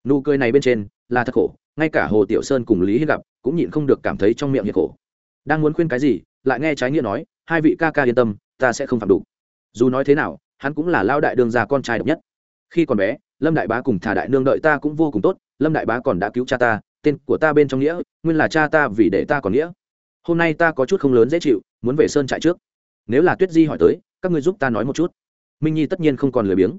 Nụ cười này bên trên là thật khổ, ngay cả hồ tiểu sơn cùng lý hiên gặp, cũng nhịn không được cảm thấy trong miệng hiệt khổ. Đang muốn khuyên cái gì lại nghe trái nghĩa nói, hai vị ca ca yên tâm, ta sẽ không phạm đủ dù nói thế nào, hắn cũng là lao đại đương gia con trai độc nhất. Khi còn bé, lâm đại bá cùng thả đại nương đợi ta cũng vô cùng tốt, lâm đại bá còn đã cứu cha ta, tên của ta bên trong nghĩa, nguyên là cha ta vì để ta còn nghĩa. Hôm nay ta có chút không lớn dễ chịu, muốn về sơn trại trước. Nếu là tuyết di hỏi tới, các người giúp ta nói một chút. Minh nhi tất nhiên không còn lười biếng.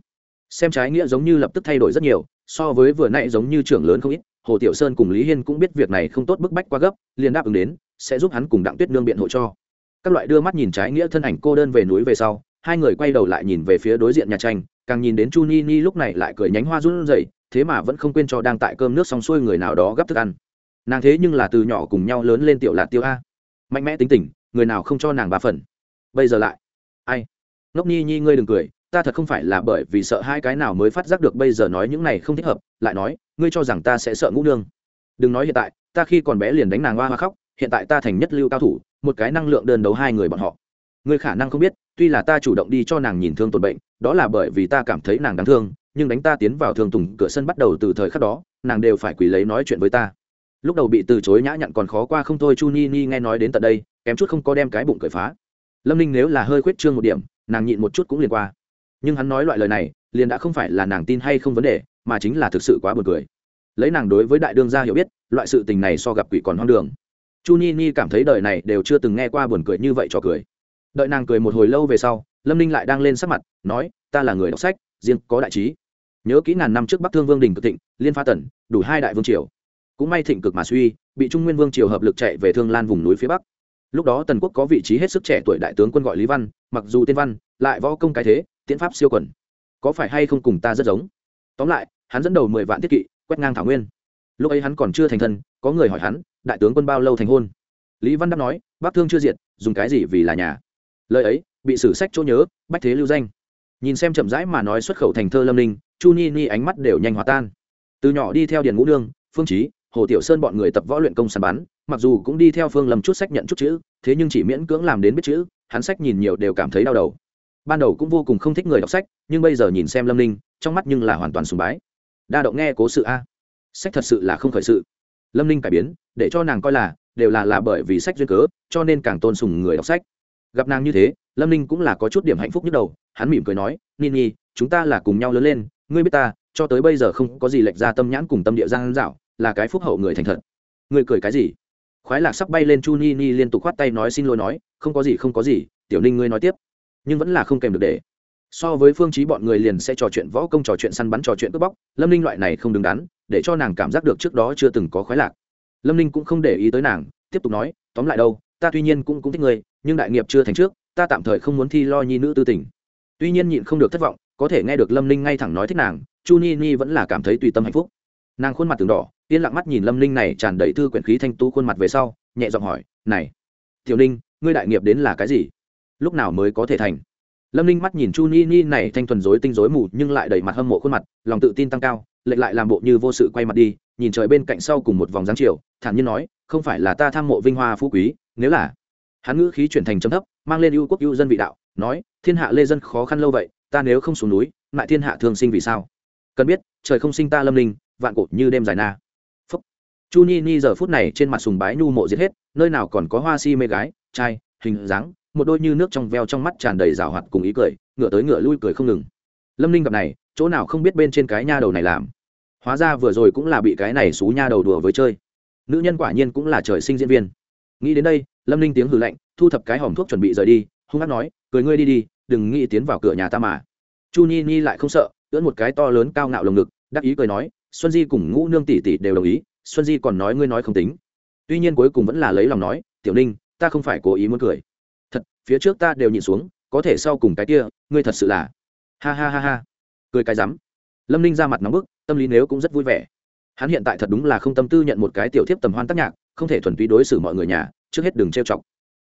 Xem trái nghĩa giống như lập tức thay đổi rất nhiều, so với vừa nãy giống như trưởng lớn không ít, hồ tiểu sơn cùng lý hiên cũng biết việc này không tốt bức bách quá gấp, liền đáp ứng đến sẽ giúp hắn cùng đặng tuyết nương biện hộ cho. Các loại đưa mắt nhìn trái nghĩa thân ảnh cô đơn về núi về sau, hai người quay đầu lại nhìn về phía đối diện nhà tranh, càng nhìn đến chu ni ni lúc này lại cười nhánh hoa run rẩy, thế mà vẫn không quên cho đang tại cơm nước xong xuôi người nào đó gấp thức ăn. Nàng thế nhưng là từ nhỏ cùng nhau lớn lên tiểu lạt tiêu a. Mạnh mẽ tính tình, người nào không cho nàng ba phần. Bây giờ lại, ai? Ngốc nhi nhi ngươi đừng cười, ta thật không phải là bởi vì sợ hai cái nào mới phát giác được bây giờ nói những này không thích hợp, lại nói, ngươi cho rằng ta sẽ sợ ngũ nương. Đừng nói hiện tại, ta khi còn bé liền đánh nàng hoa hoa khóc hiện tại ta thành nhất lưu cao thủ, một cái năng lượng đơn đấu hai người bọn họ. Người khả năng không biết, tuy là ta chủ động đi cho nàng nhìn thương tổn bệnh, đó là bởi vì ta cảm thấy nàng đáng thương, nhưng đánh ta tiến vào thương tùng cửa sân bắt đầu từ thời khắc đó, nàng đều phải quỳ lấy nói chuyện với ta. Lúc đầu bị từ chối nhã nhặn còn khó qua không thôi, chu ni ni nghe nói đến tận đây, kém chút không có đem cái bụng cởi phá. Lâm ninh nếu là hơi khuyết trương một điểm, nàng nhịn một chút cũng liền qua. Nhưng hắn nói loại lời này, liền đã không phải là nàng tin hay không vấn đề, mà chính là thực sự quá buồn cười. Lấy nàng đối với đại đương gia hiểu biết, loại sự tình này so gặp quỷ còn hoang đường chu ni ni cảm thấy đời này đều chưa từng nghe qua buồn cười như vậy cho cười. Đợi nàng cười một hồi lâu về sau, lâm ninh lại đang lên sắc mặt, nói, ta là người đọc sách, riêng có đại trí. Nhớ kỹ ngàn năm trước bắc thương vương đình cực thịnh, liên pha tần, đủ hai đại vương triều. Cũng may thịnh cực mà suy, bị trung nguyên vương triều hợp lực chạy về thương lan vùng núi phía bắc. Lúc đó tần quốc có vị trí hết sức trẻ tuổi đại tướng quân gọi lý văn, mặc dù tên văn, lại võ công cái thế, tiễn pháp siêu quần. Có phải hay không cùng ta rất giống? Tóm lại, hắn dẫn đầu mười vạn thiết kỵ, quét ngang thảo nguyên. Lúc ấy hắn còn chưa thành thân có người hỏi hắn, đại tướng quân bao lâu thành hôn? Lý văn đáp nói, bác thương chưa diệt, dùng cái gì vì là nhà? Lời ấy, bị sử sách chỗ nhớ, bách thế lưu danh. Nhìn xem chậm rãi mà nói xuất khẩu thành thơ lâm ninh, chu ni ni ánh mắt đều nhanh hòa tan. Từ nhỏ đi theo điền ngũ đương phương trí hồ tiểu sơn bọn người tập võ luyện công sàn bắn, mặc dù cũng đi theo phương lầm chút sách nhận chút chữ, thế nhưng chỉ miễn cưỡng làm đến biết chữ, hắn sách nhìn nhiều đều cảm thấy đau đầu. Ban đầu cũng vô cùng không thích người đọc sách, nhưng bây giờ nhìn xem lâm ninh, trong mắt nhưng là hoàn toàn sùng bái. Đa động nghe cố sự a. Sách thật sự là không khởi sự lâm ninh cải biến, để cho nàng coi là, đều là là bởi vì sách duyên cớ, cho nên càng tôn sùng người đọc sách. Gặp nàng như thế, lâm ninh cũng là có chút điểm hạnh phúc nhức đầu, hắn mỉm cười nói nini chúng ta là cùng nhau lớn lên, ngươi biết ta, cho tới bây giờ không có gì lệch ra tâm nhãn cùng tâm địa giang dạo, là cái phúc hậu người thành thật. Ngươi cười cái gì? Khoái lạc sắp bay lên chu ni ni liên tục khoát tay nói xin lỗi nói, không có gì, không có gì, tiểu ninh ngươi nói tiếp. Nhưng vẫn là không kèm được để. So với phương chí bọn người liền sẽ trò chuyện võ công, trò chuyện săn bắn, trò chuyện cướp bóc, lâm ninh loại này không đứng đắn để cho nàng cảm giác được trước đó chưa từng có khoái lạc. Lâm ninh cũng không để ý tới nàng, tiếp tục nói, tóm lại đâu, ta tuy nhiên cũng cũng thích ngươi, nhưng đại nghiệp chưa thành trước, ta tạm thời không muốn thi lo nhi nữ tư tình. Tuy nhiên nhịn không được thất vọng, có thể nghe được lâm ninh ngay thẳng nói thích nàng, chu ni ni vẫn là cảm thấy tùy tâm hạnh phúc. Nàng khuôn mặt từng đỏ, yên lặng mắt nhìn lâm ninh này tràn đầy thư quyển khí thanh tú khuôn mặt về sau, nhẹ giọng hỏi, này, tiểu ninh, ngươi đại nghiệp đến là cái gì? Lúc nào mới có thể thành? Lâm ninh mắt nhìn chu ni ni này thanh thuần dối tinh dối mù nhưng lại đầy mặt hâm mộ khuôn mặt, lòng tự tin tăng cao lệch lại làm bộ như vô sự quay mặt đi, nhìn trời bên cạnh sau cùng một vòng giáng chiều, thản nhiên nói, không phải là ta tham mộ vinh hoa phú quý, nếu là hắn ngữ khí chuyển thành chấm thấp, mang lên ưu quốc ưu dân vị đạo, nói, thiên hạ lê dân khó khăn lâu vậy, ta nếu không xuống núi lại thiên hạ thường sinh vì sao? Cần biết, trời không sinh ta lâm linh, vạn cột như đêm dài na. Phúc. Chu ni ni giờ phút này trên mặt sùng bái nhu mộ giết hết, nơi nào còn có hoa si mê gái, trai, hình dáng, một đôi như nước trong veo trong mắt tràn đầy rào hoạt cùng ý cười ngựa tới ngựa lui cười không ngừng lâm ninh gặp này, chỗ nào không biết bên trên cái nha đầu này làm. Hóa ra vừa rồi cũng là bị cái này xú nha đầu đùa với chơi. Nữ nhân quả nhiên cũng là trời sinh diễn viên. Nghĩ đến đây, lâm ninh tiếng hừ lạnh, thu thập cái hòm thuốc chuẩn bị rời đi, hung hát nói, cười ngươi đi đi, đừng nghĩ tiến vào cửa nhà ta mà. Chu Nhi Nhi lại không sợ, ưỡn một cái to lớn cao ngạo lồng ngực, đắc ý cười nói, xuân di cùng ngũ nương tỷ tỷ đều đồng ý, xuân di còn nói ngươi nói không tính. Tuy nhiên cuối cùng vẫn là lấy lòng nói, tiểu ninh, ta không phải cố ý muốn cười. Thật, phía trước ta đều nhìn xuống, có thể sau cùng cái kia, ngươi thật sự là ha ha ha ha. Cười cái rắm. Lâm ninh ra mặt nóng bức, tâm lý nếu cũng rất vui vẻ. Hắn hiện tại thật đúng là không tâm tư nhận một cái tiểu thiếp tầm hoan tác nhạc, không thể thuần túy đối xử mọi người nhà, trước hết đừng trêu chọc.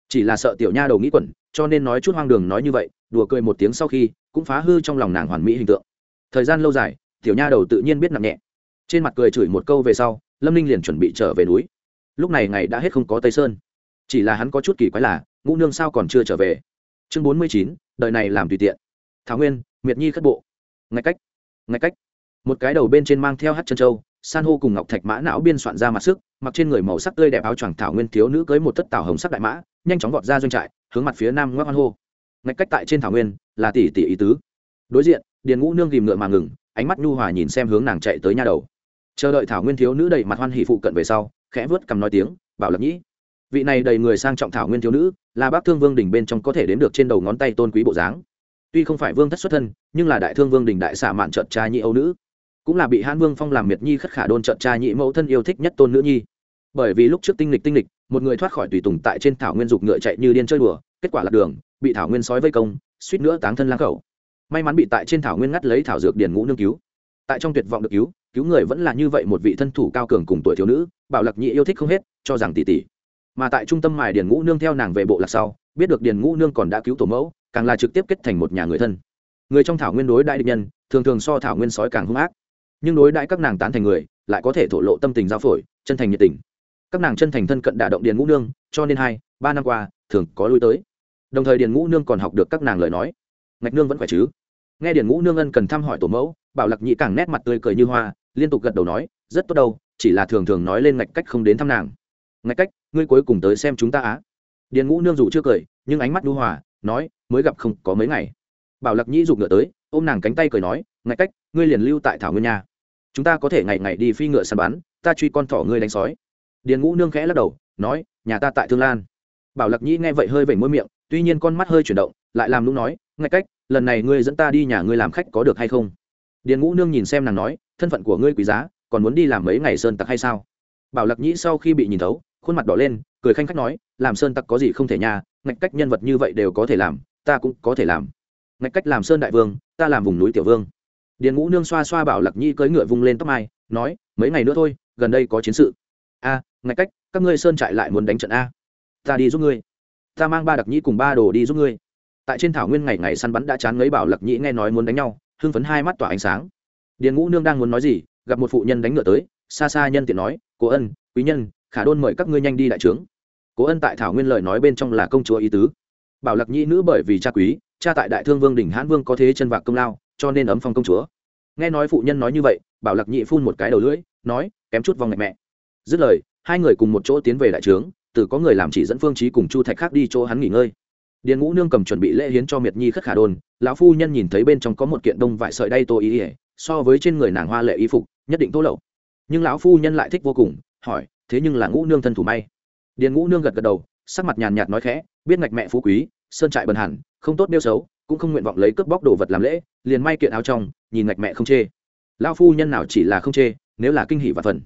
Chỉ là sợ tiểu nha đầu nghĩ quẩn, cho nên nói chút hoang đường nói như vậy, đùa cười một tiếng sau khi, cũng phá hư trong lòng nàng hoàn mỹ hình tượng. Thời gian lâu dài, tiểu nha đầu tự nhiên biết nặng nhẹ. Trên mặt cười chửi một câu về sau, lâm ninh liền chuẩn bị trở về núi. Lúc này ngày đã hết không có tây sơn. Chỉ là hắn có chút kỳ quái là, ngũ nương sao còn chưa trở về? Chương bốn mươi chín, đời này làm tùy tiện. Thảo nguyên miệt nhi khất bộ. Ngay cách ngay cách. Một cái đầu bên trên mang theo hát chân trâu san hô cùng ngọc thạch mã não biên soạn ra mặt sức, mặc trên người màu sắc tươi đẹp áo choàng thảo nguyên thiếu nữ cưới một tất tảo hồng sắc đại mã, nhanh chóng vọt ra doanh trại, hướng mặt phía nam ngoắc hoan hô. Ngạch cách tại trên thảo nguyên, là tỷ tỷ ý tứ. Đối diện, điền ngũ nương ghìm ngựa mà ngừng, ánh mắt nhu hòa nhìn xem hướng nàng chạy tới nha đầu. Chờ đợi thảo nguyên thiếu nữ đầy mặt hoan hỉ phụ cận về sau, khẽ vớt cầm nói tiếng, bảo lập nhĩ, vị này đầy người sang trọng thảo nguyên thiếu nữ, là bác thương vương đỉnh bên trong có thể đến được trên đầu ngón tay tôn quý bộ dáng tuy không phải vương thất xuất thân, nhưng là đại thương vương đình đại xả mạn trợt cha nhị âu nữ. Cũng là bị hãn vương phong làm miệt nhi khất khả đôn trợt cha nhị mẫu thân yêu thích nhất tôn nữ nhi. Bởi vì lúc trước tinh lịch tinh lịch một người thoát khỏi tùy tùng tại trên thảo nguyên dục ngựa chạy như điên chơi đùa, kết quả lạc đường, bị thảo nguyên sói vây công, suýt nữa táng thân lang khẩu. May mắn bị tại trên thảo nguyên ngắt lấy thảo dược điền ngũ nương cứu. Tại trong tuyệt vọng được cứu cứu người vẫn là như vậy một vị thân thủ cao cường cùng tuổi thiếu nữ, bảo lạc nhị yêu thích không hết, cho rằng tỷ tỷ mà tại trung tâm mài điền ngũ nương theo nàng về bộ lạc sau, biết được điền ngũ nương còn đã cứu tổ mẫu càng là trực tiếp kết thành một nhà người thân. Người trong thảo nguyên đối đại địch nhân, thường thường so thảo nguyên sói càng hung ác. Nhưng đối đại các nàng tán thành người, lại có thể thổ lộ tâm tình giao phổi, chân thành nhiệt tình. Các nàng chân thành thân cận đả động điền ngũ nương, cho nên hai, ba năm qua, thường có lui tới. Đồng thời điền ngũ nương còn học được các nàng lời nói. Ngạch nương vẫn khỏe chứ? Nghe điền ngũ nương ân cần thăm hỏi tổ mẫu, bảo lạc nhị càng nét mặt tươi cười như hoa, liên tục gật đầu nói, rất tốt đâu, chỉ là thường thường nói lên ngạch cách không đến thăm nàng. Ngạch cách, ngươi cuối cùng tới xem chúng ta á. Điền ngũ nương dù chưa cười, nhưng ánh mắt đu hòa, nói mới gặp không có mấy ngày. Bảo lạc nhĩ giục ngựa tới, ôm nàng cánh tay cười nói, ngạch cách, ngươi liền lưu tại thảo nguyên nhà. Chúng ta có thể ngày ngày đi phi ngựa săn bắn, ta truy con thỏ ngươi đánh sói. Điền ngũ nương khẽ lắc đầu, nói, nhà ta tại thương lan. Bảo lạc nhĩ nghe vậy hơi vểnh môi miệng, tuy nhiên con mắt hơi chuyển động, lại làm lúc nói, ngạch cách, lần này ngươi dẫn ta đi nhà ngươi làm khách có được hay không? Điền ngũ nương nhìn xem nàng nói, thân phận của ngươi quý giá, còn muốn đi làm mấy ngày sơn tặc hay sao? Bảo lạc nhĩ sau khi bị nhìn thấu, khuôn mặt đỏ lên, cười khanh khách nói, làm sơn tặc có gì không thể nhà, ngạch cách nhân vật như vậy đều có thể làm ta cũng có thể làm. Ngạch cách làm sơn đại vương, ta làm vùng núi tiểu vương. Điền ngũ nương xoa xoa bảo lạc nhĩ cưỡi ngựa vung lên tóc mai, nói, mấy ngày nữa thôi, gần đây có chiến sự. A, ngạch cách, các ngươi sơn trại lại muốn đánh trận a. Ta đi giúp ngươi. Ta mang ba đặc nhĩ cùng ba đồ đi giúp ngươi. Tại trên thảo nguyên ngày ngày săn bắn đã chán ngấy bảo lạc nhĩ nghe nói muốn đánh nhau, hưng phấn hai mắt tỏa ánh sáng. Điền ngũ nương đang muốn nói gì, gặp một phụ nhân đánh ngựa tới, xa xa nhân tiện nói, cố ân, quý nhân, khả đôn mời các ngươi nhanh đi đại trướng. Cố ân tại thảo nguyên lời nói bên trong là công chúa ý tứ bảo lạc Nhi nữ bởi vì cha quý, cha tại đại thương vương đỉnh hãn vương có thế chân vạc công lao, cho nên ấm phong công chúa. Nghe nói phụ nhân nói như vậy, bảo lạc nhị phun một cái đầu lưỡi, nói, kém chút vòng ngạch mẹ. Dứt lời, hai người cùng một chỗ tiến về đại trướng, từ có người làm chỉ dẫn phương trí cùng chu thạch khác đi chỗ hắn nghỉ ngơi. Điền ngũ nương cầm chuẩn bị lễ hiến cho miệt nhi khất khả đồn, lão phu nhân nhìn thấy bên trong có một kiện đông vải sợi đay tô ý ỉa so với trên người nàng hoa lệ y phục, nhất định tô lậu. Nhưng lão phu nhân lại thích vô cùng, hỏi, thế nhưng là ngũ nương thân thủ may? Điền ngũ nương gật gật đầu, sắc mặt nhàn nhạt nói khẽ biết ngạch mẹ phú quý, sơn trại bần hẳn, không tốt nêu xấu, cũng không nguyện vọng lấy cướp bóc đồ vật làm lễ, liền may kiện áo trong, nhìn ngạch mẹ không chê. Lão phu nhân nào chỉ là không chê, nếu là kinh hỷ và phần.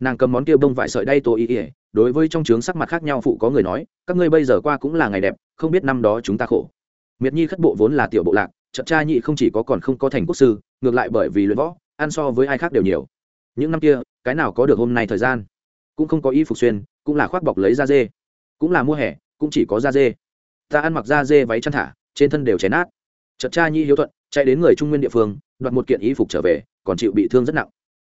Nàng cầm món kia bông vải sợi đay tô ý ỉa đối với trong trướng sắc mặt khác nhau phụ có người nói, các ngươi bây giờ qua cũng là ngày đẹp, không biết năm đó chúng ta khổ. Miệt nhi khất bộ vốn là tiểu bộ lạc trận cha nhị không chỉ có còn không có thành quốc sư, ngược lại bởi vì luyện võ, ăn so với ai khác đều nhiều. Những năm kia, cái nào có được hôm nay thời gian? Cũng không có y phục xuyên, cũng là khoác bọc lấy da dê. Cũng là mua hè cũng chỉ có da dê. Ta ăn mặc da dê váy chăn thả, trên thân đều chén nát. Chật cha nhi hiếu thuận, chạy đến người trung nguyên địa phương, đoạt một kiện y phục trở về, còn chịu bị thương rất nặng.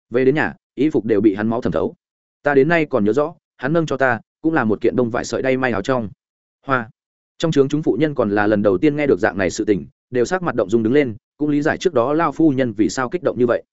Về đến nhà, y phục đều bị hắn máu thẩm thấu. Ta đến nay còn nhớ rõ, hắn nâng cho ta, cũng là một kiện đông vải sợi đay may áo trong. Hoa. Trong trướng chúng phụ nhân còn là lần đầu tiên nghe được dạng này sự tình, đều sắc mặt động dung đứng lên, cũng lý giải trước đó lao phu nhân vì sao kích động như vậy.